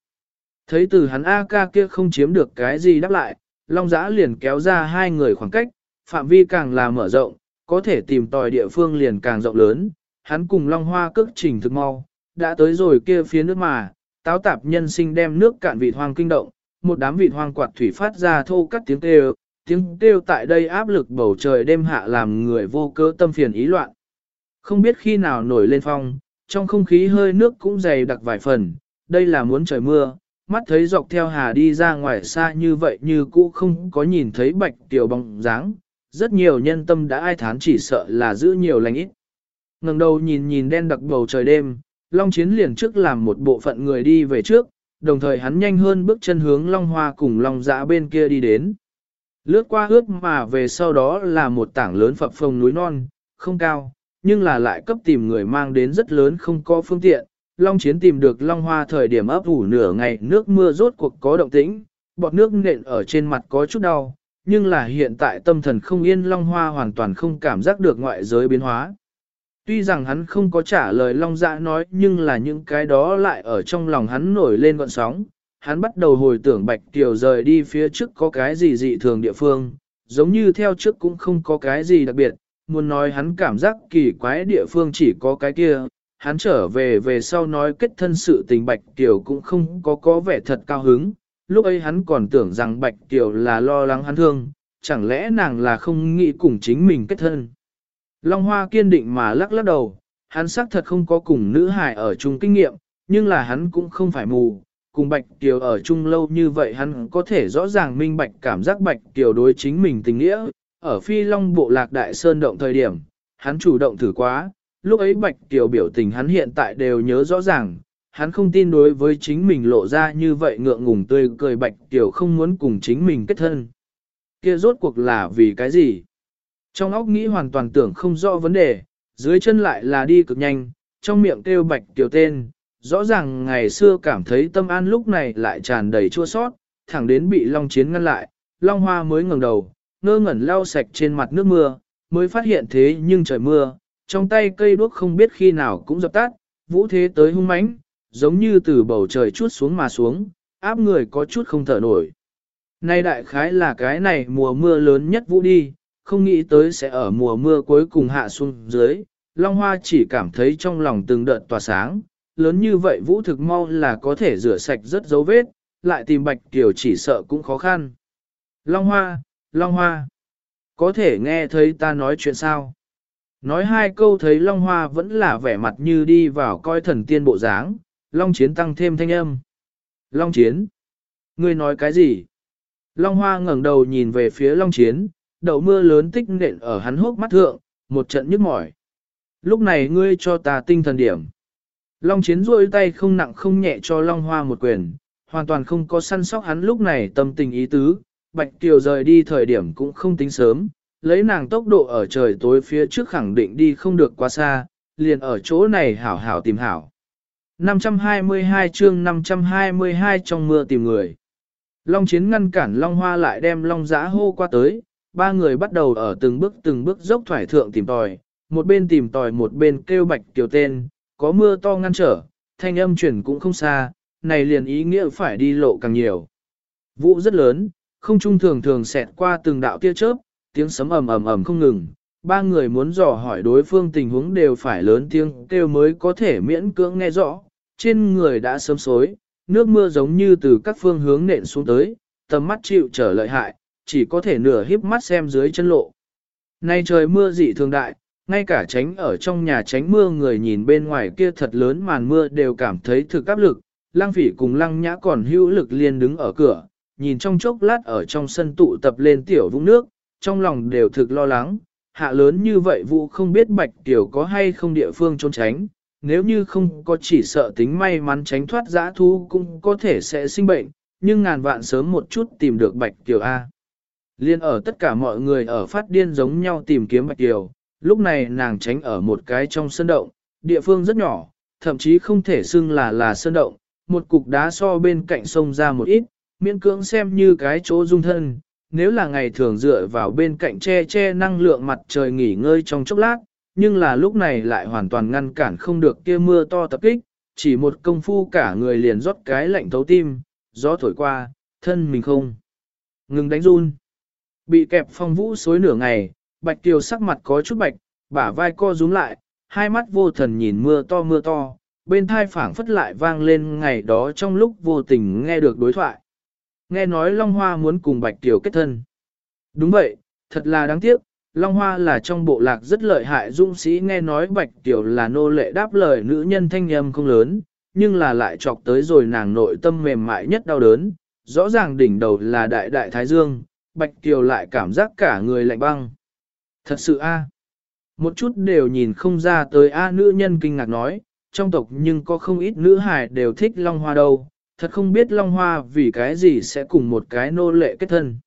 Thấy từ hắn A ca kia không chiếm được cái gì đáp lại, Long Giã liền kéo ra hai người khoảng cách, phạm vi càng là mở rộng, có thể tìm tòi địa phương liền càng rộng lớn, hắn cùng Long Hoa cước trình thực mau, đã tới rồi kia phía nước mà, táo tạp nhân sinh đem nước cạn vị hoang kinh động, một đám vị hoang quạt thủy phát ra thô cắt tiếng kêu, tiếng kêu tại đây áp lực bầu trời đêm hạ làm người vô cớ tâm phiền ý loạn. Không biết khi nào nổi lên phong, trong không khí hơi nước cũng dày đặc vài phần, đây là muốn trời mưa, mắt thấy dọc theo hà đi ra ngoài xa như vậy như cũ không có nhìn thấy bạch tiểu bóng dáng, rất nhiều nhân tâm đã ai thán chỉ sợ là giữ nhiều lành ít. ngẩng đầu nhìn nhìn đen đặc bầu trời đêm, Long Chiến liền trước làm một bộ phận người đi về trước, đồng thời hắn nhanh hơn bước chân hướng Long Hoa cùng Long Dã bên kia đi đến. Lướt qua ướt mà về sau đó là một tảng lớn phập phồng núi non, không cao, nhưng là lại cấp tìm người mang đến rất lớn không có phương tiện. Long Chiến tìm được Long Hoa thời điểm ấp ủ nửa ngày nước mưa rốt cuộc có động tĩnh, bọt nước nện ở trên mặt có chút đau, nhưng là hiện tại tâm thần không yên Long Hoa hoàn toàn không cảm giác được ngoại giới biến hóa. Tuy rằng hắn không có trả lời Long Dạ nói nhưng là những cái đó lại ở trong lòng hắn nổi lên gọn sóng. Hắn bắt đầu hồi tưởng Bạch Kiều rời đi phía trước có cái gì dị thường địa phương, giống như theo trước cũng không có cái gì đặc biệt, muốn nói hắn cảm giác kỳ quái địa phương chỉ có cái kia, hắn trở về về sau nói kết thân sự tình Bạch Kiều cũng không có có vẻ thật cao hứng, lúc ấy hắn còn tưởng rằng Bạch Kiều là lo lắng hắn thương, chẳng lẽ nàng là không nghĩ cùng chính mình kết thân. Long Hoa kiên định mà lắc lắc đầu, hắn xác thật không có cùng nữ hài ở chung kinh nghiệm, nhưng là hắn cũng không phải mù, cùng Bạch Kiều ở chung lâu như vậy hắn có thể rõ ràng minh bạch cảm giác Bạch Kiều đối chính mình tình nghĩa, ở phi long bộ lạc đại sơn động thời điểm, hắn chủ động thử quá, lúc ấy Bạch Kiều biểu tình hắn hiện tại đều nhớ rõ ràng, hắn không tin đối với chính mình lộ ra như vậy ngượng ngùng tươi cười bạch tiểu không muốn cùng chính mình kết thân. Kia rốt cuộc là vì cái gì? Trong óc nghĩ hoàn toàn tưởng không rõ vấn đề, dưới chân lại là đi cực nhanh, trong miệng kêu bạch tiểu tên, rõ ràng ngày xưa cảm thấy tâm an lúc này lại tràn đầy chua sót, thẳng đến bị Long Chiến ngăn lại, Long Hoa mới ngẩng đầu, ngơ ngẩn lau sạch trên mặt nước mưa, mới phát hiện thế nhưng trời mưa, trong tay cây đuốc không biết khi nào cũng dập tắt, vũ thế tới hung mãnh, giống như từ bầu trời chút xuống mà xuống, áp người có chút không thở nổi. Nay đại khái là cái này mùa mưa lớn nhất vũ đi, không nghĩ tới sẽ ở mùa mưa cuối cùng hạ xuống dưới, Long Hoa chỉ cảm thấy trong lòng từng đợt tỏa sáng, lớn như vậy vũ thực mau là có thể rửa sạch rất dấu vết, lại tìm Bạch Kiều chỉ sợ cũng khó khăn. Long Hoa, Long Hoa, có thể nghe thấy ta nói chuyện sao? Nói hai câu thấy Long Hoa vẫn là vẻ mặt như đi vào coi thần tiên bộ dáng, Long Chiến tăng thêm thanh âm. Long Chiến, ngươi nói cái gì? Long Hoa ngẩng đầu nhìn về phía Long Chiến, đậu mưa lớn tích nện ở hắn hốc mắt thượng, một trận nhức mỏi. Lúc này ngươi cho ta tinh thần điểm. Long Chiến rôi tay không nặng không nhẹ cho Long Hoa một quyền, hoàn toàn không có săn sóc hắn lúc này tâm tình ý tứ, Bạch Kiều rời đi thời điểm cũng không tính sớm, lấy nàng tốc độ ở trời tối phía trước khẳng định đi không được quá xa, liền ở chỗ này hảo hảo tìm hảo. 522 chương 522 trong mưa tìm người. Long chiến ngăn cản Long Hoa lại đem Long giã hô qua tới, ba người bắt đầu ở từng bước từng bước dốc thoải thượng tìm tòi, một bên tìm tòi một bên kêu Bạch Kiều tên, có mưa to ngăn trở, thanh âm chuyển cũng không xa, này liền ý nghĩa phải đi lộ càng nhiều. Vụ rất lớn, không trung thường thường xẹt qua từng đạo tia chớp, tiếng sấm ầm ầm ầm không ngừng. Ba người muốn dò hỏi đối phương tình huống đều phải lớn tiếng kêu mới có thể miễn cưỡng nghe rõ. Trên người đã sớm xối, nước mưa giống như từ các phương hướng nện xuống tới, tầm mắt chịu trở lợi hại, chỉ có thể nửa híp mắt xem dưới chân lộ. Nay trời mưa dị thường đại, ngay cả tránh ở trong nhà tránh mưa người nhìn bên ngoài kia thật lớn màn mưa đều cảm thấy thực áp lực. Lăng phỉ cùng lăng nhã còn hữu lực liền đứng ở cửa, nhìn trong chốc lát ở trong sân tụ tập lên tiểu vũng nước, trong lòng đều thực lo lắng, hạ lớn như vậy vụ không biết bạch tiểu có hay không địa phương trốn tránh, nếu như không có chỉ sợ tính may mắn tránh thoát giã thu cũng có thể sẽ sinh bệnh, nhưng ngàn vạn sớm một chút tìm được bạch tiểu A. Liên ở tất cả mọi người ở phát điên giống nhau tìm kiếm bạch tiểu, lúc này nàng tránh ở một cái trong sân động, địa phương rất nhỏ, thậm chí không thể xưng là là sân động, một cục đá so bên cạnh sông ra một ít, miễn cưỡng xem như cái chỗ dung thân, nếu là ngày thường dựa vào bên cạnh che che năng lượng mặt trời nghỉ ngơi trong chốc lát, nhưng là lúc này lại hoàn toàn ngăn cản không được kia mưa to tập kích, chỉ một công phu cả người liền rót cái lạnh thấu tim, gió thổi qua, thân mình không. Ngừng đánh run. Bị kẹp phong vũ xối nửa ngày, bạch Kiều sắc mặt có chút bạch, bả vai co rúm lại, hai mắt vô thần nhìn mưa to mưa to, bên thai phảng phất lại vang lên ngày đó trong lúc vô tình nghe được đối thoại nghe nói Long Hoa muốn cùng Bạch Kiều kết thân. Đúng vậy, thật là đáng tiếc, Long Hoa là trong bộ lạc rất lợi hại dũng sĩ nghe nói Bạch Kiều là nô lệ đáp lời nữ nhân thanh âm không lớn, nhưng là lại chọc tới rồi nàng nội tâm mềm mại nhất đau đớn, rõ ràng đỉnh đầu là đại đại thái dương, Bạch Kiều lại cảm giác cả người lạnh băng. Thật sự a Một chút đều nhìn không ra tới a nữ nhân kinh ngạc nói, trong tộc nhưng có không ít nữ hài đều thích Long Hoa đâu, thật không biết Long Hoa vì cái gì sẽ cùng một cái nô lệ kết thân.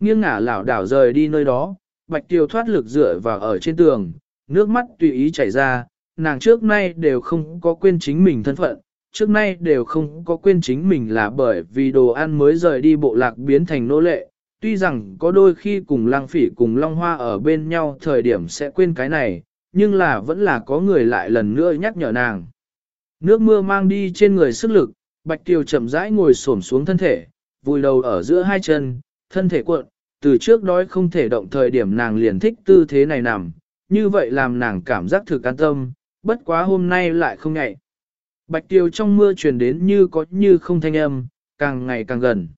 Nghiêng ngả lảo đảo rời đi nơi đó, Bạch Tiêu thoát lực dựa vào ở trên tường, nước mắt tùy ý chảy ra, nàng trước nay đều không có quên chính mình thân phận, trước nay đều không có quên chính mình là bởi vì đồ ăn mới rời đi bộ lạc biến thành nô lệ. Tuy rằng có đôi khi cùng lang phỉ cùng long hoa ở bên nhau thời điểm sẽ quên cái này, nhưng là vẫn là có người lại lần nữa nhắc nhở nàng. Nước mưa mang đi trên người sức lực, Bạch Kiều chậm rãi ngồi xổm xuống thân thể, vùi đầu ở giữa hai chân, thân thể cuộn, từ trước đói không thể động thời điểm nàng liền thích tư thế này nằm, như vậy làm nàng cảm giác thực an tâm, bất quá hôm nay lại không ngại. Bạch Kiều trong mưa truyền đến như có như không thanh âm, càng ngày càng gần.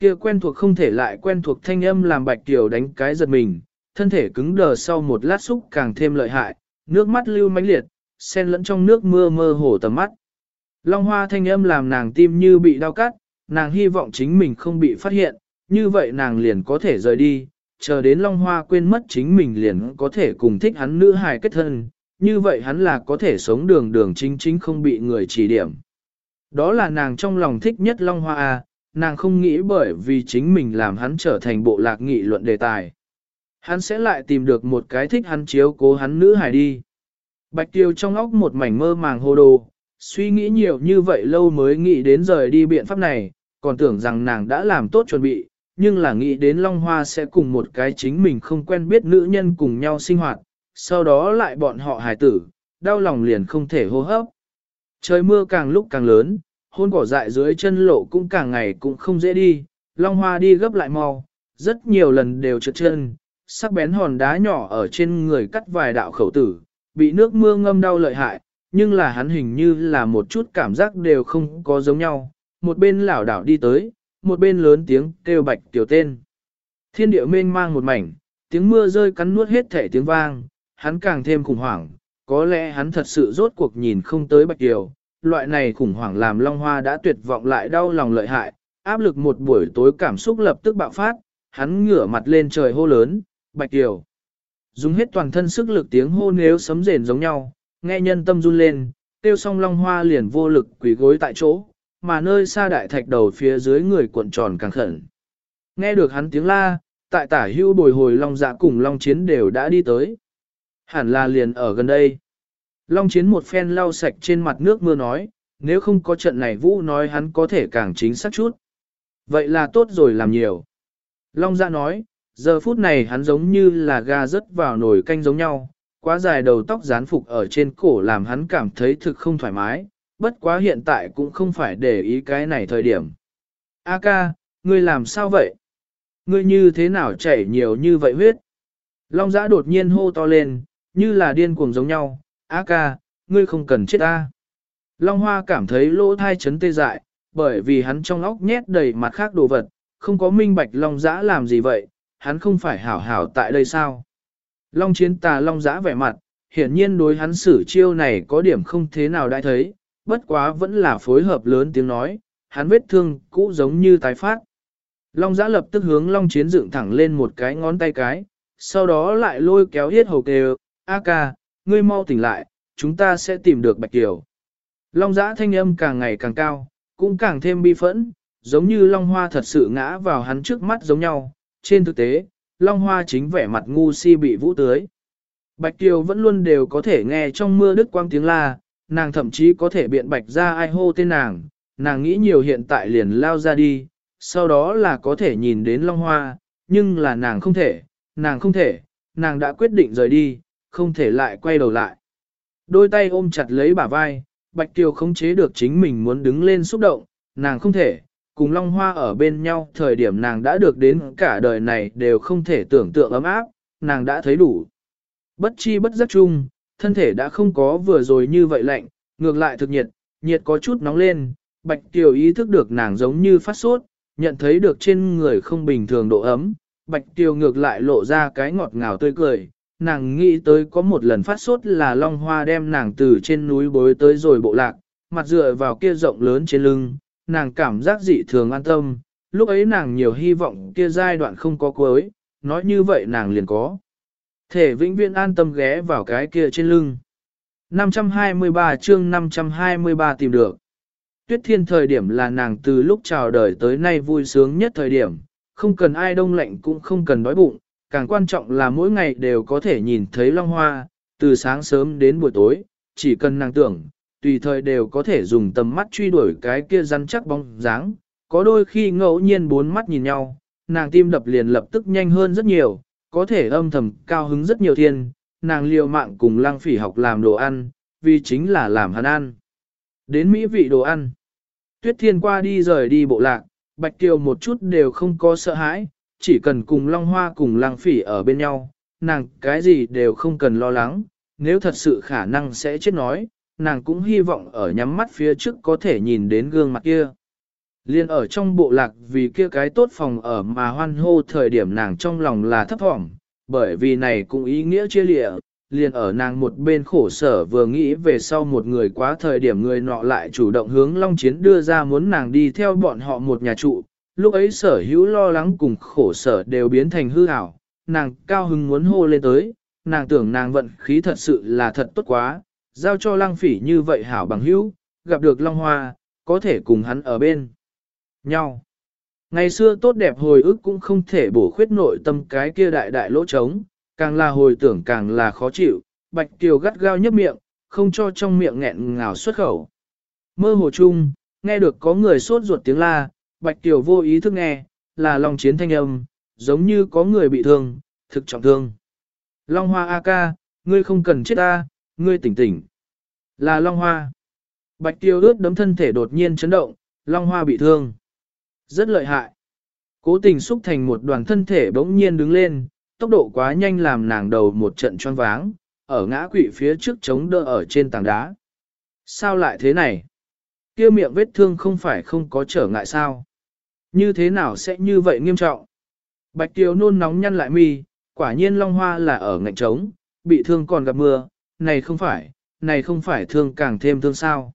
Kia quen thuộc không thể lại quen thuộc thanh âm làm Bạch tiểu đánh cái giật mình, thân thể cứng đờ sau một lát xúc càng thêm lợi hại, nước mắt lưu mãnh liệt, xen lẫn trong nước mưa mơ hồ tầm mắt. Long hoa thanh âm làm nàng tim như bị đau cắt, nàng hy vọng chính mình không bị phát hiện, như vậy nàng liền có thể rời đi, chờ đến Long Hoa quên mất chính mình liền có thể cùng thích hắn nữ hài kết thân, như vậy hắn là có thể sống đường đường chính chính không bị người chỉ điểm. Đó là nàng trong lòng thích nhất Long Hoa A, nàng không nghĩ bởi vì chính mình làm hắn trở thành bộ lạc nghị luận đề tài. Hắn sẽ lại tìm được một cái thích hắn chiếu cố hắn nữ hài đi. Bạch Tiêu trong óc một mảnh mơ màng hồ đồ, suy nghĩ nhiều như vậy lâu mới nghĩ đến rời đi biện pháp này, còn tưởng rằng nàng đã làm tốt chuẩn bị, nhưng là nghĩ đến Long Hoa sẽ cùng một cái chính mình không quen biết nữ nhân cùng nhau sinh hoạt, sau đó lại bọn họ hài tử, đau lòng liền không thể hô hấp. Trời mưa càng lúc càng lớn, hôn cỏ dại dưới chân lộ cũng càng ngày cũng không dễ đi, Long Hoa đi gấp lại mau, rất nhiều lần đều trượt chân, sắc bén hòn đá nhỏ ở trên người cắt vài đạo khẩu tử, bị nước mưa ngâm đau lợi hại, nhưng là hắn hình như là một chút cảm giác đều không có giống nhau, một bên lảo đảo đi tới, một bên lớn tiếng kêu bạch tiểu tên. Thiên địa mênh mang một mảnh, tiếng mưa rơi cắn nuốt hết thể tiếng vang, hắn càng thêm khủng hoảng, có lẽ hắn thật sự rốt cuộc nhìn không tới bạch tiểu, loại này khủng hoảng làm Long Hoa đã tuyệt vọng lại đau lòng lợi hại, áp lực một buổi tối cảm xúc lập tức bạo phát, hắn ngửa mặt lên trời hô lớn, bạch tiểu. Dùng hết toàn thân sức lực tiếng hô nếu sấm rền giống nhau, nghe nhân tâm run lên, tiêu xong Long Hoa liền vô lực quỳ gối tại chỗ, mà nơi xa đại thạch đầu phía dưới người cuộn tròn càng khẩn. Nghe được hắn tiếng la, tại tả hưu bồi hồi Long dạ cùng Long Chiến đều đã đi tới. Hẳn là liền ở gần đây. Long Chiến một phen lau sạch trên mặt nước mưa nói, nếu không có trận này Vũ nói hắn có thể càng chính xác chút. Vậy là tốt rồi làm nhiều. Long dạ nói, giờ phút này hắn giống như là ga rớt vào nồi canh giống nhau, quá dài đầu tóc dán phục ở trên cổ làm hắn cảm thấy thực không thoải mái, bất quá hiện tại cũng không phải để ý cái này thời điểm. A ca, ngươi làm sao vậy? Ngươi như thế nào chảy nhiều như vậy huyết? Long giã đột nhiên hô to lên, như là điên cuồng giống nhau. A ca, ngươi không cần chết ta. Long hoa cảm thấy lỗ thai chấn tê dại, bởi vì hắn trong óc nhét đầy mặt khác đồ vật, không có minh bạch Long giã làm gì vậy, hắn không phải hảo hảo tại đây sao? Long chiến tà Long giã vẻ mặt, hiển nhiên đối hắn xử chiêu này có điểm không thế nào đã thấy, bất quá vẫn là phối hợp lớn tiếng nói, hắn vết thương cũ giống như tái phát. Long giã lập tức hướng Long Chiến dựng thẳng lên một cái ngón tay cái, sau đó lại lôi kéo hết hầu kêu, A ca, ngươi mau tỉnh lại, chúng ta sẽ tìm được Bạch Kiều. Long giã thanh âm càng ngày càng cao, cũng càng thêm bi phẫn, giống như Long Hoa thật sự ngã vào hắn trước mắt giống nhau. Trên thực tế, Long Hoa chính vẻ mặt ngu si bị vũ tưới. Bạch Kiều vẫn luôn đều có thể nghe trong mưa đứt quang tiếng la, nàng thậm chí có thể biện bạch ra ai hô tên nàng, nàng nghĩ nhiều hiện tại liền lao ra đi, sau đó là có thể nhìn đến Long Hoa, nhưng là nàng không thể, nàng không thể, nàng đã quyết định rời đi, không thể lại quay đầu lại. Đôi tay ôm chặt lấy bả vai, Bạch Kiều không chế được chính mình muốn đứng lên xúc động, nàng không thể, cùng Long Hoa ở bên nhau thời điểm nàng đã được đến cả đời này đều không thể tưởng tượng ấm áp, nàng đã thấy đủ. Bất chi bất giác chung, thân thể đã không có vừa rồi như vậy lạnh, ngược lại thực nhiệt, nhiệt có chút nóng lên, Bạch Kiều ý thức được nàng giống như phát sốt, nhận thấy được trên người không bình thường độ ấm, Bạch Kiều ngược lại lộ ra cái ngọt ngào tươi cười, nàng nghĩ tới có một lần phát sốt là Long Hoa đem nàng từ trên núi bối tới rồi bộ lạc, mặt dựa vào kia rộng lớn trên lưng, nàng cảm giác dị thường an tâm, lúc ấy nàng nhiều hy vọng kia giai đoạn không có cuối, nói như vậy nàng liền có. Thể vĩnh viễn an tâm ghé vào cái kia trên lưng. 523 chương 523 tìm được. Tuyết thiên thời điểm là nàng từ lúc chào đời tới nay vui sướng nhất thời điểm, không cần ai đông lạnh cũng không cần đói bụng, càng quan trọng là mỗi ngày đều có thể nhìn thấy long hoa, từ sáng sớm đến buổi tối, chỉ cần nàng tưởng, tùy thời đều có thể dùng tầm mắt truy đuổi cái kia rắn chắc bóng dáng, có đôi khi ngẫu nhiên bốn mắt nhìn nhau, nàng tim đập liền lập tức nhanh hơn rất nhiều, có thể âm thầm cao hứng rất nhiều thiên, nàng liều mạng cùng Lang phỉ học làm đồ ăn, vì chính là làm hắn ăn. Đến mỹ vị đồ ăn. Tuyết thiên qua đi rời đi bộ lạc, Bạch Kiều một chút đều không có sợ hãi, chỉ cần cùng Long Hoa cùng lăng phỉ ở bên nhau, nàng cái gì đều không cần lo lắng, nếu thật sự khả năng sẽ chết nói, nàng cũng hy vọng ở nhắm mắt phía trước có thể nhìn đến gương mặt kia. Liên ở trong bộ lạc vì kia cái tốt phòng ở mà hoan hô thời điểm nàng trong lòng là thấp thỏm, bởi vì này cũng ý nghĩa chia lịa, liền ở nàng một bên khổ sở vừa nghĩ về sau một người quá thời điểm người nọ lại chủ động hướng Long Chiến đưa ra muốn nàng đi theo bọn họ một nhà trụ, lúc ấy sở hữu lo lắng cùng khổ sở đều biến thành hư ảo, nàng cao hứng muốn hô lên tới, nàng tưởng nàng vận khí thật sự là thật tốt quá, giao cho lăng phỉ như vậy hảo bằng hữu, gặp được Long Hoa, có thể cùng hắn ở bên nhau. Ngày xưa tốt đẹp hồi ức cũng không thể bổ khuyết nội tâm cái kia đại đại lỗ trống, càng là hồi tưởng càng là khó chịu, Bạch Kiều gắt gao nhấp miệng, không cho trong miệng nghẹn ngào xuất khẩu. Mơ hồ chung, nghe được có người sốt ruột tiếng la, Bạch Tiểu vô ý thức nghe, là Long Chiến thanh âm, giống như có người bị thương, thực trọng thương. Long Hoa A ca, ngươi không cần chết ta, ngươi tỉnh tỉnh. Là Long Hoa. Bạch Kiều ướt đấm thân thể đột nhiên chấn động, Long Hoa bị thương. Rất lợi hại. Cố tình xúc thành một đoàn thân thể bỗng nhiên đứng lên, tốc độ quá nhanh làm nàng đầu một trận choáng váng, ở ngã quỵ phía trước chống đỡ ở trên tảng đá. Sao lại thế này? Kia miệng vết thương không phải không có trở ngại sao? Như thế nào sẽ như vậy nghiêm trọng? Bạch Kiều nôn nóng nhăn lại mi, quả nhiên Long Hoa là ở ngạnh trống, bị thương còn gặp mưa, này không phải, này không phải thương càng thêm thương sao.